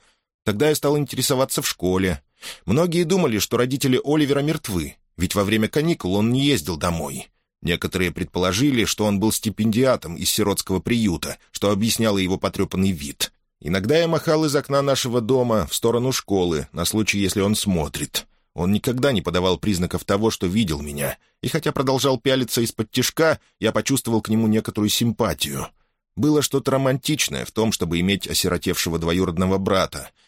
Тогда я стал интересоваться в школе. Многие думали, что родители Оливера мертвы, ведь во время каникул он не ездил домой. Некоторые предположили, что он был стипендиатом из сиротского приюта, что объясняло его потрепанный вид. Иногда я махал из окна нашего дома в сторону школы, на случай, если он смотрит. Он никогда не подавал признаков того, что видел меня, и хотя продолжал пялиться из-под тишка, я почувствовал к нему некоторую симпатию. Было что-то романтичное в том, чтобы иметь осиротевшего двоюродного брата —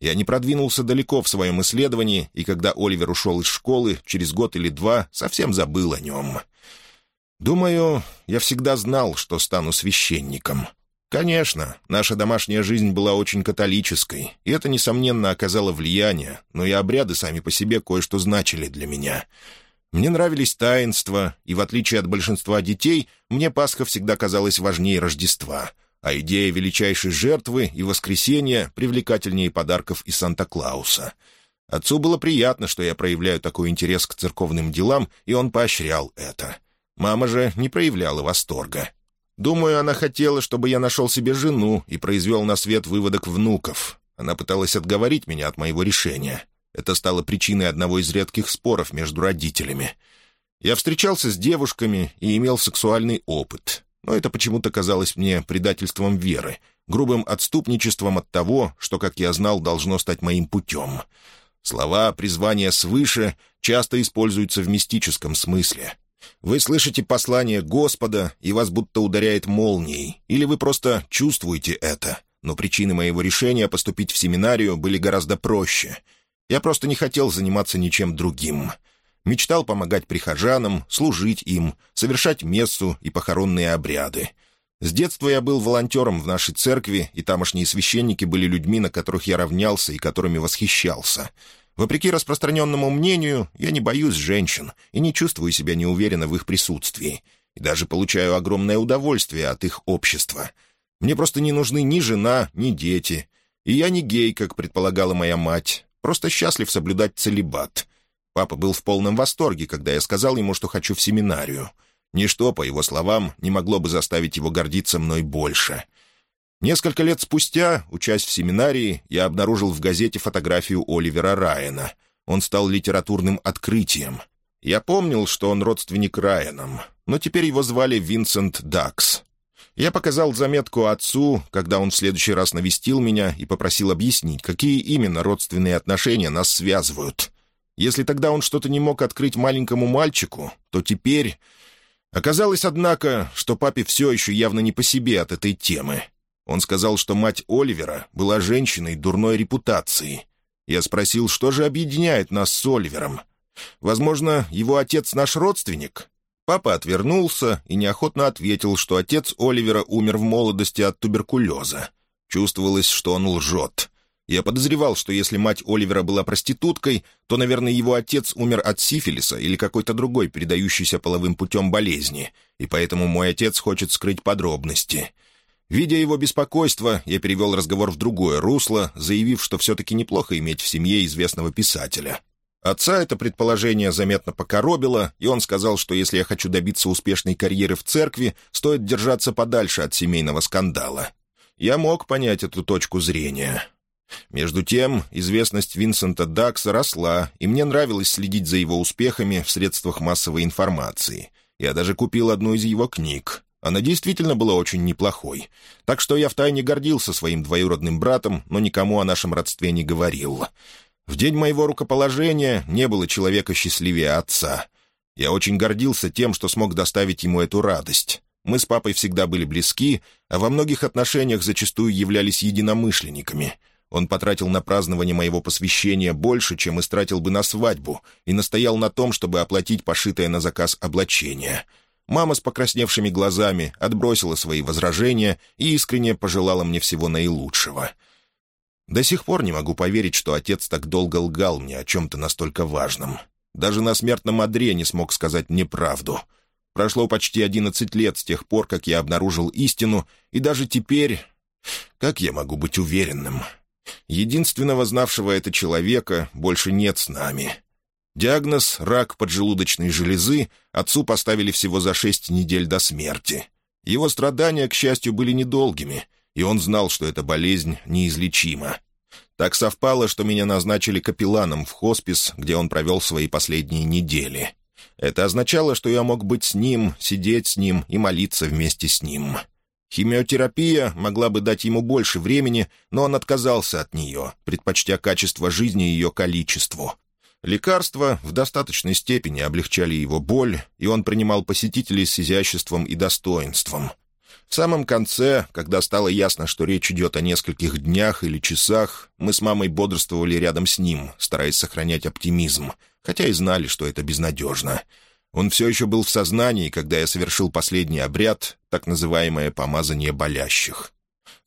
я не продвинулся далеко в своем исследовании, и когда Оливер ушел из школы, через год или два совсем забыл о нем. Думаю, я всегда знал, что стану священником. Конечно, наша домашняя жизнь была очень католической, и это, несомненно, оказало влияние, но и обряды сами по себе кое-что значили для меня. Мне нравились таинства, и, в отличие от большинства детей, мне Пасха всегда казалась важнее Рождества — а идея величайшей жертвы и воскресения привлекательнее подарков из Санта-Клауса. Отцу было приятно, что я проявляю такой интерес к церковным делам, и он поощрял это. Мама же не проявляла восторга. Думаю, она хотела, чтобы я нашел себе жену и произвел на свет выводок внуков. Она пыталась отговорить меня от моего решения. Это стало причиной одного из редких споров между родителями. Я встречался с девушками и имел сексуальный опыт но это почему-то казалось мне предательством веры, грубым отступничеством от того, что, как я знал, должно стать моим путем. Слова «призвание свыше» часто используются в мистическом смысле. Вы слышите послание Господа, и вас будто ударяет молнией, или вы просто чувствуете это. Но причины моего решения поступить в семинарию были гораздо проще. Я просто не хотел заниматься ничем другим — Мечтал помогать прихожанам, служить им, совершать мессу и похоронные обряды. С детства я был волонтером в нашей церкви, и тамошние священники были людьми, на которых я равнялся и которыми восхищался. Вопреки распространенному мнению, я не боюсь женщин и не чувствую себя неуверенно в их присутствии. И даже получаю огромное удовольствие от их общества. Мне просто не нужны ни жена, ни дети. И я не гей, как предполагала моя мать. Просто счастлив соблюдать целебат. Папа был в полном восторге, когда я сказал ему, что хочу в семинарию. Ничто, по его словам, не могло бы заставить его гордиться мной больше. Несколько лет спустя, учась в семинарии, я обнаружил в газете фотографию Оливера Райана. Он стал литературным открытием. Я помнил, что он родственник Райанам, но теперь его звали Винсент Дакс. Я показал заметку отцу, когда он в следующий раз навестил меня и попросил объяснить, какие именно родственные отношения нас связывают. Если тогда он что-то не мог открыть маленькому мальчику, то теперь... Оказалось, однако, что папе все еще явно не по себе от этой темы. Он сказал, что мать Оливера была женщиной дурной репутации. Я спросил, что же объединяет нас с Оливером. Возможно, его отец наш родственник? Папа отвернулся и неохотно ответил, что отец Оливера умер в молодости от туберкулеза. Чувствовалось, что он лжет. Я подозревал, что если мать Оливера была проституткой, то, наверное, его отец умер от сифилиса или какой-то другой передающейся половым путем болезни, и поэтому мой отец хочет скрыть подробности. Видя его беспокойство, я перевел разговор в другое русло, заявив, что все-таки неплохо иметь в семье известного писателя. Отца это предположение заметно покоробило, и он сказал, что если я хочу добиться успешной карьеры в церкви, стоит держаться подальше от семейного скандала. Я мог понять эту точку зрения. Между тем, известность Винсента Дакса росла, и мне нравилось следить за его успехами в средствах массовой информации. Я даже купил одну из его книг. Она действительно была очень неплохой. Так что я втайне гордился своим двоюродным братом, но никому о нашем родстве не говорил. В день моего рукоположения не было человека счастливее отца. Я очень гордился тем, что смог доставить ему эту радость. Мы с папой всегда были близки, а во многих отношениях зачастую являлись единомышленниками — он потратил на празднование моего посвящения больше, чем истратил бы на свадьбу, и настоял на том, чтобы оплатить пошитое на заказ облачение. Мама с покрасневшими глазами отбросила свои возражения и искренне пожелала мне всего наилучшего. До сих пор не могу поверить, что отец так долго лгал мне о чем-то настолько важном. Даже на смертном одре не смог сказать мне правду. Прошло почти одиннадцать лет с тех пор, как я обнаружил истину, и даже теперь... Как я могу быть уверенным? Единственного знавшего это человека больше нет с нами. Диагноз «рак поджелудочной железы» отцу поставили всего за шесть недель до смерти. Его страдания, к счастью, были недолгими, и он знал, что эта болезнь неизлечима. Так совпало, что меня назначили капелланом в хоспис, где он провел свои последние недели. Это означало, что я мог быть с ним, сидеть с ним и молиться вместе с ним. Химиотерапия могла бы дать ему больше времени, но он отказался от нее, предпочтя качество жизни ее количеству. Лекарства в достаточной степени облегчали его боль, и он принимал посетителей с изяществом и достоинством. В самом конце, когда стало ясно, что речь идет о нескольких днях или часах, мы с мамой бодрствовали рядом с ним, стараясь сохранять оптимизм, хотя и знали, что это безнадежно. Он все еще был в сознании, когда я совершил последний обряд, так называемое помазание болящих.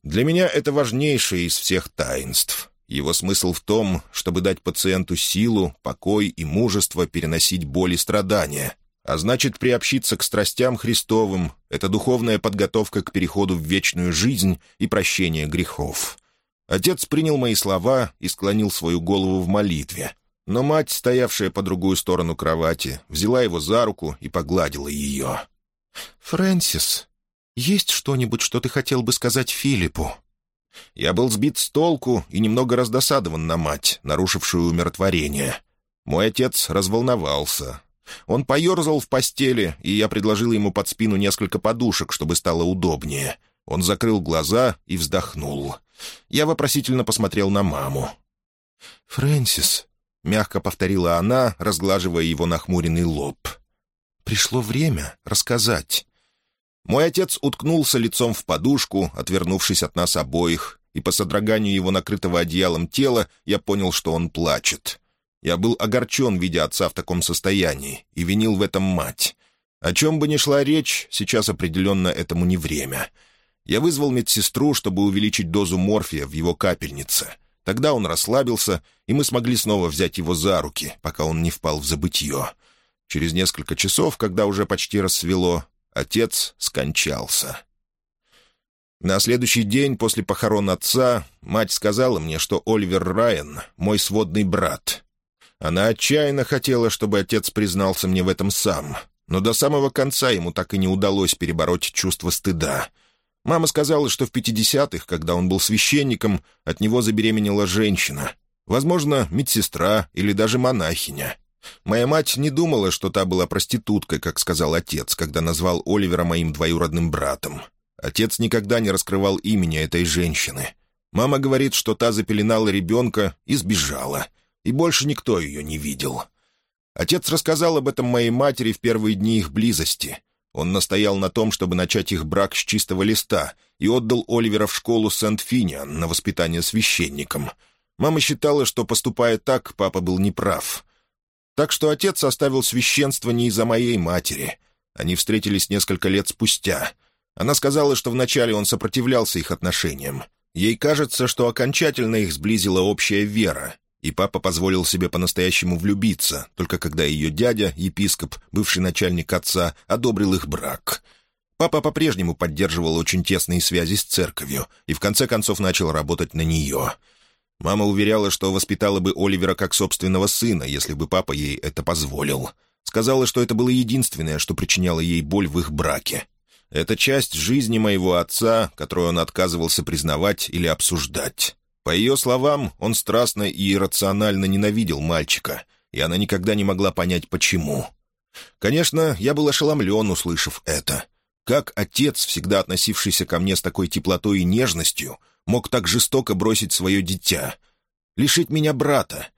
Для меня это важнейшее из всех таинств. Его смысл в том, чтобы дать пациенту силу, покой и мужество переносить боль и страдания. А значит, приобщиться к страстям Христовым — это духовная подготовка к переходу в вечную жизнь и прощение грехов. Отец принял мои слова и склонил свою голову в молитве. Но мать, стоявшая по другую сторону кровати, взяла его за руку и погладила ее. «Фрэнсис, есть что-нибудь, что ты хотел бы сказать Филиппу?» Я был сбит с толку и немного раздосадован на мать, нарушившую умиротворение. Мой отец разволновался. Он поерзал в постели, и я предложил ему под спину несколько подушек, чтобы стало удобнее. Он закрыл глаза и вздохнул. Я вопросительно посмотрел на маму. «Фрэнсис», — мягко повторила она, разглаживая его нахмуренный лоб. «Пришло время рассказать. Мой отец уткнулся лицом в подушку, отвернувшись от нас обоих, и по содроганию его накрытого одеялом тела я понял, что он плачет. Я был огорчен, видя отца в таком состоянии, и винил в этом мать. О чем бы ни шла речь, сейчас определенно этому не время. Я вызвал медсестру, чтобы увеличить дозу морфия в его капельнице. Тогда он расслабился, и мы смогли снова взять его за руки, пока он не впал в забытье. Через несколько часов, когда уже почти рассвело, Отец скончался. На следующий день после похорон отца мать сказала мне, что Оливер Райан — мой сводный брат. Она отчаянно хотела, чтобы отец признался мне в этом сам, но до самого конца ему так и не удалось перебороть чувство стыда. Мама сказала, что в пятидесятых, когда он был священником, от него забеременела женщина. Возможно, медсестра или даже монахиня. Моя мать не думала, что та была проституткой, как сказал отец, когда назвал Оливера моим двоюродным братом. Отец никогда не раскрывал имени этой женщины. Мама говорит, что та запеленала ребенка и сбежала, и больше никто ее не видел. Отец рассказал об этом моей матери в первые дни их близости. Он настоял на том, чтобы начать их брак с чистого листа, и отдал Оливера в школу Сент-Финиан на воспитание священником. Мама считала, что, поступая так, папа был неправ — так что отец оставил священство не из-за моей матери. Они встретились несколько лет спустя. Она сказала, что вначале он сопротивлялся их отношениям. Ей кажется, что окончательно их сблизила общая вера, и папа позволил себе по-настоящему влюбиться, только когда ее дядя, епископ, бывший начальник отца, одобрил их брак. Папа по-прежнему поддерживал очень тесные связи с церковью и в конце концов начал работать на нее — Мама уверяла, что воспитала бы Оливера как собственного сына, если бы папа ей это позволил. Сказала, что это было единственное, что причиняло ей боль в их браке. Это часть жизни моего отца, которую он отказывался признавать или обсуждать. По ее словам, он страстно и иррационально ненавидел мальчика, и она никогда не могла понять, почему. Конечно, я был ошеломлен, услышав это. Как отец, всегда относившийся ко мне с такой теплотой и нежностью, мог так жестоко бросить свое дитя? Лишить меня брата?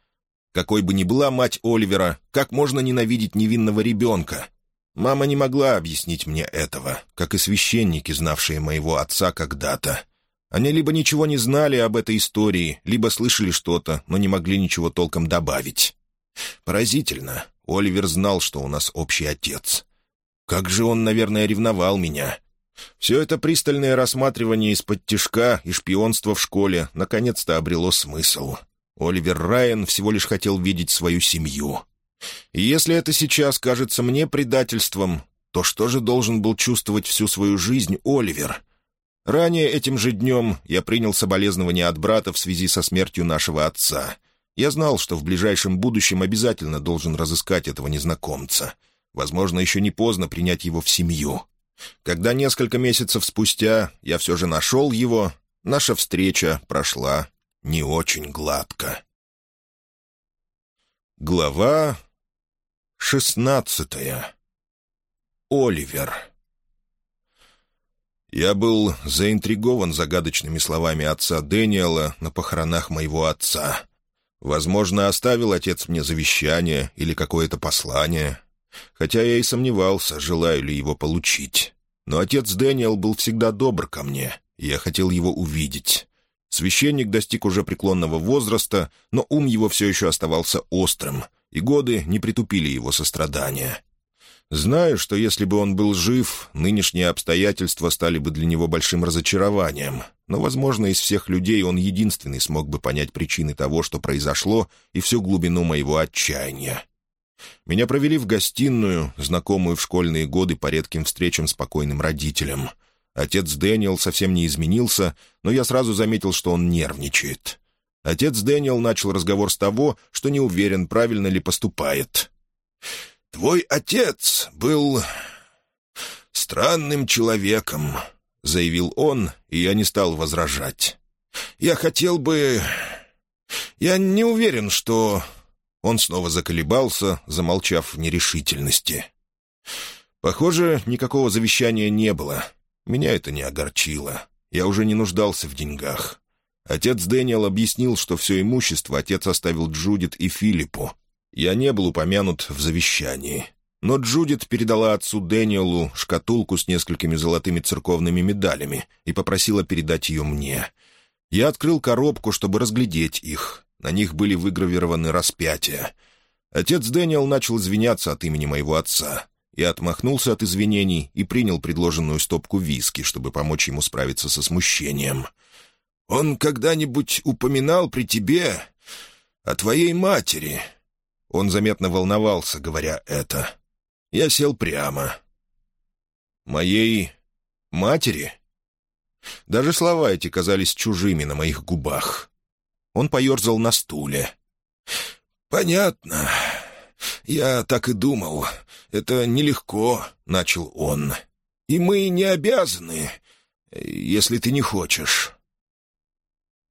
Какой бы ни была мать Оливера, как можно ненавидеть невинного ребенка? Мама не могла объяснить мне этого, как и священники, знавшие моего отца когда-то. Они либо ничего не знали об этой истории, либо слышали что-то, но не могли ничего толком добавить. Поразительно. Оливер знал, что у нас общий отец. Как же он, наверное, ревновал меня. Все это пристальное рассматривание из-под тишка и шпионство в школе наконец-то обрело смысл. Оливер Райан всего лишь хотел видеть свою семью. И если это сейчас кажется мне предательством, то что же должен был чувствовать всю свою жизнь Оливер? Ранее этим же днем я принял соболезнования от брата в связи со смертью нашего отца. Я знал, что в ближайшем будущем обязательно должен разыскать этого незнакомца. Возможно, еще не поздно принять его в семью. Когда несколько месяцев спустя я все же нашел его, наша встреча прошла не очень гладко. Глава шестнадцатая. Оливер. Я был заинтригован загадочными словами отца Дэниела на похоронах моего отца. Возможно, оставил отец мне завещание или какое-то послание, хотя я и сомневался, желаю ли его получить. Но отец Дэниел был всегда добр ко мне, и я хотел его увидеть. Священник достиг уже преклонного возраста, но ум его все еще оставался острым, и годы не притупили его сострадания. Знаю, что если бы он был жив, нынешние обстоятельства стали бы для него большим разочарованием, но, возможно, из всех людей он единственный смог бы понять причины того, что произошло, и всю глубину моего отчаяния. Меня провели в гостиную, знакомую в школьные годы по редким встречам с покойным родителем. Отец Дэниел совсем не изменился, но я сразу заметил, что он нервничает. Отец Дэниел начал разговор с того, что не уверен, правильно ли поступает. «Твой отец был странным человеком», — заявил он, и я не стал возражать. «Я хотел бы... Я не уверен, что он снова заколебался, замолчав в нерешительности. Похоже, никакого завещания не было. Меня это не огорчило. Я уже не нуждался в деньгах. Отец Дэниел объяснил, что все имущество отец оставил Джудит и Филиппу. Я не был упомянут в завещании. Но Джудит передала отцу Дэниелу шкатулку с несколькими золотыми церковными медалями и попросила передать ее мне. Я открыл коробку, чтобы разглядеть их, на них были выгравированы распятия. Отец Дэниел начал извиняться от имени моего отца. Я отмахнулся от извинений и принял предложенную стопку виски, чтобы помочь ему справиться со смущением. «Он когда-нибудь упоминал при тебе о твоей матери?» Он заметно волновался, говоря это. Я сел прямо. «Моей матери?» Даже слова эти казались чужими на моих губах. Он поерзал на стуле. «Понятно. Я так и думал. Это нелегко», — начал он. «И мы не обязаны, если ты не хочешь».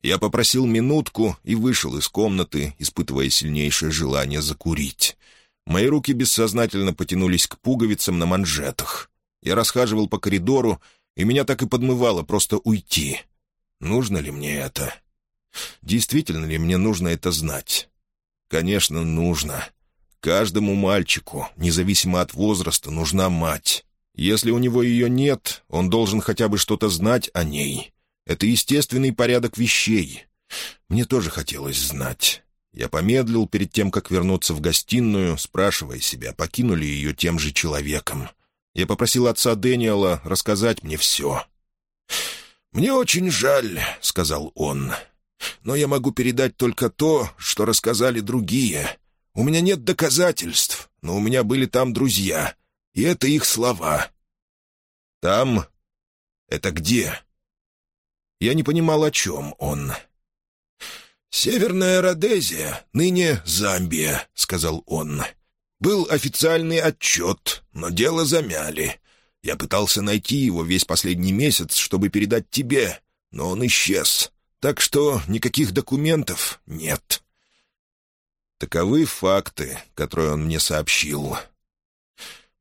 Я попросил минутку и вышел из комнаты, испытывая сильнейшее желание закурить. Мои руки бессознательно потянулись к пуговицам на манжетах. Я расхаживал по коридору, и меня так и подмывало просто уйти. Нужно ли мне это? Действительно ли мне нужно это знать? Конечно, нужно. Каждому мальчику, независимо от возраста, нужна мать. Если у него ее нет, он должен хотя бы что-то знать о ней. Это естественный порядок вещей. Мне тоже хотелось знать. Я помедлил перед тем, как вернуться в гостиную, спрашивая себя, покинули ее тем же человеком. Я попросил отца Дэниела рассказать мне все. «Мне очень жаль», — сказал он но я могу передать только то, что рассказали другие. У меня нет доказательств, но у меня были там друзья, и это их слова. Там? Это где? Я не понимал, о чем он. «Северная Родезия, ныне Замбия», — сказал он. «Был официальный отчет, но дело замяли. Я пытался найти его весь последний месяц, чтобы передать тебе, но он исчез. Так что никаких документов нет. Таковы факты, которые он мне сообщил.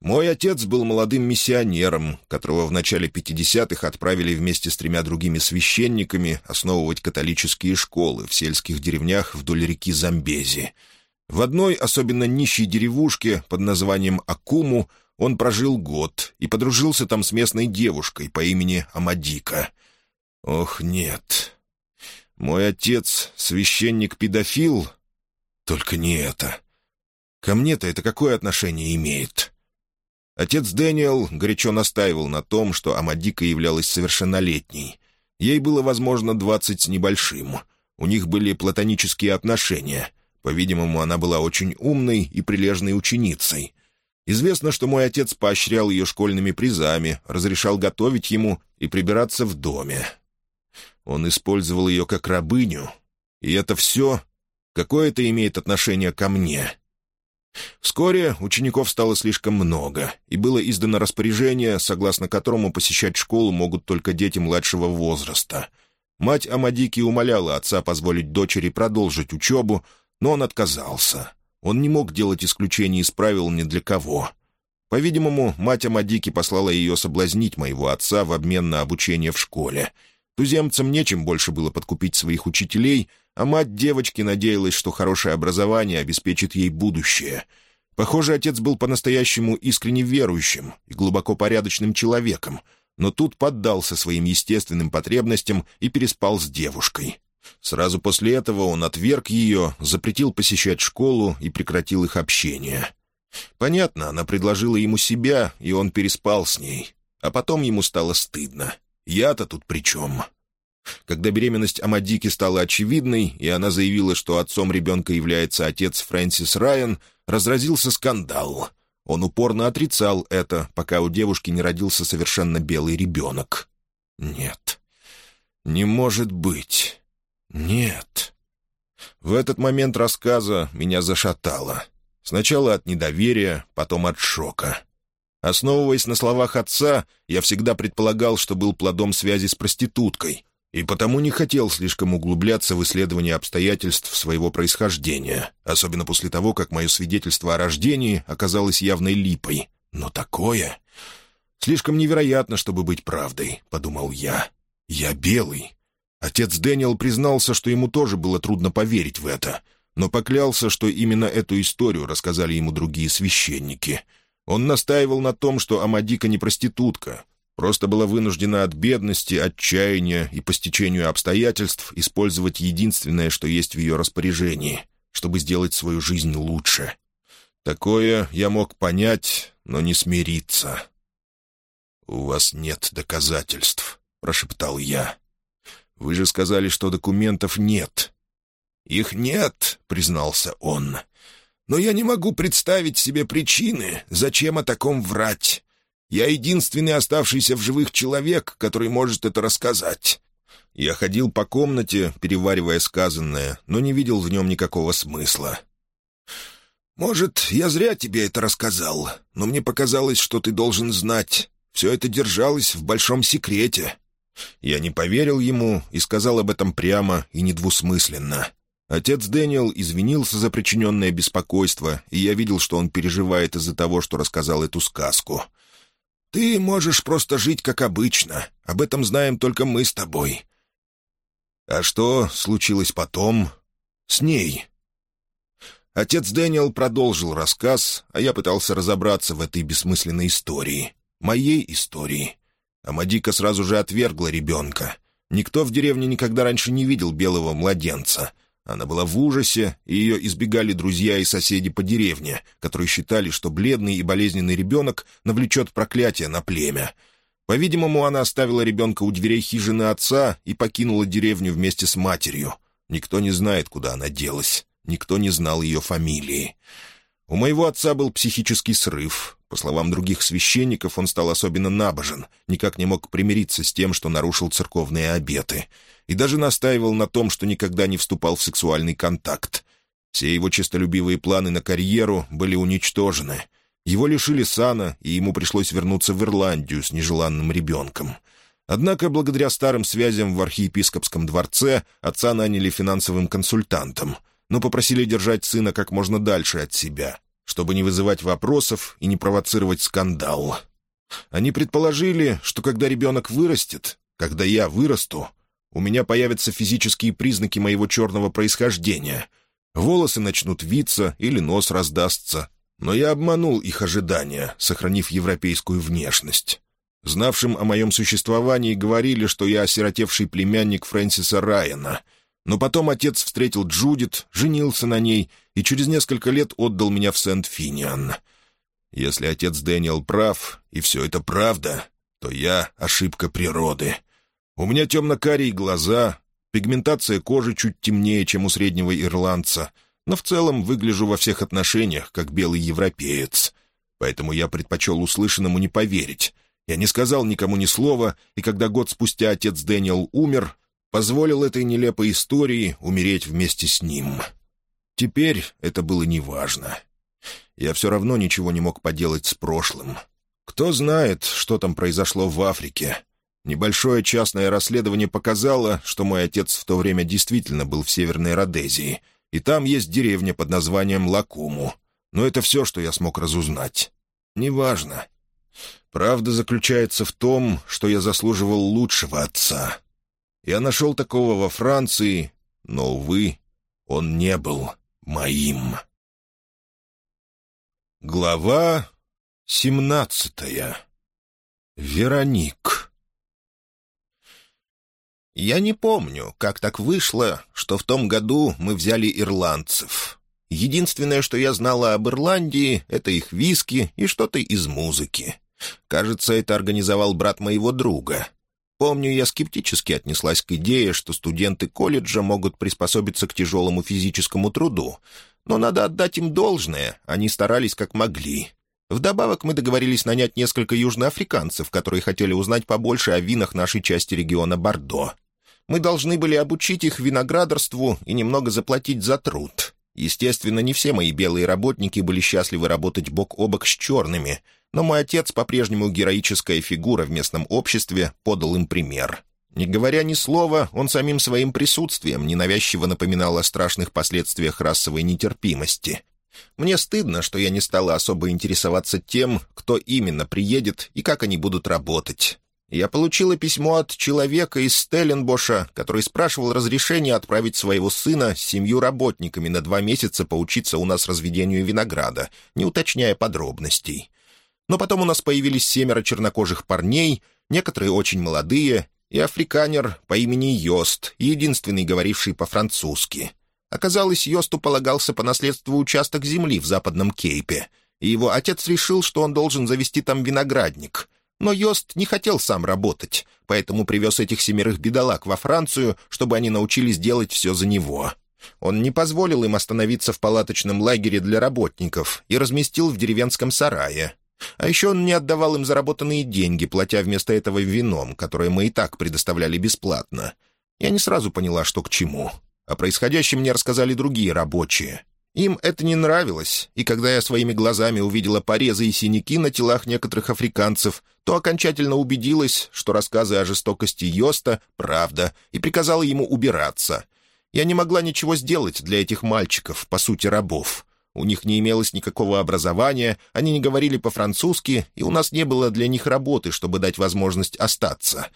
Мой отец был молодым миссионером, которого в начале 50-х отправили вместе с тремя другими священниками основывать католические школы в сельских деревнях вдоль реки Замбези. В одной особенно нищей деревушке под названием Акуму он прожил год и подружился там с местной девушкой по имени Амадика. Ох, нет, мой отец — священник-педофил? Только не это. Ко мне-то это какое отношение имеет? Отец Дэниел горячо настаивал на том, что Амадика являлась совершеннолетней. Ей было, возможно, двадцать с небольшим. У них были платонические отношения. По-видимому, она была очень умной и прилежной ученицей. Известно, что мой отец поощрял ее школьными призами, разрешал готовить ему и прибираться в доме. Он использовал ее как рабыню. И это все... Какое это имеет отношение ко мне?» Вскоре учеников стало слишком много, и было издано распоряжение, согласно которому посещать школу могут только дети младшего возраста. Мать Амадики умоляла отца позволить дочери продолжить учебу, но он отказался. Он не мог делать исключений из правил ни для кого. По-видимому, мать Амадики послала ее соблазнить моего отца в обмен на обучение в школе. Туземцам нечем больше было подкупить своих учителей — а мать девочки надеялась, что хорошее образование обеспечит ей будущее. Похоже, отец был по-настоящему искренне верующим и глубоко порядочным человеком, но тут поддался своим естественным потребностям и переспал с девушкой. Сразу после этого он отверг ее, запретил посещать школу и прекратил их общение. Понятно, она предложила ему себя, и он переспал с ней. А потом ему стало стыдно. Я-то тут при чем?» Когда беременность Амадики стала очевидной, и она заявила, что отцом ребенка является отец Фрэнсис Райан, разразился скандал. Он упорно отрицал это, пока у девушки не родился совершенно белый ребенок. «Нет, не может быть. Нет». В этот момент рассказа меня зашатало. Сначала от недоверия, потом от шока. Основываясь на словах отца, я всегда предполагал, что был плодом связи с проституткой — и потому не хотел слишком углубляться в исследование обстоятельств своего происхождения, особенно после того, как мое свидетельство о рождении оказалось явной липой. Но такое... Слишком невероятно, чтобы быть правдой, — подумал я. Я белый. Отец Дэниел признался, что ему тоже было трудно поверить в это, но поклялся, что именно эту историю рассказали ему другие священники. Он настаивал на том, что Амадика не проститутка, Просто была вынуждена от бедности, отчаяния и по стечению обстоятельств использовать единственное, что есть в ее распоряжении, чтобы сделать свою жизнь лучше. Такое я мог понять, но не смириться. «У вас нет доказательств», — прошептал я. «Вы же сказали, что документов нет». «Их нет», — признался он. «Но я не могу представить себе причины, зачем о таком врать. Я единственный оставшийся в живых человек, который может это рассказать. Я ходил по комнате, переваривая сказанное, но не видел в нем никакого смысла. «Может, я зря тебе это рассказал, но мне показалось, что ты должен знать. Все это держалось в большом секрете». Я не поверил ему и сказал об этом прямо и недвусмысленно. Отец Дэниел извинился за причиненное беспокойство, и я видел, что он переживает из-за того, что рассказал эту сказку — ты можешь просто жить как обычно. Об этом знаем только мы с тобой. А что случилось потом с ней? Отец Дэниел продолжил рассказ, а я пытался разобраться в этой бессмысленной истории. Моей истории. Амадика сразу же отвергла ребенка. Никто в деревне никогда раньше не видел белого младенца. Она была в ужасе, и ее избегали друзья и соседи по деревне, которые считали, что бледный и болезненный ребенок навлечет проклятие на племя. По-видимому, она оставила ребенка у дверей хижины отца и покинула деревню вместе с матерью. Никто не знает, куда она делась. Никто не знал ее фамилии. У моего отца был психический срыв. По словам других священников, он стал особенно набожен, никак не мог примириться с тем, что нарушил церковные обеты — и даже настаивал на том, что никогда не вступал в сексуальный контакт. Все его честолюбивые планы на карьеру были уничтожены. Его лишили сана, и ему пришлось вернуться в Ирландию с нежеланным ребенком. Однако, благодаря старым связям в архиепископском дворце, отца наняли финансовым консультантом, но попросили держать сына как можно дальше от себя, чтобы не вызывать вопросов и не провоцировать скандал. Они предположили, что когда ребенок вырастет, когда я вырасту, у меня появятся физические признаки моего черного происхождения. Волосы начнут виться или нос раздастся. Но я обманул их ожидания, сохранив европейскую внешность. Знавшим о моем существовании говорили, что я осиротевший племянник Фрэнсиса Райана. Но потом отец встретил Джудит, женился на ней и через несколько лет отдал меня в Сент-Финиан. Если отец Дэниел прав, и все это правда, то я — ошибка природы. У меня темно-карие глаза, пигментация кожи чуть темнее, чем у среднего ирландца, но в целом выгляжу во всех отношениях, как белый европеец. Поэтому я предпочел услышанному не поверить. Я не сказал никому ни слова, и когда год спустя отец Дэниел умер, позволил этой нелепой истории умереть вместе с ним. Теперь это было неважно. Я все равно ничего не мог поделать с прошлым. Кто знает, что там произошло в Африке. Небольшое частное расследование показало, что мой отец в то время действительно был в Северной Родезии, и там есть деревня под названием Лакуму. Но это все, что я смог разузнать. Неважно. Правда заключается в том, что я заслуживал лучшего отца. Я нашел такого во Франции, но, увы, он не был моим. Глава семнадцатая. Вероник. Я не помню, как так вышло, что в том году мы взяли ирландцев. Единственное, что я знала об Ирландии, это их виски и что-то из музыки. Кажется, это организовал брат моего друга — Помню, я скептически отнеслась к идее, что студенты колледжа могут приспособиться к тяжелому физическому труду. Но надо отдать им должное, они старались как могли. Вдобавок мы договорились нанять несколько южноафриканцев, которые хотели узнать побольше о винах нашей части региона Бордо. Мы должны были обучить их виноградарству и немного заплатить за труд. Естественно, не все мои белые работники были счастливы работать бок о бок с черными — но мой отец, по-прежнему героическая фигура в местном обществе, подал им пример. Не говоря ни слова, он самим своим присутствием ненавязчиво напоминал о страшных последствиях расовой нетерпимости. Мне стыдно, что я не стала особо интересоваться тем, кто именно приедет и как они будут работать. Я получила письмо от человека из Стелленбоша, который спрашивал разрешения отправить своего сына с семью работниками на два месяца поучиться у нас разведению винограда, не уточняя подробностей. Но потом у нас появились семеро чернокожих парней, некоторые очень молодые, и африканер по имени Йост, единственный говоривший по-французски. Оказалось, Йосту полагался по наследству участок земли в Западном Кейпе, и его отец решил, что он должен завести там виноградник. Но Йост не хотел сам работать, поэтому привез этих семерых бедолаг во Францию, чтобы они научились делать все за него. Он не позволил им остановиться в палаточном лагере для работников и разместил в деревенском сарае. А еще он не отдавал им заработанные деньги, платя вместо этого вином, которое мы и так предоставляли бесплатно. Я не сразу поняла, что к чему. О происходящем мне рассказали другие рабочие. Им это не нравилось, и когда я своими глазами увидела порезы и синяки на телах некоторых африканцев, то окончательно убедилась, что рассказы о жестокости Йоста — правда, и приказала ему убираться. Я не могла ничего сделать для этих мальчиков, по сути, рабов. У них не имелось никакого образования, они не говорили по-французски, и у нас не было для них работы, чтобы дать возможность остаться.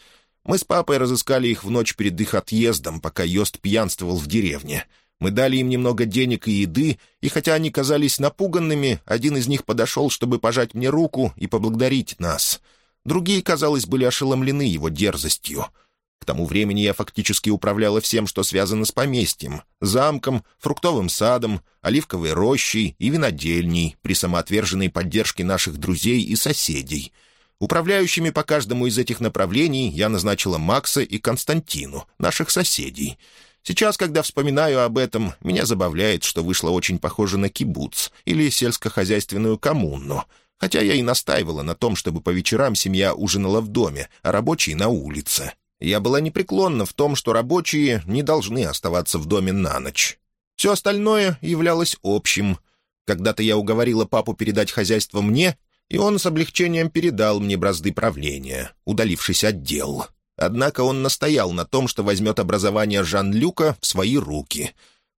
Мы с папой разыскали их в ночь перед их отъездом, пока Йост пьянствовал в деревне. Мы дали им немного денег и еды, и хотя они казались напуганными, один из них подошел, чтобы пожать мне руку и поблагодарить нас. Другие, казалось, были ошеломлены его дерзостью — к тому времени я фактически управляла всем, что связано с поместьем, замком, фруктовым садом, оливковой рощей и винодельней при самоотверженной поддержке наших друзей и соседей. Управляющими по каждому из этих направлений я назначила Макса и Константину, наших соседей. Сейчас, когда вспоминаю об этом, меня забавляет, что вышло очень похоже на кибуц или сельскохозяйственную коммуну, хотя я и настаивала на том, чтобы по вечерам семья ужинала в доме, а рабочие — на улице. Я была непреклонна в том, что рабочие не должны оставаться в доме на ночь. Все остальное являлось общим. Когда-то я уговорила папу передать хозяйство мне, и он с облегчением передал мне бразды правления, удалившись от дел. Однако он настоял на том, что возьмет образование Жан-Люка в свои руки.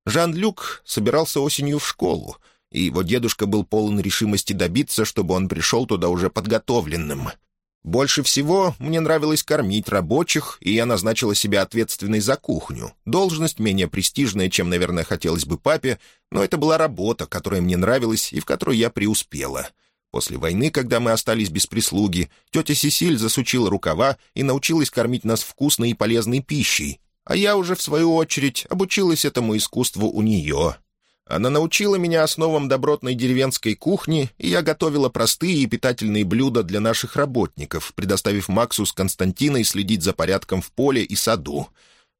Жан-Люк собирался осенью в школу, и его дедушка был полон решимости добиться, чтобы он пришел туда уже подготовленным — больше всего мне нравилось кормить рабочих, и я назначила себя ответственной за кухню. Должность менее престижная, чем, наверное, хотелось бы папе, но это была работа, которая мне нравилась и в которой я преуспела. После войны, когда мы остались без прислуги, тетя Сесиль засучила рукава и научилась кормить нас вкусной и полезной пищей, а я уже, в свою очередь, обучилась этому искусству у нее. Она научила меня основам добротной деревенской кухни, и я готовила простые и питательные блюда для наших работников, предоставив Максу с Константиной следить за порядком в поле и саду.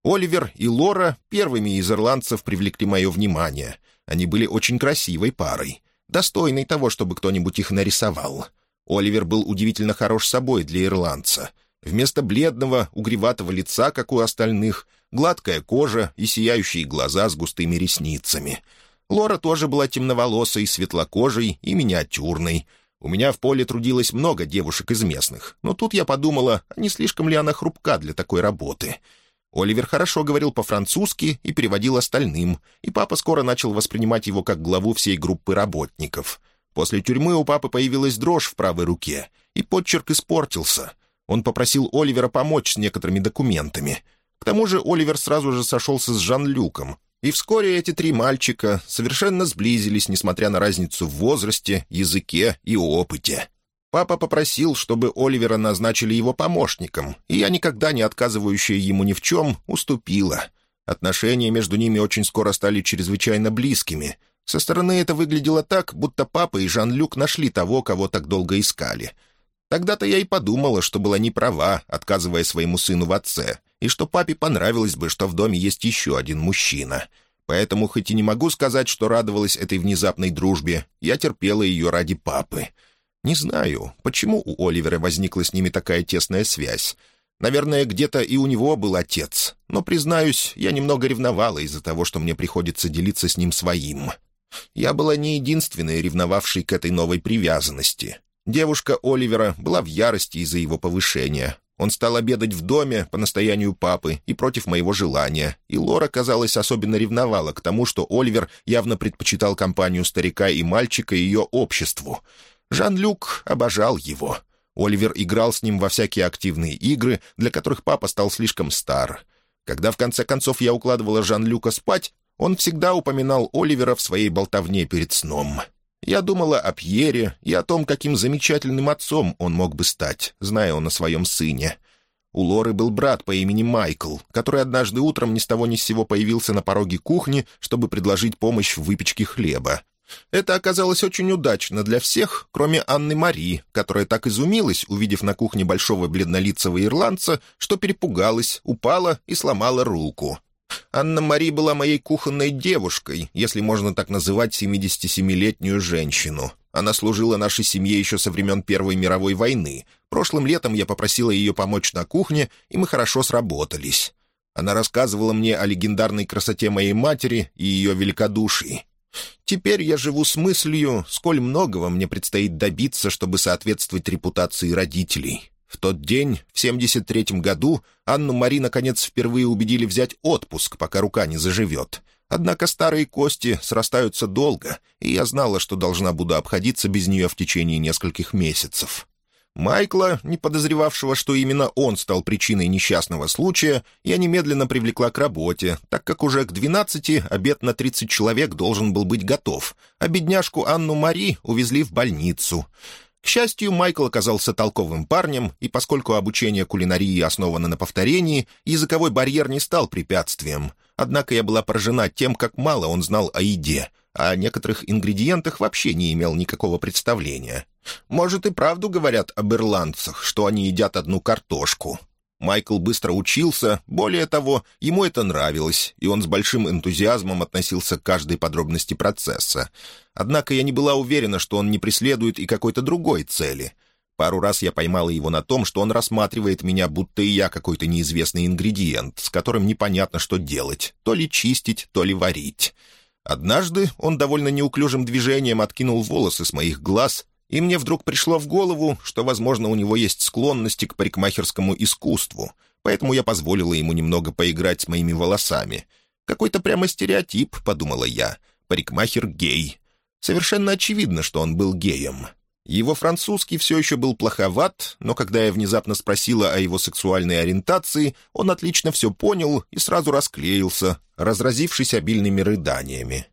Оливер и Лора первыми из ирландцев привлекли мое внимание. Они были очень красивой парой, достойной того, чтобы кто-нибудь их нарисовал. Оливер был удивительно хорош собой для ирландца. Вместо бледного, угреватого лица, как у остальных, гладкая кожа и сияющие глаза с густыми ресницами — Лора тоже была темноволосой, светлокожей и миниатюрной. У меня в поле трудилось много девушек из местных, но тут я подумала, а не слишком ли она хрупка для такой работы. Оливер хорошо говорил по-французски и переводил остальным, и папа скоро начал воспринимать его как главу всей группы работников. После тюрьмы у папы появилась дрожь в правой руке, и подчерк испортился. Он попросил Оливера помочь с некоторыми документами. К тому же Оливер сразу же сошелся с Жан-Люком, и вскоре эти три мальчика совершенно сблизились, несмотря на разницу в возрасте, языке и опыте. Папа попросил, чтобы Оливера назначили его помощником, и я, никогда не отказывающая ему ни в чем, уступила. Отношения между ними очень скоро стали чрезвычайно близкими. Со стороны это выглядело так, будто папа и Жан-Люк нашли того, кого так долго искали. Тогда-то я и подумала, что была не права, отказывая своему сыну в отце, и что папе понравилось бы, что в доме есть еще один мужчина. Поэтому, хоть и не могу сказать, что радовалась этой внезапной дружбе, я терпела ее ради папы. Не знаю, почему у Оливера возникла с ними такая тесная связь. Наверное, где-то и у него был отец, но, признаюсь, я немного ревновала из-за того, что мне приходится делиться с ним своим. Я была не единственной, ревновавшей к этой новой привязанности. Девушка Оливера была в ярости из-за его повышения, он стал обедать в доме по настоянию папы и против моего желания, и Лора, казалось, особенно ревновала к тому, что Оливер явно предпочитал компанию старика и мальчика ее обществу. Жан-Люк обожал его. Оливер играл с ним во всякие активные игры, для которых папа стал слишком стар. Когда в конце концов я укладывала Жан-Люка спать, он всегда упоминал Оливера в своей болтовне перед сном. Я думала о Пьере и о том, каким замечательным отцом он мог бы стать, зная он о своем сыне. У Лоры был брат по имени Майкл, который однажды утром ни с того ни с сего появился на пороге кухни, чтобы предложить помощь в выпечке хлеба. Это оказалось очень удачно для всех, кроме Анны Мари, которая так изумилась, увидев на кухне большого бледнолицего ирландца, что перепугалась, упала и сломала руку. Анна-Мари была моей кухонной девушкой, если можно так называть 77-летнюю женщину. Она служила нашей семье еще со времен Первой мировой войны. Прошлым летом я попросила ее помочь на кухне, и мы хорошо сработались. Она рассказывала мне о легендарной красоте моей матери и ее великодушии. Теперь я живу с мыслью, сколь многого мне предстоит добиться, чтобы соответствовать репутации родителей. В тот день, в 73-м году, Анну Мари наконец впервые убедили взять отпуск, пока рука не заживет. Однако старые кости срастаются долго, и я знала, что должна буду обходиться без нее в течение нескольких месяцев. Майкла, не подозревавшего, что именно он стал причиной несчастного случая, я немедленно привлекла к работе, так как уже к 12 обед на 30 человек должен был быть готов, а бедняжку Анну Мари увезли в больницу. К счастью, Майкл оказался толковым парнем, и поскольку обучение кулинарии основано на повторении, языковой барьер не стал препятствием. Однако я была поражена тем, как мало он знал о еде, а о некоторых ингредиентах вообще не имел никакого представления. Может, и правду говорят об ирландцах, что они едят одну картошку. Майкл быстро учился, более того, ему это нравилось, и он с большим энтузиазмом относился к каждой подробности процесса. Однако я не была уверена, что он не преследует и какой-то другой цели. Пару раз я поймала его на том, что он рассматривает меня, будто и я какой-то неизвестный ингредиент, с которым непонятно, что делать, то ли чистить, то ли варить. Однажды он довольно неуклюжим движением откинул волосы с моих глаз и мне вдруг пришло в голову, что, возможно, у него есть склонности к парикмахерскому искусству, поэтому я позволила ему немного поиграть с моими волосами. Какой-то прямо стереотип, подумала я. Парикмахер гей. Совершенно очевидно, что он был геем. Его французский все еще был плоховат, но когда я внезапно спросила о его сексуальной ориентации, он отлично все понял и сразу расклеился, разразившись обильными рыданиями.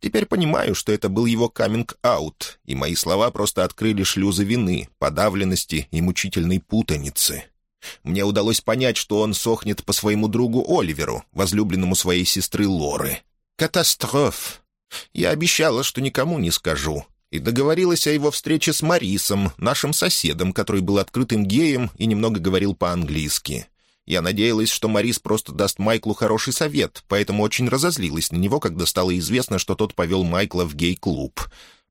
Теперь понимаю, что это был его каминг-аут, и мои слова просто открыли шлюзы вины, подавленности и мучительной путаницы. Мне удалось понять, что он сохнет по своему другу Оливеру, возлюбленному своей сестры Лоры. Катастроф! Я обещала, что никому не скажу, и договорилась о его встрече с Марисом, нашим соседом, который был открытым геем и немного говорил по-английски. Я надеялась, что Марис просто даст Майклу хороший совет, поэтому очень разозлилась на него, когда стало известно, что тот повел Майкла в гей-клуб.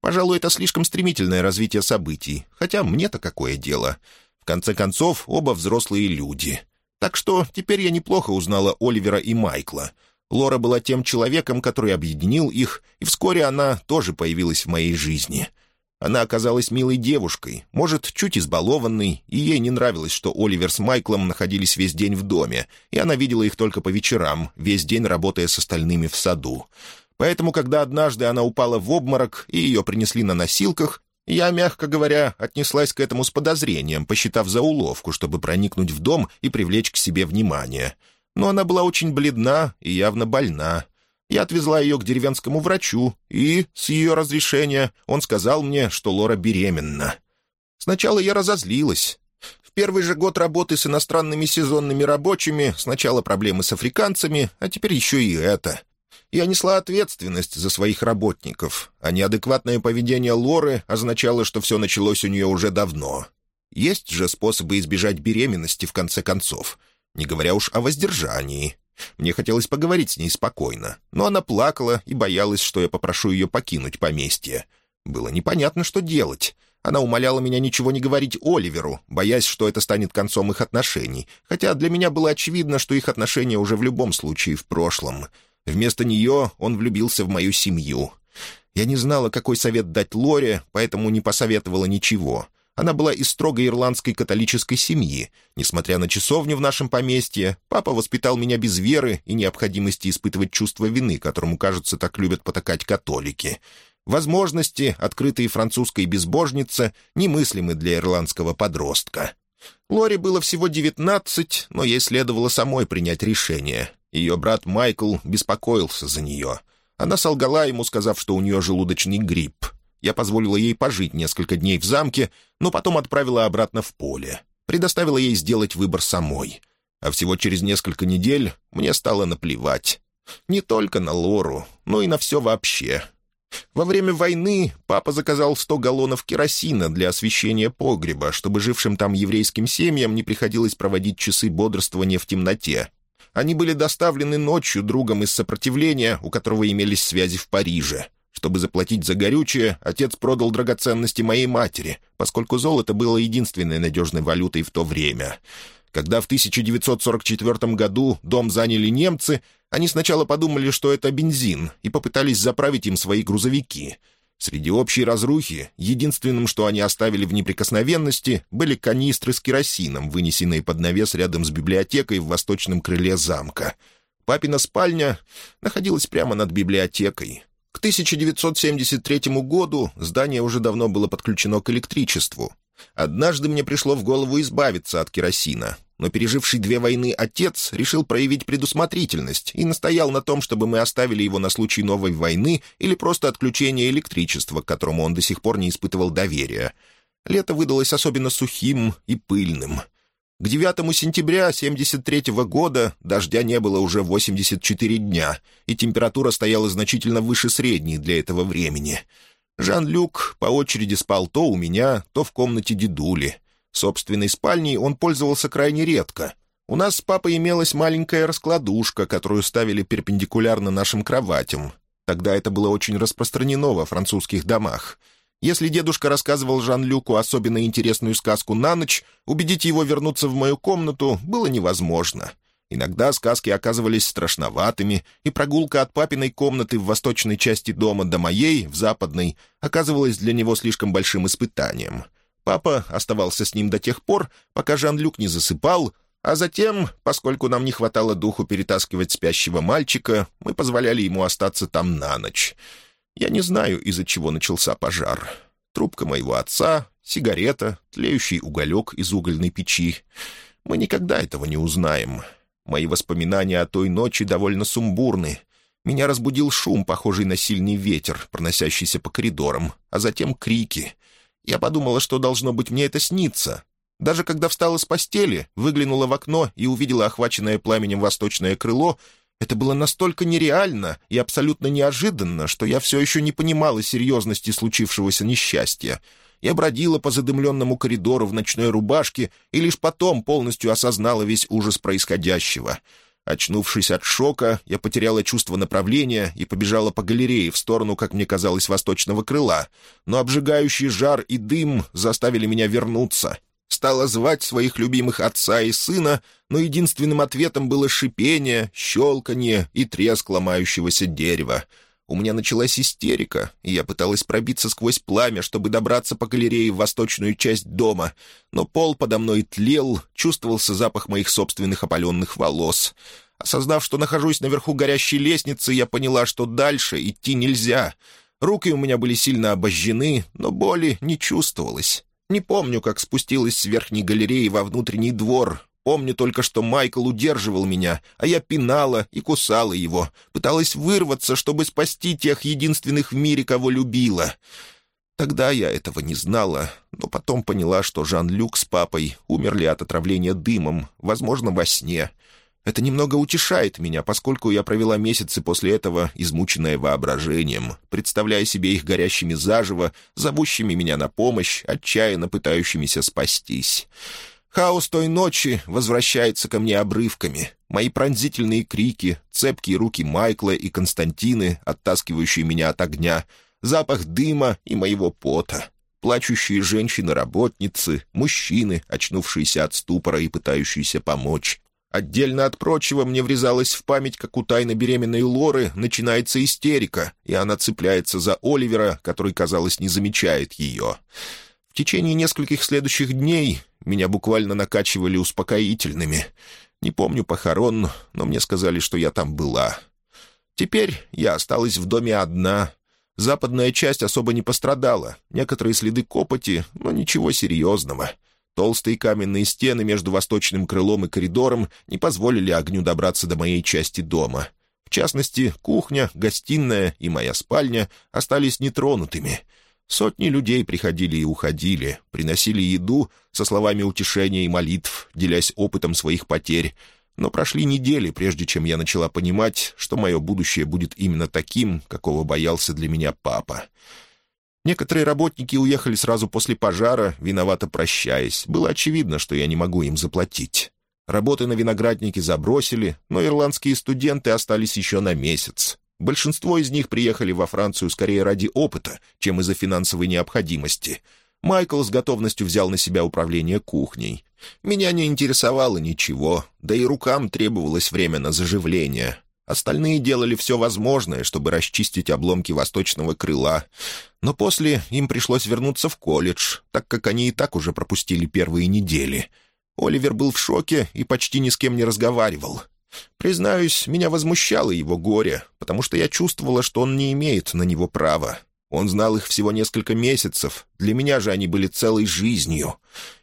Пожалуй, это слишком стремительное развитие событий, хотя мне-то какое дело. В конце концов, оба взрослые люди. Так что теперь я неплохо узнала Оливера и Майкла. Лора была тем человеком, который объединил их, и вскоре она тоже появилась в моей жизни — она оказалась милой девушкой, может, чуть избалованной, и ей не нравилось, что Оливер с Майклом находились весь день в доме, и она видела их только по вечерам, весь день работая с остальными в саду. Поэтому, когда однажды она упала в обморок и ее принесли на носилках, я, мягко говоря, отнеслась к этому с подозрением, посчитав за уловку, чтобы проникнуть в дом и привлечь к себе внимание. Но она была очень бледна и явно больна, я отвезла ее к деревенскому врачу, и, с ее разрешения, он сказал мне, что Лора беременна. Сначала я разозлилась. В первый же год работы с иностранными сезонными рабочими сначала проблемы с африканцами, а теперь еще и это. Я несла ответственность за своих работников, а неадекватное поведение Лоры означало, что все началось у нее уже давно. Есть же способы избежать беременности, в конце концов, не говоря уж о воздержании. Мне хотелось поговорить с ней спокойно, но она плакала и боялась, что я попрошу ее покинуть поместье. Было непонятно, что делать. Она умоляла меня ничего не говорить Оливеру, боясь, что это станет концом их отношений, хотя для меня было очевидно, что их отношения уже в любом случае в прошлом. Вместо нее он влюбился в мою семью. Я не знала, какой совет дать Лоре, поэтому не посоветовала ничего — она была из строгой ирландской католической семьи. Несмотря на часовню в нашем поместье, папа воспитал меня без веры и необходимости испытывать чувство вины, которому, кажется, так любят потакать католики. Возможности, открытые французской безбожнице, немыслимы для ирландского подростка. Лори было всего девятнадцать, но ей следовало самой принять решение. Ее брат Майкл беспокоился за нее. Она солгала ему, сказав, что у нее желудочный грипп. Я позволила ей пожить несколько дней в замке, но потом отправила обратно в поле. Предоставила ей сделать выбор самой. А всего через несколько недель мне стало наплевать. Не только на Лору, но и на все вообще. Во время войны папа заказал сто галлонов керосина для освещения погреба, чтобы жившим там еврейским семьям не приходилось проводить часы бодрствования в темноте. Они были доставлены ночью другом из сопротивления, у которого имелись связи в Париже — чтобы заплатить за горючее, отец продал драгоценности моей матери, поскольку золото было единственной надежной валютой в то время. Когда в 1944 году дом заняли немцы, они сначала подумали, что это бензин, и попытались заправить им свои грузовики. Среди общей разрухи единственным, что они оставили в неприкосновенности, были канистры с керосином, вынесенные под навес рядом с библиотекой в восточном крыле замка. Папина спальня находилась прямо над библиотекой. К 1973 году здание уже давно было подключено к электричеству. Однажды мне пришло в голову избавиться от керосина, но переживший две войны отец решил проявить предусмотрительность и настоял на том, чтобы мы оставили его на случай новой войны или просто отключения электричества, к которому он до сих пор не испытывал доверия. Лето выдалось особенно сухим и пыльным. К 9 сентября 1973 года дождя не было уже 84 дня, и температура стояла значительно выше средней для этого времени. Жан-Люк по очереди спал то у меня, то в комнате дедули. Собственной спальней он пользовался крайне редко. У нас с папой имелась маленькая раскладушка, которую ставили перпендикулярно нашим кроватям. Тогда это было очень распространено во французских домах — если дедушка рассказывал Жан-Люку особенно интересную сказку на ночь, убедить его вернуться в мою комнату было невозможно. Иногда сказки оказывались страшноватыми, и прогулка от папиной комнаты в восточной части дома до моей, в западной, оказывалась для него слишком большим испытанием. Папа оставался с ним до тех пор, пока Жан-Люк не засыпал, а затем, поскольку нам не хватало духу перетаскивать спящего мальчика, мы позволяли ему остаться там на ночь. Я не знаю, из-за чего начался пожар. Трубка моего отца, сигарета, тлеющий уголек из угольной печи. Мы никогда этого не узнаем. Мои воспоминания о той ночи довольно сумбурны. Меня разбудил шум, похожий на сильный ветер, проносящийся по коридорам, а затем крики. Я подумала, что, должно быть, мне это снится. Даже когда встала с постели, выглянула в окно и увидела охваченное пламенем восточное крыло, Это было настолько нереально и абсолютно неожиданно, что я все еще не понимала серьезности случившегося несчастья. Я бродила по задымленному коридору в ночной рубашке и лишь потом полностью осознала весь ужас происходящего. Очнувшись от шока, я потеряла чувство направления и побежала по галерее в сторону, как мне казалось, восточного крыла. Но обжигающий жар и дым заставили меня вернуться — стала звать своих любимых отца и сына, но единственным ответом было шипение, щелканье и треск ломающегося дерева. У меня началась истерика, и я пыталась пробиться сквозь пламя, чтобы добраться по галерее в восточную часть дома, но пол подо мной тлел, чувствовался запах моих собственных опаленных волос. Осознав, что нахожусь наверху горящей лестницы, я поняла, что дальше идти нельзя. Руки у меня были сильно обожжены, но боли не чувствовалось. Не помню, как спустилась с верхней галереи во внутренний двор. Помню только, что Майкл удерживал меня, а я пинала и кусала его. Пыталась вырваться, чтобы спасти тех единственных в мире, кого любила. Тогда я этого не знала, но потом поняла, что Жан-Люк с папой умерли от отравления дымом, возможно, во сне. Это немного утешает меня, поскольку я провела месяцы после этого, измученная воображением, представляя себе их горящими заживо, зовущими меня на помощь, отчаянно пытающимися спастись. Хаос той ночи возвращается ко мне обрывками. Мои пронзительные крики, цепкие руки Майкла и Константины, оттаскивающие меня от огня, запах дыма и моего пота, плачущие женщины-работницы, мужчины, очнувшиеся от ступора и пытающиеся помочь, Отдельно от прочего мне врезалась в память, как у тайно беременной Лоры начинается истерика, и она цепляется за Оливера, который, казалось, не замечает ее. В течение нескольких следующих дней меня буквально накачивали успокоительными. Не помню похорон, но мне сказали, что я там была. Теперь я осталась в доме одна. Западная часть особо не пострадала. Некоторые следы копоти, но ничего серьезного. Толстые каменные стены между восточным крылом и коридором не позволили огню добраться до моей части дома. В частности, кухня, гостиная и моя спальня остались нетронутыми. Сотни людей приходили и уходили, приносили еду со словами утешения и молитв, делясь опытом своих потерь. Но прошли недели, прежде чем я начала понимать, что мое будущее будет именно таким, какого боялся для меня папа. Некоторые работники уехали сразу после пожара, виновато прощаясь. Было очевидно, что я не могу им заплатить. Работы на винограднике забросили, но ирландские студенты остались еще на месяц. Большинство из них приехали во Францию скорее ради опыта, чем из-за финансовой необходимости. Майкл с готовностью взял на себя управление кухней. Меня не интересовало ничего, да и рукам требовалось время на заживление. Остальные делали все возможное, чтобы расчистить обломки восточного крыла. Но после им пришлось вернуться в колледж, так как они и так уже пропустили первые недели. Оливер был в шоке и почти ни с кем не разговаривал. Признаюсь, меня возмущало его горе, потому что я чувствовала, что он не имеет на него права. Он знал их всего несколько месяцев, для меня же они были целой жизнью.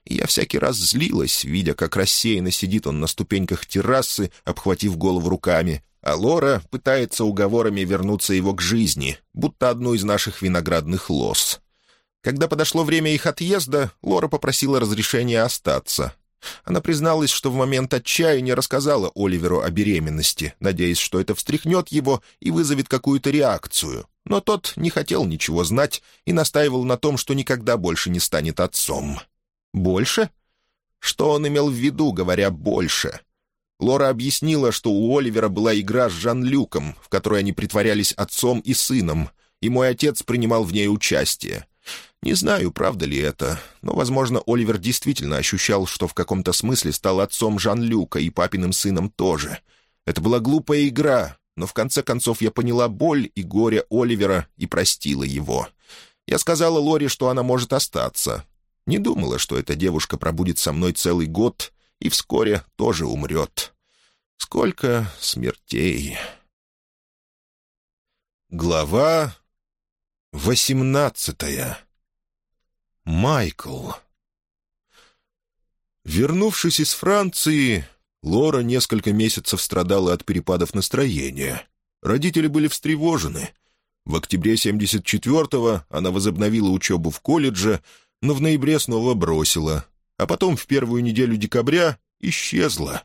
И я всякий раз злилась, видя, как рассеянно сидит он на ступеньках террасы, обхватив голову руками, а Лора пытается уговорами вернуться его к жизни, будто одну из наших виноградных лос. Когда подошло время их отъезда, Лора попросила разрешения остаться. Она призналась, что в момент отчаяния рассказала Оливеру о беременности, надеясь, что это встряхнет его и вызовет какую-то реакцию. Но тот не хотел ничего знать и настаивал на том, что никогда больше не станет отцом. «Больше?» Что он имел в виду, говоря «больше»? Лора объяснила, что у Оливера была игра с Жан-Люком, в которой они притворялись отцом и сыном, и мой отец принимал в ней участие. Не знаю, правда ли это, но, возможно, Оливер действительно ощущал, что в каком-то смысле стал отцом Жан-Люка и папиным сыном тоже. Это была глупая игра, но в конце концов я поняла боль и горе Оливера и простила его. Я сказала Лоре, что она может остаться. Не думала, что эта девушка пробудет со мной целый год и вскоре тоже умрет. Сколько смертей! Глава восемнадцатая. Майкл. Вернувшись из Франции, Лора несколько месяцев страдала от перепадов настроения. Родители были встревожены. В октябре 74-го она возобновила учебу в колледже, но в ноябре снова бросила, а потом в первую неделю декабря исчезла.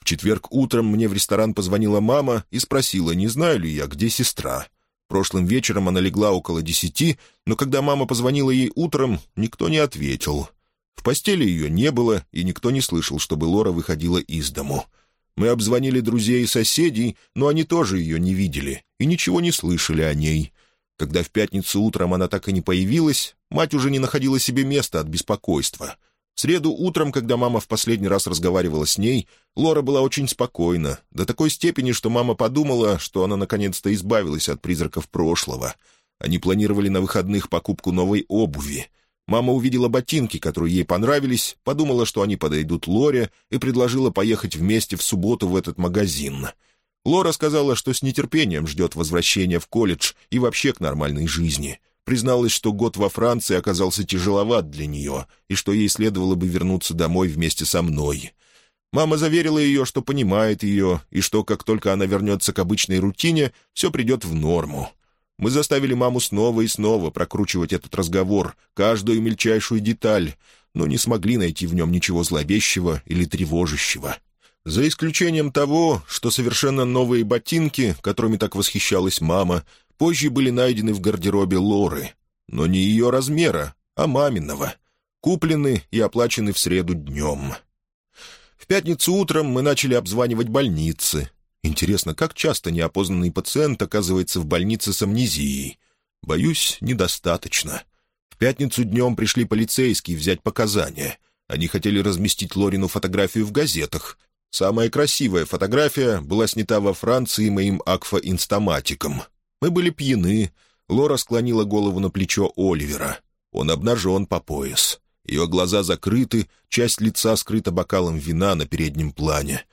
В четверг утром мне в ресторан позвонила мама и спросила, не знаю ли я, где сестра. Прошлым вечером она легла около десяти, но когда мама позвонила ей утром, никто не ответил. В постели ее не было, и никто не слышал, чтобы Лора выходила из дому. Мы обзвонили друзей и соседей, но они тоже ее не видели и ничего не слышали о ней. Когда в пятницу утром она так и не появилась, мать уже не находила себе места от беспокойства. В среду утром, когда мама в последний раз разговаривала с ней, Лора была очень спокойна, до такой степени, что мама подумала, что она наконец-то избавилась от призраков прошлого. Они планировали на выходных покупку новой обуви. Мама увидела ботинки, которые ей понравились, подумала, что они подойдут Лоре, и предложила поехать вместе в субботу в этот магазин — Лора сказала, что с нетерпением ждет возвращения в колледж и вообще к нормальной жизни. Призналась, что год во Франции оказался тяжеловат для нее, и что ей следовало бы вернуться домой вместе со мной. Мама заверила ее, что понимает ее, и что, как только она вернется к обычной рутине, все придет в норму. Мы заставили маму снова и снова прокручивать этот разговор, каждую мельчайшую деталь, но не смогли найти в нем ничего зловещего или тревожащего. За исключением того, что совершенно новые ботинки, которыми так восхищалась мама, позже были найдены в гардеробе Лоры, но не ее размера, а маминого, куплены и оплачены в среду днем. В пятницу утром мы начали обзванивать больницы. Интересно, как часто неопознанный пациент оказывается в больнице с амнезией? Боюсь, недостаточно. В пятницу днем пришли полицейские взять показания. Они хотели разместить Лорину фотографию в газетах, Самая красивая фотография была снята во Франции моим акфа-инстаматиком. Мы были пьяны. Лора склонила голову на плечо Оливера. Он обнажен по пояс. Ее глаза закрыты, часть лица скрыта бокалом вина на переднем плане.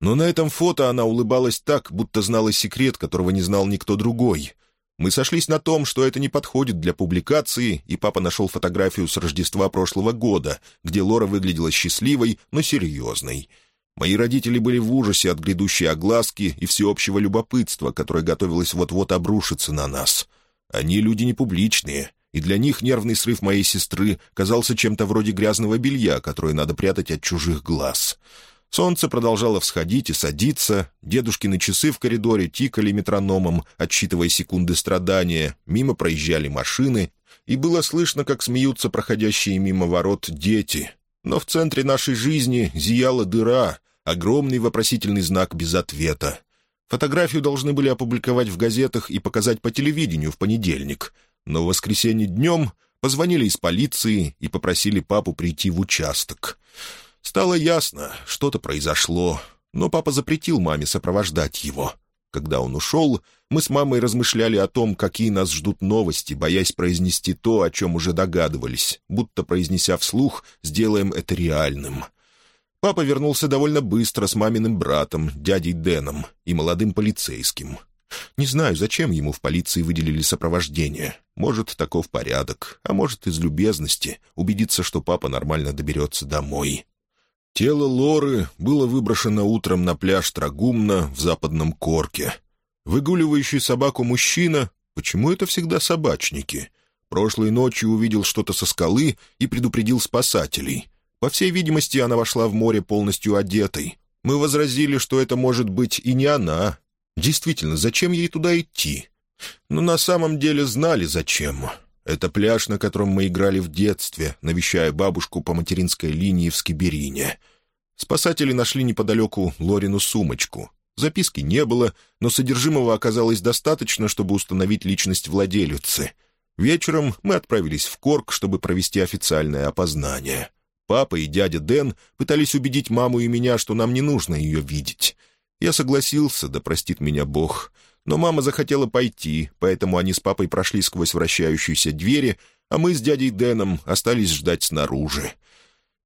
Но на этом фото она улыбалась так, будто знала секрет, которого не знал никто другой. Мы сошлись на том, что это не подходит для публикации, и папа нашел фотографию с Рождества прошлого года, где Лора выглядела счастливой, но серьезной — Мои родители были в ужасе от грядущей огласки и всеобщего любопытства, которое готовилось вот-вот обрушиться на нас. Они люди не публичные, и для них нервный срыв моей сестры казался чем-то вроде грязного белья, которое надо прятать от чужих глаз. Солнце продолжало всходить и садиться, дедушкины часы в коридоре тикали метрономом, отсчитывая секунды страдания, мимо проезжали машины, и было слышно, как смеются проходящие мимо ворот дети. Но в центре нашей жизни зияла дыра, огромный вопросительный знак без ответа. Фотографию должны были опубликовать в газетах и показать по телевидению в понедельник, но в воскресенье днем позвонили из полиции и попросили папу прийти в участок. Стало ясно, что-то произошло, но папа запретил маме сопровождать его. Когда он ушел, мы с мамой размышляли о том, какие нас ждут новости, боясь произнести то, о чем уже догадывались, будто, произнеся вслух, сделаем это реальным — Папа вернулся довольно быстро с маминым братом, дядей Дэном и молодым полицейским. Не знаю, зачем ему в полиции выделили сопровождение. Может, таков порядок, а может, из любезности, убедиться, что папа нормально доберется домой. Тело Лоры было выброшено утром на пляж Трагумна в западном Корке. Выгуливающий собаку мужчина... Почему это всегда собачники? Прошлой ночью увидел что-то со скалы и предупредил спасателей. По всей видимости, она вошла в море полностью одетой. Мы возразили, что это может быть и не она. Действительно, зачем ей туда идти? Но на самом деле знали, зачем. Это пляж, на котором мы играли в детстве, навещая бабушку по материнской линии в Скиберине. Спасатели нашли неподалеку Лорину сумочку. Записки не было, но содержимого оказалось достаточно, чтобы установить личность владелицы. Вечером мы отправились в Корк, чтобы провести официальное опознание. Папа и дядя Дэн пытались убедить маму и меня, что нам не нужно ее видеть. Я согласился, да простит меня Бог. Но мама захотела пойти, поэтому они с папой прошли сквозь вращающиеся двери, а мы с дядей Дэном остались ждать снаружи.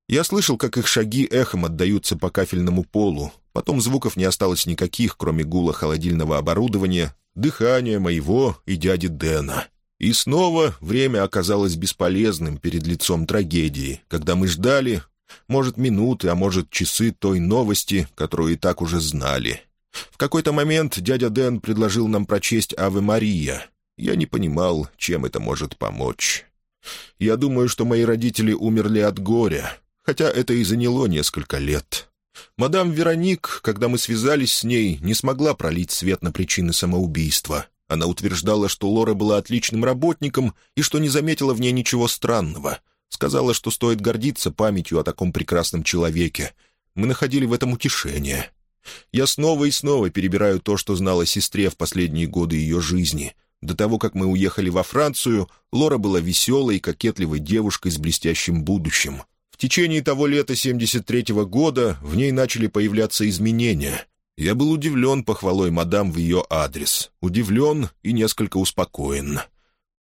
Я слышал, как их шаги эхом отдаются по кафельному полу. Потом звуков не осталось никаких, кроме гула холодильного оборудования, дыхания моего и дяди Дэна. И снова время оказалось бесполезным перед лицом трагедии, когда мы ждали, может, минуты, а может, часы той новости, которую и так уже знали. В какой-то момент дядя Дэн предложил нам прочесть «Аве Мария». Я не понимал, чем это может помочь. Я думаю, что мои родители умерли от горя, хотя это и заняло несколько лет. Мадам Вероник, когда мы связались с ней, не смогла пролить свет на причины самоубийства. Она утверждала, что Лора была отличным работником и что не заметила в ней ничего странного. Сказала, что стоит гордиться памятью о таком прекрасном человеке. Мы находили в этом утешение. Я снова и снова перебираю то, что знала сестре в последние годы ее жизни. До того, как мы уехали во Францию, Лора была веселой и кокетливой девушкой с блестящим будущим. В течение того лета 73-го года в ней начали появляться изменения. Я был удивлен похвалой мадам в ее адрес. Удивлен и несколько успокоен.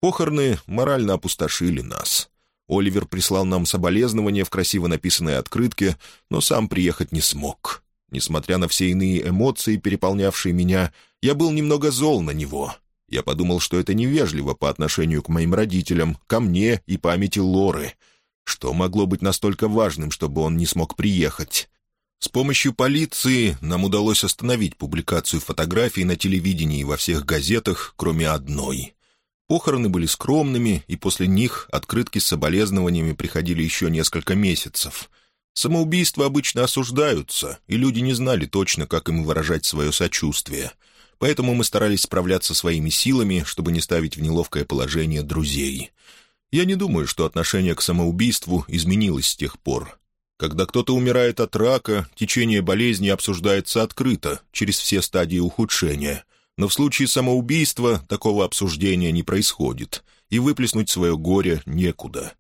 Похороны морально опустошили нас. Оливер прислал нам соболезнования в красиво написанной открытке, но сам приехать не смог. Несмотря на все иные эмоции, переполнявшие меня, я был немного зол на него. Я подумал, что это невежливо по отношению к моим родителям, ко мне и памяти Лоры. Что могло быть настолько важным, чтобы он не смог приехать? С помощью полиции нам удалось остановить публикацию фотографий на телевидении и во всех газетах, кроме одной. Похороны были скромными, и после них открытки с соболезнованиями приходили еще несколько месяцев. Самоубийства обычно осуждаются, и люди не знали точно, как им выражать свое сочувствие. Поэтому мы старались справляться своими силами, чтобы не ставить в неловкое положение друзей. Я не думаю, что отношение к самоубийству изменилось с тех пор. Когда кто-то умирает от рака, течение болезни обсуждается открыто, через все стадии ухудшения. Но в случае самоубийства такого обсуждения не происходит, и выплеснуть свое горе некуда.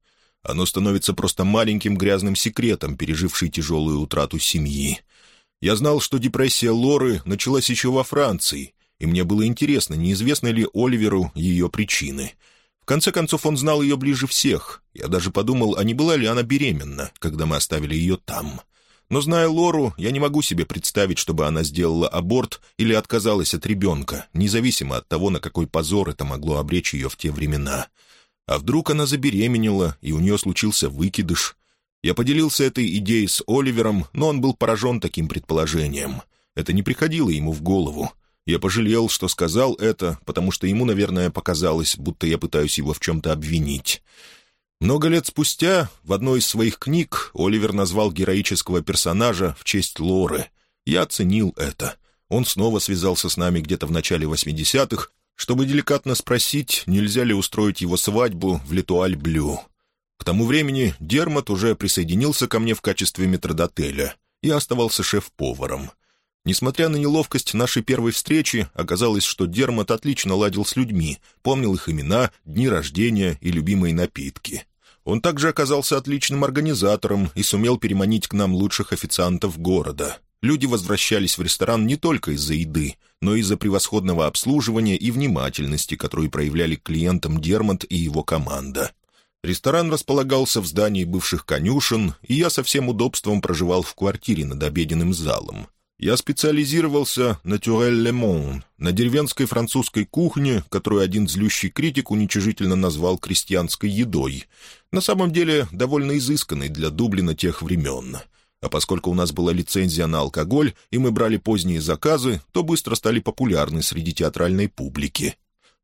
Оно становится просто маленьким грязным секретом, пережившей тяжелую утрату семьи. Я знал, что депрессия Лоры началась еще во Франции, и мне было интересно, неизвестны ли Оливеру ее причины. Конце концов, он знал ее ближе всех. Я даже подумал, а не была ли она беременна, когда мы оставили ее там. Но, зная Лору, я не могу себе представить, чтобы она сделала аборт или отказалась от ребенка, независимо от того, на какой позор это могло обречь ее в те времена. А вдруг она забеременела, и у нее случился выкидыш? Я поделился этой идеей с Оливером, но он был поражен таким предположением. Это не приходило ему в голову. Я пожалел, что сказал это, потому что ему, наверное, показалось, будто я пытаюсь его в чем-то обвинить. Много лет спустя в одной из своих книг Оливер назвал героического персонажа в честь Лоры. Я оценил это. Он снова связался с нами где-то в начале 80-х, чтобы деликатно спросить, нельзя ли устроить его свадьбу в Литуаль-Блю. К тому времени Дермат уже присоединился ко мне в качестве метродотеля и оставался шеф-поваром. Несмотря на неловкость нашей первой встречи, оказалось, что Дермат отлично ладил с людьми, помнил их имена, дни рождения и любимые напитки. Он также оказался отличным организатором и сумел переманить к нам лучших официантов города. Люди возвращались в ресторан не только из-за еды, но и из-за превосходного обслуживания и внимательности, которую проявляли клиентам Дермонт и его команда. Ресторан располагался в здании бывших конюшен, и я со всем удобством проживал в квартире над обеденным залом. Я специализировался на тюрель-лемон, на деревенской французской кухне, которую один злющий критик уничижительно назвал крестьянской едой. На самом деле довольно изысканной для Дублина тех времен — а поскольку у нас была лицензия на алкоголь, и мы брали поздние заказы, то быстро стали популярны среди театральной публики.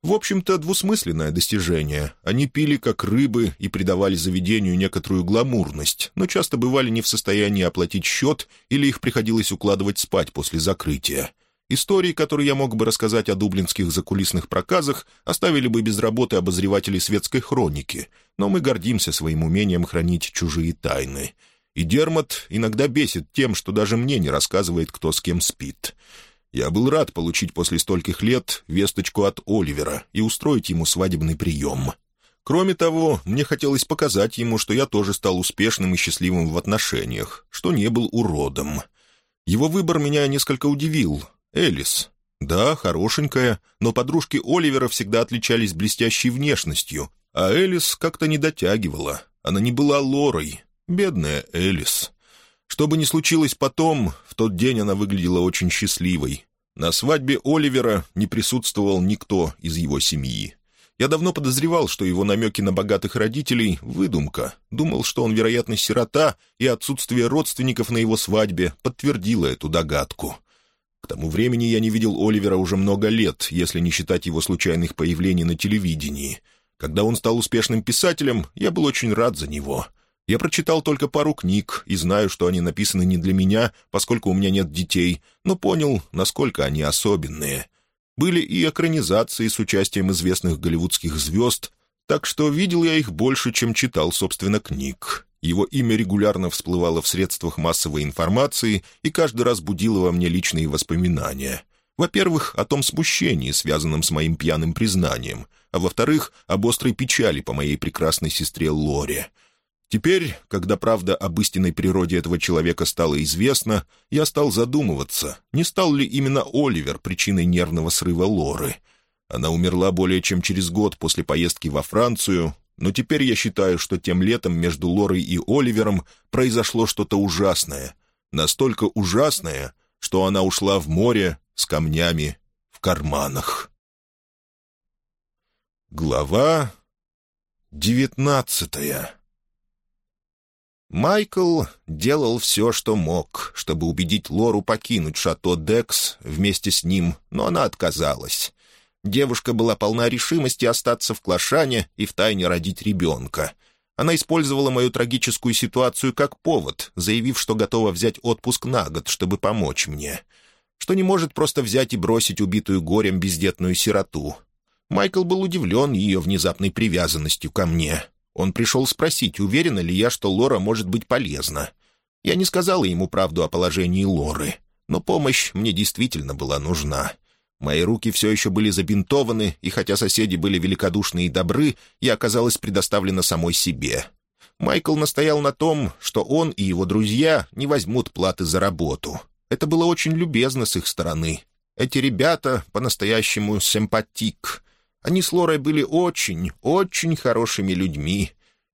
В общем-то, двусмысленное достижение. Они пили как рыбы и придавали заведению некоторую гламурность, но часто бывали не в состоянии оплатить счет или их приходилось укладывать спать после закрытия. Истории, которые я мог бы рассказать о дублинских закулисных проказах, оставили бы без работы обозреватели светской хроники, но мы гордимся своим умением хранить чужие тайны — и Дермат иногда бесит тем, что даже мне не рассказывает, кто с кем спит. Я был рад получить после стольких лет весточку от Оливера и устроить ему свадебный прием. Кроме того, мне хотелось показать ему, что я тоже стал успешным и счастливым в отношениях, что не был уродом. Его выбор меня несколько удивил. Элис. Да, хорошенькая, но подружки Оливера всегда отличались блестящей внешностью, а Элис как-то не дотягивала. Она не была Лорой, Бедная Элис. Что бы ни случилось потом, в тот день она выглядела очень счастливой. На свадьбе Оливера не присутствовал никто из его семьи. Я давно подозревал, что его намеки на богатых родителей — выдумка. Думал, что он, вероятно, сирота, и отсутствие родственников на его свадьбе подтвердило эту догадку. К тому времени я не видел Оливера уже много лет, если не считать его случайных появлений на телевидении. Когда он стал успешным писателем, я был очень рад за него. Я прочитал только пару книг и знаю, что они написаны не для меня, поскольку у меня нет детей, но понял, насколько они особенные. Были и экранизации с участием известных голливудских звезд, так что видел я их больше, чем читал, собственно, книг. Его имя регулярно всплывало в средствах массовой информации и каждый раз будило во мне личные воспоминания. Во-первых, о том смущении, связанном с моим пьяным признанием, а во-вторых, об острой печали по моей прекрасной сестре Лоре. Теперь, когда правда об истинной природе этого человека стала известна, я стал задумываться, не стал ли именно Оливер причиной нервного срыва Лоры. Она умерла более чем через год после поездки во Францию, но теперь я считаю, что тем летом между Лорой и Оливером произошло что-то ужасное. Настолько ужасное, что она ушла в море с камнями в карманах. Глава девятнадцатая Майкл делал все, что мог, чтобы убедить Лору покинуть шато Декс вместе с ним, но она отказалась. Девушка была полна решимости остаться в Клашане и втайне родить ребенка. Она использовала мою трагическую ситуацию как повод, заявив, что готова взять отпуск на год, чтобы помочь мне. Что не может просто взять и бросить убитую горем бездетную сироту. Майкл был удивлен ее внезапной привязанностью ко мне. Он пришел спросить, уверена ли я, что Лора может быть полезна. Я не сказала ему правду о положении Лоры, но помощь мне действительно была нужна. Мои руки все еще были забинтованы, и хотя соседи были великодушны и добры, я оказалась предоставлена самой себе. Майкл настоял на том, что он и его друзья не возьмут платы за работу. Это было очень любезно с их стороны. Эти ребята по-настоящему симпатик. Они с Лорой были очень, очень хорошими людьми.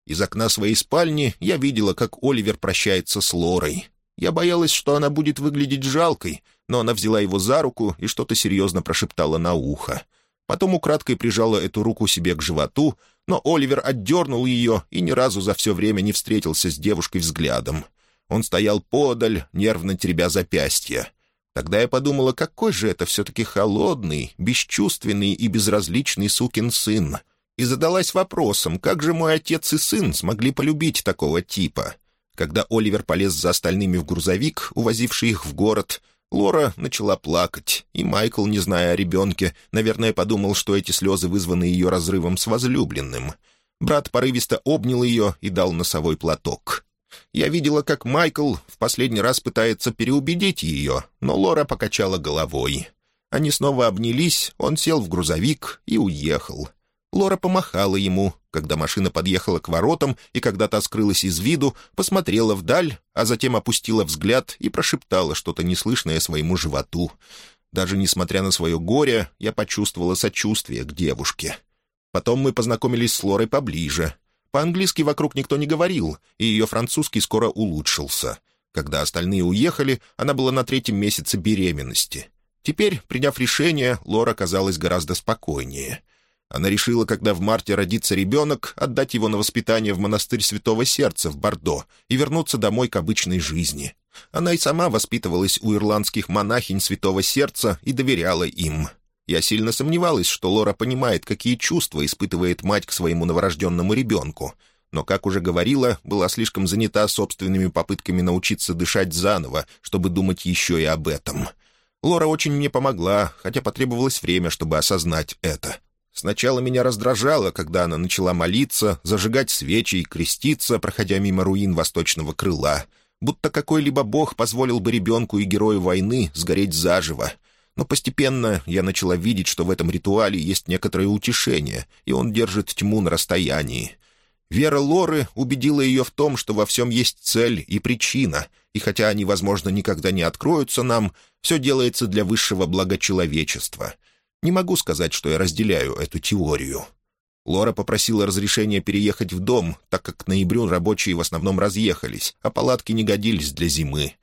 Из окна своей спальни я видела, как Оливер прощается с Лорой. Я боялась, что она будет выглядеть жалкой, но она взяла его за руку и что-то серьезно прошептала на ухо. Потом украдкой прижала эту руку себе к животу, но Оливер отдернул ее и ни разу за все время не встретился с девушкой взглядом. Он стоял подаль, нервно теребя запястья. Тогда я подумала, какой же это все-таки холодный, бесчувственный и безразличный сукин сын. И задалась вопросом, как же мой отец и сын смогли полюбить такого типа. Когда Оливер полез за остальными в грузовик, увозивший их в город, Лора начала плакать, и Майкл, не зная о ребенке, наверное, подумал, что эти слезы вызваны ее разрывом с возлюбленным. Брат порывисто обнял ее и дал носовой платок. Я видела, как Майкл в последний раз пытается переубедить ее, но Лора покачала головой. Они снова обнялись, он сел в грузовик и уехал. Лора помахала ему, когда машина подъехала к воротам и когда та скрылась из виду, посмотрела вдаль, а затем опустила взгляд и прошептала что-то неслышное своему животу. Даже несмотря на свое горе, я почувствовала сочувствие к девушке. Потом мы познакомились с Лорой поближе. По-английски вокруг никто не говорил, и ее французский скоро улучшился. Когда остальные уехали, она была на третьем месяце беременности. Теперь, приняв решение, Лора казалась гораздо спокойнее — она решила, когда в марте родится ребенок, отдать его на воспитание в монастырь Святого Сердца в Бордо и вернуться домой к обычной жизни. Она и сама воспитывалась у ирландских монахинь Святого Сердца и доверяла им. Я сильно сомневалась, что Лора понимает, какие чувства испытывает мать к своему новорожденному ребенку, но, как уже говорила, была слишком занята собственными попытками научиться дышать заново, чтобы думать еще и об этом. Лора очень мне помогла, хотя потребовалось время, чтобы осознать это — Сначала меня раздражало, когда она начала молиться, зажигать свечи и креститься, проходя мимо руин восточного крыла, будто какой-либо бог позволил бы ребенку и герою войны сгореть заживо. Но постепенно я начала видеть, что в этом ритуале есть некоторое утешение, и он держит тьму на расстоянии. Вера Лоры убедила ее в том, что во всем есть цель и причина, и хотя они, возможно, никогда не откроются нам, все делается для высшего блага человечества — не могу сказать, что я разделяю эту теорию. Лора попросила разрешения переехать в дом, так как к ноябрю рабочие в основном разъехались, а палатки не годились для зимы.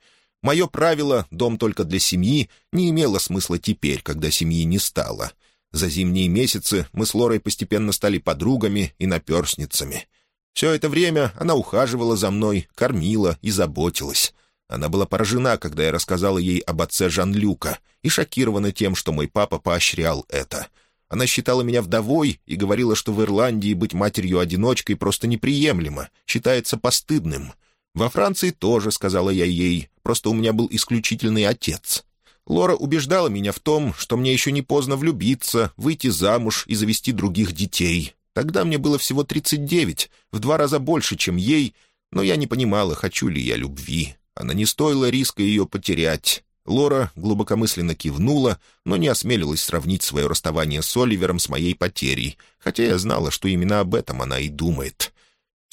Мое правило «дом только для семьи» не имело смысла теперь, когда семьи не стало. За зимние месяцы мы с Лорой постепенно стали подругами и наперсницами. Все это время она ухаживала за мной, кормила и заботилась. Она была поражена, когда я рассказала ей об отце Жан-Люка, и шокирована тем, что мой папа поощрял это. Она считала меня вдовой и говорила, что в Ирландии быть матерью-одиночкой просто неприемлемо, считается постыдным. Во Франции тоже, сказала я ей, просто у меня был исключительный отец. Лора убеждала меня в том, что мне еще не поздно влюбиться, выйти замуж и завести других детей. Тогда мне было всего 39, в два раза больше, чем ей, но я не понимала, хочу ли я любви. Она не стоила риска ее потерять. Лора глубокомысленно кивнула, но не осмелилась сравнить свое расставание с Оливером с моей потерей, хотя я знала, что именно об этом она и думает.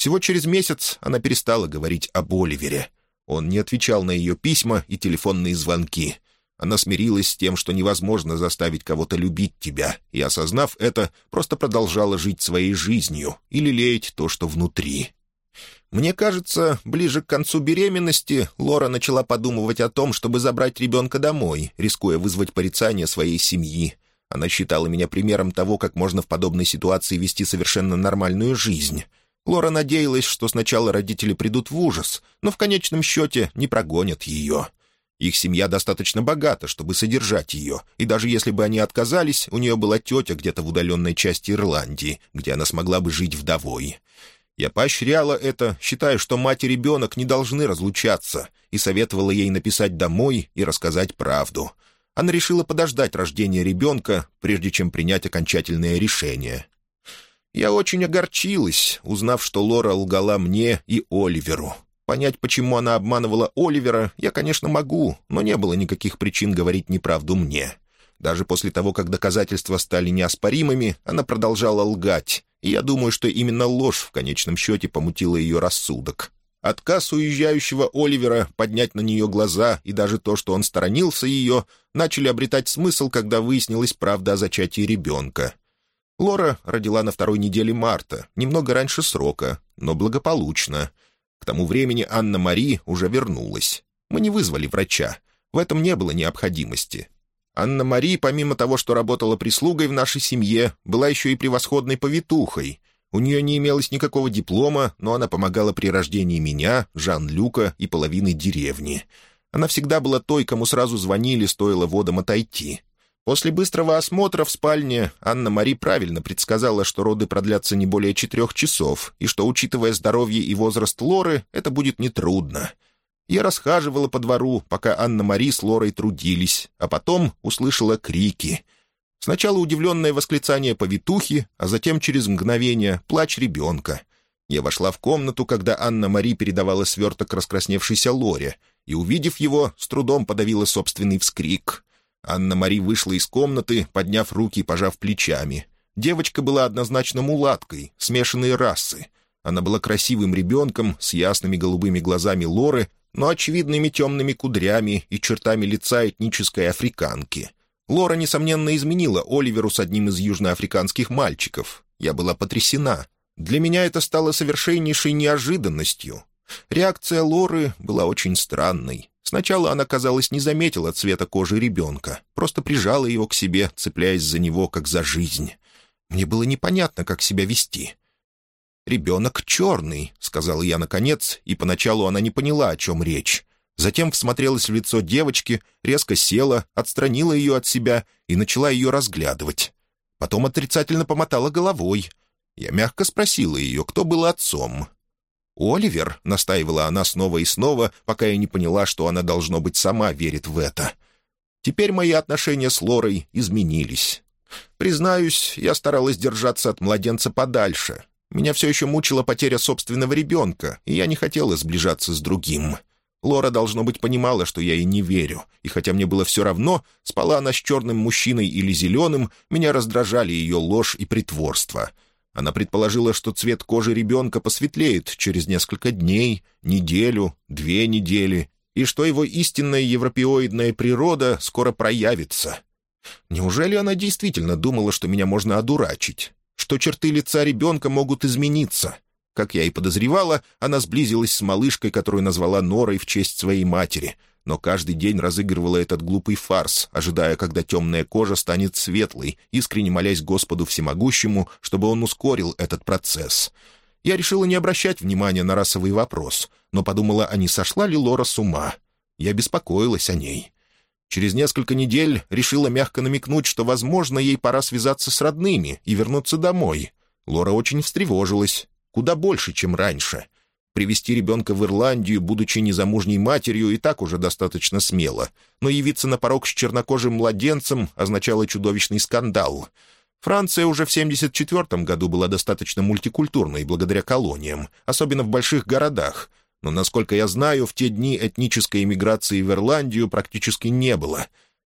Всего через месяц она перестала говорить об Оливере. Он не отвечал на ее письма и телефонные звонки. Она смирилась с тем, что невозможно заставить кого-то любить тебя, и, осознав это, просто продолжала жить своей жизнью или лелеять то, что внутри. Мне кажется, ближе к концу беременности Лора начала подумывать о том, чтобы забрать ребенка домой, рискуя вызвать порицание своей семьи. Она считала меня примером того, как можно в подобной ситуации вести совершенно нормальную жизнь. Лора надеялась, что сначала родители придут в ужас, но в конечном счете не прогонят ее. Их семья достаточно богата, чтобы содержать ее, и даже если бы они отказались, у нее была тетя где-то в удаленной части Ирландии, где она смогла бы жить вдовой. Я поощряла это, считая, что мать и ребенок не должны разлучаться, и советовала ей написать домой и рассказать правду. Она решила подождать рождения ребенка, прежде чем принять окончательное решение. Я очень огорчилась, узнав, что Лора лгала мне и Оливеру. Понять, почему она обманывала Оливера, я, конечно, могу, но не было никаких причин говорить неправду мне. Даже после того, как доказательства стали неоспоримыми, она продолжала лгать, и я думаю, что именно ложь в конечном счете помутила ее рассудок. Отказ уезжающего Оливера поднять на нее глаза и даже то, что он сторонился ее, начали обретать смысл, когда выяснилась правда о зачатии ребенка. Лора родила на второй неделе марта, немного раньше срока, но благополучно. К тому времени Анна-Мари уже вернулась. Мы не вызвали врача. В этом не было необходимости. Анна-Мари, помимо того, что работала прислугой в нашей семье, была еще и превосходной повитухой. У нее не имелось никакого диплома, но она помогала при рождении меня, Жан-Люка и половины деревни. Она всегда была той, кому сразу звонили, стоило водом отойти. После быстрого осмотра в спальне Анна-Мари правильно предсказала, что роды продлятся не более четырех часов, и что, учитывая здоровье и возраст Лоры, это будет нетрудно. Я расхаживала по двору, пока Анна-Мари с Лорой трудились, а потом услышала крики. Сначала удивленное восклицание повитухи, а затем через мгновение плач ребенка. Я вошла в комнату, когда Анна-Мари передавала сверток раскрасневшейся Лоре, и, увидев его, с трудом подавила собственный вскрик. Анна-Мари вышла из комнаты, подняв руки и пожав плечами. Девочка была однозначно мулаткой, смешанной расы. Она была красивым ребенком с ясными голубыми глазами Лоры, но очевидными темными кудрями и чертами лица этнической африканки. Лора, несомненно, изменила Оливеру с одним из южноафриканских мальчиков. Я была потрясена. Для меня это стало совершеннейшей неожиданностью. Реакция Лоры была очень странной. Сначала она, казалось, не заметила цвета кожи ребенка, просто прижала его к себе, цепляясь за него, как за жизнь. Мне было непонятно, как себя вести. «Ребенок черный», — сказала я наконец, и поначалу она не поняла, о чем речь. Затем всмотрелась в лицо девочки, резко села, отстранила ее от себя и начала ее разглядывать. Потом отрицательно помотала головой. Я мягко спросила ее, кто был отцом. «Оливер», — настаивала она снова и снова, пока я не поняла, что она, должно быть, сама верит в это. Теперь мои отношения с Лорой изменились. Признаюсь, я старалась держаться от младенца подальше, меня все еще мучила потеря собственного ребенка, и я не хотела сближаться с другим. Лора, должно быть, понимала, что я ей не верю, и хотя мне было все равно, спала она с черным мужчиной или зеленым, меня раздражали ее ложь и притворство. Она предположила, что цвет кожи ребенка посветлеет через несколько дней, неделю, две недели, и что его истинная европеоидная природа скоро проявится. Неужели она действительно думала, что меня можно одурачить? что черты лица ребенка могут измениться. Как я и подозревала, она сблизилась с малышкой, которую назвала Норой в честь своей матери, но каждый день разыгрывала этот глупый фарс, ожидая, когда темная кожа станет светлой, искренне молясь Господу Всемогущему, чтобы он ускорил этот процесс. Я решила не обращать внимания на расовый вопрос, но подумала, а не сошла ли Лора с ума. Я беспокоилась о ней. Через несколько недель решила мягко намекнуть, что, возможно, ей пора связаться с родными и вернуться домой. Лора очень встревожилась. Куда больше, чем раньше. Привести ребенка в Ирландию, будучи незамужней матерью, и так уже достаточно смело. Но явиться на порог с чернокожим младенцем означало чудовищный скандал. Франция уже в 1974 году была достаточно мультикультурной благодаря колониям, особенно в больших городах — но, насколько я знаю, в те дни этнической эмиграции в Ирландию практически не было.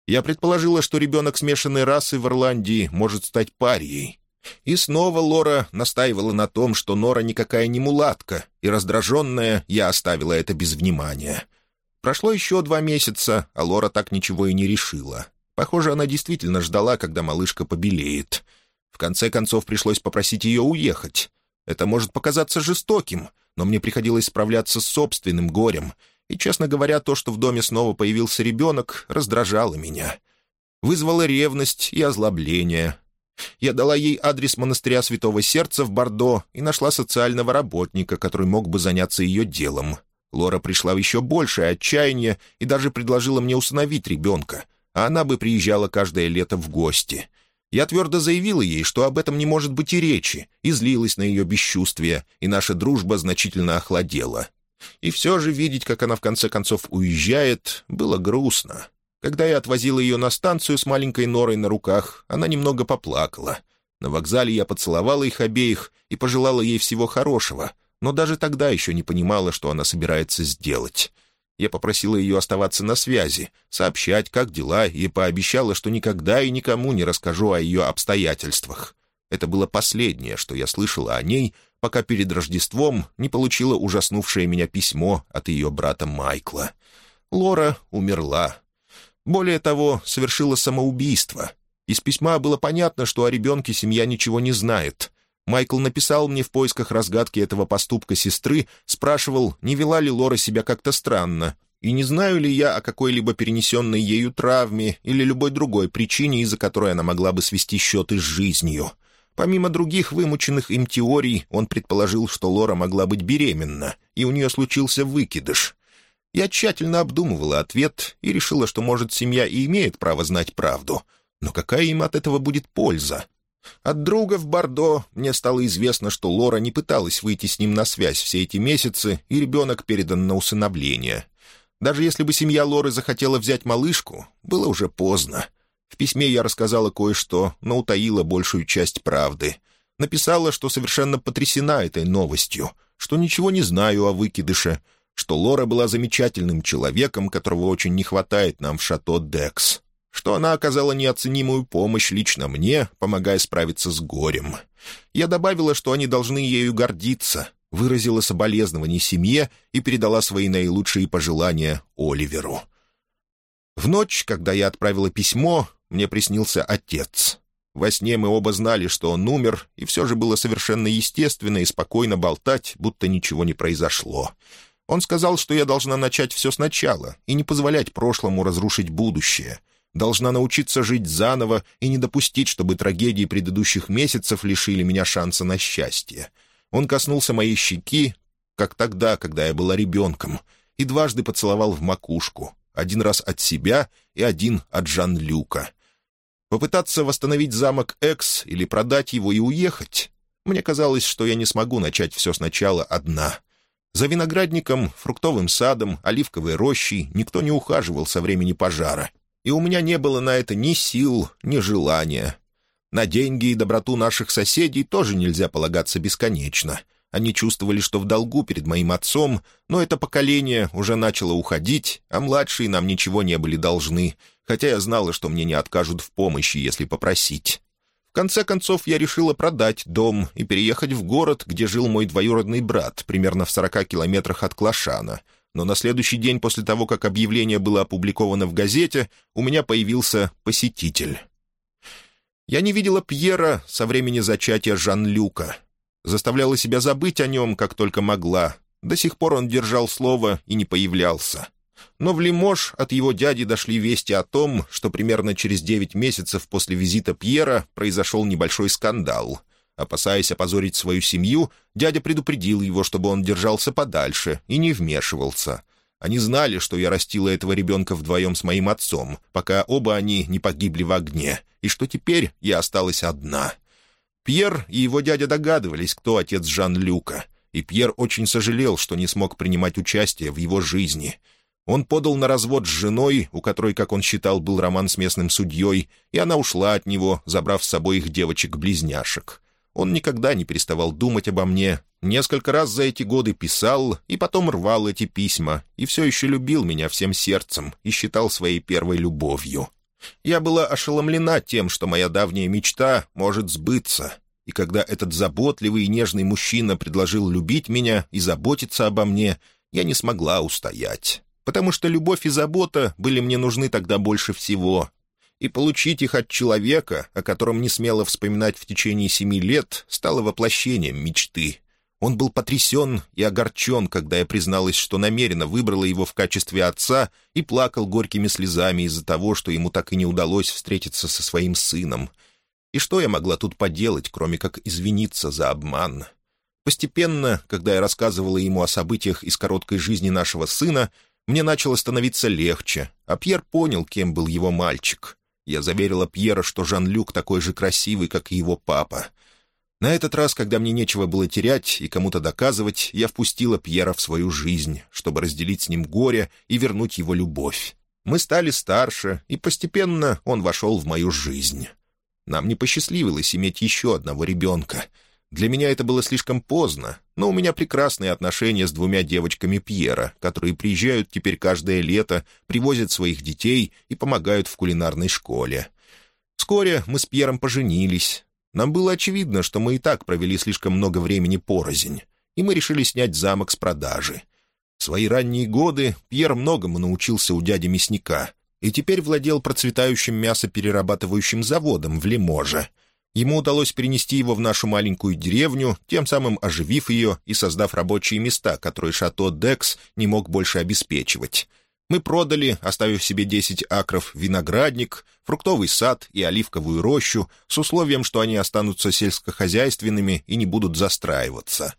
Я предположила, что ребенок смешанной расы в Ирландии может стать парией. И снова Лора настаивала на том, что Нора никакая не мулатка, и раздраженная я оставила это без внимания. Прошло еще два месяца, а Лора так ничего и не решила. Похоже, она действительно ждала, когда малышка побелеет. В конце концов, пришлось попросить ее уехать. Это может показаться жестоким, но мне приходилось справляться с собственным горем, и, честно говоря, то, что в доме снова появился ребенок, раздражало меня. Вызвало ревность и озлобление. Я дала ей адрес монастыря Святого Сердца в Бордо и нашла социального работника, который мог бы заняться ее делом. Лора пришла в еще большее отчаяние и даже предложила мне усыновить ребенка, а она бы приезжала каждое лето в гости — я твердо заявила ей, что об этом не может быть и речи, и злилась на ее бесчувствие, и наша дружба значительно охладела. И все же видеть, как она в конце концов уезжает, было грустно. Когда я отвозила ее на станцию с маленькой норой на руках, она немного поплакала. На вокзале я поцеловала их обеих и пожелала ей всего хорошего, но даже тогда еще не понимала, что она собирается сделать. Я попросила ее оставаться на связи, сообщать, как дела, и пообещала, что никогда и никому не расскажу о ее обстоятельствах. Это было последнее, что я слышала о ней, пока перед Рождеством не получила ужаснувшее меня письмо от ее брата Майкла. Лора умерла. Более того, совершила самоубийство. Из письма было понятно, что о ребенке семья ничего не знает. Майкл написал мне в поисках разгадки этого поступка сестры, спрашивал, не вела ли Лора себя как-то странно, и не знаю ли я о какой-либо перенесенной ею травме или любой другой причине, из-за которой она могла бы свести счеты с жизнью. Помимо других вымученных им теорий, он предположил, что Лора могла быть беременна, и у нее случился выкидыш. Я тщательно обдумывала ответ и решила, что, может, семья и имеет право знать правду, но какая им от этого будет польза? От друга в Бордо мне стало известно, что Лора не пыталась выйти с ним на связь все эти месяцы, и ребенок передан на усыновление. Даже если бы семья Лоры захотела взять малышку, было уже поздно. В письме я рассказала кое-что, но утаила большую часть правды. Написала, что совершенно потрясена этой новостью, что ничего не знаю о выкидыше, что Лора была замечательным человеком, которого очень не хватает нам в шато Декс что она оказала неоценимую помощь лично мне, помогая справиться с горем. Я добавила, что они должны ею гордиться, выразила соболезнование семье и передала свои наилучшие пожелания Оливеру. В ночь, когда я отправила письмо, мне приснился отец. Во сне мы оба знали, что он умер, и все же было совершенно естественно и спокойно болтать, будто ничего не произошло. Он сказал, что я должна начать все сначала и не позволять прошлому разрушить будущее — должна научиться жить заново и не допустить, чтобы трагедии предыдущих месяцев лишили меня шанса на счастье. Он коснулся моей щеки, как тогда, когда я была ребенком, и дважды поцеловал в макушку, один раз от себя и один от Жан-Люка. Попытаться восстановить замок Экс или продать его и уехать? Мне казалось, что я не смогу начать все сначала одна. За виноградником, фруктовым садом, оливковой рощей никто не ухаживал со времени пожара, и у меня не было на это ни сил, ни желания. На деньги и доброту наших соседей тоже нельзя полагаться бесконечно. Они чувствовали, что в долгу перед моим отцом, но это поколение уже начало уходить, а младшие нам ничего не были должны, хотя я знала, что мне не откажут в помощи, если попросить. В конце концов, я решила продать дом и переехать в город, где жил мой двоюродный брат, примерно в сорока километрах от Клашана — но на следующий день после того, как объявление было опубликовано в газете, у меня появился посетитель. Я не видела Пьера со времени зачатия Жан-Люка. Заставляла себя забыть о нем, как только могла. До сих пор он держал слово и не появлялся. Но в Лимож от его дяди дошли вести о том, что примерно через девять месяцев после визита Пьера произошел небольшой скандал. Опасаясь опозорить свою семью, дядя предупредил его, чтобы он держался подальше и не вмешивался. Они знали, что я растила этого ребенка вдвоем с моим отцом, пока оба они не погибли в огне, и что теперь я осталась одна. Пьер и его дядя догадывались, кто отец Жан-Люка, и Пьер очень сожалел, что не смог принимать участие в его жизни. Он подал на развод с женой, у которой, как он считал, был роман с местным судьей, и она ушла от него, забрав с собой их девочек-близняшек. Он никогда не переставал думать обо мне, несколько раз за эти годы писал и потом рвал эти письма, и все еще любил меня всем сердцем и считал своей первой любовью. Я была ошеломлена тем, что моя давняя мечта может сбыться, и когда этот заботливый и нежный мужчина предложил любить меня и заботиться обо мне, я не смогла устоять, потому что любовь и забота были мне нужны тогда больше всего, и получить их от человека, о котором не смело вспоминать в течение семи лет, стало воплощением мечты. Он был потрясен и огорчен, когда я призналась, что намеренно выбрала его в качестве отца и плакал горькими слезами из-за того, что ему так и не удалось встретиться со своим сыном. И что я могла тут поделать, кроме как извиниться за обман? Постепенно, когда я рассказывала ему о событиях из короткой жизни нашего сына, мне начало становиться легче, а Пьер понял, кем был его мальчик. Я заверила Пьера, что Жан-Люк такой же красивый, как и его папа. На этот раз, когда мне нечего было терять и кому-то доказывать, я впустила Пьера в свою жизнь, чтобы разделить с ним горе и вернуть его любовь. Мы стали старше, и постепенно он вошел в мою жизнь. Нам не посчастливилось иметь еще одного ребенка — для меня это было слишком поздно, но у меня прекрасные отношения с двумя девочками Пьера, которые приезжают теперь каждое лето, привозят своих детей и помогают в кулинарной школе. Вскоре мы с Пьером поженились. Нам было очевидно, что мы и так провели слишком много времени порознь, и мы решили снять замок с продажи. В свои ранние годы Пьер многому научился у дяди мясника и теперь владел процветающим мясоперерабатывающим заводом в Лиможе — Ему удалось перенести его в нашу маленькую деревню, тем самым оживив ее и создав рабочие места, которые шато Декс не мог больше обеспечивать. Мы продали, оставив себе 10 акров, виноградник, фруктовый сад и оливковую рощу с условием, что они останутся сельскохозяйственными и не будут застраиваться.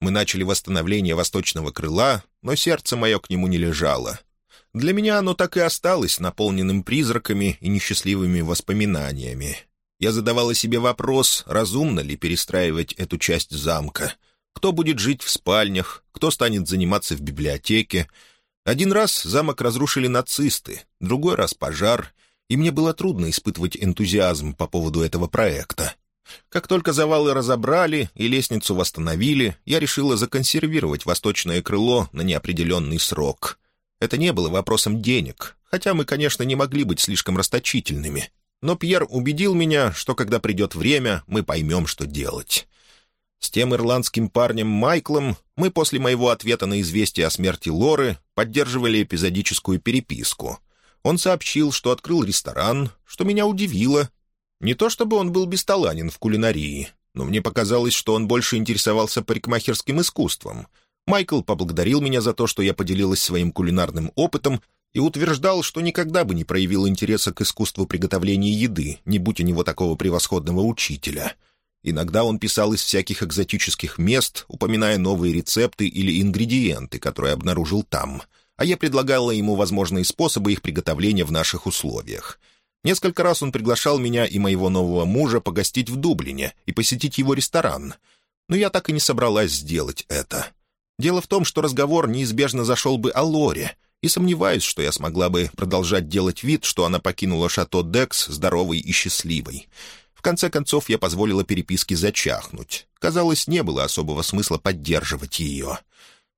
Мы начали восстановление восточного крыла, но сердце мое к нему не лежало. Для меня оно так и осталось наполненным призраками и несчастливыми воспоминаниями. Я задавала себе вопрос, разумно ли перестраивать эту часть замка. Кто будет жить в спальнях, кто станет заниматься в библиотеке. Один раз замок разрушили нацисты, другой раз пожар, и мне было трудно испытывать энтузиазм по поводу этого проекта. Как только завалы разобрали и лестницу восстановили, я решила законсервировать восточное крыло на неопределенный срок. Это не было вопросом денег, хотя мы, конечно, не могли быть слишком расточительными. Но Пьер убедил меня, что когда придет время, мы поймем, что делать. С тем ирландским парнем Майклом мы после моего ответа на известие о смерти Лоры поддерживали эпизодическую переписку. Он сообщил, что открыл ресторан, что меня удивило. Не то чтобы он был бесталанен в кулинарии, но мне показалось, что он больше интересовался парикмахерским искусством. Майкл поблагодарил меня за то, что я поделилась своим кулинарным опытом, и утверждал, что никогда бы не проявил интереса к искусству приготовления еды, не будь у него такого превосходного учителя. Иногда он писал из всяких экзотических мест, упоминая новые рецепты или ингредиенты, которые обнаружил там, а я предлагала ему возможные способы их приготовления в наших условиях. Несколько раз он приглашал меня и моего нового мужа погостить в Дублине и посетить его ресторан, но я так и не собралась сделать это. Дело в том, что разговор неизбежно зашел бы о Лоре — и сомневаюсь, что я смогла бы продолжать делать вид, что она покинула шато Декс здоровой и счастливой. В конце концов, я позволила переписке зачахнуть. Казалось, не было особого смысла поддерживать ее.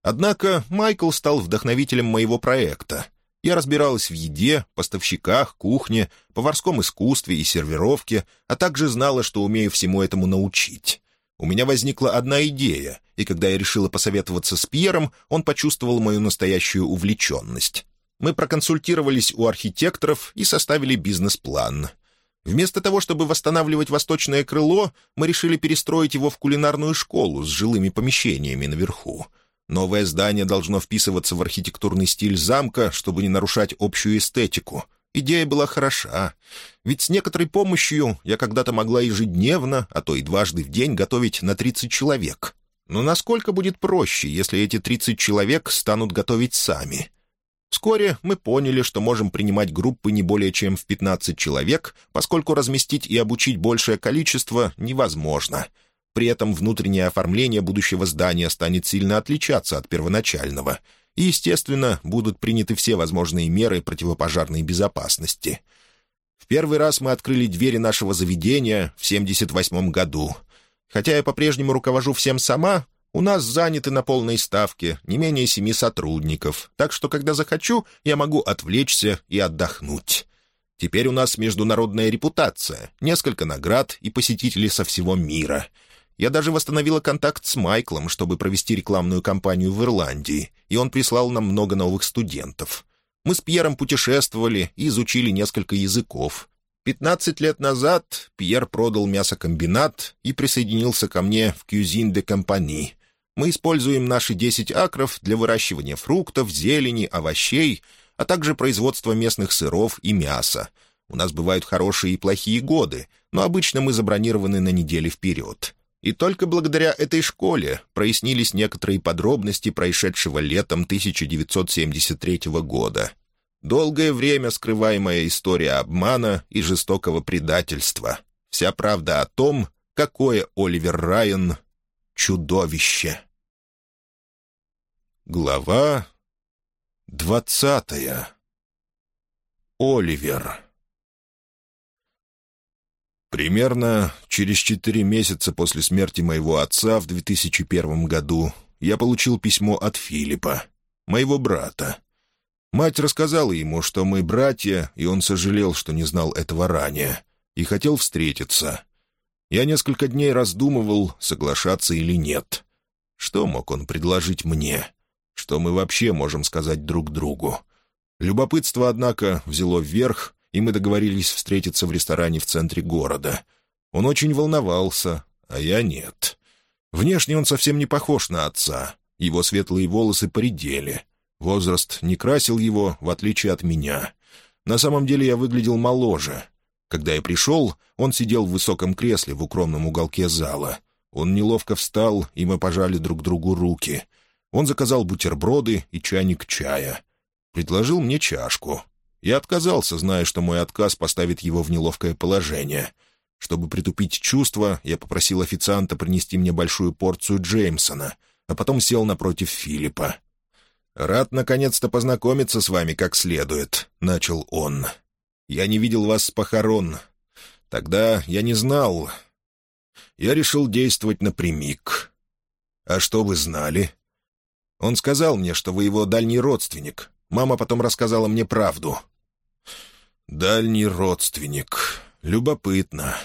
Однако Майкл стал вдохновителем моего проекта. Я разбиралась в еде, поставщиках, кухне, поварском искусстве и сервировке, а также знала, что умею всему этому научить. У меня возникла одна идея, и когда я решила посоветоваться с Пьером, он почувствовал мою настоящую увлеченность. Мы проконсультировались у архитекторов и составили бизнес-план. Вместо того, чтобы восстанавливать восточное крыло, мы решили перестроить его в кулинарную школу с жилыми помещениями наверху. Новое здание должно вписываться в архитектурный стиль замка, чтобы не нарушать общую эстетику — Идея была хороша, ведь с некоторой помощью я когда-то могла ежедневно, а то и дважды в день готовить на 30 человек. Но насколько будет проще, если эти 30 человек станут готовить сами? Вскоре мы поняли, что можем принимать группы не более чем в 15 человек, поскольку разместить и обучить большее количество невозможно. При этом внутреннее оформление будущего здания станет сильно отличаться от первоначального. И, естественно, будут приняты все возможные меры противопожарной безопасности. В первый раз мы открыли двери нашего заведения в 78 году. Хотя я по-прежнему руковожу всем сама, у нас заняты на полной ставке не менее семи сотрудников, так что, когда захочу, я могу отвлечься и отдохнуть. Теперь у нас международная репутация, несколько наград и посетители со всего мира. Я даже восстановила контакт с Майклом, чтобы провести рекламную кампанию в Ирландии, и он прислал нам много новых студентов. Мы с Пьером путешествовали и изучили несколько языков. Пятнадцать лет назад Пьер продал мясокомбинат и присоединился ко мне в Кюзин де Компани, мы используем наши 10 акров для выращивания фруктов, зелени, овощей, а также производства местных сыров и мяса. У нас бывают хорошие и плохие годы, но обычно мы забронированы на недели вперед. И только благодаря этой школе прояснились некоторые подробности происшедшего летом 1973 года. Долгое время скрываемая история обмана и жестокого предательства. Вся правда о том, какое Оливер Райан — чудовище. Глава двадцатая. Оливер. Примерно через четыре месяца после смерти моего отца в 2001 году я получил письмо от Филиппа, моего брата. Мать рассказала ему, что мы братья, и он сожалел, что не знал этого ранее, и хотел встретиться. Я несколько дней раздумывал, соглашаться или нет. Что мог он предложить мне? Что мы вообще можем сказать друг другу? Любопытство, однако, взяло вверх, и мы договорились встретиться в ресторане в центре города. Он очень волновался, а я нет. Внешне он совсем не похож на отца. Его светлые волосы поредели. Возраст не красил его, в отличие от меня. На самом деле я выглядел моложе. Когда я пришел, он сидел в высоком кресле в укромном уголке зала. Он неловко встал, и мы пожали друг другу руки — он заказал бутерброды и чайник чая. Предложил мне чашку. Я отказался, зная, что мой отказ поставит его в неловкое положение. Чтобы притупить чувства, я попросил официанта принести мне большую порцию Джеймсона, а потом сел напротив Филиппа. «Рад наконец-то познакомиться с вами как следует», — начал он. «Я не видел вас с похорон. Тогда я не знал. Я решил действовать напрямик. А что вы знали?» Он сказал мне, что вы его дальний родственник. Мама потом рассказала мне правду». «Дальний родственник. Любопытно.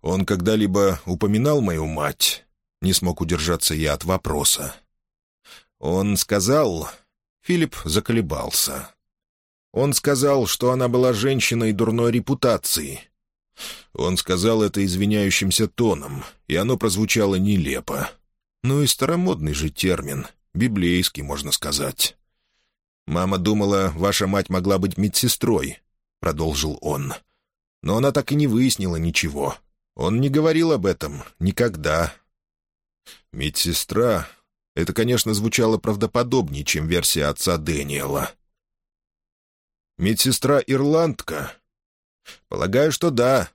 Он когда-либо упоминал мою мать?» Не смог удержаться я от вопроса. Он сказал... Филипп заколебался. Он сказал, что она была женщиной дурной репутации. Он сказал это извиняющимся тоном, и оно прозвучало нелепо. Ну и старомодный же термин, библейский, можно сказать. «Мама думала, ваша мать могла быть медсестрой», — продолжил он. «Но она так и не выяснила ничего. Он не говорил об этом никогда». «Медсестра» — это, конечно, звучало правдоподобнее, чем версия отца Дэниела. «Медсестра-ирландка?» «Полагаю, что да.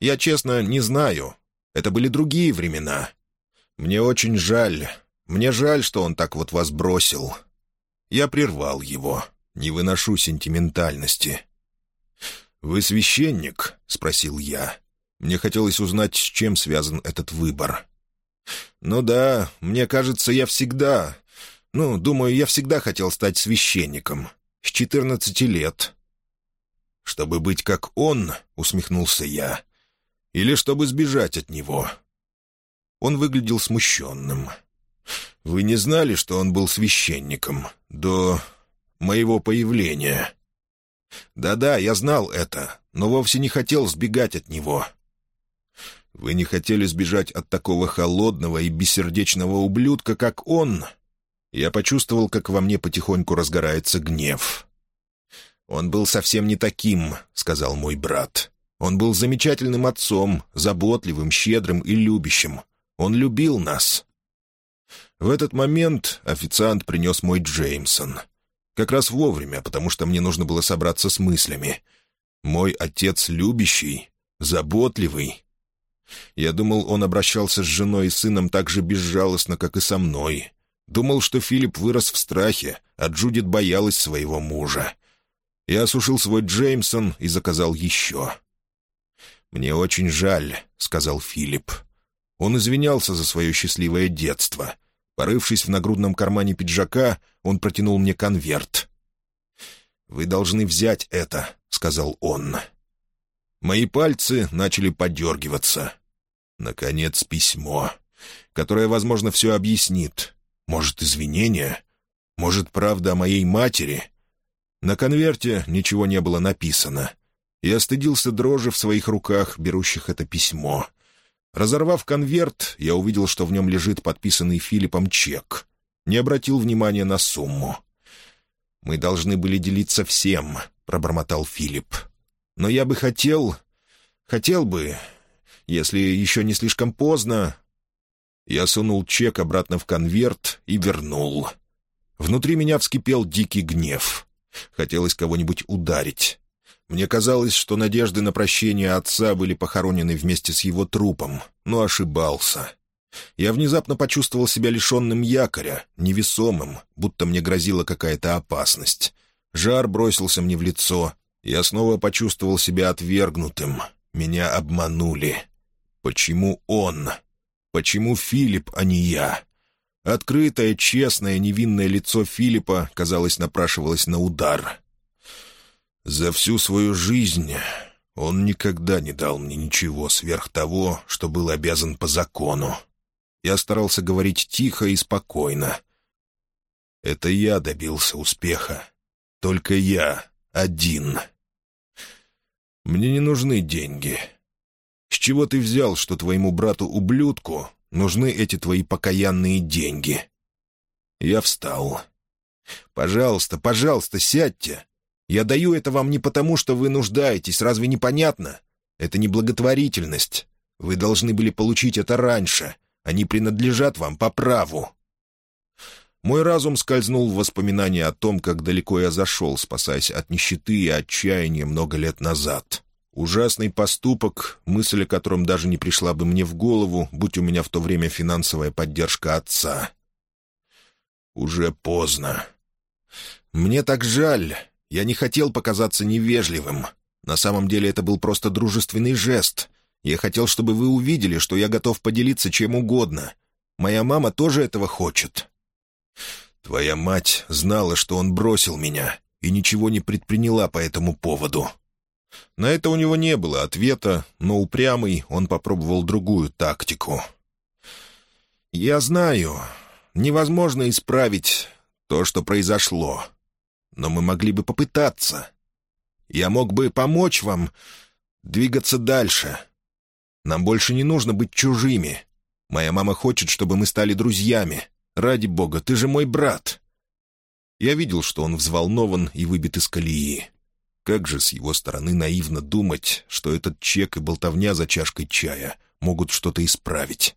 Я, честно, не знаю. Это были другие времена. «Мне очень жаль. Мне жаль, что он так вот вас бросил». Я прервал его. Не выношу сентиментальности. «Вы священник?» — спросил я. Мне хотелось узнать, с чем связан этот выбор. «Ну да, мне кажется, я всегда... Ну, думаю, я всегда хотел стать священником. С четырнадцати лет». «Чтобы быть как он?» — усмехнулся я. «Или чтобы сбежать от него?» Он выглядел смущенным. «Вы не знали, что он был священником до моего появления?» «Да-да, я знал это, но вовсе не хотел сбегать от него». «Вы не хотели сбежать от такого холодного и бессердечного ублюдка, как он?» Я почувствовал, как во мне потихоньку разгорается гнев. «Он был совсем не таким», — сказал мой брат. «Он был замечательным отцом, заботливым, щедрым и любящим. Он любил нас. В этот момент официант принес мой Джеймсон. Как раз вовремя, потому что мне нужно было собраться с мыслями. Мой отец любящий, заботливый. Я думал, он обращался с женой и сыном так же безжалостно, как и со мной. Думал, что Филипп вырос в страхе, а Джудит боялась своего мужа. Я осушил свой Джеймсон и заказал еще. «Мне очень жаль», — сказал Филипп. Он извинялся за свое счастливое детство. Порывшись в нагрудном кармане пиджака, он протянул мне конверт. «Вы должны взять это», — сказал он. Мои пальцы начали подергиваться. Наконец, письмо, которое, возможно, все объяснит. Может, извинения? Может, правда о моей матери? На конверте ничего не было написано. Я стыдился дрожи в своих руках, берущих это письмо. Разорвав конверт, я увидел, что в нем лежит подписанный Филиппом чек. Не обратил внимания на сумму. «Мы должны были делиться всем», — пробормотал Филипп. «Но я бы хотел... хотел бы... если еще не слишком поздно...» Я сунул чек обратно в конверт и вернул. Внутри меня вскипел дикий гнев. Хотелось кого-нибудь ударить. Мне казалось, что надежды на прощение отца были похоронены вместе с его трупом, но ошибался. Я внезапно почувствовал себя лишенным якоря, невесомым, будто мне грозила какая-то опасность. Жар бросился мне в лицо. Я снова почувствовал себя отвергнутым. Меня обманули. Почему он? Почему Филипп, а не я? Открытое, честное, невинное лицо Филиппа, казалось, напрашивалось на удар. За всю свою жизнь он никогда не дал мне ничего сверх того, что был обязан по закону. Я старался говорить тихо и спокойно. Это я добился успеха. Только я один. Мне не нужны деньги. С чего ты взял, что твоему брату-ублюдку нужны эти твои покаянные деньги?» Я встал. «Пожалуйста, пожалуйста, сядьте. Я даю это вам не потому, что вы нуждаетесь, разве не понятно? Это не благотворительность. Вы должны были получить это раньше. Они принадлежат вам по праву». Мой разум скользнул в воспоминания о том, как далеко я зашел, спасаясь от нищеты и отчаяния много лет назад. Ужасный поступок, мысль о котором даже не пришла бы мне в голову, будь у меня в то время финансовая поддержка отца. Уже поздно. Мне так жаль. Я не хотел показаться невежливым. На самом деле это был просто дружественный жест. Я хотел, чтобы вы увидели, что я готов поделиться чем угодно. Моя мама тоже этого хочет. Твоя мать знала, что он бросил меня, и ничего не предприняла по этому поводу. На это у него не было ответа, но упрямый он попробовал другую тактику. «Я знаю, невозможно исправить то, что произошло, но мы могли бы попытаться. Я мог бы помочь вам двигаться дальше. Нам больше не нужно быть чужими. Моя мама хочет, чтобы мы стали друзьями. Ради бога, ты же мой брат». Я видел, что он взволнован и выбит из колеи. Как же с его стороны наивно думать, что этот чек и болтовня за чашкой чая могут что-то исправить.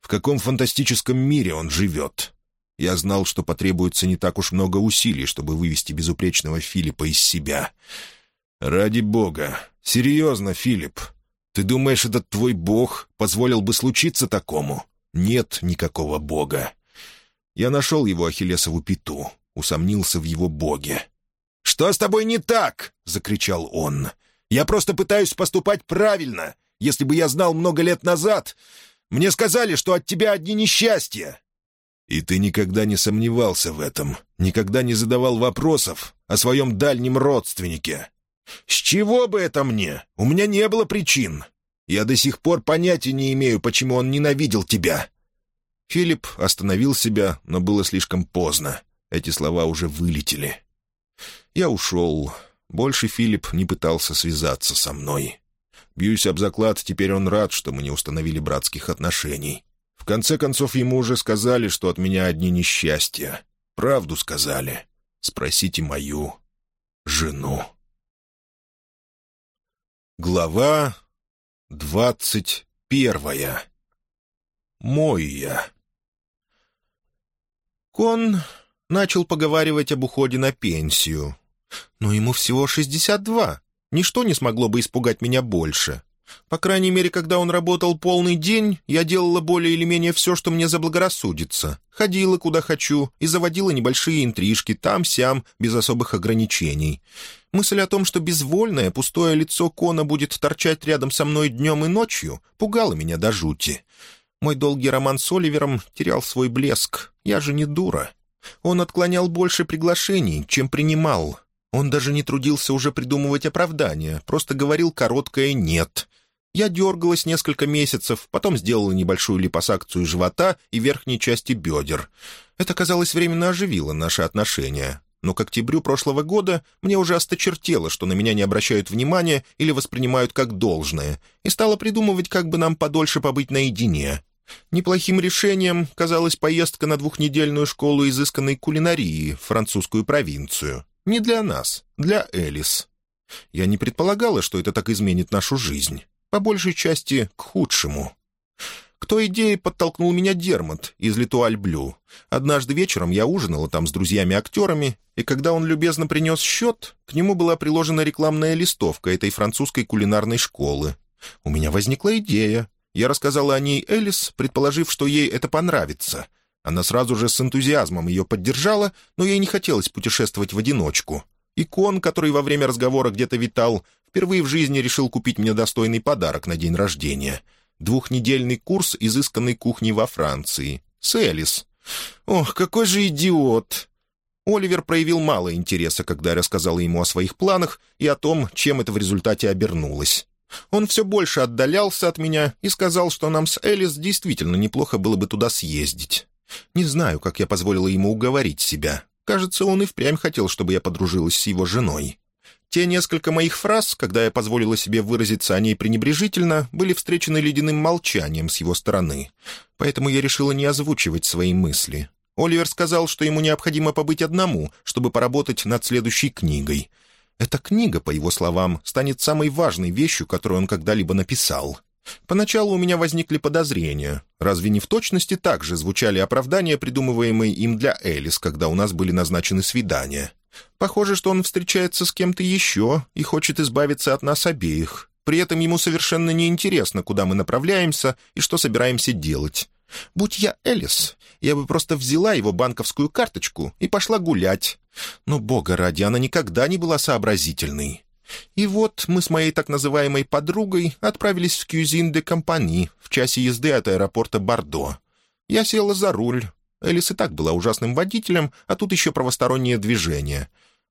В каком фантастическом мире он живет? Я знал, что потребуется не так уж много усилий, чтобы вывести безупречного Филиппа из себя. «Ради бога! Серьезно, Филипп! Ты думаешь, этот твой бог позволил бы случиться такому? Нет никакого бога!» Я нашел его Ахиллесову пету, усомнился в его боге. «Что с тобой не так?» — закричал он. «Я просто пытаюсь поступать правильно. Если бы я знал много лет назад, мне сказали, что от тебя одни несчастья». «И ты никогда не сомневался в этом, никогда не задавал вопросов о своем дальнем родственнике. С чего бы это мне? У меня не было причин. Я до сих пор понятия не имею, почему он ненавидел тебя». Филипп остановил себя, но было слишком поздно. Эти слова уже вылетели. Я ушел. Больше Филипп не пытался связаться со мной. Бьюсь об заклад, теперь он рад, что мы не установили братских отношений. В конце концов, ему уже сказали, что от меня одни несчастья. Правду сказали. Спросите мою жену. Глава двадцать первая мой я. Кон начал поговаривать об уходе на пенсию. Но ему всего шестьдесят два. Ничто не смогло бы испугать меня больше. По крайней мере, когда он работал полный день, я делала более или менее все, что мне заблагорассудится. Ходила куда хочу и заводила небольшие интрижки там-сям, без особых ограничений. Мысль о том, что безвольное, пустое лицо Кона будет торчать рядом со мной днем и ночью, пугала меня до жути. Мой долгий роман с Оливером терял свой блеск. Я же не дура. Он отклонял больше приглашений, чем принимал. Он даже не трудился уже придумывать оправдания, просто говорил короткое «нет». Я дергалась несколько месяцев, потом сделала небольшую липосакцию живота и верхней части бедер. Это, казалось, временно оживило наши отношения. Но к октябрю прошлого года мне уже осточертело, что на меня не обращают внимания или воспринимают как должное, и стала придумывать, как бы нам подольше побыть наедине. Неплохим решением казалась поездка на двухнедельную школу изысканной кулинарии в французскую провинцию. Не для нас, для Элис. Я не предполагала, что это так изменит нашу жизнь по большей части к худшему. К той идее подтолкнул меня Дермот из Литуаль Блю. Однажды вечером я ужинала там с друзьями-актерами, и когда он любезно принес счет, к нему была приложена рекламная листовка этой французской кулинарной школы. У меня возникла идея. Я рассказала о ней Элис, предположив, что ей это понравится. Она сразу же с энтузиазмом ее поддержала, но ей не хотелось путешествовать в одиночку. Икон, который во время разговора где-то витал, впервые в жизни решил купить мне достойный подарок на день рождения. Двухнедельный курс изысканной кухни во Франции. С Элис. Ох, какой же идиот! Оливер проявил мало интереса, когда я рассказала ему о своих планах и о том, чем это в результате обернулось. Он все больше отдалялся от меня и сказал, что нам с Элис действительно неплохо было бы туда съездить. Не знаю, как я позволила ему уговорить себя. Кажется, он и впрямь хотел, чтобы я подружилась с его женой. Те несколько моих фраз, когда я позволила себе выразиться о ней пренебрежительно, были встречены ледяным молчанием с его стороны. Поэтому я решила не озвучивать свои мысли. Оливер сказал, что ему необходимо побыть одному, чтобы поработать над следующей книгой. Эта книга, по его словам, станет самой важной вещью, которую он когда-либо написал. Поначалу у меня возникли подозрения. Разве не в точности так же звучали оправдания, придумываемые им для Элис, когда у нас были назначены свидания? Похоже, что он встречается с кем-то еще и хочет избавиться от нас обеих. При этом ему совершенно неинтересно, куда мы направляемся и что собираемся делать. Будь я Элис, я бы просто взяла его банковскую карточку и пошла гулять. Но, бога ради, она никогда не была сообразительной. И вот мы с моей так называемой подругой отправились в Кюзин де Компани в часе езды от аэропорта Бордо. Я села за руль, Элис и так была ужасным водителем, а тут еще правостороннее движение.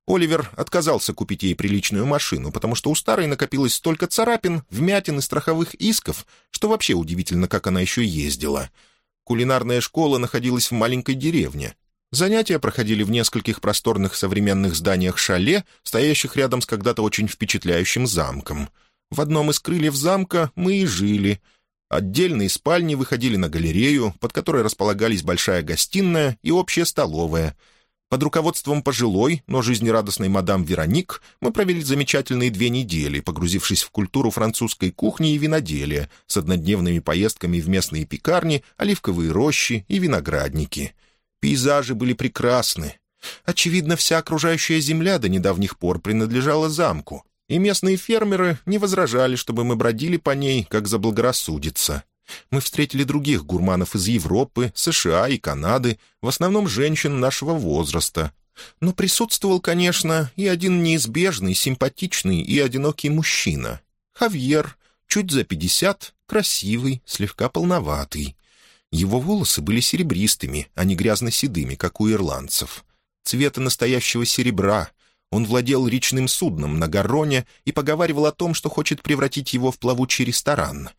Оливер отказался купить ей приличную машину, потому что у старой накопилось столько царапин, вмятин и страховых исков, что вообще удивительно, как она еще ездила. Кулинарная школа находилась в маленькой деревне. Занятия проходили в нескольких просторных современных зданиях шале, стоящих рядом с когда-то очень впечатляющим замком. В одном из крыльев замка мы и жили — Отдельные спальни выходили на галерею, под которой располагались большая гостиная и общая столовая. Под руководством пожилой, но жизнерадостной мадам Вероник мы провели замечательные две недели, погрузившись в культуру французской кухни и виноделия, с однодневными поездками в местные пекарни, оливковые рощи и виноградники. Пейзажи были прекрасны. Очевидно, вся окружающая земля до недавних пор принадлежала замку, и местные фермеры не возражали, чтобы мы бродили по ней, как заблагорассудится. Мы встретили других гурманов из Европы, США и Канады, в основном женщин нашего возраста. Но присутствовал, конечно, и один неизбежный, симпатичный и одинокий мужчина. Хавьер, чуть за пятьдесят, красивый, слегка полноватый. Его волосы были серебристыми, а не грязно-седыми, как у ирландцев. Цвета настоящего серебра, он владел речным судном на Гарроне и поговаривал о том, что хочет превратить его в плавучий ресторан.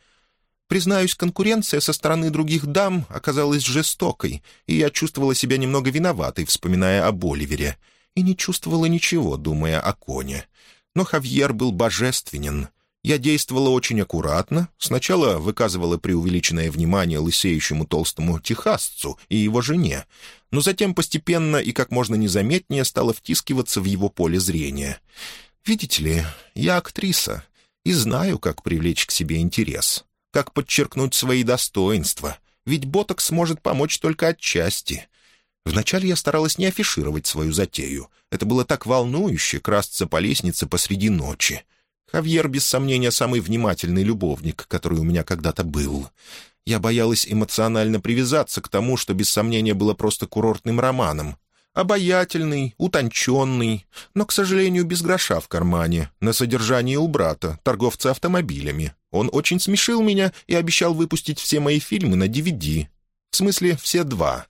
Признаюсь, конкуренция со стороны других дам оказалась жестокой, и я чувствовала себя немного виноватой, вспоминая о Боливере, и не чувствовала ничего, думая о коне. Но Хавьер был божественен. Я действовала очень аккуратно, сначала выказывала преувеличенное внимание лысеющему толстому техасцу и его жене, но затем постепенно и как можно незаметнее стала втискиваться в его поле зрения. Видите ли, я актриса и знаю, как привлечь к себе интерес, как подчеркнуть свои достоинства, ведь ботокс может помочь только отчасти. Вначале я старалась не афишировать свою затею. Это было так волнующе — красться по лестнице посреди ночи. Хавьер, без сомнения, самый внимательный любовник, который у меня когда-то был. Я боялась эмоционально привязаться к тому, что без сомнения было просто курортным романом. Обаятельный, утонченный, но, к сожалению, без гроша в кармане, на содержании у брата, торговца автомобилями. Он очень смешил меня и обещал выпустить все мои фильмы на DVD. В смысле, все два.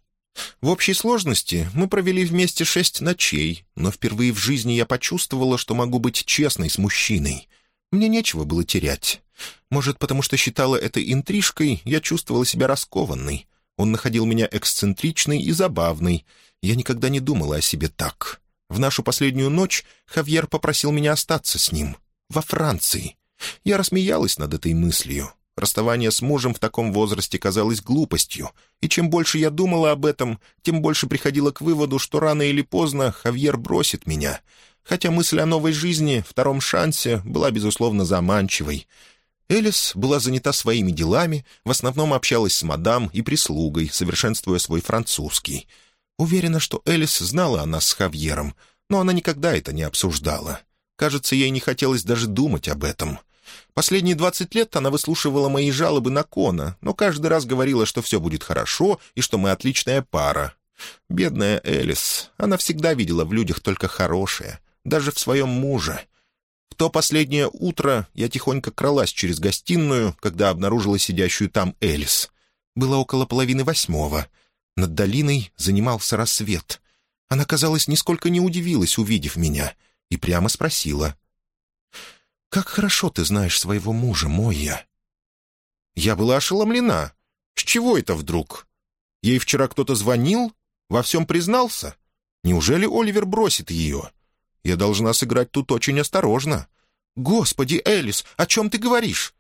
В общей сложности мы провели вместе шесть ночей, но впервые в жизни я почувствовала, что могу быть честной с мужчиной. Мне нечего было терять. Может, потому что считала это интрижкой, я чувствовала себя раскованной. Он находил меня эксцентричной и забавной. Я никогда не думала о себе так. В нашу последнюю ночь Хавьер попросил меня остаться с ним. Во Франции. Я рассмеялась над этой мыслью. Расставание с мужем в таком возрасте казалось глупостью, и чем больше я думала об этом, тем больше приходила к выводу, что рано или поздно Хавьер бросит меня. Хотя мысль о новой жизни, втором шансе, была, безусловно, заманчивой. Элис была занята своими делами, в основном общалась с мадам и прислугой, совершенствуя свой французский. Уверена, что Элис знала о нас с Хавьером, но она никогда это не обсуждала. Кажется, ей не хотелось даже думать об этом. Последние двадцать лет она выслушивала мои жалобы на Кона, но каждый раз говорила, что все будет хорошо и что мы отличная пара. Бедная Элис, она всегда видела в людях только хорошее, даже в своем муже. В то последнее утро я тихонько кралась через гостиную, когда обнаружила сидящую там Элис. Было около половины восьмого. Над долиной занимался рассвет. Она, казалось, нисколько не удивилась, увидев меня, и прямо спросила — «Как хорошо ты знаешь своего мужа, Мойя!» Я была ошеломлена. С чего это вдруг? Ей вчера кто-то звонил? Во всем признался? Неужели Оливер бросит ее? Я должна сыграть тут очень осторожно. «Господи, Элис, о чем ты говоришь?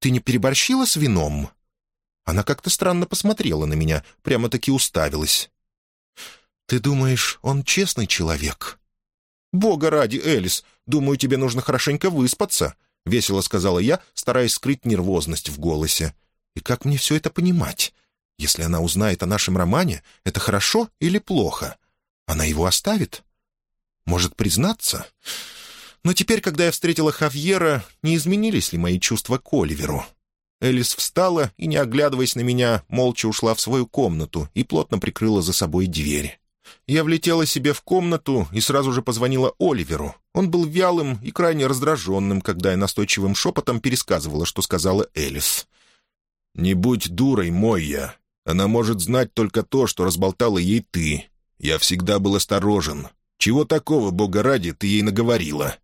Ты не переборщила с вином?» Она как-то странно посмотрела на меня, прямо-таки уставилась. «Ты думаешь, он честный человек?» «Бога ради, Элис, думаю, тебе нужно хорошенько выспаться», — весело сказала я, стараясь скрыть нервозность в голосе. «И как мне все это понимать? Если она узнает о нашем романе, это хорошо или плохо? Она его оставит? Может, признаться?» Но теперь, когда я встретила Хавьера, не изменились ли мои чувства к Оливеру? Элис встала и, не оглядываясь на меня, молча ушла в свою комнату и плотно прикрыла за собой дверь. Я влетела себе в комнату и сразу же позвонила Оливеру. Он был вялым и крайне раздраженным, когда я настойчивым шепотом пересказывала, что сказала Элис. «Не будь дурой, мой я. Она может знать только то, что разболтала ей ты. Я всегда был осторожен. Чего такого, бога ради, ты ей наговорила?»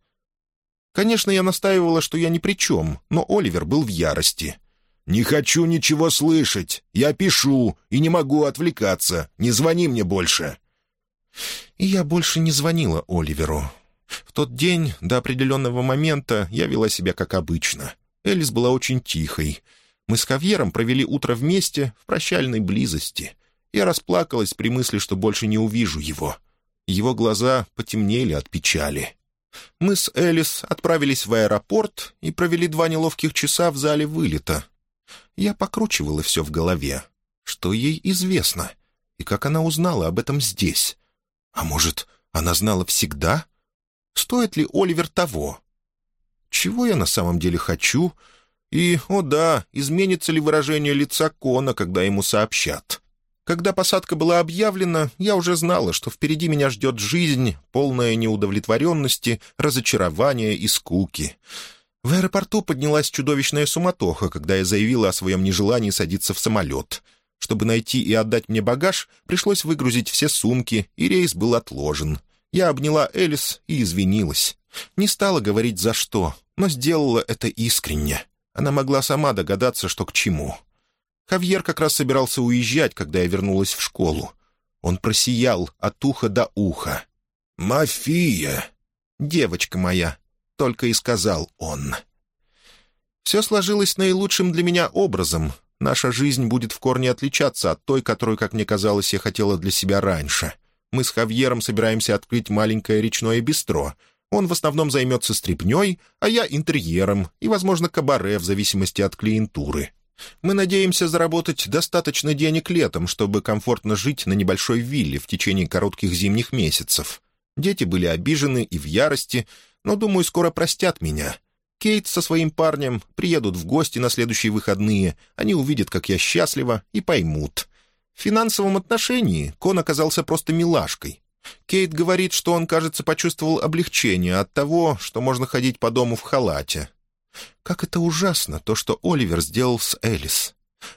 Конечно, я настаивала, что я ни при чем, но Оливер был в ярости. «Не хочу ничего слышать. Я пишу и не могу отвлекаться. Не звони мне больше». И я больше не звонила Оливеру. В тот день, до определенного момента, я вела себя как обычно. Элис была очень тихой. Мы с Хавьером провели утро вместе, в прощальной близости. Я расплакалась при мысли, что больше не увижу его. Его глаза потемнели от печали. Мы с Элис отправились в аэропорт и провели два неловких часа в зале вылета. Я покручивала все в голове. Что ей известно? И как она узнала об этом здесь? А может, она знала всегда? Стоит ли Оливер того? Чего я на самом деле хочу? И, о да, изменится ли выражение лица Кона, когда ему сообщат? Когда посадка была объявлена, я уже знала, что впереди меня ждет жизнь, полная неудовлетворенности, разочарования и скуки. В аэропорту поднялась чудовищная суматоха, когда я заявила о своем нежелании садиться в самолет. Чтобы найти и отдать мне багаж, пришлось выгрузить все сумки, и рейс был отложен. Я обняла Элис и извинилась. Не стала говорить за что, но сделала это искренне. Она могла сама догадаться, что к чему. Хавьер как раз собирался уезжать, когда я вернулась в школу. Он просиял от уха до уха. «Мафия!» «Девочка моя!» — только и сказал он. Все сложилось наилучшим для меня образом, Наша жизнь будет в корне отличаться от той, которую, как мне казалось, я хотела для себя раньше. Мы с Хавьером собираемся открыть маленькое речное бистро. Он в основном займется стряпней, а я интерьером и, возможно, кабаре в зависимости от клиентуры. Мы надеемся заработать достаточно денег летом, чтобы комфортно жить на небольшой вилле в течение коротких зимних месяцев. Дети были обижены и в ярости, но, думаю, скоро простят меня. Кейт со своим парнем приедут в гости на следующие выходные, они увидят, как я счастлива, и поймут. В финансовом отношении Кон оказался просто милашкой. Кейт говорит, что он, кажется, почувствовал облегчение от того, что можно ходить по дому в халате. Как это ужасно, то, что Оливер сделал с Элис.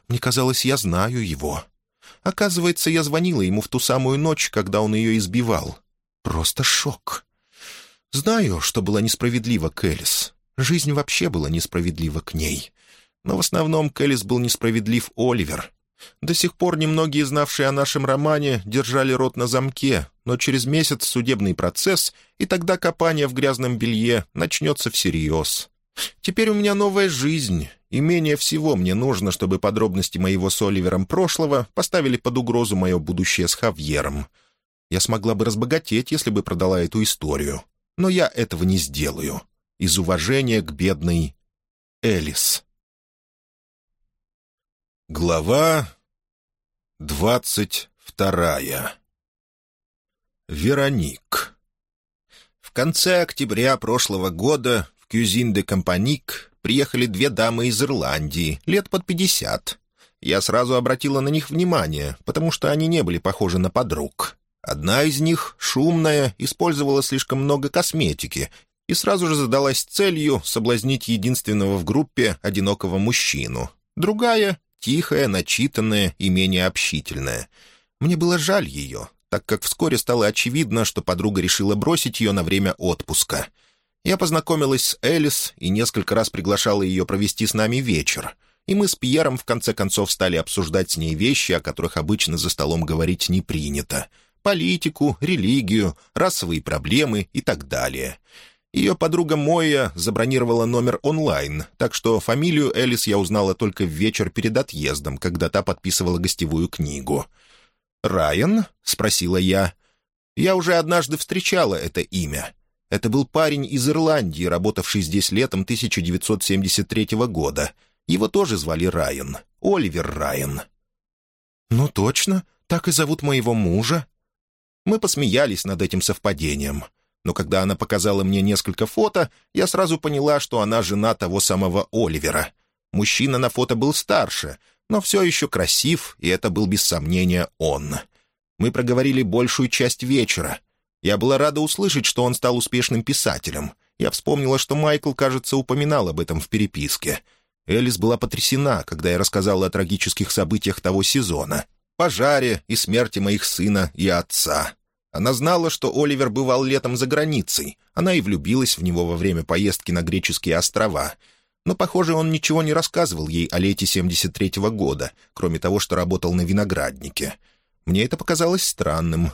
Мне казалось, я знаю его. Оказывается, я звонила ему в ту самую ночь, когда он ее избивал. Просто шок. Знаю, что было несправедливо к Элис. Жизнь вообще была несправедлива к ней. Но в основном к был несправедлив Оливер. До сих пор немногие, знавшие о нашем романе, держали рот на замке, но через месяц судебный процесс, и тогда копание в грязном белье начнется всерьез. Теперь у меня новая жизнь, и менее всего мне нужно, чтобы подробности моего с Оливером прошлого поставили под угрозу мое будущее с Хавьером. Я смогла бы разбогатеть, если бы продала эту историю. Но я этого не сделаю. Из уважения к бедной Элис. Глава двадцать вторая Вероник В конце октября прошлого года в Кюзин де Компаник приехали две дамы из Ирландии, лет под пятьдесят. Я сразу обратила на них внимание, потому что они не были похожи на подруг. Одна из них, шумная, использовала слишком много косметики и сразу же задалась целью соблазнить единственного в группе одинокого мужчину. Другая — тихая, начитанная и менее общительная. Мне было жаль ее, так как вскоре стало очевидно, что подруга решила бросить ее на время отпуска — я познакомилась с Элис и несколько раз приглашала ее провести с нами вечер. И мы с Пьером в конце концов стали обсуждать с ней вещи, о которых обычно за столом говорить не принято. Политику, религию, расовые проблемы и так далее. Ее подруга Моя забронировала номер онлайн, так что фамилию Элис я узнала только в вечер перед отъездом, когда та подписывала гостевую книгу. «Райан?» — спросила я. Я уже однажды встречала это имя. Это был парень из Ирландии, работавший здесь летом 1973 года. Его тоже звали Райан. Оливер Райан. «Ну точно, так и зовут моего мужа». Мы посмеялись над этим совпадением. Но когда она показала мне несколько фото, я сразу поняла, что она жена того самого Оливера. Мужчина на фото был старше, но все еще красив, и это был без сомнения он. Мы проговорили большую часть вечера, я была рада услышать, что он стал успешным писателем. Я вспомнила, что Майкл, кажется, упоминал об этом в переписке. Элис была потрясена, когда я рассказала о трагических событиях того сезона. Пожаре и смерти моих сына и отца. Она знала, что Оливер бывал летом за границей. Она и влюбилась в него во время поездки на греческие острова. Но, похоже, он ничего не рассказывал ей о лете 73-го года, кроме того, что работал на винограднике. Мне это показалось странным,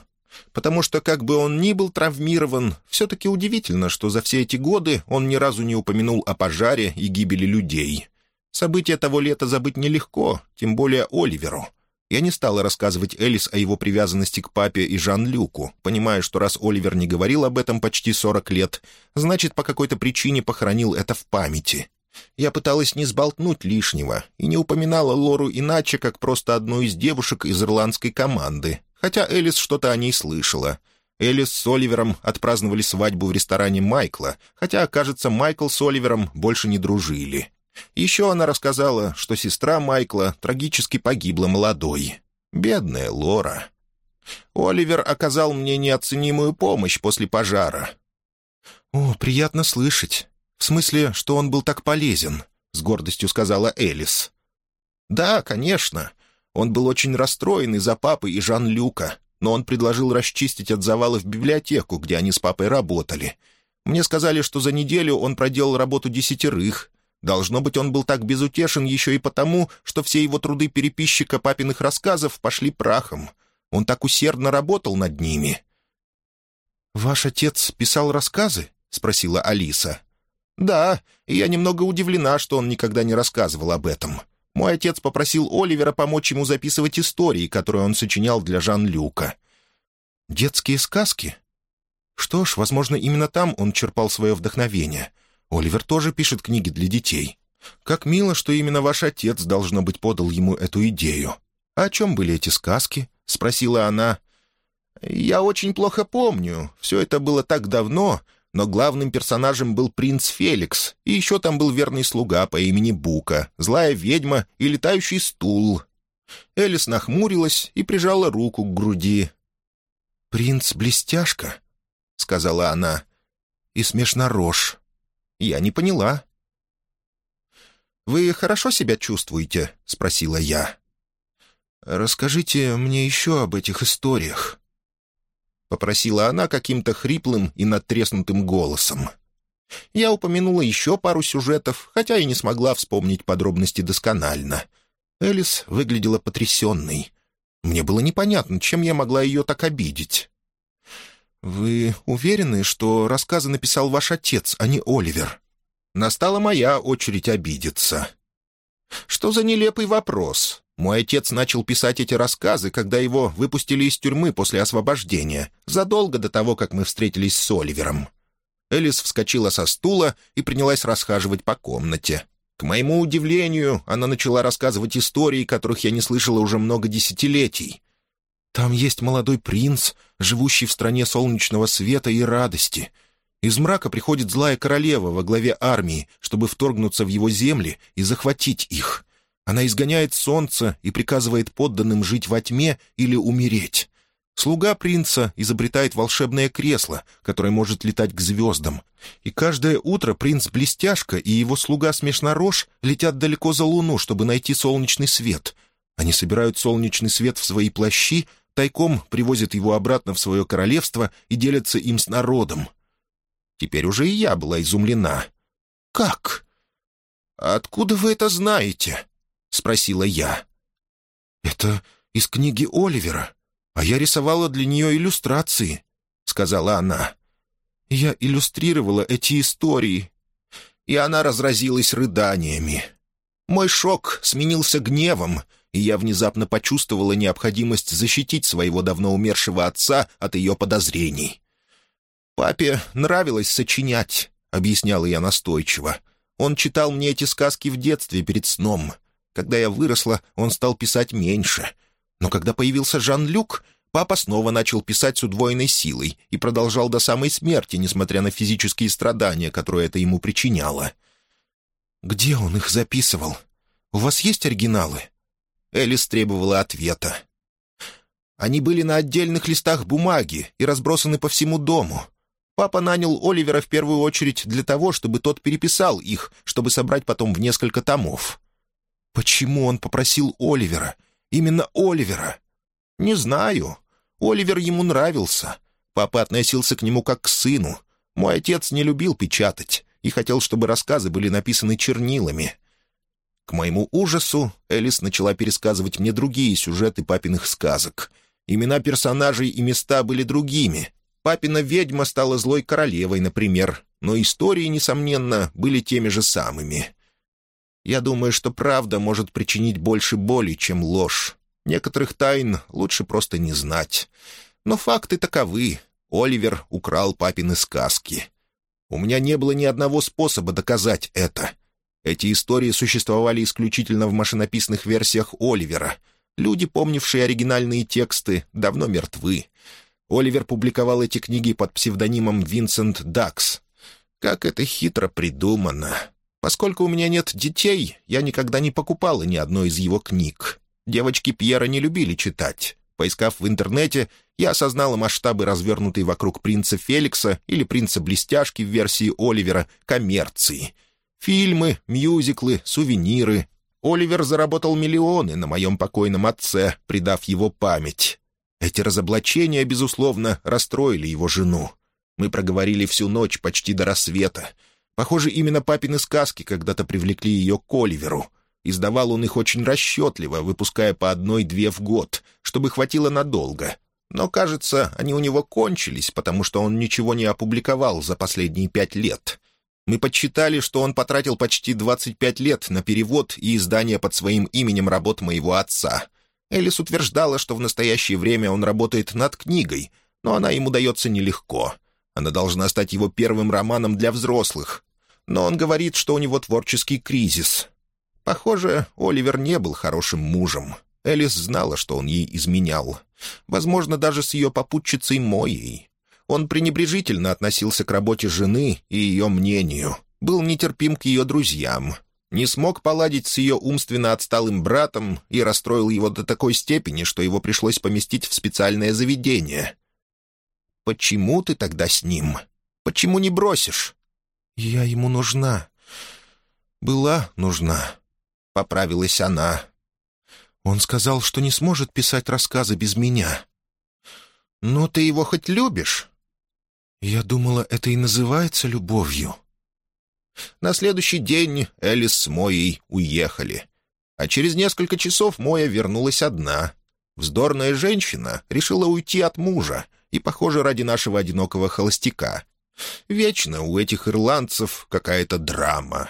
Потому что, как бы он ни был травмирован, все-таки удивительно, что за все эти годы он ни разу не упомянул о пожаре и гибели людей. События того лета забыть нелегко, тем более Оливеру. Я не стала рассказывать Элис о его привязанности к папе и Жан-Люку, понимая, что раз Оливер не говорил об этом почти сорок лет, значит, по какой-то причине похоронил это в памяти. Я пыталась не сболтнуть лишнего и не упоминала Лору иначе, как просто одну из девушек из ирландской команды, хотя Элис что-то о ней слышала. Элис с Оливером отпраздновали свадьбу в ресторане Майкла, хотя, кажется, Майкл с Оливером больше не дружили. Еще она рассказала, что сестра Майкла трагически погибла молодой. Бедная Лора. Оливер оказал мне неоценимую помощь после пожара. «О, приятно слышать. В смысле, что он был так полезен», — с гордостью сказала Элис. «Да, конечно. Он был очень расстроен из-за папы и Жан-Люка, но он предложил расчистить от завалов библиотеку, где они с папой работали. Мне сказали, что за неделю он проделал работу десятерых. Должно быть, он был так безутешен еще и потому, что все его труды переписчика папиных рассказов пошли прахом. Он так усердно работал над ними. «Ваш отец писал рассказы?» — спросила Алиса. «Да, и я немного удивлена, что он никогда не рассказывал об этом. Мой отец попросил Оливера помочь ему записывать истории, которые он сочинял для Жан-Люка. «Детские сказки?» Что ж, возможно, именно там он черпал свое вдохновение. Оливер тоже пишет книги для детей. Как мило, что именно ваш отец, должно быть, подал ему эту идею. А о чем были эти сказки?» — спросила она. «Я очень плохо помню. Все это было так давно, но главным персонажем был принц Феликс, и еще там был верный слуга по имени Бука, злая ведьма и летающий стул». Элис нахмурилась и прижала руку к груди. «Принц Блестяшка», — сказала она, — «и смешнорож». Я не поняла. «Вы хорошо себя чувствуете?» — спросила я. «Расскажите мне еще об этих историях», — попросила она каким-то хриплым и надтреснутым голосом. Я упомянула еще пару сюжетов, хотя и не смогла вспомнить подробности досконально. Элис выглядела потрясенной. Мне было непонятно, чем я могла ее так обидеть. «Вы уверены, что рассказы написал ваш отец, а не Оливер?» Настала моя очередь обидеться. Что за нелепый вопрос? Мой отец начал писать эти рассказы, когда его выпустили из тюрьмы после освобождения, задолго до того, как мы встретились с Оливером. Элис вскочила со стула и принялась расхаживать по комнате. К моему удивлению, она начала рассказывать истории, которых я не слышала уже много десятилетий. Там есть молодой принц, живущий в стране солнечного света и радости. Из мрака приходит злая королева во главе армии, чтобы вторгнуться в его земли и захватить их. Она изгоняет солнце и приказывает подданным жить во тьме или умереть. Слуга принца изобретает волшебное кресло, которое может летать к звездам. И каждое утро принц Блестяшка и его слуга Смешнорож летят далеко за луну, чтобы найти солнечный свет. Они собирают солнечный свет в свои плащи, тайком привозят его обратно в свое королевство и делятся им с народом. Теперь уже и я была изумлена. «Как? Откуда вы это знаете?» — спросила я. «Это из книги Оливера, а я рисовала для нее иллюстрации», — сказала она. «Я иллюстрировала эти истории». И она разразилась рыданиями. Мой шок сменился гневом, и я внезапно почувствовала необходимость защитить своего давно умершего отца от ее подозрений. «Папе нравилось сочинять», — объясняла я настойчиво. «Он читал мне эти сказки в детстве перед сном. Когда я выросла, он стал писать меньше. Но когда появился Жан-Люк, папа снова начал писать с удвоенной силой и продолжал до самой смерти, несмотря на физические страдания, которые это ему причиняло». «Где он их записывал? У вас есть оригиналы?» Элис требовала ответа. Они были на отдельных листах бумаги и разбросаны по всему дому. Папа нанял Оливера в первую очередь для того, чтобы тот переписал их, чтобы собрать потом в несколько томов. Почему он попросил Оливера? Именно Оливера? Не знаю. Оливер ему нравился. Папа относился к нему как к сыну. Мой отец не любил печатать и хотел, чтобы рассказы были написаны чернилами. К моему ужасу Элис начала пересказывать мне другие сюжеты папиных сказок. Имена персонажей и места были другими. Папина ведьма стала злой королевой, например, но истории, несомненно, были теми же самыми. Я думаю, что правда может причинить больше боли, чем ложь. Некоторых тайн лучше просто не знать. Но факты таковы. Оливер украл папины сказки. У меня не было ни одного способа доказать это. Эти истории существовали исключительно в машинописных версиях Оливера. Люди, помнившие оригинальные тексты, давно мертвы. Оливер публиковал эти книги под псевдонимом Винсент Дакс. Как это хитро придумано. Поскольку у меня нет детей, я никогда не покупала ни одной из его книг. Девочки Пьера не любили читать. Поискав в интернете, я осознала масштабы развернутой вокруг принца Феликса или принца Блестяшки в версии Оливера коммерции — Фильмы, мюзиклы, сувениры. Оливер заработал миллионы на моем покойном отце, придав его память. Эти разоблачения, безусловно, расстроили его жену. Мы проговорили всю ночь почти до рассвета. Похоже, именно папины сказки когда-то привлекли ее к Оливеру. Издавал он их очень расчетливо, выпуская по одной-две в год, чтобы хватило надолго. Но, кажется, они у него кончились, потому что он ничего не опубликовал за последние пять лет. Мы подсчитали, что он потратил почти 25 лет на перевод и издание под своим именем работ моего отца. Элис утверждала, что в настоящее время он работает над книгой, но она ему дается нелегко. Она должна стать его первым романом для взрослых. Но он говорит, что у него творческий кризис. Похоже, Оливер не был хорошим мужем. Элис знала, что он ей изменял. Возможно, даже с ее попутчицей Моей. Он пренебрежительно относился к работе жены и ее мнению. Был нетерпим к ее друзьям. Не смог поладить с ее умственно отсталым братом и расстроил его до такой степени, что его пришлось поместить в специальное заведение. «Почему ты тогда с ним? Почему не бросишь?» «Я ему нужна. Была нужна», — поправилась она. «Он сказал, что не сможет писать рассказы без меня». «Ну, ты его хоть любишь?» «Я думала, это и называется любовью». На следующий день Элис с Моей уехали. А через несколько часов Моя вернулась одна. Вздорная женщина решила уйти от мужа, и, похоже, ради нашего одинокого холостяка. Вечно у этих ирландцев какая-то драма.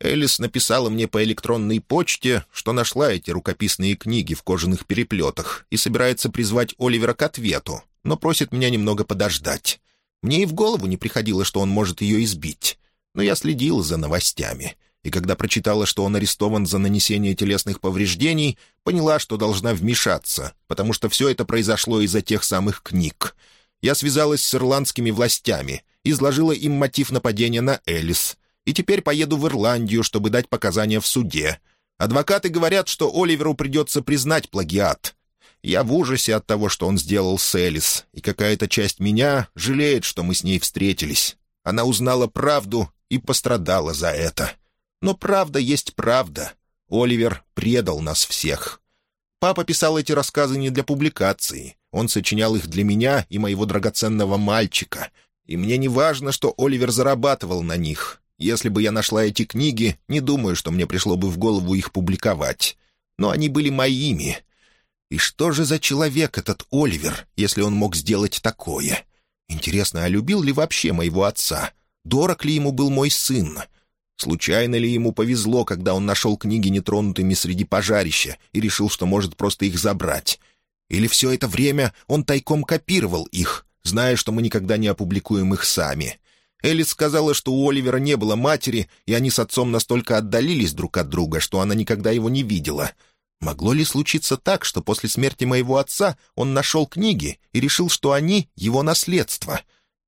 Элис написала мне по электронной почте, что нашла эти рукописные книги в кожаных переплетах и собирается призвать Оливера к ответу, но просит меня немного подождать. Мне и в голову не приходило, что он может ее избить. Но я следил за новостями, и когда прочитала, что он арестован за нанесение телесных повреждений, поняла, что должна вмешаться, потому что все это произошло из-за тех самых книг. Я связалась с ирландскими властями, изложила им мотив нападения на Элис, и теперь поеду в Ирландию, чтобы дать показания в суде. Адвокаты говорят, что Оливеру придется признать плагиат. Я в ужасе от того, что он сделал с Элис, и какая-то часть меня жалеет, что мы с ней встретились. Она узнала правду и пострадала за это. Но правда есть правда. Оливер предал нас всех. Папа писал эти рассказы не для публикации. Он сочинял их для меня и моего драгоценного мальчика. И мне не важно, что Оливер зарабатывал на них. Если бы я нашла эти книги, не думаю, что мне пришло бы в голову их публиковать. Но они были моими. И что же за человек этот Оливер, если он мог сделать такое? Интересно, а любил ли вообще моего отца? Дорог ли ему был мой сын? Случайно ли ему повезло, когда он нашел книги нетронутыми среди пожарища и решил, что может просто их забрать? Или все это время он тайком копировал их, зная, что мы никогда не опубликуем их сами?» Элис сказала, что у Оливера не было матери, и они с отцом настолько отдалились друг от друга, что она никогда его не видела. Могло ли случиться так, что после смерти моего отца он нашел книги и решил, что они — его наследство?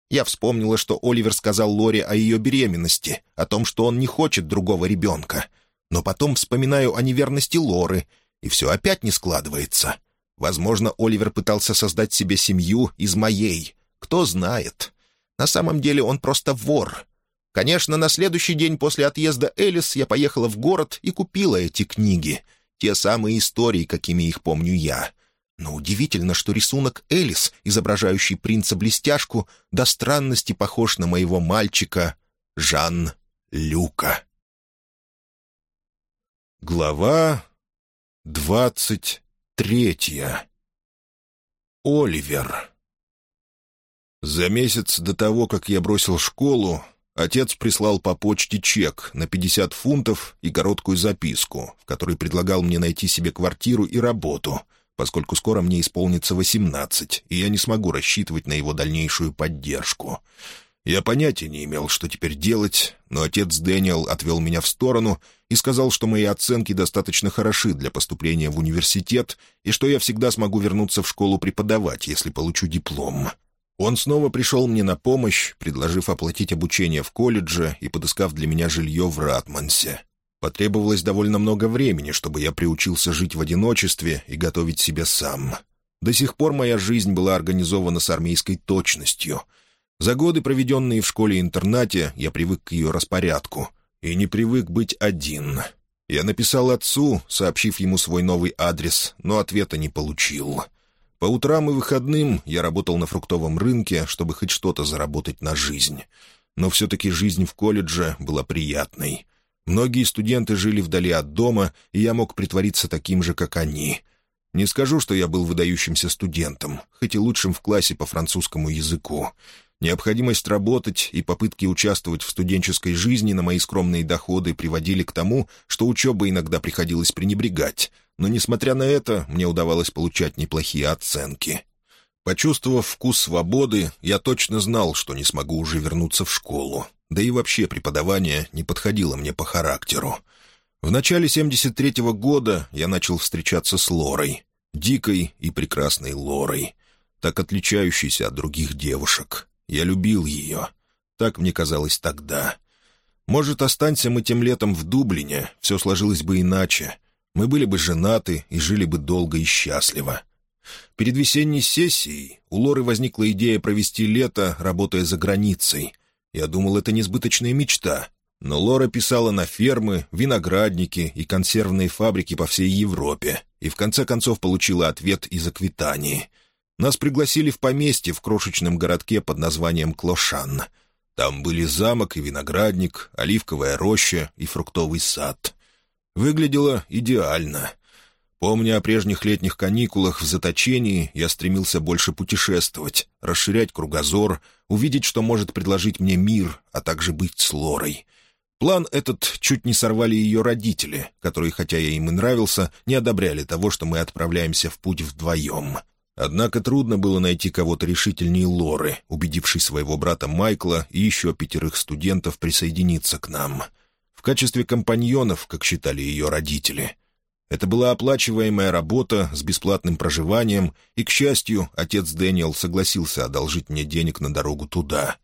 Я вспомнила, что Оливер сказал Лоре о ее беременности, о том, что он не хочет другого ребенка. Но потом вспоминаю о неверности Лоры, и все опять не складывается. Возможно, Оливер пытался создать себе семью из моей. Кто знает. На самом деле он просто вор. Конечно, на следующий день после отъезда Элис я поехала в город и купила эти книги. Те самые истории, какими их помню я. Но удивительно, что рисунок Элис, изображающий принца-блестяшку, до странности похож на моего мальчика Жан Люка. Глава двадцать третья. Оливер. За месяц до того, как я бросил школу, отец прислал по почте чек на 50 фунтов и короткую записку, в которой предлагал мне найти себе квартиру и работу, поскольку скоро мне исполнится 18, и я не смогу рассчитывать на его дальнейшую поддержку. Я понятия не имел, что теперь делать, но отец Дэниел отвел меня в сторону и сказал, что мои оценки достаточно хороши для поступления в университет и что я всегда смогу вернуться в школу преподавать, если получу диплом. Он снова пришел мне на помощь, предложив оплатить обучение в колледже и подыскав для меня жилье в Ратмансе. Потребовалось довольно много времени, чтобы я приучился жить в одиночестве и готовить себе сам. До сих пор моя жизнь была организована с армейской точностью. За годы, проведенные в школе-интернате, я привык к ее распорядку и не привык быть один. Я написал отцу, сообщив ему свой новый адрес, но ответа не получил. По утрам и выходным я работал на фруктовом рынке, чтобы хоть что-то заработать на жизнь. Но все-таки жизнь в колледже была приятной. Многие студенты жили вдали от дома, и я мог притвориться таким же, как они. Не скажу, что я был выдающимся студентом, хоть и лучшим в классе по французскому языку. Необходимость работать и попытки участвовать в студенческой жизни на мои скромные доходы приводили к тому, что учеба иногда приходилось пренебрегать, но, несмотря на это, мне удавалось получать неплохие оценки. Почувствовав вкус свободы, я точно знал, что не смогу уже вернуться в школу. да и вообще преподавание не подходило мне по характеру. В начале 73-го года я начал встречаться с Лорой, дикой и прекрасной Лорой, так отличающейся от других девушек. Я любил ее. Так мне казалось тогда. Может, останься мы тем летом в Дублине, все сложилось бы иначе. Мы были бы женаты и жили бы долго и счастливо. Перед весенней сессией у Лоры возникла идея провести лето, работая за границей. Я думал, это несбыточная мечта. Но Лора писала на фермы, виноградники и консервные фабрики по всей Европе и в конце концов получила ответ из Аквитании. Нас пригласили в поместье в крошечном городке под названием Клошан. Там были замок и виноградник, оливковая роща и фруктовый сад. Выглядело идеально — Помня о прежних летних каникулах в заточении, я стремился больше путешествовать, расширять кругозор, увидеть, что может предложить мне мир, а также быть с Лорой. План этот чуть не сорвали ее родители, которые, хотя я им и нравился, не одобряли того, что мы отправляемся в путь вдвоем. Однако трудно было найти кого-то решительнее Лоры, убедившей своего брата Майкла и еще пятерых студентов присоединиться к нам. Качестве компаньонов, как считали ее родители — это была оплачиваемая работа с бесплатным проживанием, и, к счастью, отец Дэниел согласился одолжить мне денег на дорогу туда.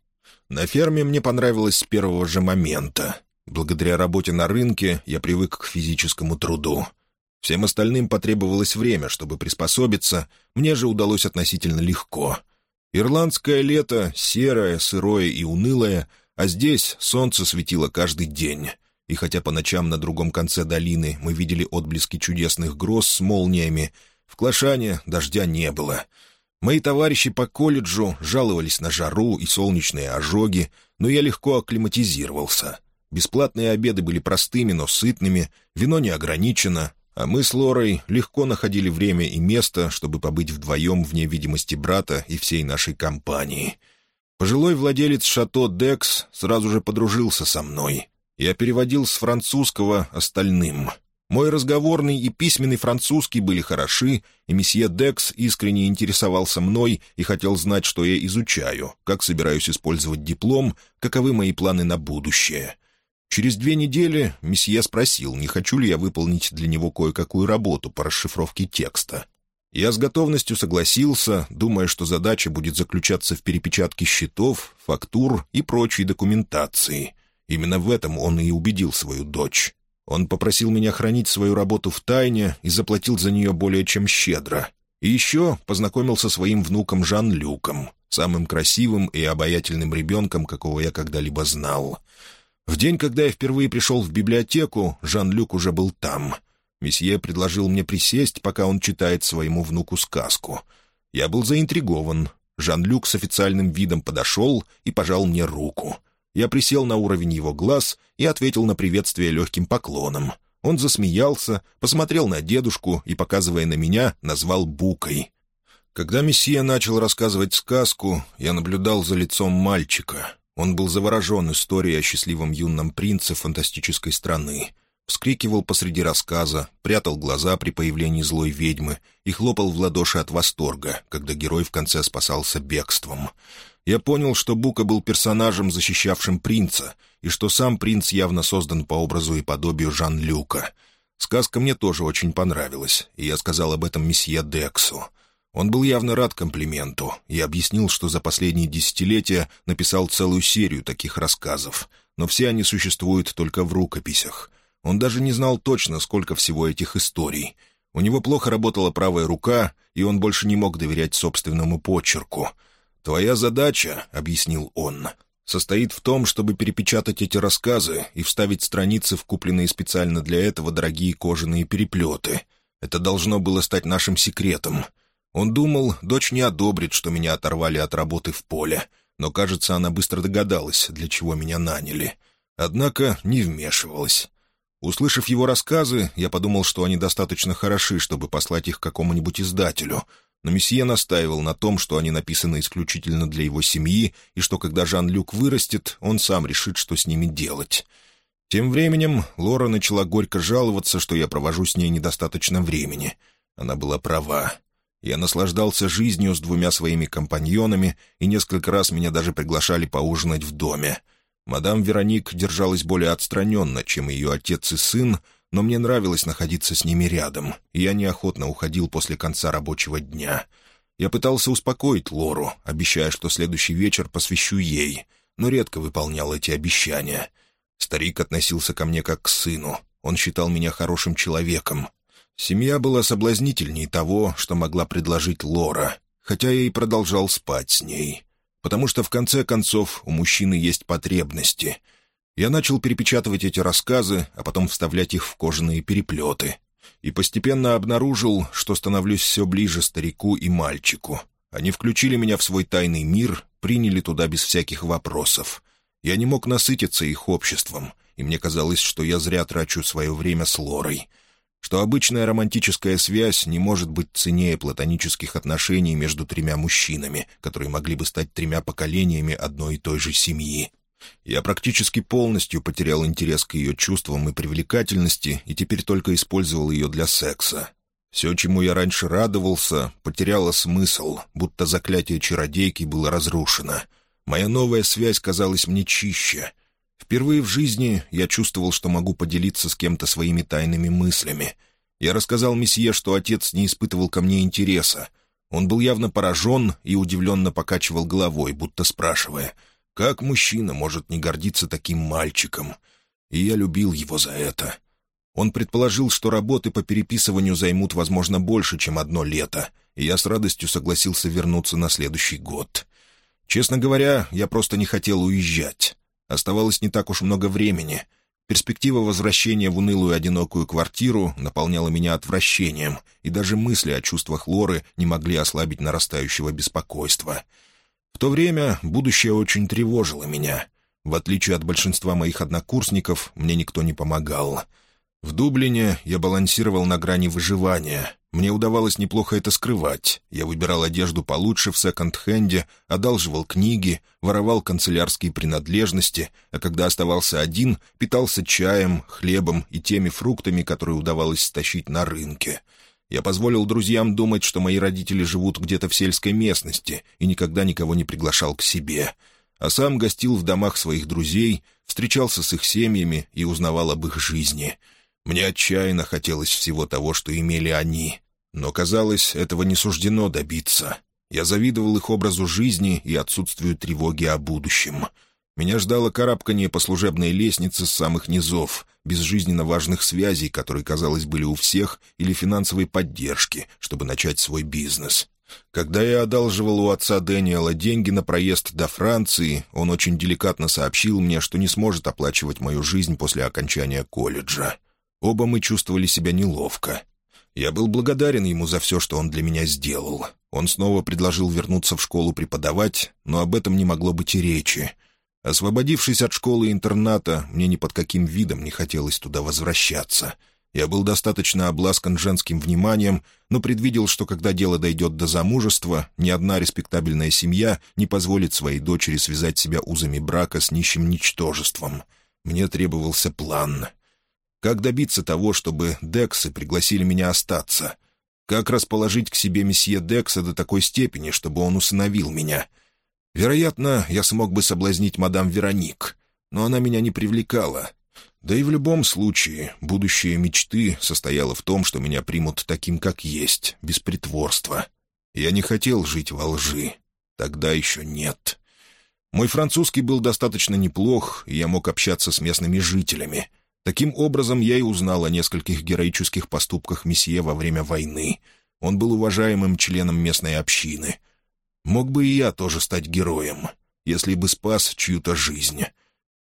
На ферме мне понравилось с первого же момента. Благодаря работе на рынке я привык к физическому труду. Всем остальным потребовалось время, чтобы приспособиться, мне же удалось относительно легко. Ирландское лето серое, сырое и унылое, а здесь солнце светило каждый день и хотя по ночам на другом конце долины мы видели отблески чудесных гроз с молниями, в Клашане дождя не было. Мои товарищи по колледжу жаловались на жару и солнечные ожоги, но я легко акклиматизировался. Бесплатные обеды были простыми, но сытными, вино не ограничено, а мы с Лорой легко находили время и место, чтобы побыть вдвоем вне видимости брата и всей нашей компании. Пожилой владелец шато «Декс» сразу же подружился со мной. Я переводил с французского остальным. Мой разговорный и письменный французский были хороши, и месье Декс искренне интересовался мной и хотел знать, что я изучаю, как собираюсь использовать диплом, каковы мои планы на будущее. Через две недели месье спросил, не хочу ли я выполнить для него кое-какую работу по расшифровке текста. Я с готовностью согласился, думая, что задача будет заключаться в перепечатке счетов, фактур и прочей документации — Именно в этом он и убедил свою дочь. Он попросил меня хранить свою работу в тайне и заплатил за нее более чем щедро. И еще познакомил со своим внуком Жан-Люком, самым красивым и обаятельным ребенком, какого я когда-либо знал. В день, когда я впервые пришел в библиотеку, Жан-Люк уже был там. Месье предложил мне присесть, пока он читает своему внуку сказку. Я был заинтригован. Жан-Люк с официальным видом подошел и пожал мне руку — я присел на уровень его глаз и ответил на приветствие легким поклоном. Он засмеялся, посмотрел на дедушку и, показывая на меня, назвал Букой. Когда месье начал рассказывать сказку, я наблюдал за лицом мальчика. Он был заворожен историей о счастливом юном принце фантастической страны. Вскрикивал посреди рассказа, прятал глаза при появлении злой ведьмы и хлопал в ладоши от восторга, когда герой в конце спасался бегством я понял, что Бука был персонажем, защищавшим принца, и что сам принц явно создан по образу и подобию Жан-Люка. Сказка мне тоже очень понравилась, и я сказал об этом месье Дексу. Он был явно рад комплименту и объяснил, что за последние десятилетия написал целую серию таких рассказов, но все они существуют только в рукописях. Он даже не знал точно, сколько всего этих историй. У него плохо работала правая рука, и он больше не мог доверять собственному почерку — «Твоя задача», — объяснил он, — «состоит в том, чтобы перепечатать эти рассказы и вставить страницы в купленные специально для этого дорогие кожаные переплеты. Это должно было стать нашим секретом». Он думал, дочь не одобрит, что меня оторвали от работы в поле, но, кажется, она быстро догадалась, для чего меня наняли. Однако не вмешивалась. Услышав его рассказы, я подумал, что они достаточно хороши, чтобы послать их какому-нибудь издателю, но месье настаивал на том, что они написаны исключительно для его семьи, и что когда Жан-Люк вырастет, он сам решит, что с ними делать. Тем временем Лора начала горько жаловаться, что я провожу с ней недостаточно времени. Она была права. Я наслаждался жизнью с двумя своими компаньонами, и несколько раз меня даже приглашали поужинать в доме. Мадам Вероник держалась более отстраненно, чем ее отец и сын, но мне нравилось находиться с ними рядом, и я неохотно уходил после конца рабочего дня. Я пытался успокоить Лору, обещая, что следующий вечер посвящу ей, но редко выполнял эти обещания. Старик относился ко мне как к сыну, он считал меня хорошим человеком. Семья была соблазнительней того, что могла предложить Лора, хотя я и продолжал спать с ней. Потому что, в конце концов, у мужчины есть потребности — я начал перепечатывать эти рассказы, а потом вставлять их в кожаные переплеты. И постепенно обнаружил, что становлюсь все ближе старику и мальчику. Они включили меня в свой тайный мир, приняли туда без всяких вопросов. Я не мог насытиться их обществом, и мне казалось, что я зря трачу свое время с Лорой. Что обычная романтическая связь не может быть ценнее платонических отношений между тремя мужчинами, которые могли бы стать тремя поколениями одной и той же семьи. Я практически полностью потерял интерес к ее чувствам и привлекательности и теперь только использовал ее для секса. Все, чему я раньше радовался, потеряло смысл, будто заклятие чародейки было разрушено. Моя новая связь казалась мне чище. Впервые в жизни я чувствовал, что могу поделиться с кем-то своими тайными мыслями. Я рассказал месье, что отец не испытывал ко мне интереса. Он был явно поражен и удивленно покачивал головой, будто спрашивая — как мужчина может не гордиться таким мальчиком? И я любил его за это. Он предположил, что работы по переписыванию займут, возможно, больше, чем одно лето, и я с радостью согласился вернуться на следующий год. Честно говоря, я просто не хотел уезжать. Оставалось не так уж много времени. Перспектива возвращения в унылую одинокую квартиру наполняла меня отвращением, и даже мысли о чувствах Лоры не могли ослабить нарастающего беспокойства — в то время будущее очень тревожило меня. В отличие от большинства моих однокурсников, мне никто не помогал. В Дублине я балансировал на грани выживания. Мне удавалось неплохо это скрывать. Я выбирал одежду получше в секонд-хенде, одалживал книги, воровал канцелярские принадлежности, а когда оставался один, питался чаем, хлебом и теми фруктами, которые удавалось стащить на рынке — я позволил друзьям думать, что мои родители живут где-то в сельской местности и никогда никого не приглашал к себе. А сам гостил в домах своих друзей, встречался с их семьями и узнавал об их жизни. Мне отчаянно хотелось всего того, что имели они. Но, казалось, этого не суждено добиться. Я завидовал их образу жизни и отсутствию тревоги о будущем. Меня ждало карабкание по служебной лестнице с самых низов, без жизненно важных связей, которые, казалось, были у всех, или финансовой поддержки, чтобы начать свой бизнес. Когда я одалживал у отца Дэниела деньги на проезд до Франции, он очень деликатно сообщил мне, что не сможет оплачивать мою жизнь после окончания колледжа. Оба мы чувствовали себя неловко. Я был благодарен ему за все, что он для меня сделал. Он снова предложил вернуться в школу преподавать, но об этом не могло быть и речи. Освободившись от школы и интерната, мне ни под каким видом не хотелось туда возвращаться. Я был достаточно обласкан женским вниманием, но предвидел, что когда дело дойдет до замужества, ни одна респектабельная семья не позволит своей дочери связать себя узами брака с нищим ничтожеством. Мне требовался план. Как добиться того, чтобы Дексы пригласили меня остаться? Как расположить к себе месье Декса до такой степени, чтобы он усыновил меня — Вероятно, я смог бы соблазнить мадам Вероник, но она меня не привлекала. Да и в любом случае, будущее мечты состояло в том, что меня примут таким, как есть, без притворства. Я не хотел жить во лжи. Тогда еще нет. Мой французский был достаточно неплох, и я мог общаться с местными жителями. Таким образом, я и узнал о нескольких героических поступках месье во время войны. Он был уважаемым членом местной общины — Мог бы и я тоже стать героем, если бы спас чью-то жизнь.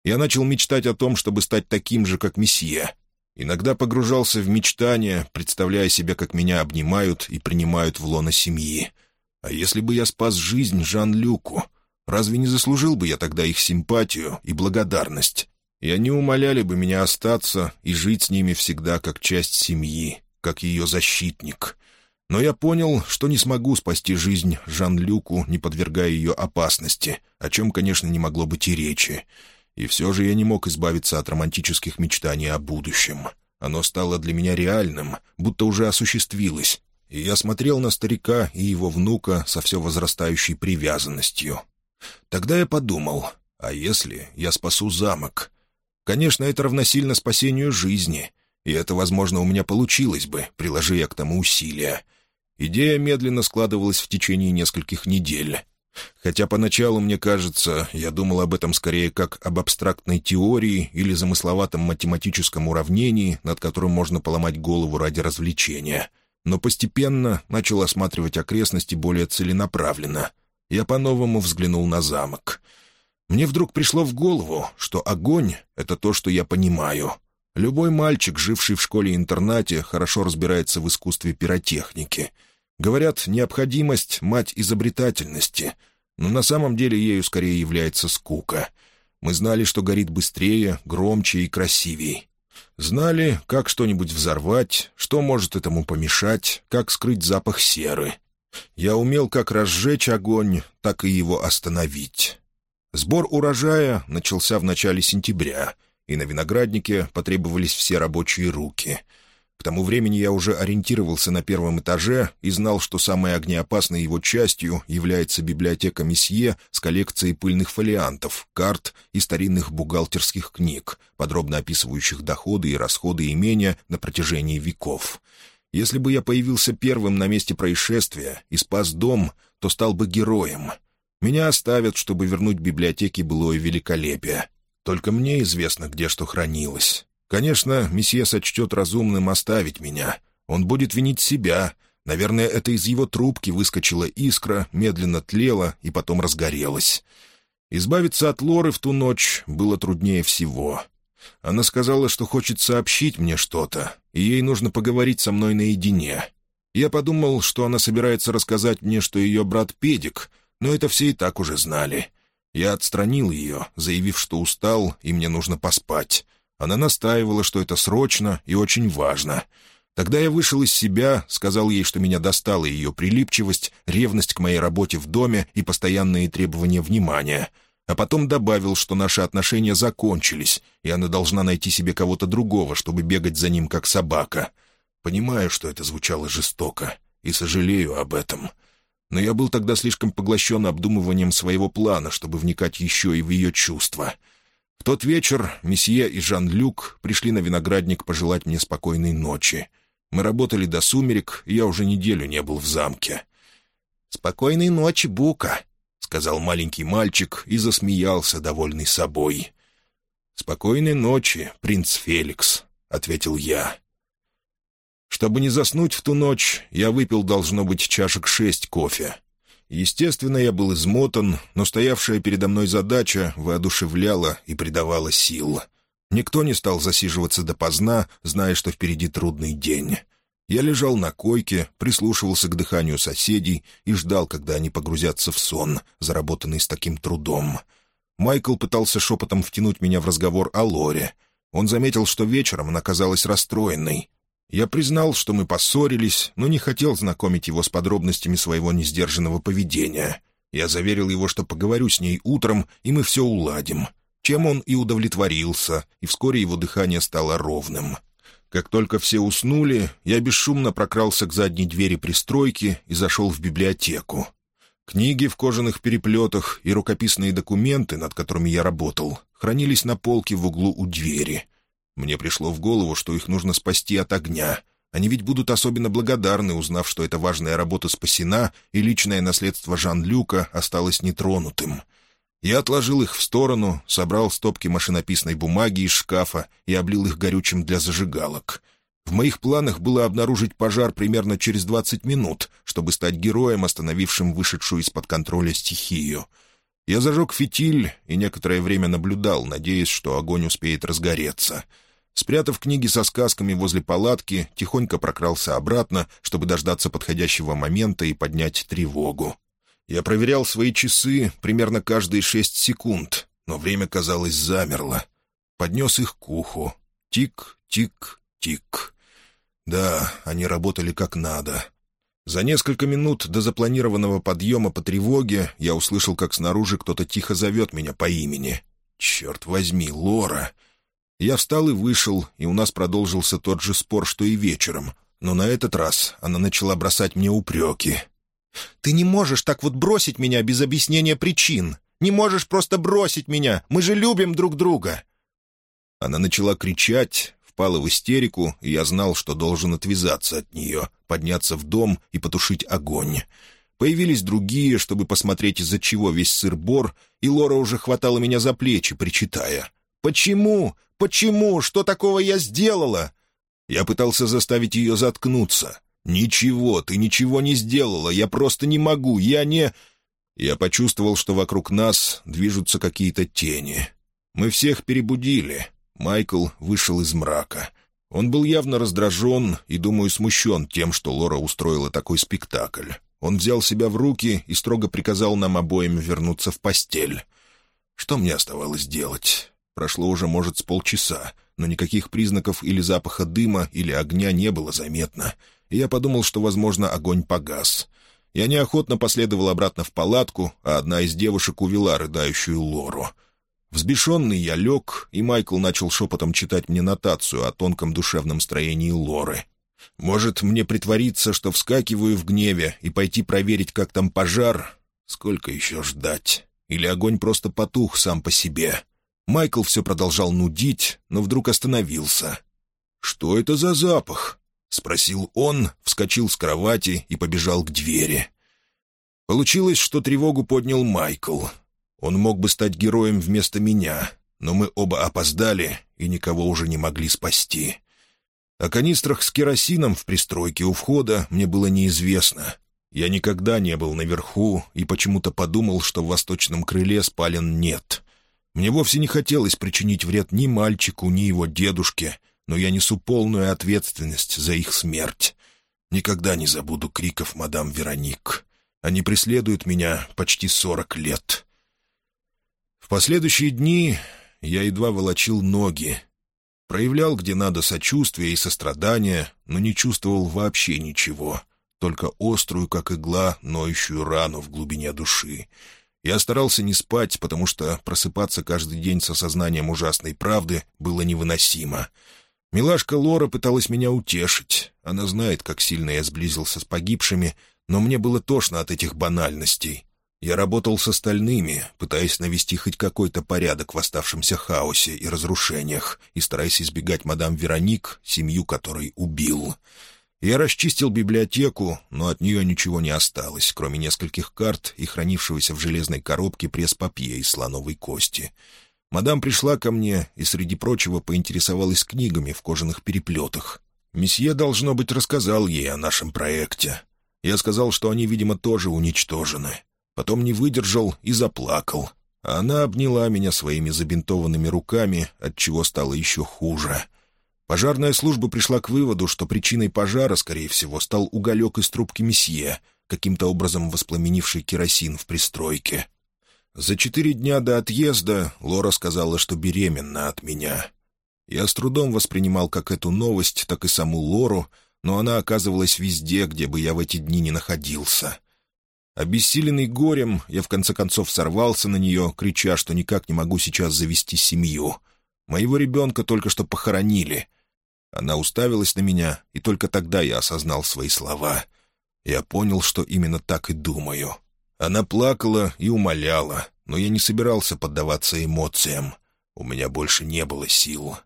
Я начал мечтать о том, чтобы стать таким же, как месье. Иногда погружался в мечтания, представляя себя, как меня обнимают и принимают в лоно семьи. А если бы я спас жизнь Жан-Люку, разве не заслужил бы я тогда их симпатию и благодарность? И они умоляли бы меня остаться и жить с ними всегда как часть семьи, как ее защитник. Но я понял, что не смогу спасти жизнь Жан-Люку, не подвергая ее опасности, о чем, конечно, не могло быть и речи. И все же я не мог избавиться от романтических мечтаний о будущем. Оно стало для меня реальным, будто уже осуществилось. И я смотрел на старика и его внука со все возрастающей привязанностью. Тогда я подумал, А если я спасу замок? Конечно, это равносильно спасению жизни, и это, возможно, у меня получилось бы, приложи я к тому усилия. Идея медленно складывалась в течение нескольких недель. Хотя поначалу, мне кажется, я думал об этом скорее как об абстрактной теории или замысловатом математическом уравнении, над которым можно поломать голову ради развлечения. Но постепенно начал осматривать окрестности более целенаправленно. Я по-новому взглянул на замок. Мне вдруг пришло в голову, что огонь — это то, что я понимаю. Любой мальчик, живший в школе-интернате, хорошо разбирается в искусстве пиротехники — Говорят, необходимость — мать изобретательности, но на самом деле ею скорее является скука. Мы знали, что горит быстрее, громче и красивей. Знали, как что-нибудь взорвать, что может этому помешать, как скрыть запах серы. Я умел как разжечь огонь, так и его остановить. Сбор урожая начался в начале сентября, и на винограднике потребовались все рабочие руки — к тому времени я уже ориентировался на первом этаже и знал, что самой огнеопасной его частью является библиотека месье с коллекцией пыльных фолиантов, карт и старинных бухгалтерских книг, подробно описывающих доходы и расходы имения на протяжении веков. Если бы я появился первым на месте происшествия и спас дом, то стал бы героем. Меня оставят, чтобы вернуть библиотеке былое великолепие. Только мне известно, где что хранилось. Конечно, месье сочтет разумным оставить меня. Он будет винить себя. Наверное, это из его трубки выскочила искра, медленно тлела и потом разгорелась. Избавиться от Лоры в ту ночь было труднее всего. Она сказала, что хочет сообщить мне что-то, и ей нужно поговорить со мной наедине. Я подумал, что она собирается рассказать мне, что ее брат Педик, но это все и так уже знали. Я отстранил ее, заявив, что устал, и мне нужно поспать. Она настаивала, что это срочно и очень важно. Тогда я вышел из себя, сказал ей, что меня достала ее прилипчивость, ревность к моей работе в доме и постоянные требования внимания. А потом добавил, что наши отношения закончились, и она должна найти себе кого-то другого, чтобы бегать за ним, как собака. Понимаю, что это звучало жестоко, и сожалею об этом. Но я был тогда слишком поглощен обдумыванием своего плана, чтобы вникать еще и в ее чувства — в тот вечер месье и Жан-Люк пришли на виноградник пожелать мне спокойной ночи. Мы работали до сумерек, и я уже неделю не был в замке. «Спокойной ночи, Бука», — сказал маленький мальчик и засмеялся, довольный собой. «Спокойной ночи, принц Феликс», — ответил я. Чтобы не заснуть в ту ночь, я выпил, должно быть, чашек шесть кофе. Естественно, я был измотан, но стоявшая передо мной задача воодушевляла и придавала сил. Никто не стал засиживаться допоздна, зная, что впереди трудный день. Я лежал на койке, прислушивался к дыханию соседей и ждал, когда они погрузятся в сон, заработанный с таким трудом. Майкл пытался шепотом втянуть меня в разговор о Лоре. Он заметил, что вечером она казалась расстроенной. Я признал, что мы поссорились, но не хотел знакомить его с подробностями своего несдержанного поведения. Я заверил его, что поговорю с ней утром, и мы все уладим. Чем он и удовлетворился, и вскоре его дыхание стало ровным. Как только все уснули, я бесшумно прокрался к задней двери пристройки и зашел в библиотеку. Книги в кожаных переплетах и рукописные документы, над которыми я работал, хранились на полке в углу у двери — мне пришло в голову, что их нужно спасти от огня. Они ведь будут особенно благодарны, узнав, что эта важная работа спасена, и личное наследство Жан-Люка осталось нетронутым. Я отложил их в сторону, собрал стопки машинописной бумаги из шкафа и облил их горючим для зажигалок. В моих планах было обнаружить пожар примерно через двадцать минут, чтобы стать героем, остановившим вышедшую из-под контроля стихию. Я зажег фитиль и некоторое время наблюдал, надеясь, что огонь успеет разгореться — Спрятав книги со сказками возле палатки, тихонько прокрался обратно, чтобы дождаться подходящего момента и поднять тревогу. Я проверял свои часы примерно каждые шесть секунд, но время, казалось, замерло. Поднес их к уху. Тик, тик, тик. Да, они работали как надо. За несколько минут до запланированного подъема по тревоге я услышал, как снаружи кто-то тихо зовет меня по имени. «Черт возьми, Лора!» Я встал и вышел, и у нас продолжился тот же спор, что и вечером. Но на этот раз она начала бросать мне упреки. «Ты не можешь так вот бросить меня без объяснения причин. Не можешь просто бросить меня! Мы же любим друг друга!» Она начала кричать, впала в истерику, и я знал, что должен отвязаться от нее, подняться в дом и потушить огонь. Появились другие, чтобы посмотреть, из-за чего весь сыр-бор, и Лора уже хватала меня за плечи, причитая. «Почему? Почему? Что такого я сделала?» Я пытался заставить ее заткнуться. «Ничего, ты ничего не сделала, я просто не могу, я не...» Я почувствовал, что вокруг нас движутся какие-то тени. Мы всех перебудили. Майкл вышел из мрака. Он был явно раздражен и, думаю, смущен тем, что Лора устроила такой спектакль. Он взял себя в руки и строго приказал нам обоим вернуться в постель. Что мне оставалось делать? Прошло уже, может, с полчаса, но никаких признаков или запаха дыма, или огня не было заметно. И я подумал, что, возможно, огонь погас. Я неохотно последовал обратно в палатку, а одна из девушек увела рыдающую Лору. Взбешенный я лег, и Майкл начал шепотом читать мне нотацию о тонком душевном строении Лоры. Может, мне притвориться, что вскакиваю в гневе и пойти проверить, как там пожар? Сколько еще ждать? Или огонь просто потух сам по себе? Майкл все продолжал нудить, но вдруг остановился. «Что это за запах?» — спросил он, вскочил с кровати и побежал к двери. Получилось, что тревогу поднял Майкл. Он мог бы стать героем вместо меня, но мы оба опоздали и никого уже не могли спасти. О канистрах с керосином в пристройке у входа мне было неизвестно. Я никогда не был наверху и почему-то подумал, что в восточном крыле спален нет. Мне вовсе не хотелось причинить вред ни мальчику, ни его дедушке, но я несу полную ответственность за их смерть. Никогда не забуду криков мадам Вероник. Они преследуют меня почти сорок лет. В последующие дни я едва волочил ноги, Проявлял где надо сочувствие и сострадание, но не чувствовал вообще ничего, только острую, как игла, ноющую рану в глубине души. Я старался не спать, потому что просыпаться каждый день с осознанием ужасной правды было невыносимо. Милашка Лора пыталась меня утешить. Она знает, как сильно я сблизился с погибшими, но мне было тошно от этих банальностей. Я работал с остальными, пытаясь навести хоть какой-то порядок в оставшемся хаосе и разрушениях, и стараясь избегать мадам Вероник, семью которой убил. Я расчистил библиотеку, но от нее ничего не осталось, кроме нескольких карт и хранившегося в железной коробке пресс-папье из слоновой кости. Мадам пришла ко мне и, среди прочего, поинтересовалась книгами в кожаных переплетах. Месье, должно быть, рассказал ей о нашем проекте. Я сказал, что они, видимо, тоже уничтожены потом не выдержал и заплакал. А она обняла меня своими забинтованными руками, отчего стало еще хуже. Пожарная служба пришла к выводу, что причиной пожара, скорее всего, стал уголек из трубки месье, каким-то образом воспламенивший керосин в пристройке. За четыре дня до отъезда Лора сказала, что беременна от меня. Я с трудом воспринимал как эту новость, так и саму Лору, но она оказывалась везде, где бы я в эти дни не находился — Обессиленный горем, я в конце концов сорвался на нее, крича, что никак не могу сейчас завести семью. Моего ребенка только что похоронили. Она уставилась на меня, и только тогда я осознал свои слова. Я понял, что именно так и думаю. Она плакала и умоляла, но я не собирался поддаваться эмоциям. У меня больше не было сил.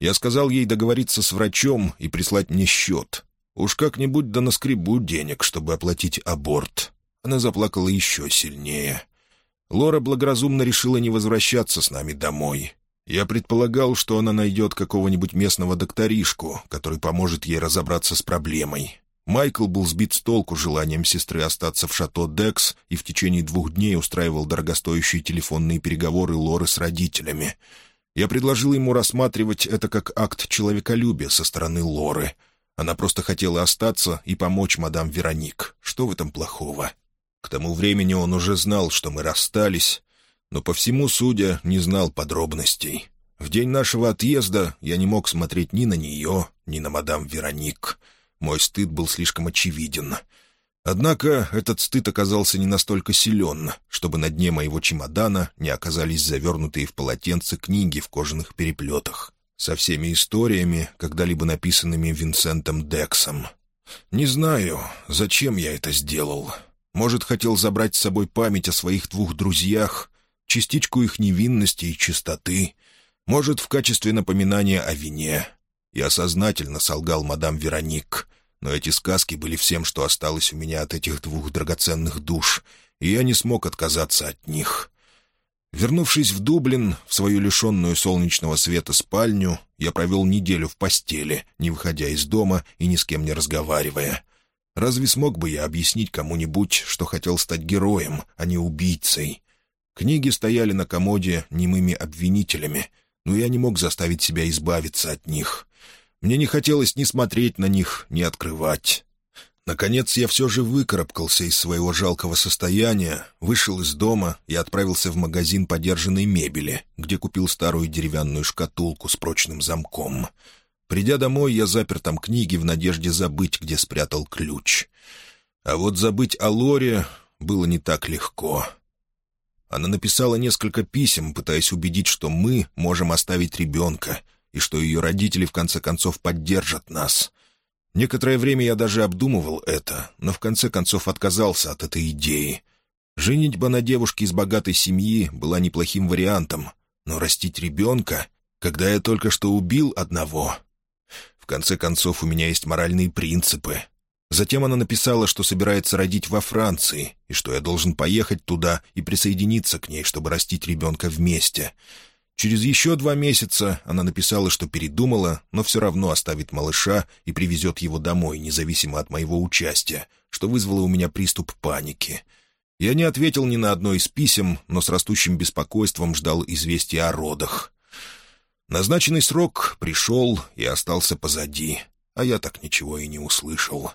Я сказал ей договориться с врачом и прислать мне счет. Уж как-нибудь да наскребу денег, чтобы оплатить аборт. Она заплакала еще сильнее. Лора благоразумно решила не возвращаться с нами домой. Я предполагал, что она найдет какого-нибудь местного докторишку, который поможет ей разобраться с проблемой. Майкл был сбит с толку желанием сестры остаться в шато Декс и в течение двух дней устраивал дорогостоящие телефонные переговоры Лоры с родителями. Я предложил ему рассматривать это как акт человеколюбия со стороны Лоры. Она просто хотела остаться и помочь мадам Вероник. Что в этом плохого? К тому времени он уже знал, что мы расстались, но по всему судя не знал подробностей. В день нашего отъезда я не мог смотреть ни на нее, ни на мадам Вероник. Мой стыд был слишком очевиден. Однако этот стыд оказался не настолько силен, чтобы на дне моего чемодана не оказались завернутые в полотенце книги в кожаных переплетах со всеми историями, когда-либо написанными Винсентом Дексом. Не знаю, зачем я это сделал. Может, хотел забрать с собой память о своих двух друзьях, частичку их невинности и чистоты, может, в качестве напоминания о вине. Я сознательно солгал мадам Вероник, но эти сказки были всем, что осталось у меня от этих двух драгоценных душ, и я не смог отказаться от них. Вернувшись в Дублин, в свою лишенную солнечного света спальню, я провел неделю в постели, не выходя из дома и ни с кем не разговаривая. Разве смог бы я объяснить кому-нибудь, что хотел стать героем, а не убийцей? Книги стояли на комоде немыми обвинителями, но я не мог заставить себя избавиться от них. Мне не хотелось ни смотреть на них, ни открывать. Наконец я все же выкарабкался из своего жалкого состояния, вышел из дома и отправился в магазин подержанной мебели, где купил старую деревянную шкатулку с прочным замком. Придя домой, я запер там книги в надежде забыть, где спрятал ключ. А вот забыть о Лоре было не так легко. Она написала несколько писем, пытаясь убедить, что мы можем оставить ребенка, и что ее родители в конце концов поддержат нас — Некоторое время я даже обдумывал это, но в конце концов отказался от этой идеи. Женитьба на девушке из богатой семьи была неплохим вариантом, но растить ребенка, когда я только что убил одного... В конце концов, у меня есть моральные принципы. Затем она написала, что собирается родить во Франции, и что я должен поехать туда и присоединиться к ней, чтобы растить ребенка вместе. Через еще два месяца она написала, что передумала, но все равно оставит малыша и привезет его домой, независимо от моего участия, что вызвало у меня приступ паники. Я не ответил ни на одно из писем, но с растущим беспокойством ждал известия о родах. Назначенный срок пришел и остался позади, а я так ничего и не услышал.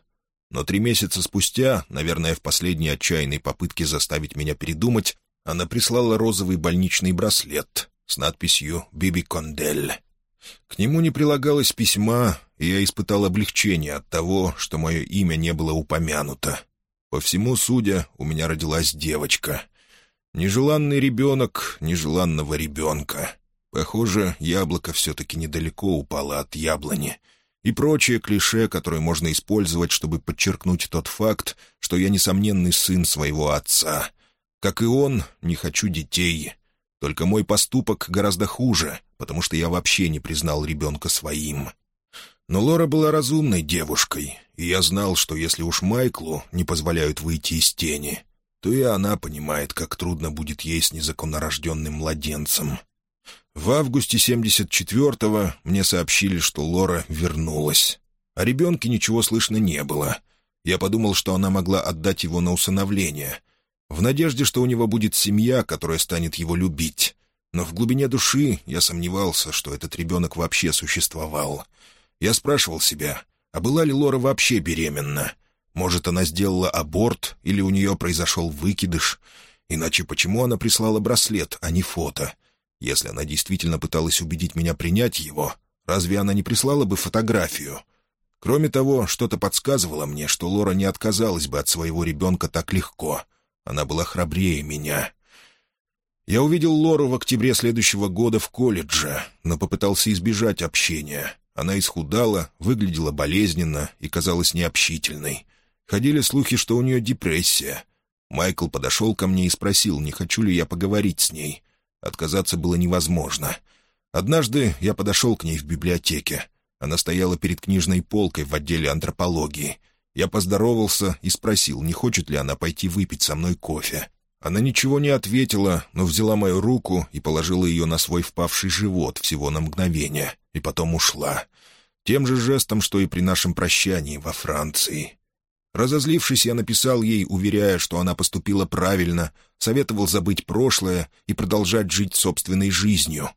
Но три месяца спустя, наверное, в последней отчаянной попытке заставить меня передумать, она прислала розовый больничный браслет — с надписью «Биби Кондель». К нему не прилагалось письма, и я испытал облегчение от того, что мое имя не было упомянуто. По всему судя, у меня родилась девочка. Нежеланный ребенок нежеланного ребенка. Похоже, яблоко все-таки недалеко упало от яблони. И прочее клише, которое можно использовать, чтобы подчеркнуть тот факт, что я несомненный сын своего отца. Как и он, не хочу детей. Только мой поступок гораздо хуже, потому что я вообще не признал ребенка своим. Но Лора была разумной девушкой, и я знал, что если уж Майклу не позволяют выйти из тени, то и она понимает, как трудно будет ей с незаконнорожденным младенцем. В августе 74-го мне сообщили, что Лора вернулась. О ребенке ничего слышно не было. Я подумал, что она могла отдать его на усыновление — в надежде, что у него будет семья, которая станет его любить. Но в глубине души я сомневался, что этот ребенок вообще существовал. Я спрашивал себя, а была ли Лора вообще беременна? Может, она сделала аборт или у нее произошел выкидыш? Иначе почему она прислала браслет, а не фото? Если она действительно пыталась убедить меня принять его, разве она не прислала бы фотографию? Кроме того, что-то подсказывало мне, что Лора не отказалась бы от своего ребенка так легко. Она была храбрее меня. Я увидел Лору в октябре следующего года в колледже, но попытался избежать общения. Она исхудала, выглядела болезненно и казалась необщительной. Ходили слухи, что у нее депрессия. Майкл подошел ко мне и спросил, не хочу ли я поговорить с ней. Отказаться было невозможно. Однажды я подошел к ней в библиотеке. Она стояла перед книжной полкой в отделе антропологии — я поздоровался и спросил, не хочет ли она пойти выпить со мной кофе. Она ничего не ответила, но взяла мою руку и положила ее на свой впавший живот всего на мгновение, и потом ушла. Тем же жестом, что и при нашем прощании во Франции. Разозлившись, я написал ей, уверяя, что она поступила правильно, советовал забыть прошлое и продолжать жить собственной жизнью.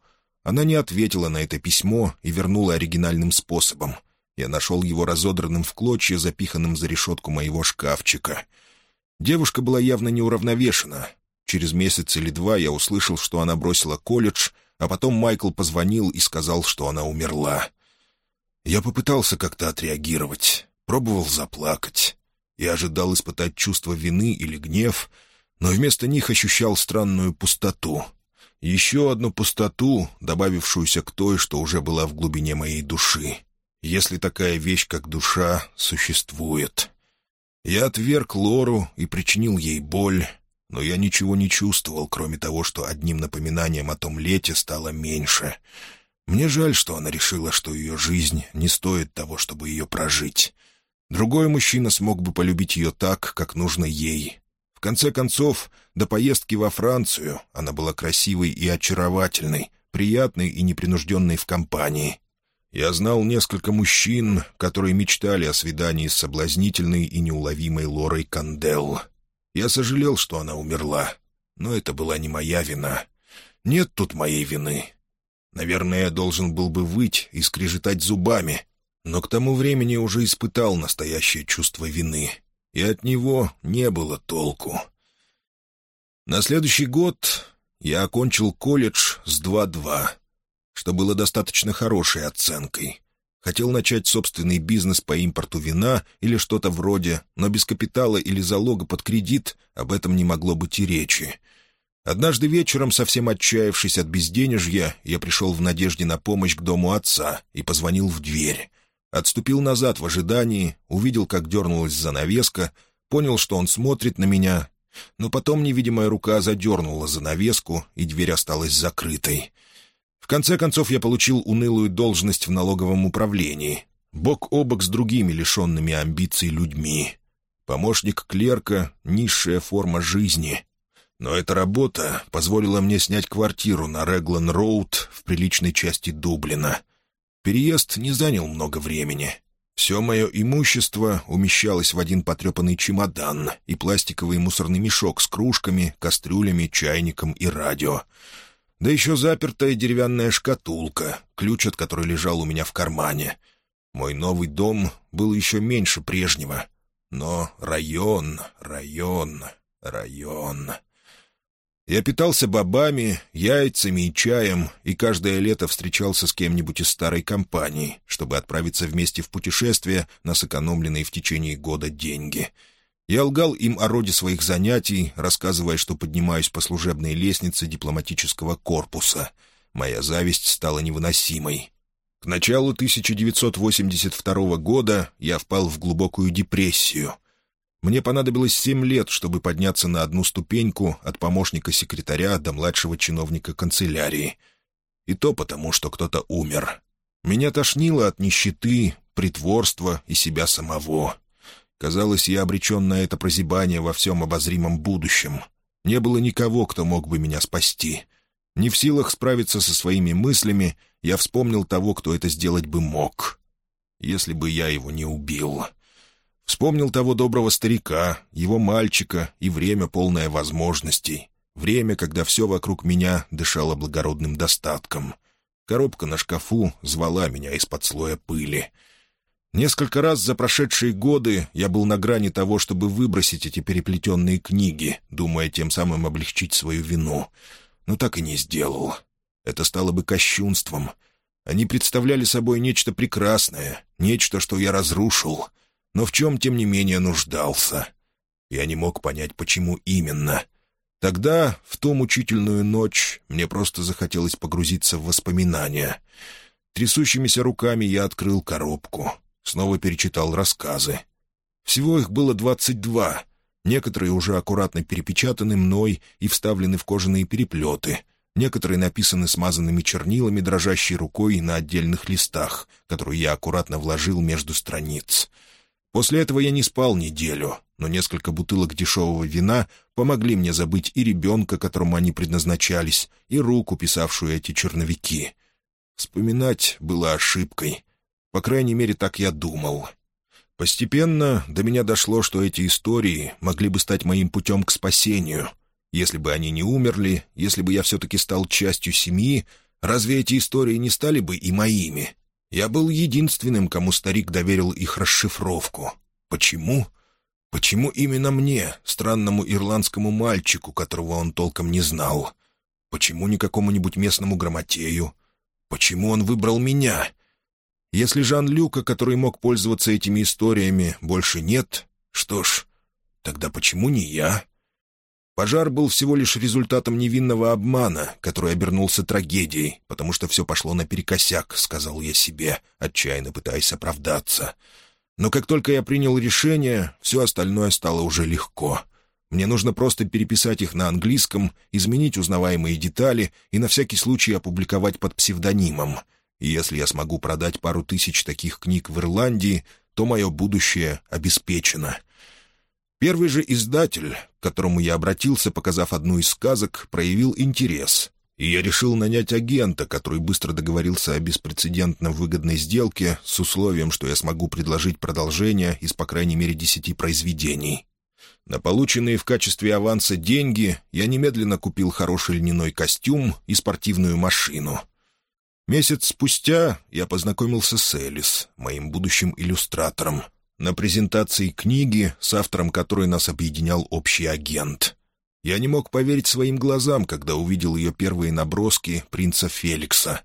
Она не ответила на это письмо и вернула оригинальным способом — я нашел его разодранным в клочья, запиханным за решетку моего шкафчика. Девушка была явно неуравновешена. Через месяц или два я услышал, что она бросила колледж, а потом Майкл позвонил и сказал, что она умерла. Я попытался как-то отреагировать, пробовал заплакать. Я ожидал испытать чувство вины или гнев, но вместо них ощущал странную пустоту. Еще одну пустоту, добавившуюся к той, что уже была в глубине моей души если такая вещь, как душа, существует. Я отверг Лору и причинил ей боль, но я ничего не чувствовал, кроме того, что одним напоминанием о том лете стало меньше. Мне жаль, что она решила, что ее жизнь не стоит того, чтобы ее прожить. Другой мужчина смог бы полюбить ее так, как нужно ей. В конце концов, до поездки во Францию она была красивой и очаровательной, приятной и непринужденной в компании. Я знал несколько мужчин, которые мечтали о свидании с соблазнительной и неуловимой Лорой Кандел — я сожалел, что она умерла, но это была не моя вина. Нет тут моей вины. Наверное, я должен был бы выть и скрежетать зубами, но к тому времени уже испытал настоящее чувство вины, и от него не было толку. На следующий год я окончил колледж с 2-2, что было достаточно хорошей оценкой. Хотел начать собственный бизнес по импорту вина или что-то вроде, но без капитала или залога под кредит об этом не могло быть и речи. Однажды вечером, совсем отчаявшись от безденежья, я пришел в надежде на помощь к дому отца и позвонил в дверь. Отступил назад в ожидании, увидел, как дернулась занавеска, понял, что он смотрит на меня, но потом невидимая рука задернула занавеску, и дверь осталась закрытой. В конце концов, я получил унылую должность в налоговом управлении, бок о бок с другими лишенными амбиций людьми. Помощник клерка — низшая форма жизни. Но эта работа позволила мне снять квартиру на Реглан-Роуд в приличной части Дублина. Переезд не занял много времени. Все мое имущество умещалось в один потрепанный чемодан и пластиковый мусорный мешок с кружками, кастрюлями, чайником и радио — да еще запертая деревянная шкатулка, ключ от которой лежал у меня в кармане. Мой новый дом был еще меньше прежнего. Но район, район, район... Я питался бобами, яйцами и чаем, и каждое лето встречался с кем-нибудь из старой компании, чтобы отправиться вместе в путешествие на сэкономленные в течение года деньги — я лгал им о роде своих занятий, рассказывая, что поднимаюсь по служебной лестнице дипломатического корпуса. Моя зависть стала невыносимой. К началу 1982 года я впал в глубокую депрессию. Мне понадобилось семь лет, чтобы подняться на одну ступеньку от помощника секретаря до младшего чиновника канцелярии. И то потому, что кто-то умер. Меня тошнило от нищеты, притворства и себя самого. Казалось, я обречен на это прозябание во всем обозримом будущем. Не было никого, кто мог бы меня спасти. Не в силах справиться со своими мыслями, я вспомнил того, кто это сделать бы мог. Если бы я его не убил. Вспомнил того доброго старика, его мальчика и время, полное возможностей. Время, когда все вокруг меня дышало благородным достатком. Коробка на шкафу звала меня из-под слоя пыли — Несколько раз за прошедшие годы я был на грани того, чтобы выбросить эти переплетенные книги, думая тем самым облегчить свою вину. Но так и не сделал. Это стало бы кощунством. Они представляли собой нечто прекрасное, нечто, что я разрушил, но в чем, тем не менее, нуждался. Я не мог понять, почему именно. Тогда, в ту мучительную ночь, мне просто захотелось погрузиться в воспоминания. Трясущимися руками я открыл коробку — Снова перечитал рассказы. Всего их было двадцать два. Некоторые уже аккуратно перепечатаны мной и вставлены в кожаные переплеты. Некоторые написаны смазанными чернилами, дрожащей рукой на отдельных листах, которые я аккуратно вложил между страниц. После этого я не спал неделю, но несколько бутылок дешевого вина помогли мне забыть и ребенка, которому они предназначались, и руку, писавшую эти черновики. Вспоминать было ошибкой. По крайней мере, так я думал. Постепенно до меня дошло, что эти истории могли бы стать моим путем к спасению. Если бы они не умерли, если бы я все-таки стал частью семьи, разве эти истории не стали бы и моими? Я был единственным, кому старик доверил их расшифровку. Почему? Почему именно мне, странному ирландскому мальчику, которого он толком не знал? Почему не какому-нибудь местному грамотею? Почему он выбрал меня — если Жан-Люка, который мог пользоваться этими историями, больше нет, что ж, тогда почему не я? Пожар был всего лишь результатом невинного обмана, который обернулся трагедией, потому что все пошло наперекосяк, сказал я себе, отчаянно пытаясь оправдаться. Но как только я принял решение, все остальное стало уже легко. Мне нужно просто переписать их на английском, изменить узнаваемые детали и на всякий случай опубликовать под псевдонимом. И если я смогу продать пару тысяч таких книг в Ирландии, то мое будущее обеспечено. Первый же издатель, к которому я обратился, показав одну из сказок, проявил интерес, и я решил нанять агента, который быстро договорился о беспрецедентно выгодной сделке с условием, что я смогу предложить продолжение из по крайней мере десяти произведений. На полученные в качестве аванса деньги я немедленно купил хороший льняной костюм и спортивную машину. Месяц спустя я познакомился с Элис, моим будущим иллюстратором, на презентации книги, с автором которой нас объединял общий агент. Я не мог поверить своим глазам, когда увидел ее первые наброски принца Феликса.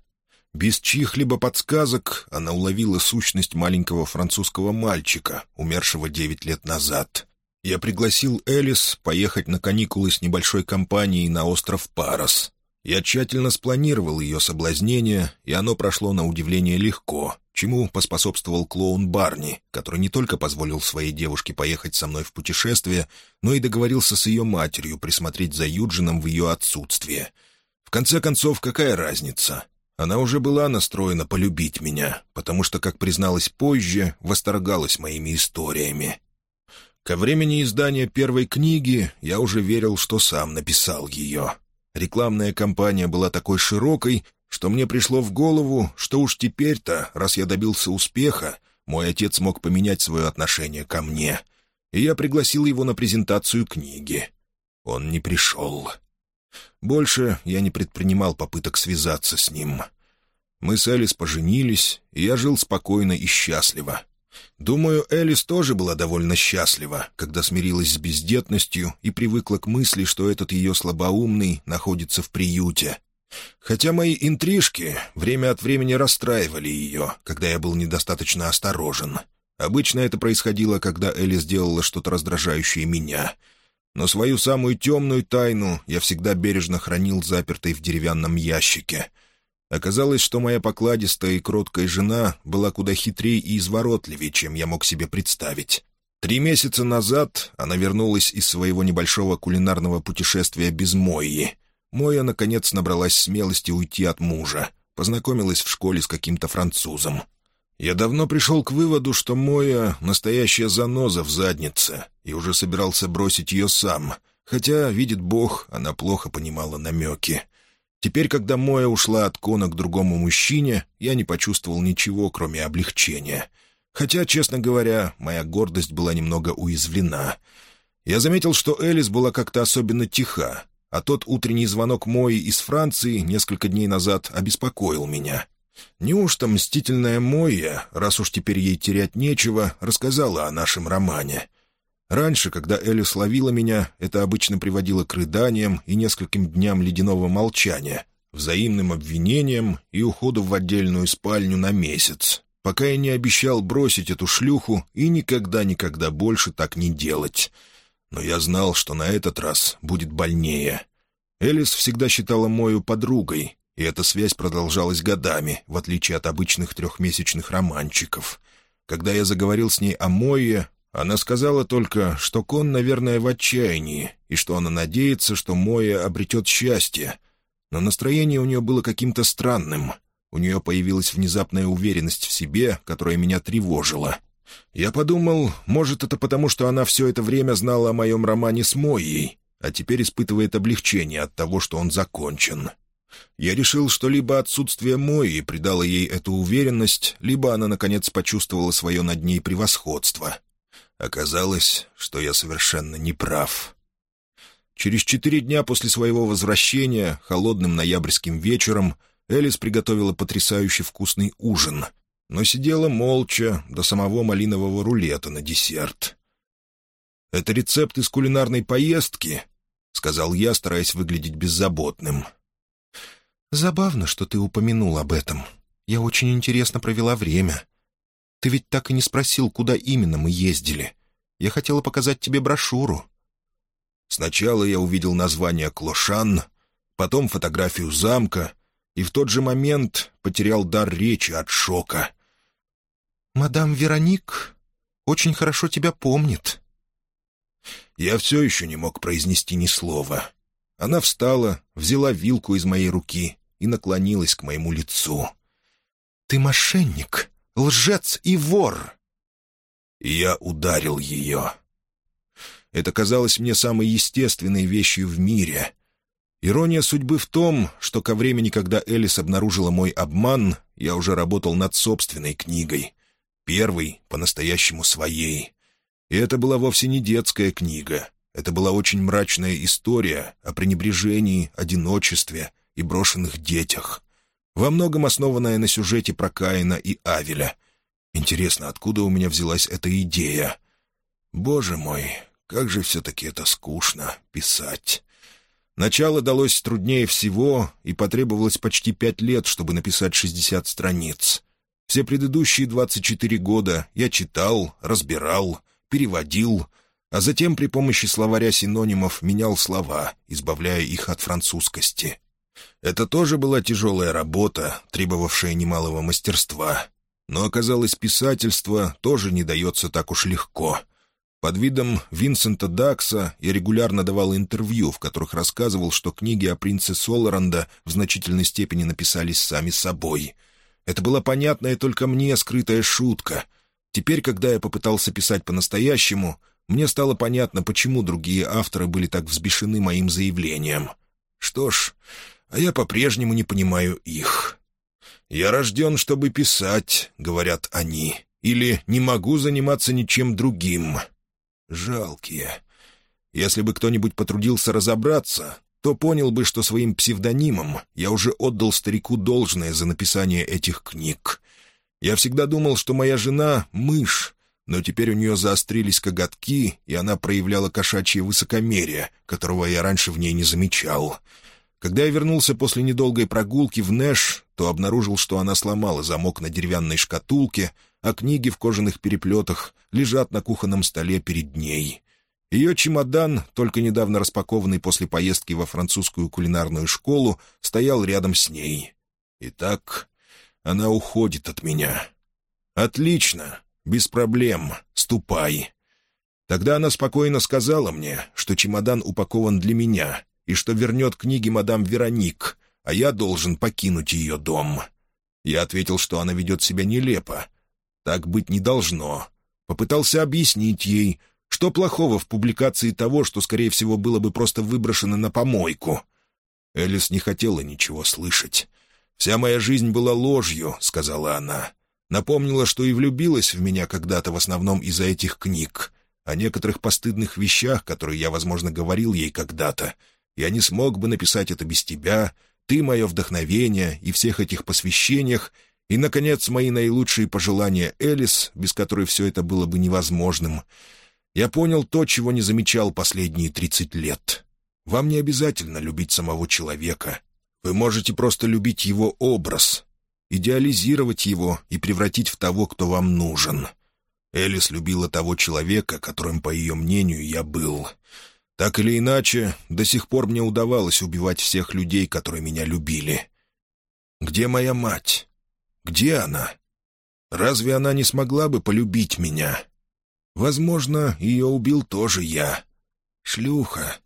Без чьих-либо подсказок она уловила сущность маленького французского мальчика, умершего девять лет назад — я пригласил Элис поехать на каникулы с небольшой компанией на остров Парос. Я тщательно спланировал ее соблазнение, и оно прошло на удивление легко, чему поспособствовал клоун Барни, который не только позволил своей девушке поехать со мной в путешествие, но и договорился с ее матерью присмотреть за Юджином в ее отсутствие. В конце концов, какая разница? Она уже была настроена полюбить меня, потому что, как призналась позже, восторгалась моими историями. Ко времени издания первой книги я уже верил, что сам написал ее. Рекламная кампания была такой широкой, что мне пришло в голову, что уж теперь-то, раз я добился успеха, мой отец мог поменять свое отношение ко мне. И я пригласил его на презентацию книги. Он не пришел. Больше я не предпринимал попыток связаться с ним. Мы с Элис поженились, и я жил спокойно и счастливо. Думаю, Элис тоже была довольно счастлива, когда смирилась с бездетностью и привыкла к мысли, что этот ее слабоумный находится в приюте. Хотя мои интрижки время от времени расстраивали ее, когда я был недостаточно осторожен. Обычно это происходило, когда Элис делала что-то раздражающее меня. Но свою самую темную тайну я всегда бережно хранил запертой в деревянном ящике — Оказалось, что моя покладистая и кроткая жена была куда хитрее и изворотливее, чем я мог себе представить. Три месяца назад она вернулась из своего небольшого кулинарного путешествия без Мойи. Моя, наконец, набралась смелости уйти от мужа. Познакомилась в школе с каким-то французом. Я давно пришел к выводу, что Моя — настоящая заноза в заднице, и уже собирался бросить ее сам, хотя, видит Бог, она плохо понимала намеки. Теперь, когда Моя ушла от Кона к другому мужчине, я не почувствовал ничего, кроме облегчения. Хотя, честно говоря, моя гордость была немного уязвлена. Я заметил, что Элис была как-то особенно тиха, а тот утренний звонок Мои из Франции несколько дней назад обеспокоил меня. Неужто мстительная Моя, раз уж теперь ей терять нечего, рассказала о нашем романе — Раньше, когда Элис ловила меня, это обычно приводило к рыданиям и нескольким дням ледяного молчания, взаимным обвинениям и уходу в отдельную спальню на месяц, пока я не обещал бросить эту шлюху и никогда-никогда больше так не делать. Но я знал, что на этот раз будет больнее. Элис всегда считала Мою подругой, и эта связь продолжалась годами, в отличие от обычных трехмесячных романчиков. Когда я заговорил с ней о Мойе, она сказала только, что Кон, наверное, в отчаянии, и что она надеется, что Моя обретет счастье. Но настроение у нее было каким-то странным. У нее появилась внезапная уверенность в себе, которая меня тревожила. Я подумал, может, это потому, что она все это время знала о моем романе с Моей, а теперь испытывает облегчение от того, что он закончен. Я решил, что либо отсутствие Мои придало ей эту уверенность, либо она, наконец, почувствовала свое над ней превосходство — Оказалось, что я совершенно не прав. Через четыре дня после своего возвращения, холодным ноябрьским вечером, Элис приготовила потрясающе вкусный ужин, но сидела молча до самого малинового рулета на десерт. «Это рецепт из кулинарной поездки», — сказал я, стараясь выглядеть беззаботным. «Забавно, что ты упомянул об этом. Я очень интересно провела время. Ты ведь так и не спросил, куда именно мы ездили. Я хотела показать тебе брошюру». Сначала я увидел название «Клошан», потом фотографию замка, и в тот же момент потерял дар речи от шока. «Мадам Вероник очень хорошо тебя помнит». Я все еще не мог произнести ни слова. Она встала, взяла вилку из моей руки и наклонилась к моему лицу. «Ты мошенник, лжец и вор!» И я ударил ее. Это казалось мне самой естественной вещью в мире. Ирония судьбы в том, что ко времени, когда Элис обнаружила мой обман, я уже работал над собственной книгой. Первой, по-настоящему своей. И это была вовсе не детская книга. Это была очень мрачная история о пренебрежении, одиночестве и брошенных детях. Во многом основанная на сюжете про Каина и Авеля. Интересно, откуда у меня взялась эта идея? Боже мой, как же все-таки это скучно — писать. Начало далось труднее всего, и потребовалось почти пять лет, чтобы написать 60 страниц. Все предыдущие 24 года я читал, разбирал, переводил, а затем при помощи словаря синонимов менял слова, избавляя их от французскости. Это тоже была тяжелая работа, требовавшая немалого мастерства. Но оказалось, писательство тоже не дается так уж легко — под видом Винсента Дакса я регулярно давал интервью, в которых рассказывал, что книги о принце Соларанда в значительной степени написались сами собой. Это была понятная только мне скрытая шутка. Теперь, когда я попытался писать по-настоящему, мне стало понятно, почему другие авторы были так взбешены моим заявлением. Что ж, а я по-прежнему не понимаю их. «Я рожден, чтобы писать», — говорят они, или «не могу заниматься ничем другим». Жалкие. Если бы кто-нибудь потрудился разобраться, то понял бы, что своим псевдонимом я уже отдал старику должное за написание этих книг. Я всегда думал, что моя жена — мышь, но теперь у нее заострились коготки, и она проявляла кошачье высокомерие, которого я раньше в ней не замечал. Когда я вернулся после недолгой прогулки в Нэш, то обнаружил, что она сломала замок на деревянной шкатулке, а книги в кожаных переплетах лежат на кухонном столе перед ней. Ее чемодан, только недавно распакованный после поездки во французскую кулинарную школу, стоял рядом с ней. Итак, она уходит от меня. «Отлично, без проблем, ступай». Тогда она спокойно сказала мне, что чемодан упакован для меня и что вернет книги мадам Вероник, а я должен покинуть ее дом. Я ответил, что она ведет себя нелепо, так быть не должно. Попытался объяснить ей, что плохого в публикации того, что, скорее всего, было бы просто выброшено на помойку. Элис не хотела ничего слышать. «Вся моя жизнь была ложью», — сказала она. Напомнила, что и влюбилась в меня когда-то в основном из-за этих книг. О некоторых постыдных вещах, которые я, возможно, говорил ей когда-то. Я не смог бы написать это без тебя, ты — мое вдохновение, и всех этих посвящениях, и, наконец, мои наилучшие пожелания Элис, без которой все это было бы невозможным. Я понял то, чего не замечал последние тридцать лет. Вам не обязательно любить самого человека. Вы можете просто любить его образ, идеализировать его и превратить в того, кто вам нужен. Элис любила того человека, которым, по ее мнению, я был. Так или иначе, до сих пор мне удавалось убивать всех людей, которые меня любили. Где моя мать? Где она? Разве она не смогла бы полюбить меня? Возможно, ее убил тоже я. Шлюха.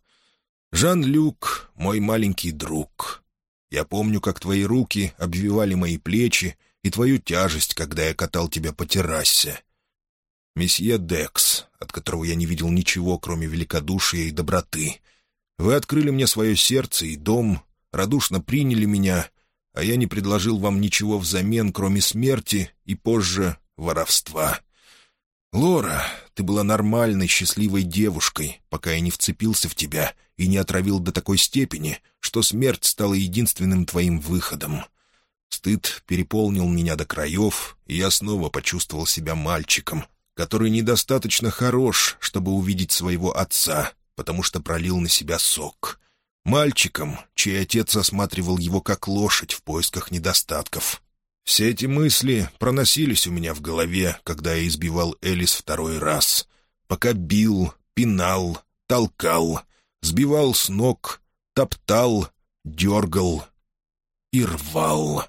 Жан-Люк — мой маленький друг. Я помню, как твои руки обвивали мои плечи и твою тяжесть, когда я катал тебя по террасе. Месье Декс, от которого я не видел ничего, кроме великодушия и доброты. Вы открыли мне свое сердце и дом, радушно приняли меня а я не предложил вам ничего взамен, кроме смерти и позже воровства. Лора, ты была нормальной, счастливой девушкой, пока я не вцепился в тебя и не отравил до такой степени, что смерть стала единственным твоим выходом. Стыд переполнил меня до краев, и я снова почувствовал себя мальчиком, который недостаточно хорош, чтобы увидеть своего отца, потому что пролил на себя сок. Мальчиком, чей отец осматривал его как лошадь в поисках недостатков. Все эти мысли проносились у меня в голове, когда я избивал Элис второй раз. Пока бил, пинал, толкал, сбивал с ног, топтал, дергал и рвал.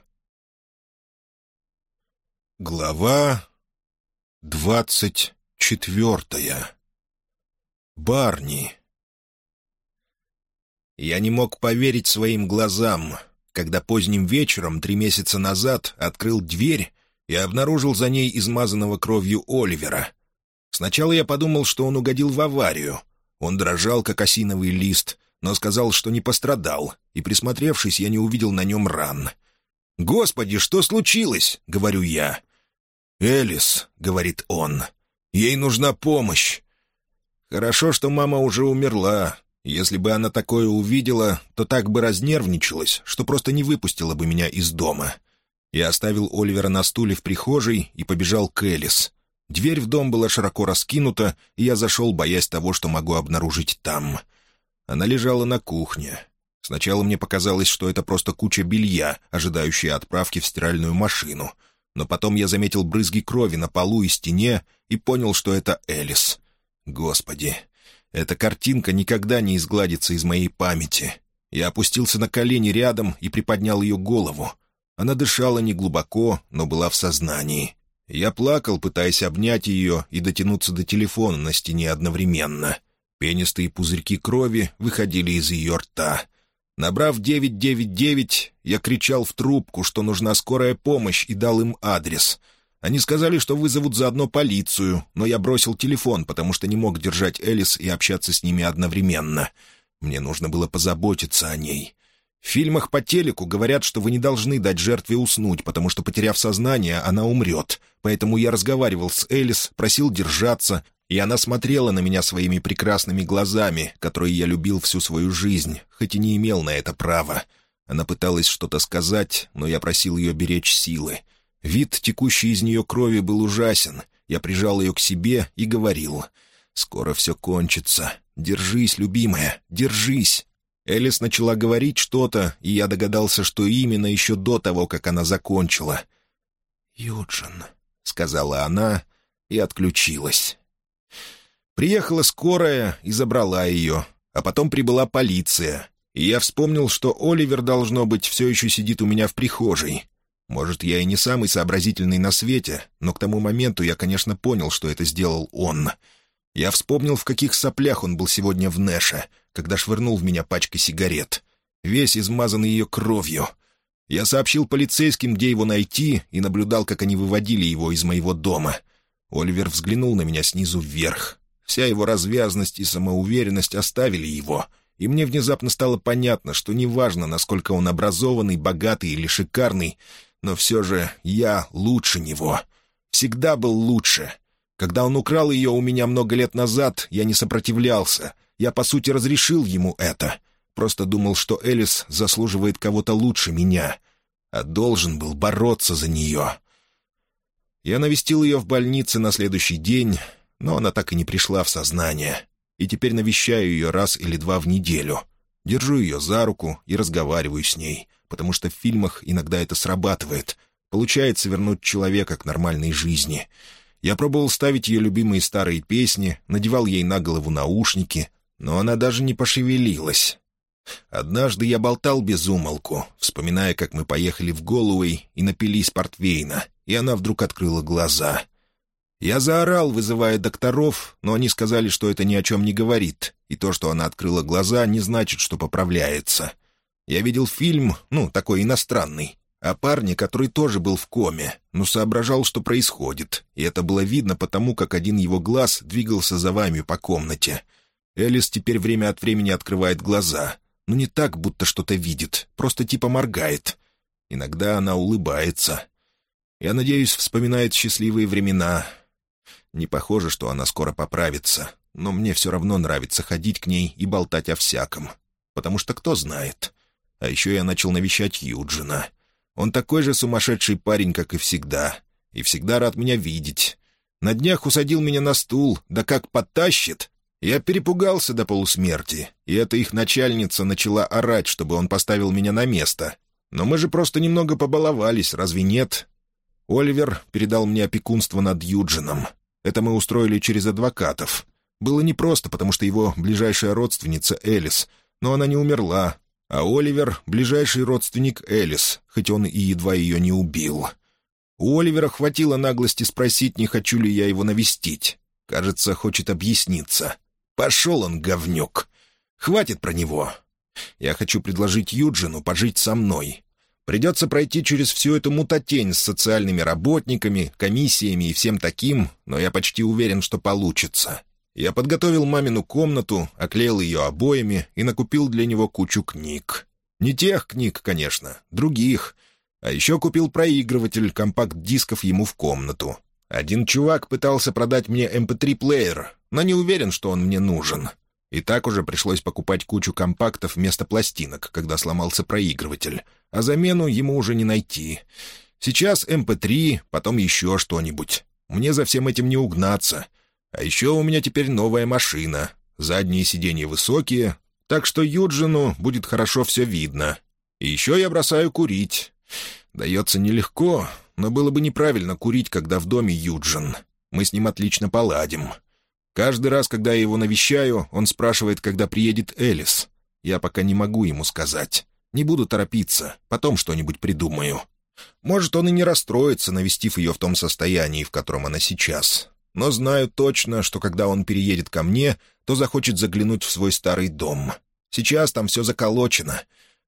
Глава двадцать четвертая Барни. Я не мог поверить своим глазам, когда поздним вечером три месяца назад открыл дверь и обнаружил за ней измазанного кровью Оливера. Сначала я подумал, что он угодил в аварию. Он дрожал, как осиновый лист, но сказал, что не пострадал, и, присмотревшись, я не увидел на нем ран. «Господи, что случилось?» — говорю я. «Элис», — говорит он, — «ей нужна помощь». Хорошо, что мама уже умерла. Если бы она такое увидела, то так бы разнервничалась, что просто не выпустила бы меня из дома. Я оставил Оливера на стуле в прихожей и побежал к Элис. Дверь в дом была широко раскинута, и я зашел, боясь того, что могу обнаружить там. Она лежала на кухне. Сначала мне показалось, что это просто куча белья, ожидающая отправки в стиральную машину. Но потом я заметил брызги крови на полу и стене и понял, что это Элис. Господи, эта картинка никогда не изгладится из моей памяти. Я опустился на колени рядом и приподнял ее голову. Она дышала неглубоко, но была в сознании. Я плакал, пытаясь обнять ее и дотянуться до телефона на стене одновременно. Пенистые пузырьки крови выходили из ее рта. Набрав 999, я кричал в трубку, что нужна скорая помощь, и дал им адрес. Они сказали, что вызовут заодно полицию, но я бросил телефон, потому что не мог держать Элис и общаться с ними одновременно. Мне нужно было позаботиться о ней. В фильмах по телеку говорят, что вы не должны дать жертве уснуть, потому что, потеряв сознание, она умрет. Поэтому я разговаривал с Элис, просил держаться, и она смотрела на меня своими прекрасными глазами, которые я любил всю свою жизнь, хоть и не имел на это права. Она пыталась что-то сказать, но я просил ее беречь силы. Вид, текущий из нее крови, был ужасен. Я прижал ее к себе и говорил, «Скоро все кончится. Держись, любимая, держись». Элис начала говорить что-то, и я догадался, что именно еще до того, как она закончила. «Юджин», — сказала она и отключилась. Приехала скорая и забрала ее, а потом прибыла полиция, и я вспомнил, что Оливер, должно быть, все еще сидит у меня в прихожей. Может, я и не самый сообразительный на свете, но к тому моменту я, конечно, понял, что это сделал он. Я вспомнил, в каких соплях он был сегодня в Нэше, когда швырнул в меня пачкой сигарет. Весь измазанный ее кровью. Я сообщил полицейским, где его найти, и наблюдал, как они выводили его из моего дома. Оливер взглянул на меня снизу вверх. Вся его развязность и самоуверенность оставили его, и мне внезапно стало понятно, что неважно, насколько он образованный, богатый или шикарный, но все же я лучше него. Всегда был лучше. Когда он украл ее у меня много лет назад, я не сопротивлялся. Я, по сути, разрешил ему это. Просто думал, что Элис заслуживает кого-то лучше меня, а должен был бороться за нее. Я навестил ее в больнице на следующий день, но она так и не пришла в сознание. И теперь навещаю ее раз или два в неделю. Держу ее за руку и разговариваю с ней, потому что в фильмах иногда это срабатывает. Получается вернуть человека к нормальной жизни. Я пробовал ставить ее любимые старые песни, надевал ей на голову наушники, но она даже не пошевелилась. Однажды я болтал без умолку, вспоминая, как мы поехали в Голуэй и напились портвейна, и она вдруг открыла глаза — я заорал, вызывая докторов, но они сказали, что это ни о чем не говорит, и то, что она открыла глаза, не значит, что поправляется. Я видел фильм, ну, такой иностранный, о парне, который тоже был в коме, но соображал, что происходит, и это было видно потому, как один его глаз двигался за вами по комнате. Элис теперь время от времени открывает глаза, но не так, будто что-то видит, просто типа моргает. Иногда она улыбается. Я надеюсь, вспоминает счастливые времена, не похоже, что она скоро поправится, но мне все равно нравится ходить к ней и болтать о всяком. Потому что кто знает. А еще я начал навещать Юджина. Он такой же сумасшедший парень, как и всегда. И всегда рад меня видеть. На днях усадил меня на стул, да как потащит. Я перепугался до полусмерти, и эта их начальница начала орать, чтобы он поставил меня на место. Но мы же просто немного побаловались, разве нет? Оливер передал мне опекунство над Юджином, это мы устроили через адвокатов. Было непросто, потому что его ближайшая родственница Элис, но она не умерла, а Оливер — ближайший родственник Элис, хоть он и едва ее не убил. У Оливера хватило наглости спросить, не хочу ли я его навестить. Кажется, хочет объясниться. Пошел он, говнюк. Хватит про него. Я хочу предложить Юджину пожить со мной. Придется пройти через всю эту мутатень с социальными работниками, комиссиями и всем таким, но я почти уверен, что получится. Я подготовил мамину комнату, оклеил ее обоями и накупил для него кучу книг. Не тех книг, конечно, других. А еще купил проигрыватель компакт-дисков ему в комнату. Один чувак пытался продать мне MP3-плеер, эм но не уверен, что он мне нужен. И так уже пришлось покупать кучу компактов вместо пластинок, когда сломался проигрыватель. А замену ему уже не найти. Сейчас MP3, эм потом еще что-нибудь. Мне за всем этим не угнаться. А еще у меня теперь новая машина. Задние сиденья высокие, так что Юджину будет хорошо все видно. И еще я бросаю курить. Дается нелегко, но было бы неправильно курить, когда в доме Юджин. Мы с ним отлично поладим. Каждый раз, когда я его навещаю, он спрашивает, когда приедет Элис. Я пока не могу ему сказать. Не буду торопиться, потом что-нибудь придумаю. Может, он и не расстроится, навестив ее в том состоянии, в котором она сейчас но знаю точно, что когда он переедет ко мне, то захочет заглянуть в свой старый дом. Сейчас там все заколочено.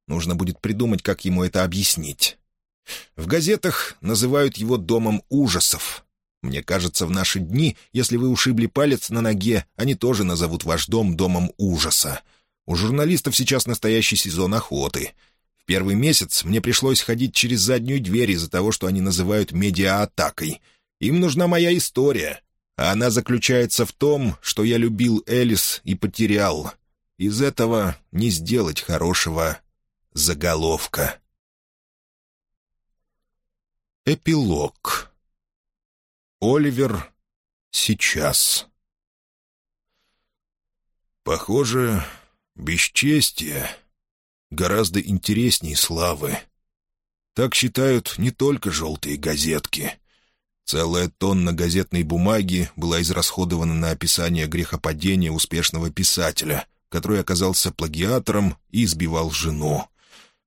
Нужно будет придумать, как ему это объяснить. В газетах называют его «домом ужасов». Мне кажется, в наши дни, если вы ушибли палец на ноге, они тоже назовут ваш дом «домом ужаса». У журналистов сейчас настоящий сезон охоты. В первый месяц мне пришлось ходить через заднюю дверь из-за того, что они называют медиа-атакой. Им нужна моя история, она заключается в том, что я любил Элис и потерял. Из этого не сделать хорошего заголовка. Эпилог. Оливер сейчас. Похоже, бесчестие гораздо интереснее славы. Так считают не только желтые газетки — Целая тонна газетной бумаги была израсходована на описание грехопадения успешного писателя, который оказался плагиатором и избивал жену.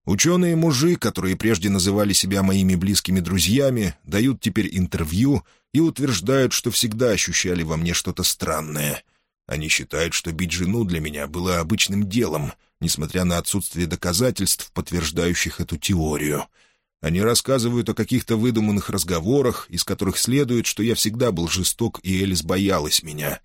Ученые-мужи, которые прежде называли себя моими близкими друзьями, дают теперь интервью и утверждают, что всегда ощущали во мне что-то странное. Они считают, что бить жену для меня было обычным делом, несмотря на отсутствие доказательств, подтверждающих эту теорию — они рассказывают о каких-то выдуманных разговорах, из которых следует, что я всегда был жесток, и Элис боялась меня.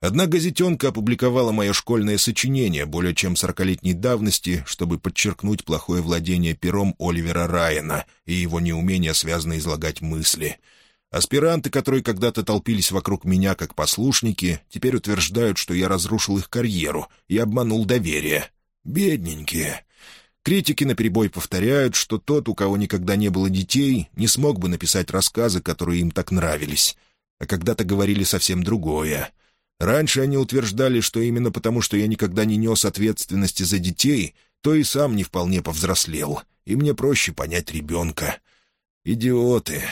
Одна газетенка опубликовала мое школьное сочинение более чем сорокалетней давности, чтобы подчеркнуть плохое владение пером Оливера Райана и его неумение связно излагать мысли. Аспиранты, которые когда-то толпились вокруг меня как послушники, теперь утверждают, что я разрушил их карьеру и обманул доверие. Бедненькие. Критики наперебой повторяют, что тот, у кого никогда не было детей, не смог бы написать рассказы, которые им так нравились. А когда-то говорили совсем другое. Раньше они утверждали, что именно потому, что я никогда не нес ответственности за детей, то и сам не вполне повзрослел, и мне проще понять ребенка. Идиоты.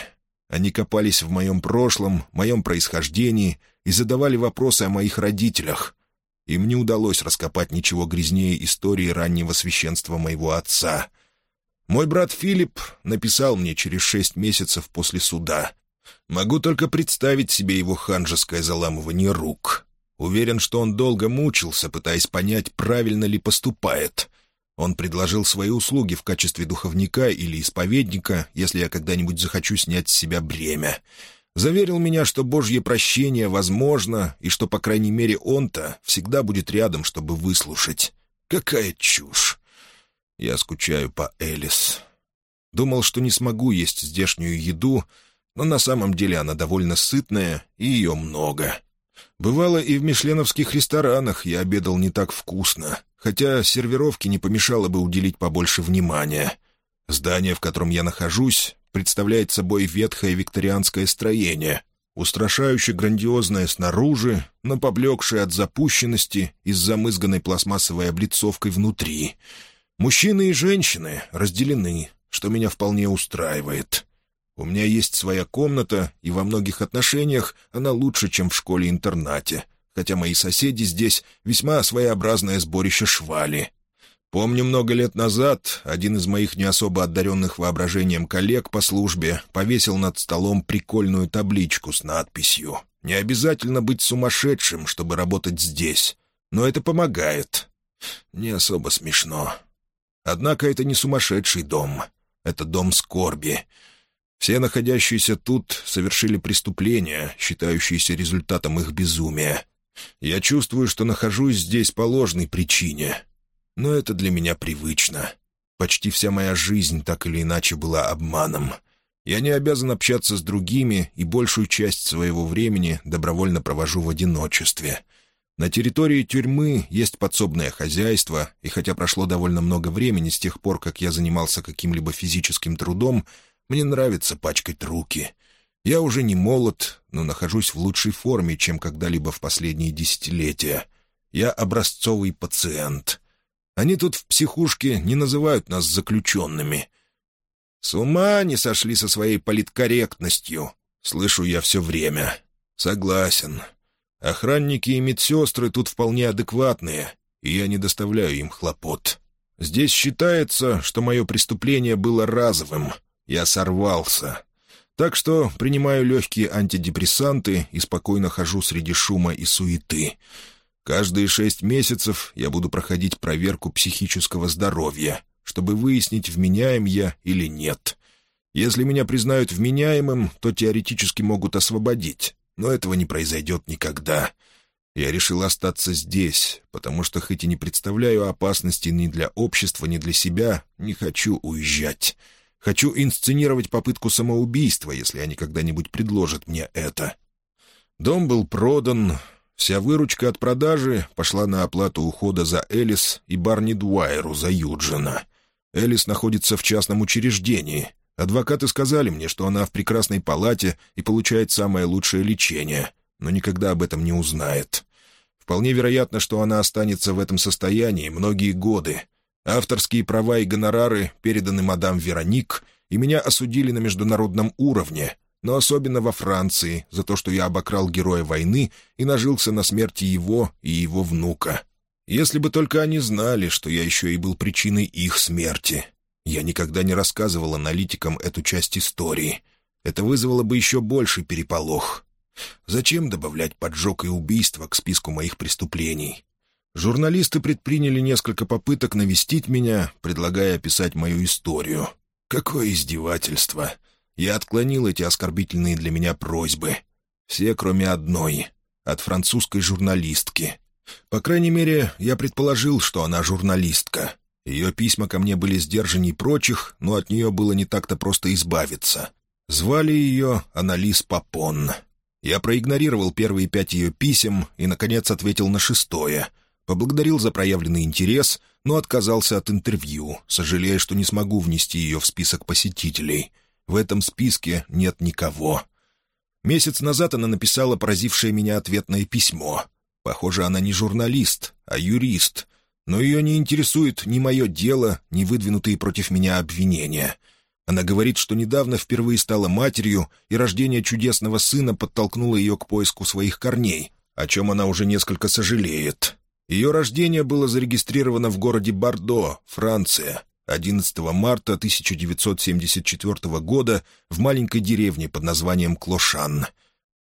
Они копались в моем прошлом, моем происхождении и задавали вопросы о моих родителях — им не удалось раскопать ничего грязнее истории раннего священства моего отца. Мой брат Филипп написал мне через шесть месяцев после суда. Могу только представить себе его ханжеское заламывание рук. Уверен, что он долго мучился, пытаясь понять, правильно ли поступает. Он предложил свои услуги в качестве духовника или исповедника, если я когда-нибудь захочу снять с себя бремя. Заверил меня, что Божье прощение возможно, и что, по крайней мере, он-то всегда будет рядом, чтобы выслушать. Какая чушь! Я скучаю по Элис. Думал, что не смогу есть здешнюю еду, но на самом деле она довольно сытная, и ее много. Бывало, и в мишленовских ресторанах я обедал не так вкусно, хотя сервировке не помешало бы уделить побольше внимания. Здание, в котором я нахожусь, представляет собой ветхое викторианское строение, устрашающе грандиозное снаружи, но поблекшее от запущенности из замызганной пластмассовой облицовкой внутри. Мужчины и женщины разделены, что меня вполне устраивает. У меня есть своя комната, и во многих отношениях она лучше, чем в школе-интернате, хотя мои соседи здесь весьма своеобразное сборище швали — Помню, много лет назад один из моих не особо одаренных воображением коллег по службе повесил над столом прикольную табличку с надписью «Не обязательно быть сумасшедшим, чтобы работать здесь». но это помогает. Не особо смешно. Однако это не сумасшедший дом. Это дом скорби. Все находящиеся тут совершили преступления, считающиеся результатом их безумия. Я чувствую, что нахожусь здесь по ложной причине. Но это для меня привычно. Почти вся моя жизнь так или иначе была обманом. Я не обязан общаться с другими и большую часть своего времени добровольно провожу в одиночестве. На территории тюрьмы есть подсобное хозяйство, и хотя прошло довольно много времени с тех пор, как я занимался каким-либо физическим трудом, мне нравится пачкать руки. Я уже не молод, но нахожусь в лучшей форме, чем когда-либо в последние десятилетия. Я образцовый пациент. Они тут в психушке не называют нас заключенными. С ума не сошли со своей политкорректностью, слышу я все время. Согласен. Охранники и медсестры тут вполне адекватные, и я не доставляю им хлопот. Здесь считается, что мое преступление было разовым. Я сорвался. Так что принимаю легкие антидепрессанты и спокойно хожу среди шума и суеты. Каждые шесть месяцев я буду проходить проверку психического здоровья, чтобы выяснить, вменяем я или нет. Если меня признают вменяемым, то теоретически могут освободить но этого не произойдет никогда. Я решил остаться здесь, потому что хоть и не представляю опасности ни для общества, ни для себя, не хочу уезжать. Хочу инсценировать попытку самоубийства, если они когда-нибудь предложат мне это. Дом был продан, вся выручка от продажи пошла на оплату ухода за Элис и Барни Дуайеру за Юджина. Элис находится в частном учреждении — Адвокаты сказали мне, что она в прекрасной палате и получает самое лучшее лечение, но никогда об этом не узнает. Вполне вероятно, что она останется в этом состоянии многие годы. Авторские права и гонорары переданы мадам Вероник, и меня осудили на международном уровне, но особенно во Франции, за то, что я обокрал героя войны и нажился на смерти его и его внука. Если бы только они знали, что я еще и был причиной их смерти. Я никогда не рассказывал аналитикам эту часть истории. Это вызвало бы еще больший переполох. Зачем добавлять поджог и убийство к списку моих преступлений? Журналисты предприняли несколько попыток навестить меня, предлагая описать мою историю. Какое издевательство! Я отклонил эти оскорбительные для меня просьбы. Все, кроме одной. От французской журналистки. По крайней мере, я предположил, что она журналистка. Ее письма ко мне были сдержанней прочих, но от нее было не так-то просто избавиться. Звали ее Аналис Папон. Я проигнорировал первые пять ее писем и, наконец, ответил на шестое. Поблагодарил за проявленный интерес, но отказался от интервью, сожалея, что не смогу внести ее в список посетителей. В этом списке нет никого. Месяц назад она написала поразившее меня ответное письмо. Похоже, она не журналист, а юрист — но ее не интересует ни мое дело, ни выдвинутые против меня обвинения. Она говорит, что недавно впервые стала матерью, и рождение чудесного сына подтолкнуло ее к поиску своих корней, о чем она уже несколько сожалеет. Ее рождение было зарегистрировано в городе Бордо, Франция, 11 марта 1974 года в маленькой деревне под названием Клошан.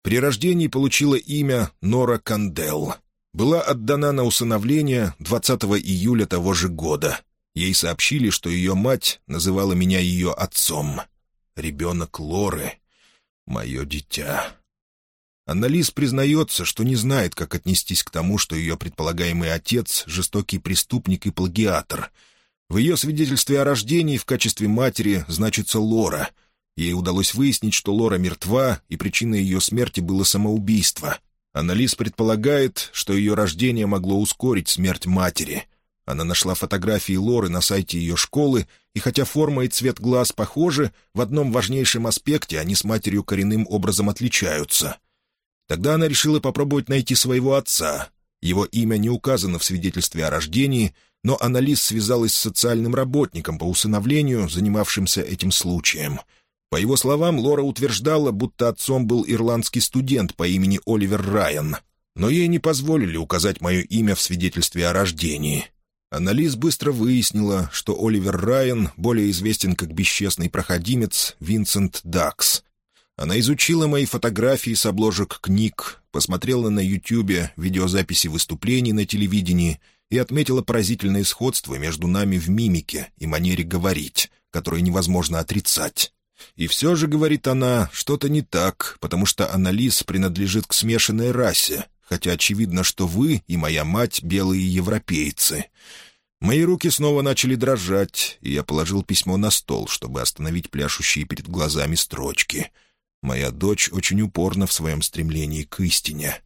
При рождении получила имя Нора Кандел — была отдана на усыновление 20 июля того же года. Ей сообщили, что ее мать называла меня ее отцом. Ребенок Лоры — мое дитя. Аннализ признается, что не знает, как отнестись к тому, что ее предполагаемый отец — жестокий преступник и плагиатор. В ее свидетельстве о рождении в качестве матери значится Лора. Ей удалось выяснить, что Лора мертва, и причиной ее смерти было самоубийство — Анализ предполагает, что ее рождение могло ускорить смерть матери. Она нашла фотографии Лоры на сайте ее школы, и хотя форма и цвет глаз похожи, в одном важнейшем аспекте они с матерью коренным образом отличаются. Тогда она решила попробовать найти своего отца. Его имя не указано в свидетельстве о рождении, но анализ связалась с социальным работником по усыновлению, занимавшимся этим случаем — по его словам, Лора утверждала, будто отцом был ирландский студент по имени Оливер Райан, но ей не позволили указать мое имя в свидетельстве о рождении. Анализ быстро выяснила, что Оливер Райан более известен как бесчестный проходимец Винсент Дакс. Она изучила мои фотографии с обложек книг, посмотрела на Ютьюбе видеозаписи выступлений на телевидении и отметила поразительное сходство между нами в мимике и манере говорить, которое невозможно отрицать. И все же, говорит она, что-то не так, потому что анализ принадлежит к смешанной расе, хотя очевидно, что вы и моя мать — белые европейцы. Мои руки снова начали дрожать, и я положил письмо на стол, чтобы остановить пляшущие перед глазами строчки. Моя дочь очень упорна в своем стремлении к истине.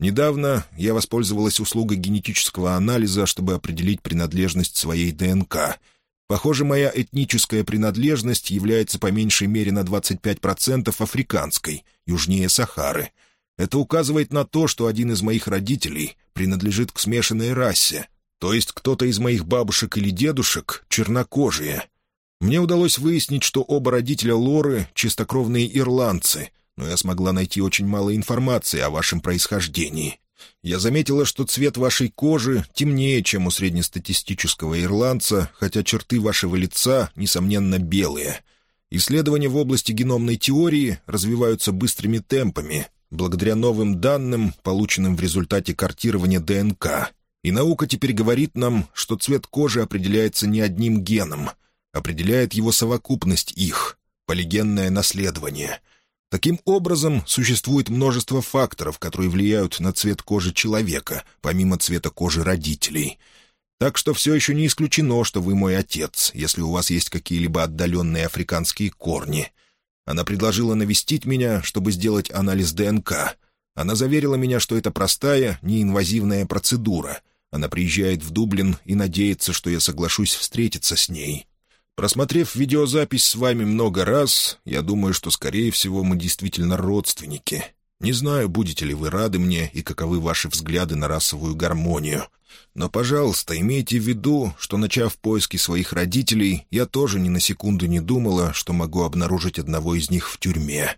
Недавно я воспользовалась услугой генетического анализа, чтобы определить принадлежность своей ДНК — Похоже, моя этническая принадлежность является по меньшей мере на 25% африканской, южнее Сахары. Это указывает на то, что один из моих родителей принадлежит к смешанной расе, то есть кто-то из моих бабушек или дедушек — чернокожие. Мне удалось выяснить, что оба родителя Лоры — чистокровные ирландцы, но я смогла найти очень мало информации о вашем происхождении. Я заметила, что цвет вашей кожи темнее, чем у среднестатистического ирландца, хотя черты вашего лица, несомненно, белые. Исследования в области геномной теории развиваются быстрыми темпами, благодаря новым данным, полученным в результате картирования ДНК. И наука теперь говорит нам, что цвет кожи определяется не одним геном, определяет его совокупность их, полигенное наследование — Таким образом, существует множество факторов, которые влияют на цвет кожи человека, помимо цвета кожи родителей. Так что все еще не исключено, что вы мой отец, если у вас есть какие-либо отдаленные африканские корни. Она предложила навестить меня, чтобы сделать анализ ДНК. Она заверила меня, что это простая, неинвазивная процедура. Она приезжает в Дублин и надеется, что я соглашусь встретиться с ней. Просмотрев видеозапись с вами много раз, я думаю, что, скорее всего, мы действительно родственники. Не знаю, будете ли вы рады мне и каковы ваши взгляды на расовую гармонию. Но, пожалуйста, имейте в виду, что, начав поиски своих родителей, я тоже ни на секунду не думала, что могу обнаружить одного из них в тюрьме.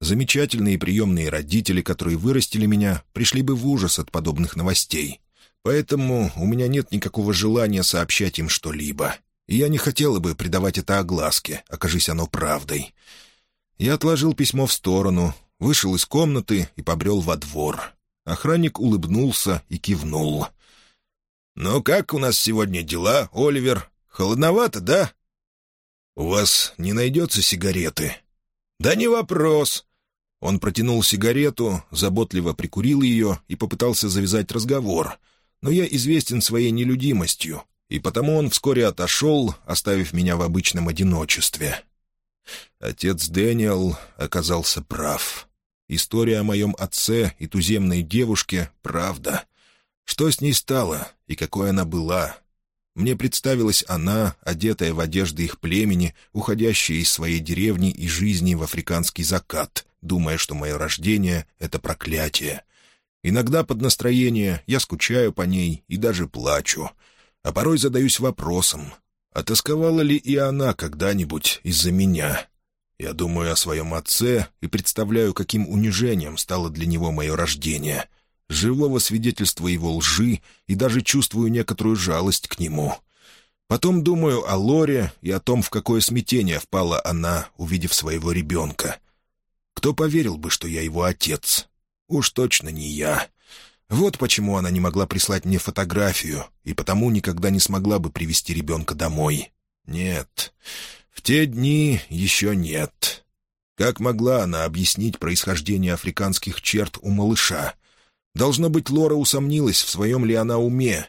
Замечательные приемные родители, которые вырастили меня, пришли бы в ужас от подобных новостей. Поэтому у меня нет никакого желания сообщать им что-либо я не хотела бы придавать это огласке, окажись оно правдой. Я отложил письмо в сторону, вышел из комнаты и побрел во двор. Охранник улыбнулся и кивнул. «Ну как у нас сегодня дела, Оливер? Холодновато, да?» «У вас не найдется сигареты?» «Да не вопрос». Он протянул сигарету, заботливо прикурил ее и попытался завязать разговор. Но я известен своей нелюдимостью, и потому он вскоре отошел, оставив меня в обычном одиночестве. Отец Дэниел оказался прав. История о моем отце и туземной девушке — правда. Что с ней стало и какой она была? Мне представилась она, одетая в одежды их племени, уходящая из своей деревни и жизни в африканский закат, думая, что мое рождение — это проклятие. Иногда под настроение я скучаю по ней и даже плачу — а порой задаюсь вопросом, отосковала ли и она когда-нибудь из-за меня. Я думаю о своем отце и представляю, каким унижением стало для него мое рождение, живого свидетельства его лжи и даже чувствую некоторую жалость к нему. Потом думаю о Лоре и о том, в какое смятение впала она, увидев своего ребенка. Кто поверил бы, что я его отец? Уж точно не я. Вот почему она не могла прислать мне фотографию, и потому никогда не смогла бы привести ребенка домой. Нет, в те дни еще нет. Как могла она объяснить происхождение африканских черт у малыша? Должно быть, Лора усомнилась, в своем ли она уме.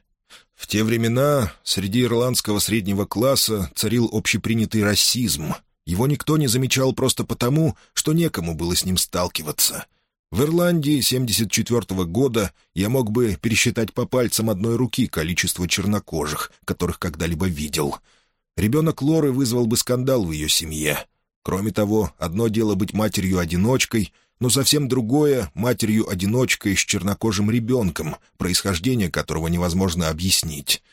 В те времена среди ирландского среднего класса царил общепринятый расизм. Его никто не замечал просто потому, что некому было с ним сталкиваться — в Ирландии 74 -го года я мог бы пересчитать по пальцам одной руки количество чернокожих, которых когда-либо видел. Ребенок Лоры вызвал бы скандал в ее семье. Кроме того, одно дело быть матерью-одиночкой, но совсем другое — матерью-одиночкой с чернокожим ребенком, происхождение которого невозможно объяснить.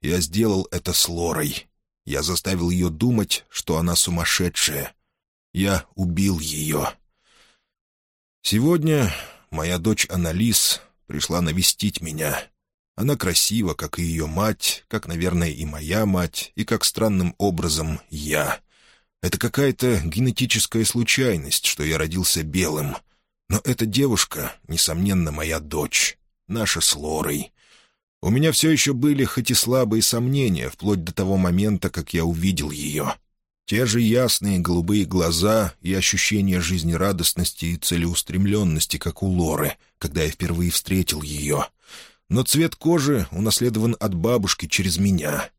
Я сделал это с Лорой. Я заставил ее думать, что она сумасшедшая. Я убил ее. Сегодня моя дочь Аналис пришла навестить меня. Она красива, как и ее мать, как, наверное, и моя мать, и как странным образом я. Это какая-то генетическая случайность, что я родился белым. Но эта девушка, несомненно, моя дочь, наша с Лорой. У меня все еще были хоть и слабые сомнения, вплоть до того момента, как я увидел ее. Те же ясные голубые глаза и ощущение жизнерадостности и целеустремленности, как у Лоры, когда я впервые встретил ее. Но цвет кожи унаследован от бабушки через меня.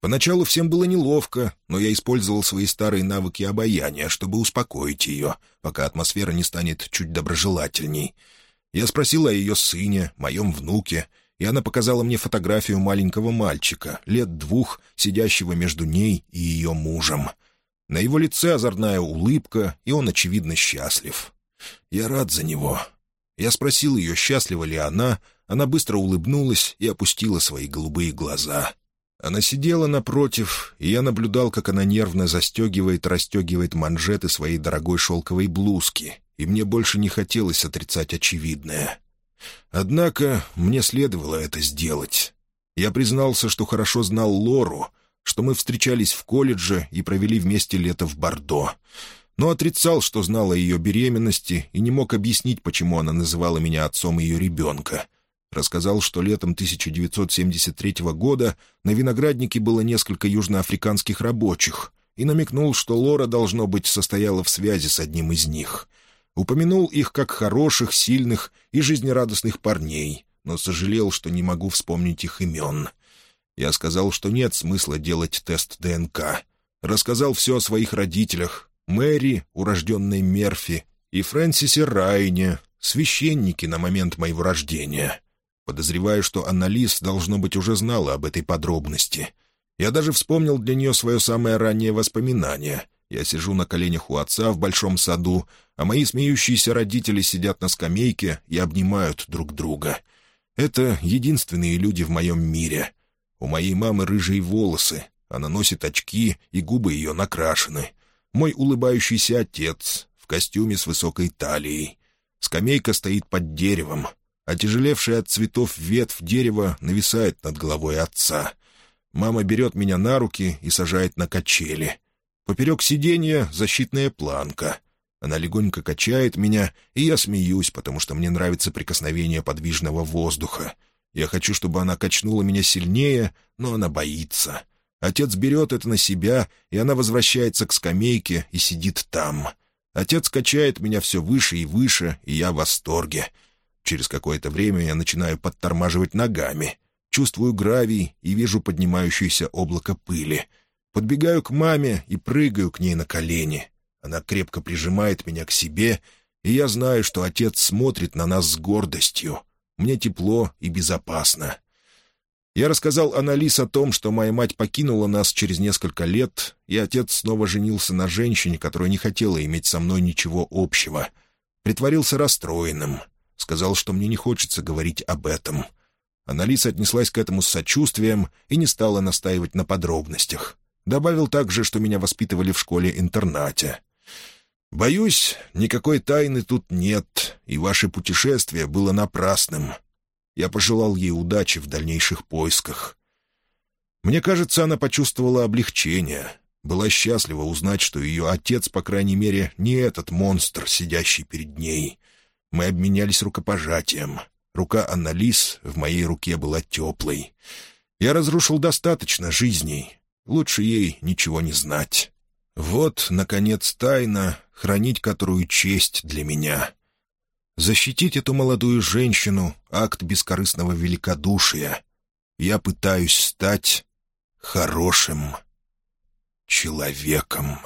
Поначалу всем было неловко, но я использовал свои старые навыки обаяния, чтобы успокоить ее, пока атмосфера не станет чуть доброжелательней. Я спросил о ее сыне, моем внуке, и она показала мне фотографию маленького мальчика, лет двух, сидящего между ней и ее мужем. На его лице озорная улыбка, и он, очевидно, счастлив. Я рад за него. Я спросил ее, счастлива ли она, она быстро улыбнулась и опустила свои голубые глаза — она сидела напротив, и я наблюдал, как она нервно застегивает, расстегивает манжеты своей дорогой шелковой блузки, и мне больше не хотелось отрицать очевидное. Однако мне следовало это сделать. Я признался, что хорошо знал Лору, что мы встречались в колледже и провели вместе лето в Бордо, но отрицал, что знал о ее беременности и не мог объяснить, почему она называла меня отцом ее ребенка — Рассказал, что летом 1973 года на винограднике было несколько южноафриканских рабочих, и намекнул, что Лора, должно быть, состояла в связи с одним из них. Упомянул их как хороших, сильных и жизнерадостных парней, но сожалел, что не могу вспомнить их имен. Я сказал, что нет смысла делать тест ДНК. Рассказал все о своих родителях, Мэри, урожденной Мерфи, и Фрэнсисе Райне, священнике на момент моего рождения. Подозреваю, что Анналис, должно быть, уже знала об этой подробности. Я даже вспомнил для нее свое самое раннее воспоминание. Я сижу на коленях у отца в большом саду, а мои смеющиеся родители сидят на скамейке и обнимают друг друга. Это единственные люди в моем мире. У моей мамы рыжие волосы, она носит очки, и губы ее накрашены. Мой улыбающийся отец в костюме с высокой талией. Скамейка стоит под деревом, Отяжелевшая от цветов ветвь дерева нависает над головой отца. Мама берет меня на руки и сажает на качели. Поперек сиденья защитная планка. Она легонько качает меня, и я смеюсь, потому что мне нравится прикосновение подвижного воздуха. Я хочу, чтобы она качнула меня сильнее, но она боится. Отец берет это на себя, и она возвращается к скамейке и сидит там. Отец качает меня все выше и выше, и я в восторге. Через какое-то время я начинаю подтормаживать ногами. Чувствую гравий и вижу поднимающееся облако пыли. Подбегаю к маме и прыгаю к ней на колени. Она крепко прижимает меня к себе, и я знаю, что отец смотрит на нас с гордостью. Мне тепло и безопасно. Я рассказал Аналис о том, что моя мать покинула нас через несколько лет, и отец снова женился на женщине, которая не хотела иметь со мной ничего общего. Притворился расстроенным — Сказал, что мне не хочется говорить об этом. Аналиса отнеслась к этому с сочувствием и не стала настаивать на подробностях. Добавил также, что меня воспитывали в школе-интернате. «Боюсь, никакой тайны тут нет, и ваше путешествие было напрасным. Я пожелал ей удачи в дальнейших поисках». Мне кажется, она почувствовала облегчение. Была счастлива узнать, что ее отец, по крайней мере, не этот монстр, сидящий перед ней — мы обменялись рукопожатием. Рука Анналис в моей руке была теплой. Я разрушил достаточно жизней. Лучше ей ничего не знать. Вот, наконец, тайна, хранить которую честь для меня. Защитить эту молодую женщину — акт бескорыстного великодушия. Я пытаюсь стать хорошим человеком».